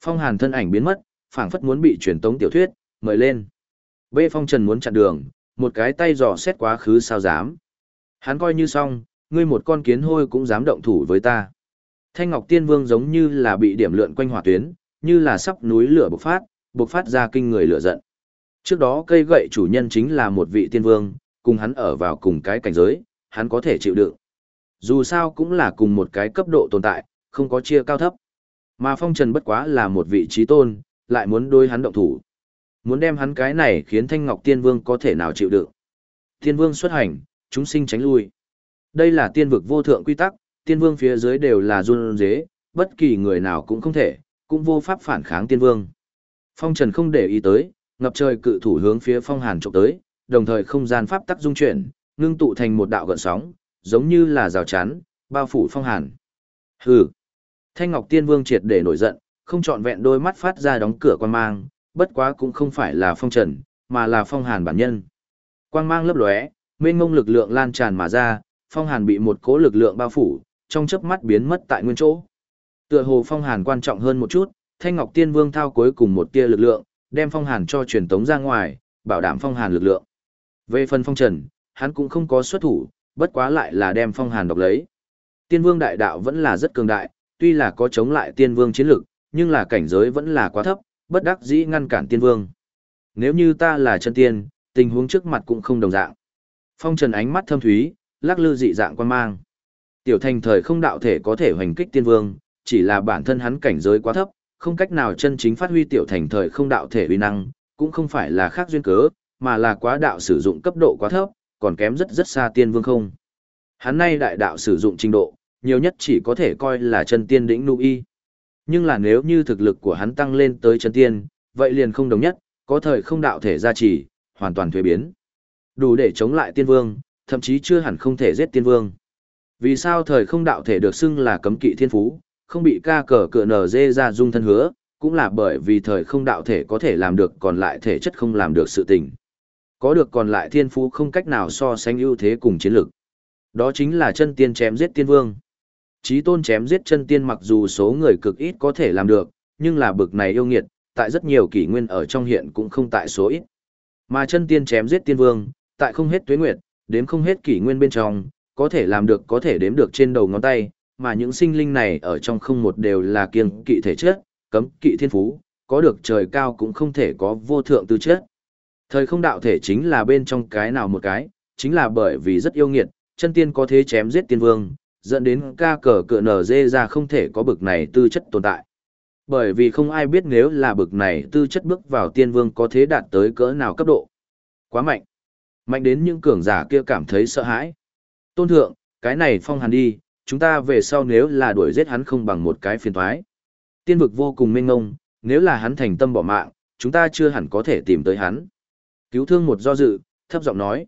Phong hàn thân ảnh biến mất, phảng phất muốn bị truyền tống tiểu thuyết, mời lên. Bê phong trần muốn chặn đường, một cái tay dò xét quá khứ sao dám. Hắn coi như xong, ngươi một con kiến hôi cũng dám động thủ với ta. Thanh Ngọc Tiên Vương giống như là bị điểm lượn quanh hỏa tuyến, như là sắp núi lửa bộc phát, bộc phát ra kinh người lửa giận. Trước đó cây gậy chủ nhân chính là một vị tiên vương, cùng hắn ở vào cùng cái cảnh giới, hắn có thể chịu đựng. Dù sao cũng là cùng một cái cấp độ tồn tại, không có chia cao thấp. Mà phong trần bất quá là một vị trí tôn, lại muốn đối hắn động thủ. Muốn đem hắn cái này khiến thanh ngọc tiên vương có thể nào chịu đựng. Tiên vương xuất hành, chúng sinh tránh lui. Đây là tiên vực vô thượng quy tắc, tiên vương phía dưới đều là run dế, bất kỳ người nào cũng không thể, cũng vô pháp phản kháng tiên vương. Phong trần không để ý tới, ngập trời cự thủ hướng phía phong hàn trộm tới, đồng thời không gian pháp tắc dung chuyển, ngưng tụ thành một đạo gợn sóng, giống như là rào chắn, bao phủ phong hàn. Hừ. Thanh Ngọc Tiên Vương triệt để nổi giận, không chọn vẹn đôi mắt phát ra đóng cửa quan mang, bất quá cũng không phải là phong trần, mà là phong hàn bản nhân. Quang mang lấp lóe, mênh mông lực lượng lan tràn mà ra, phong hàn bị một cỗ lực lượng bao phủ, trong chớp mắt biến mất tại nguyên chỗ. Tựa hồ phong hàn quan trọng hơn một chút, Thanh Ngọc Tiên Vương thao cuối cùng một tia lực lượng, đem phong hàn cho truyền tống ra ngoài, bảo đảm phong hàn lực lượng. Về phần phong trần, hắn cũng không có xuất thủ, bất quá lại là đem phong hàn độc lấy. Tiên Vương đại đạo vẫn là rất cường đại, tuy là có chống lại Tiên Vương chiến lực, nhưng là cảnh giới vẫn là quá thấp, bất đắc dĩ ngăn cản Tiên Vương. Nếu như ta là chân tiên, tình huống trước mặt cũng không đồng dạng. Phong trần ánh mắt thâm thúy, lắc lư dị dạng quan mang. Tiểu thành thời không đạo thể có thể hoành kích tiên vương, chỉ là bản thân hắn cảnh giới quá thấp, không cách nào chân chính phát huy tiểu thành thời không đạo thể uy năng, cũng không phải là khác duyên cớ, mà là quá đạo sử dụng cấp độ quá thấp, còn kém rất rất xa tiên vương không. Hắn nay đại đạo sử dụng trình độ, nhiều nhất chỉ có thể coi là chân tiên đỉnh nu y. Nhưng là nếu như thực lực của hắn tăng lên tới chân tiên, vậy liền không đồng nhất, có thời không đạo thể gia trì, hoàn toàn thuế biến. Đủ để chống lại tiên vương, thậm chí chưa hẳn không thể giết tiên vương. Vì sao thời không đạo thể được xưng là cấm kỵ thiên phú, không bị ca cờ cựa nở dê ra dung thân hứa, cũng là bởi vì thời không đạo thể có thể làm được còn lại thể chất không làm được sự tình. Có được còn lại thiên phú không cách nào so sánh ưu thế cùng chiến lực. Đó chính là chân tiên chém giết tiên vương. Chí tôn chém giết chân tiên mặc dù số người cực ít có thể làm được, nhưng là bực này yêu nghiệt, tại rất nhiều kỷ nguyên ở trong hiện cũng không tại số ít. Mà chân tiên chém giết tiên vương, tại không hết tuế nguyệt, đếm không hết kỷ nguyên bên trong, có thể làm được có thể đếm được trên đầu ngón tay, mà những sinh linh này ở trong không một đều là kiêng kỵ thể chất, cấm kỵ thiên phú, có được trời cao cũng không thể có vô thượng tư chất. Thời không đạo thể chính là bên trong cái nào một cái, chính là bởi vì rất yêu nghiệt, chân tiên có thế chém giết tiên vương, dẫn đến ca cờ cựa nở dê ra không thể có bực này tư chất tồn tại. Bởi vì không ai biết nếu là bực này tư chất bước vào tiên vương có thế đạt tới cỡ nào cấp độ. Quá mạnh. Mạnh đến những cường giả kia cảm thấy sợ hãi. Tôn thượng, cái này phong hàn đi, chúng ta về sau nếu là đuổi giết hắn không bằng một cái phiền thoái. Tiên vực vô cùng mênh ngông, nếu là hắn thành tâm bỏ mạng, chúng ta chưa hẳn có thể tìm tới hắn. Cứu thương một do dự, thấp giọng nói.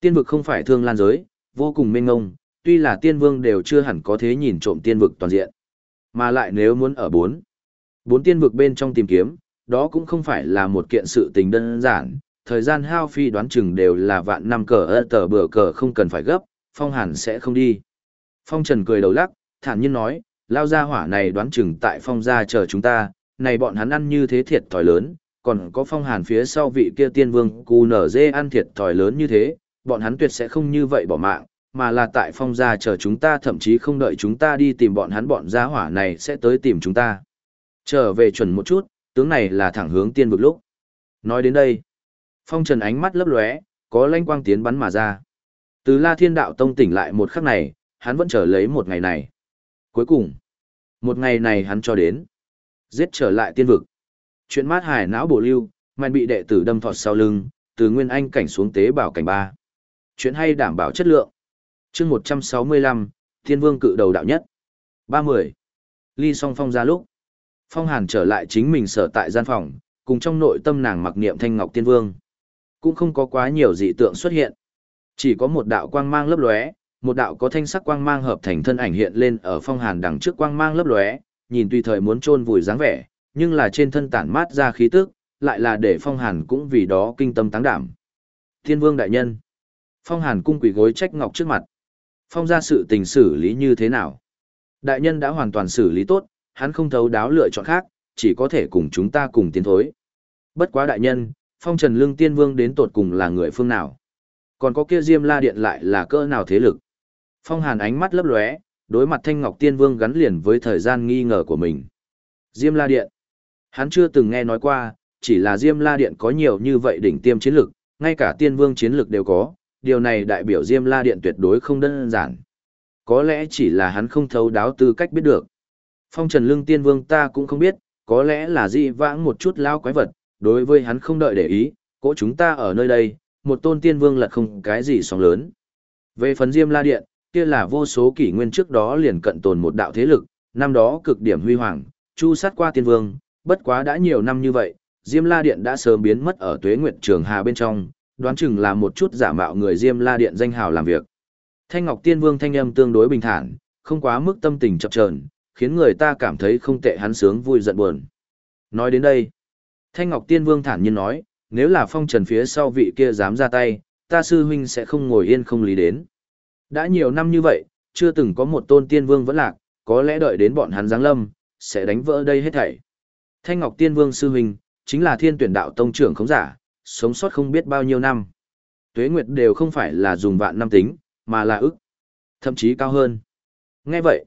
Tiên vực không phải thương lan giới, vô cùng mênh ngông, tuy là tiên vương đều chưa hẳn có thế nhìn trộm tiên vực toàn diện. Mà lại nếu muốn ở bốn, bốn tiên vực bên trong tìm kiếm, đó cũng không phải là một kiện sự tình đơn giản, thời gian hao phi đoán chừng đều là vạn năm cờ ơ tờ bờ cờ không cần phải gấp, phong hàn sẽ không đi. Phong Trần cười đầu lắc, thản nhiên nói, lao ra hỏa này đoán chừng tại phong gia chờ chúng ta, này bọn hắn ăn như thế thiệt thòi lớn, còn có phong hàn phía sau vị kia tiên vương cù nở dê ăn thiệt thòi lớn như thế, bọn hắn tuyệt sẽ không như vậy bỏ mạng, mà là tại phong gia chờ chúng ta thậm chí không đợi chúng ta đi tìm bọn hắn bọn gia hỏa này sẽ tới tìm chúng ta. Trở về chuẩn một chút, tướng này là thẳng hướng tiên vực lúc. Nói đến đây, phong trần ánh mắt lấp lóe, có lanh quang tiến bắn mà ra. Từ La Thiên Đạo Tông tỉnh lại một khắc này, hắn vẫn chờ lấy một ngày này. Cuối cùng, một ngày này hắn cho đến. Giết trở lại tiên vực. Chuyện mát hải não bổ lưu, mạnh bị đệ tử đâm thọt sau lưng, từ nguyên anh cảnh xuống tế bảo cảnh ba. Chuyện hay đảm bảo chất lượng chương 165, Thiên Vương cự đầu đạo nhất. 30. Ly song phong ra lúc. Phong hàn trở lại chính mình sở tại gian phòng, cùng trong nội tâm nàng mặc niệm thanh ngọc tiên vương. Cũng không có quá nhiều dị tượng xuất hiện. Chỉ có một đạo quang mang lấp lóe, một đạo có thanh sắc quang mang hợp thành thân ảnh hiện lên ở phong hàn đằng trước quang mang lấp lóe, nhìn tùy thời muốn chôn vùi dáng vẻ, nhưng là trên thân tản mát ra khí tức, lại là để phong hàn cũng vì đó kinh tâm táng đảm. Thiên vương đại nhân. Phong hàn cung quỷ gối trách ngọc trước mặt. Phong ra sự tình xử lý như thế nào? Đại nhân đã hoàn toàn xử lý tốt, hắn không thấu đáo lựa chọn khác, chỉ có thể cùng chúng ta cùng tiến thối. Bất quá đại nhân, phong trần lương tiên vương đến tột cùng là người phương nào? Còn có kia diêm la điện lại là cỡ nào thế lực? Phong hàn ánh mắt lấp lóe, đối mặt thanh ngọc tiên vương gắn liền với thời gian nghi ngờ của mình. Diêm la điện. Hắn chưa từng nghe nói qua, chỉ là Diêm La Điện có nhiều như vậy đỉnh tiêm chiến lực, ngay cả tiên vương chiến lực đều có, điều này đại biểu Diêm La Điện tuyệt đối không đơn giản. Có lẽ chỉ là hắn không thấu đáo tư cách biết được. Phong Trần Lương Tiên Vương ta cũng không biết, có lẽ là dị vãng một chút lao quái vật, đối với hắn không đợi để ý, cỗ chúng ta ở nơi đây, một tôn tiên vương lật không cái gì sóng lớn. Về phần Diêm La Điện, kia là vô số kỷ nguyên trước đó liền cận tồn một đạo thế lực, năm đó cực điểm huy hoàng, chu sát qua tiên vương, bất quá đã nhiều năm như vậy, Diêm La Điện đã sớm biến mất ở tuế nguyệt trường hà bên trong, đoán chừng là một chút giả mạo người Diêm La Điện danh hào làm việc. Thanh Ngọc Tiên Vương thanh âm tương đối bình thản, không quá mức tâm tình chập chờn, khiến người ta cảm thấy không tệ hắn sướng vui giận buồn. Nói đến đây, Thanh Ngọc Tiên Vương thản nhiên nói, nếu là phong trần phía sau vị kia dám ra tay, ta sư huynh sẽ không ngồi yên không lý đến. Đã nhiều năm như vậy, chưa từng có một tôn tiên vương vẫn lạc, có lẽ đợi đến bọn hắn giáng lâm, sẽ đánh vỡ đây hết thảy. Thanh Ngọc Tiên Vương sư huynh, chính là thiên tuyển đạo tông trưởng khống giả, sống sót không biết bao nhiêu năm. Tuế nguyệt đều không phải là dùng vạn năm tính, mà là ức, thậm chí cao hơn. Nghe vậy,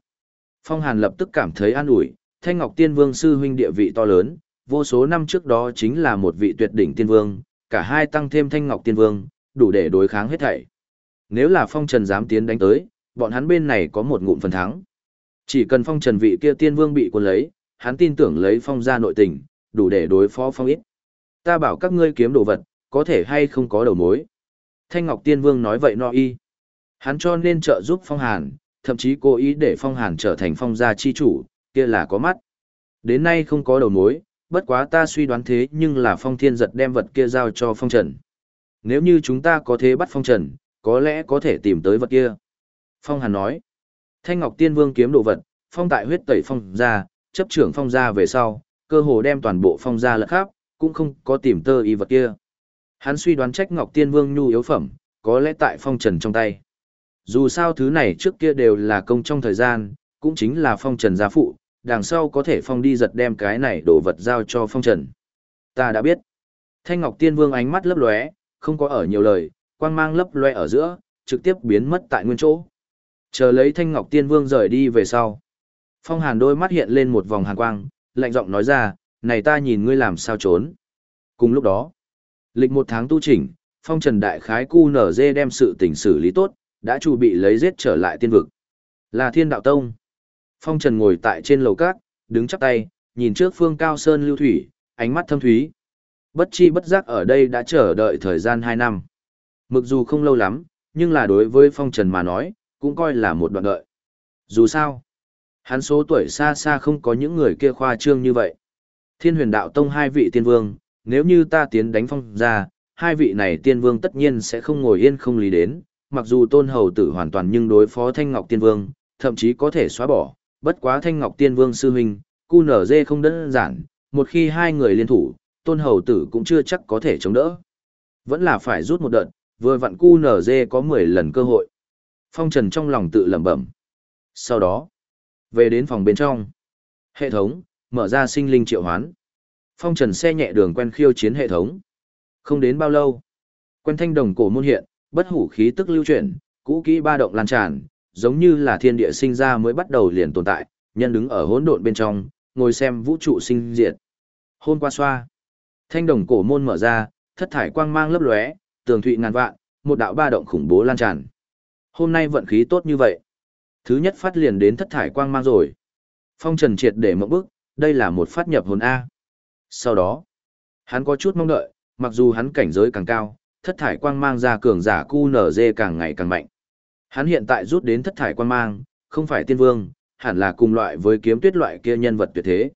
Phong Hàn lập tức cảm thấy an ủi, Thanh Ngọc Tiên Vương sư huynh địa vị to lớn, vô số năm trước đó chính là một vị tuyệt đỉnh tiên vương, cả hai tăng thêm Thanh Ngọc Tiên Vương, đủ để đối kháng hết thảy. Nếu là Phong Trần dám tiến đánh tới, bọn hắn bên này có một ngụm phần thắng. Chỉ cần Phong Trần vị kia tiên vương bị cuốn lấy, hắn tin tưởng lấy Phong gia nội tình, đủ để đối phó phong ít. Ta bảo các ngươi kiếm đồ vật, có thể hay không có đầu mối. Thanh Ngọc Tiên Vương nói vậy no y. Hắn cho nên trợ giúp phong hàn, thậm chí cố ý để phong hàn trở thành phong gia chi chủ, kia là có mắt. Đến nay không có đầu mối, bất quá ta suy đoán thế nhưng là phong thiên giật đem vật kia giao cho phong trần. Nếu như chúng ta có thể bắt phong trần, có lẽ có thể tìm tới vật kia. Phong hàn nói, Thanh Ngọc Tiên Vương kiếm đồ vật, phong tại huyết tẩy phong gia, chấp trưởng phong gia về sau, cơ hồ đem toàn bộ phong gia lật khắp, cũng không có tìm tơ y vật kia. Hắn suy đoán trách Ngọc Tiên Vương nhu yếu phẩm, có lẽ tại phong trần trong tay. Dù sao thứ này trước kia đều là công trong thời gian, cũng chính là phong trần gia phụ, đằng sau có thể phong đi giật đem cái này đổ vật giao cho phong trần. Ta đã biết. Thanh Ngọc Tiên Vương ánh mắt lấp lóe, không có ở nhiều lời, quang mang lấp lóe ở giữa, trực tiếp biến mất tại nguyên chỗ. Chờ lấy Thanh Ngọc Tiên Vương rời đi về sau. Phong Hàn đôi mắt hiện lên một vòng hàn quang, lạnh giọng nói ra, này ta nhìn ngươi làm sao trốn. Cùng lúc đó, lịch một tháng tu chỉnh, phong trần đại khái cu nở dê đem sự tình xử lý tốt, đã chuẩn bị lấy giết trở lại tiên vực. Là thiên đạo tông. Phong trần ngồi tại trên lầu cát, đứng chắp tay, nhìn trước phương cao sơn lưu thủy, ánh mắt thâm thúy. Bất chi bất giác ở đây đã chờ đợi thời gian 2 năm. Mặc dù không lâu lắm, nhưng là đối với phong trần mà nói, cũng coi là một đoạn đợi. Dù sao, Hắn số tuổi xa xa không có những người kia khoa trương như vậy. Thiên huyền đạo tông hai vị tiên vương, nếu như ta tiến đánh phong ra, hai vị này tiên vương tất nhiên sẽ không ngồi yên không lý đến, mặc dù tôn hầu tử hoàn toàn nhưng đối phó thanh ngọc tiên vương, thậm chí có thể xóa bỏ, bất quá thanh ngọc tiên vương sư huynh, cu nở dê không đơn giản, một khi hai người liên thủ, tôn hầu tử cũng chưa chắc có thể chống đỡ. Vẫn là phải rút một đợt, vừa vặn cu nở dê có 10 lần cơ hội. Phong trần trong lòng tự lẩm bẩm. Sau đó, về đến phòng bên trong. Hệ thống, mở ra sinh linh triệu hoán. Phong trần xe nhẹ đường quen khiêu chiến hệ thống. Không đến bao lâu. Quen thanh đồng cổ môn hiện, bất hủ khí tức lưu chuyển, Cũ kỹ ba động lan tràn, giống như là thiên địa sinh ra mới bắt đầu liền tồn tại, nhân đứng ở hỗn độn bên trong, ngồi xem vũ trụ sinh diệt. Hôn qua xoa. Thanh đồng cổ môn mở ra, thất thải quang mang lấp lóe, tường thụy ngàn vạn, một đạo ba động khủng bố lan tràn. Hôm nay vận khí tốt như vậy. Thứ nhất phát liền đến thất thải quang mang rồi. Phong Trần triệt để mộng bức, đây là một phát nhập hồn A. Sau đó, hắn có chút mong đợi, mặc dù hắn cảnh giới càng cao, thất thải quang mang ra cường giả cu nở càng ngày càng mạnh. Hắn hiện tại rút đến thất thải quang mang, không phải tiên vương, hẳn là cùng loại với kiếm tuyết loại kia nhân vật tuyệt thế.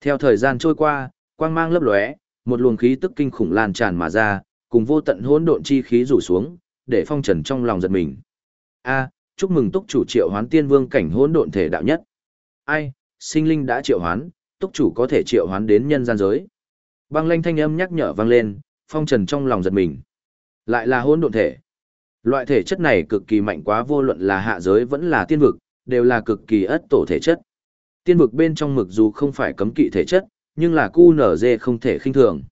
Theo thời gian trôi qua, quang mang lấp lóe, một luồng khí tức kinh khủng lan tràn mà ra, cùng vô tận hỗn độn chi khí rủ xuống, để phong trần trong lòng giật mình. A, chúc mừng túc chủ triệu hoán tiên vương cảnh hỗn độn thể đạo nhất. Ai, sinh linh đã triệu hoán, túc chủ có thể triệu hoán đến nhân gian giới. Băng lanh thanh âm nhắc nhở vang lên, phong trần trong lòng giật mình. Lại là hỗn độn thể. Loại thể chất này cực kỳ mạnh quá vô luận là hạ giới vẫn là tiên vực, đều là cực kỳ ất tổ thể chất. Tiên vực bên trong mực dù không phải cấm kỵ thể chất, nhưng là cu nở dê không thể khinh thường.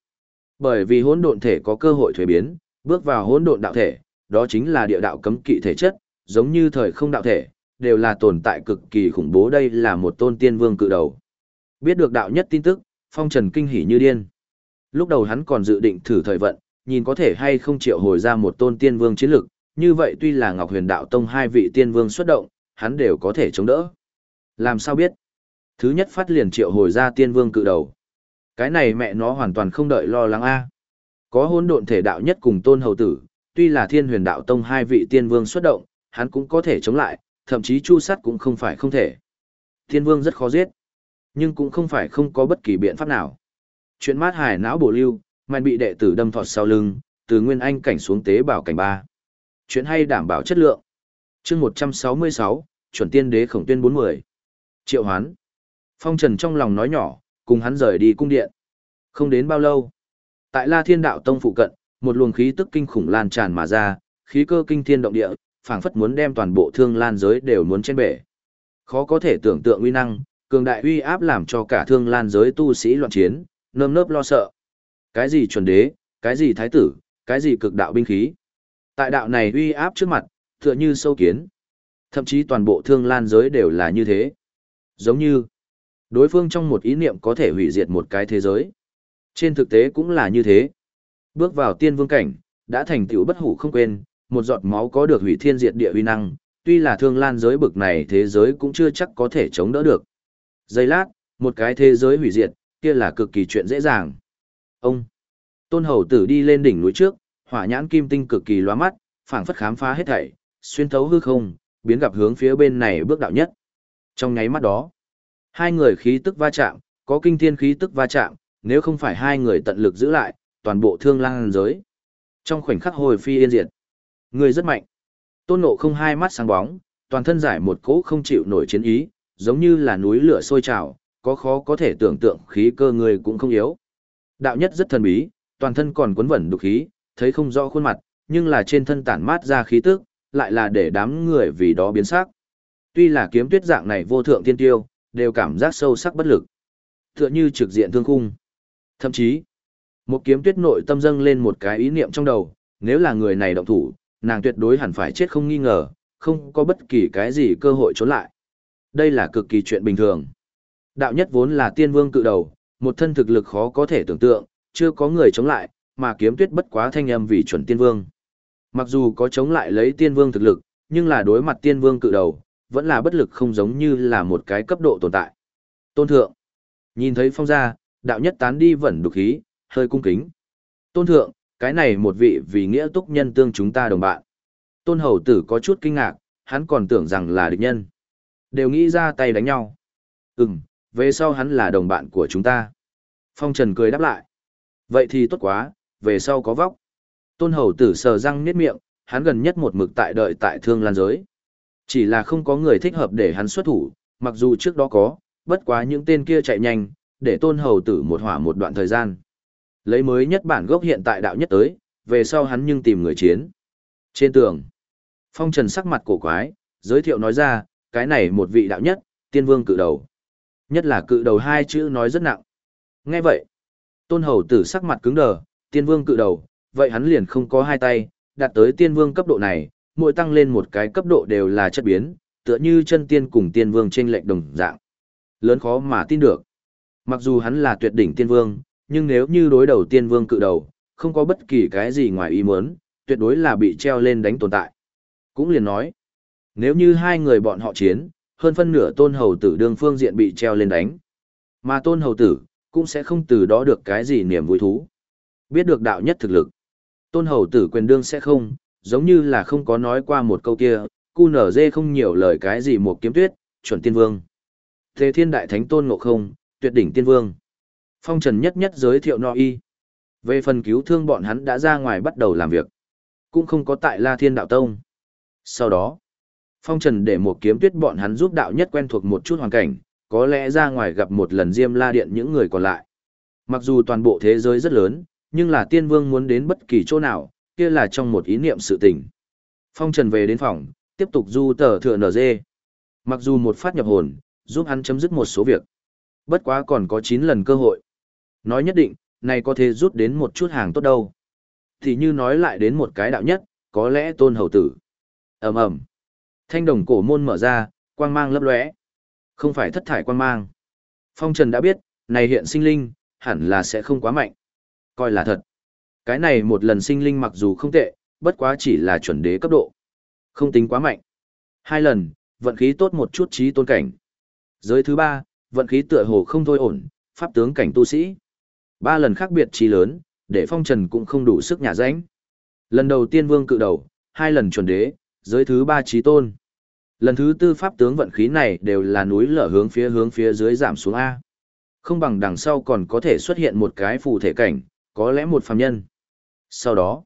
Bởi vì hỗn độn thể có cơ hội thuế biến, bước vào hỗn độn đạo thể, đó chính là địa đạo cấm kỵ thể chất, giống như thời không đạo thể, đều là tồn tại cực kỳ khủng bố đây là một tôn tiên vương cự đầu. Biết được đạo nhất tin tức, phong trần kinh hỉ như điên. Lúc đầu hắn còn dự định thử thời vận, nhìn có thể hay không triệu hồi ra một tôn tiên vương chiến lực, như vậy tuy là Ngọc Huyền Đạo Tông hai vị tiên vương xuất động, hắn đều có thể chống đỡ. Làm sao biết? Thứ nhất phát liền triệu hồi ra tiên vương cự đầu. Cái này mẹ nó hoàn toàn không đợi lo lắng a. Có hỗn độn thể đạo nhất cùng tôn hầu tử, tuy là thiên huyền đạo tông hai vị tiên vương xuất động, hắn cũng có thể chống lại, thậm chí chu sát cũng không phải không thể. thiên vương rất khó giết, nhưng cũng không phải không có bất kỳ biện pháp nào. Chuyện mát hải não bổ lưu, mạnh bị đệ tử đâm thọt sau lưng, từ nguyên anh cảnh xuống tế bảo cảnh ba. Chuyện hay đảm bảo chất lượng. chương 166, chuẩn tiên đế khổng tuyên 40. Triệu hoán. Phong Trần trong lòng nói nhỏ, cùng hắn rời đi cung điện. Không đến bao lâu, tại La Thiên Đạo Tông phụ cận, một luồng khí tức kinh khủng lan tràn mà ra, khí cơ kinh thiên động địa, phảng phất muốn đem toàn bộ thương lan giới đều muốn trên bể. Khó có thể tưởng tượng uy năng, cường đại uy áp làm cho cả thương lan giới tu sĩ loạn chiến, nơm nớp lo sợ. Cái gì chuẩn đế, cái gì thái tử, cái gì cực đạo binh khí. Tại đạo này uy áp trước mặt, tựa như sâu kiến. Thậm chí toàn bộ thương lan giới đều là như thế. Giống như, đối phương trong một ý niệm có thể hủy diệt một cái thế giới. Trên thực tế cũng là như thế. Bước vào tiên vương cảnh, đã thành tựu bất hủ không quên, một giọt máu có được hủy thiên diệt địa uy năng, tuy là thương lan giới bực này thế giới cũng chưa chắc có thể chống đỡ được. Giây lát, một cái thế giới hủy diệt, kia là cực kỳ chuyện dễ dàng. Ông, tôn hầu tử đi lên đỉnh núi trước, hỏa nhãn kim tinh cực kỳ loa mắt, phảng phất khám phá hết thảy, xuyên thấu hư không, biến gặp hướng phía bên này bước đạo nhất. Trong nháy mắt đó, hai người khí tức va chạm, có kinh thiên khí tức va chạm, nếu không phải hai người tận lực giữ lại, toàn bộ thương lan giới. Trong khoảnh khắc hồi phi yên diệt, người rất mạnh. Tôn nộ không hai mắt sáng bóng, toàn thân giải một cỗ không chịu nổi chiến ý, giống như là núi lửa sôi trào, có khó có thể tưởng tượng khí cơ người cũng không yếu. Đạo nhất rất thần bí, toàn thân còn cuốn vẩn đục khí, thấy không rõ khuôn mặt, nhưng là trên thân tản mát ra khí tức, lại là để đám người vì đó biến sắc. Tuy là kiếm tuyết dạng này vô thượng tiên tiêu, đều cảm giác sâu sắc bất lực. Tựa như trực diện thương khung. Thậm chí, một kiếm tuyết nội tâm dâng lên một cái ý niệm trong đầu, nếu là người này động thủ, nàng tuyệt đối hẳn phải chết không nghi ngờ, không có bất kỳ cái gì cơ hội trốn lại. Đây là cực kỳ chuyện bình thường. Đạo nhất vốn là tiên vương cự đầu, một thân thực lực khó có thể tưởng tượng, chưa có người chống lại, mà kiếm tuyết bất quá thanh âm vì chuẩn tiên vương. Mặc dù có chống lại lấy tiên vương thực lực, nhưng là đối mặt tiên vương cự đầu, vẫn là bất lực không giống như là một cái cấp độ tồn tại. Tôn thượng, nhìn thấy phong gia, đạo nhất tán đi vẫn đục khí, hơi cung kính. Tôn thượng, cái này một vị vì nghĩa túc nhân tương chúng ta đồng bạn. Tôn hầu tử có chút kinh ngạc, hắn còn tưởng rằng là địch nhân. Đều nghĩ ra tay đánh nhau. Ừm, về sau hắn là đồng bạn của chúng ta. Phong Trần cười đáp lại. Vậy thì tốt quá, về sau có vóc. Tôn hầu tử sờ răng niết miệng, hắn gần nhất một mực tại đợi tại thương lan giới. Chỉ là không có người thích hợp để hắn xuất thủ, mặc dù trước đó có, bất quá những tên kia chạy nhanh, để tôn hầu tử một hỏa một đoạn thời gian. Lấy mới nhất bản gốc hiện tại đạo nhất tới, về sau hắn nhưng tìm người chiến. Trên tường, phong trần sắc mặt cổ quái, giới thiệu nói ra, cái này một vị đạo nhất, tiên vương cự đầu. Nhất là cự đầu hai chữ nói rất nặng. Nghe vậy, tôn hầu tử sắc mặt cứng đờ, tiên vương cự đầu, vậy hắn liền không có hai tay, đạt tới tiên vương cấp độ này, mỗi tăng lên một cái cấp độ đều là chất biến, tựa như chân tiên cùng tiên vương trên lệnh đồng dạng. Lớn khó mà tin được. Mặc dù hắn là tuyệt đỉnh tiên vương, nhưng nếu như đối đầu tiên vương cự đầu, không có bất kỳ cái gì ngoài ý muốn, tuyệt đối là bị treo lên đánh tồn tại. Cũng liền nói, nếu như hai người bọn họ chiến, hơn phân nửa tôn hầu tử đương phương diện bị treo lên đánh. Mà tôn hầu tử, cũng sẽ không từ đó được cái gì niềm vui thú. Biết được đạo nhất thực lực. Tôn hầu tử quyền đương sẽ không, giống như là không có nói qua một câu kia, cu nở dê không nhiều lời cái gì một kiếm tuyết, chuẩn tiên vương. Thế thiên đại thánh tôn ngộ không, tuyệt đỉnh tiên vương. Phong trần nhất nhất giới thiệu no y. Về phần cứu thương bọn hắn đã ra ngoài bắt đầu làm việc. Cũng không có tại La Thiên Đạo Tông. Sau đó, Phong Trần để một kiếm tuyết bọn hắn giúp đạo nhất quen thuộc một chút hoàn cảnh, có lẽ ra ngoài gặp một lần Diêm La Điện những người còn lại. Mặc dù toàn bộ thế giới rất lớn, nhưng là tiên vương muốn đến bất kỳ chỗ nào, kia là trong một ý niệm sự tình. Phong Trần về đến phòng, tiếp tục du tờ thừa NG. Mặc dù một phát nhập hồn, giúp hắn chấm dứt một số việc. Bất quá còn có 9 lần cơ hội. Nói nhất định, này có thể rút đến một chút hàng tốt đâu. Thì như nói lại đến một cái đạo nhất, có lẽ tôn hầu tử. ầm ầm Thanh đồng cổ môn mở ra, quang mang lấp lóe. Không phải thất thải quang mang. Phong Trần đã biết, này hiện sinh linh, hẳn là sẽ không quá mạnh. Coi là thật. Cái này một lần sinh linh mặc dù không tệ, bất quá chỉ là chuẩn đế cấp độ. Không tính quá mạnh. Hai lần, vận khí tốt một chút trí tôn cảnh. Giới thứ ba, vận khí tựa hồ không thôi ổn, pháp tướng cảnh tu sĩ. Ba lần khác biệt trí lớn, để phong trần cũng không đủ sức nhà ránh. Lần đầu tiên vương cự đầu, hai lần chuẩn đế, giới thứ ba trí tôn. Lần thứ tư pháp tướng vận khí này đều là núi lở hướng phía hướng phía dưới giảm xuống A. Không bằng đằng sau còn có thể xuất hiện một cái phù thể cảnh, có lẽ một phàm nhân. Sau đó,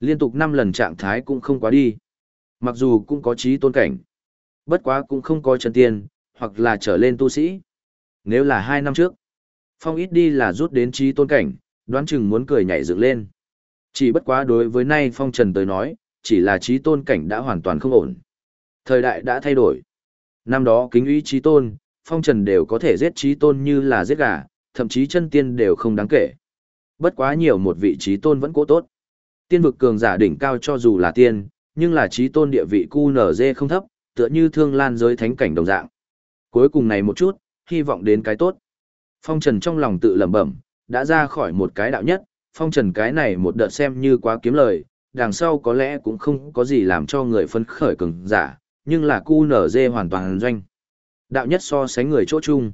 liên tục năm lần trạng thái cũng không quá đi. Mặc dù cũng có trí tôn cảnh, bất quá cũng không có chân tiên, hoặc là trở lên tu sĩ. Nếu là hai năm trước, phong ít đi là rút đến trí tôn cảnh, đoán chừng muốn cười nhảy dựng lên. Chỉ bất quá đối với nay phong trần tới nói, chỉ là trí tôn cảnh đã hoàn toàn không ổn. Thời đại đã thay đổi. Năm đó kính uy trí tôn, phong trần đều có thể giết trí tôn như là giết gà, thậm chí chân tiên đều không đáng kể. Bất quá nhiều một vị trí tôn vẫn cố tốt. Tiên vực cường giả đỉnh cao cho dù là tiên, nhưng là trí tôn địa vị cu không thấp, tựa như thương lan giới thánh cảnh đồng dạng. Cuối cùng này một chút, hy vọng đến cái tốt. Phong Trần trong lòng tự lẩm bẩm, đã ra khỏi một cái đạo nhất, Phong Trần cái này một đợt xem như quá kiếm lời, đằng sau có lẽ cũng không có gì làm cho người phấn khởi cường giả, nhưng là cu nở dê hoàn toàn doanh. Đạo nhất so sánh người chỗ chung.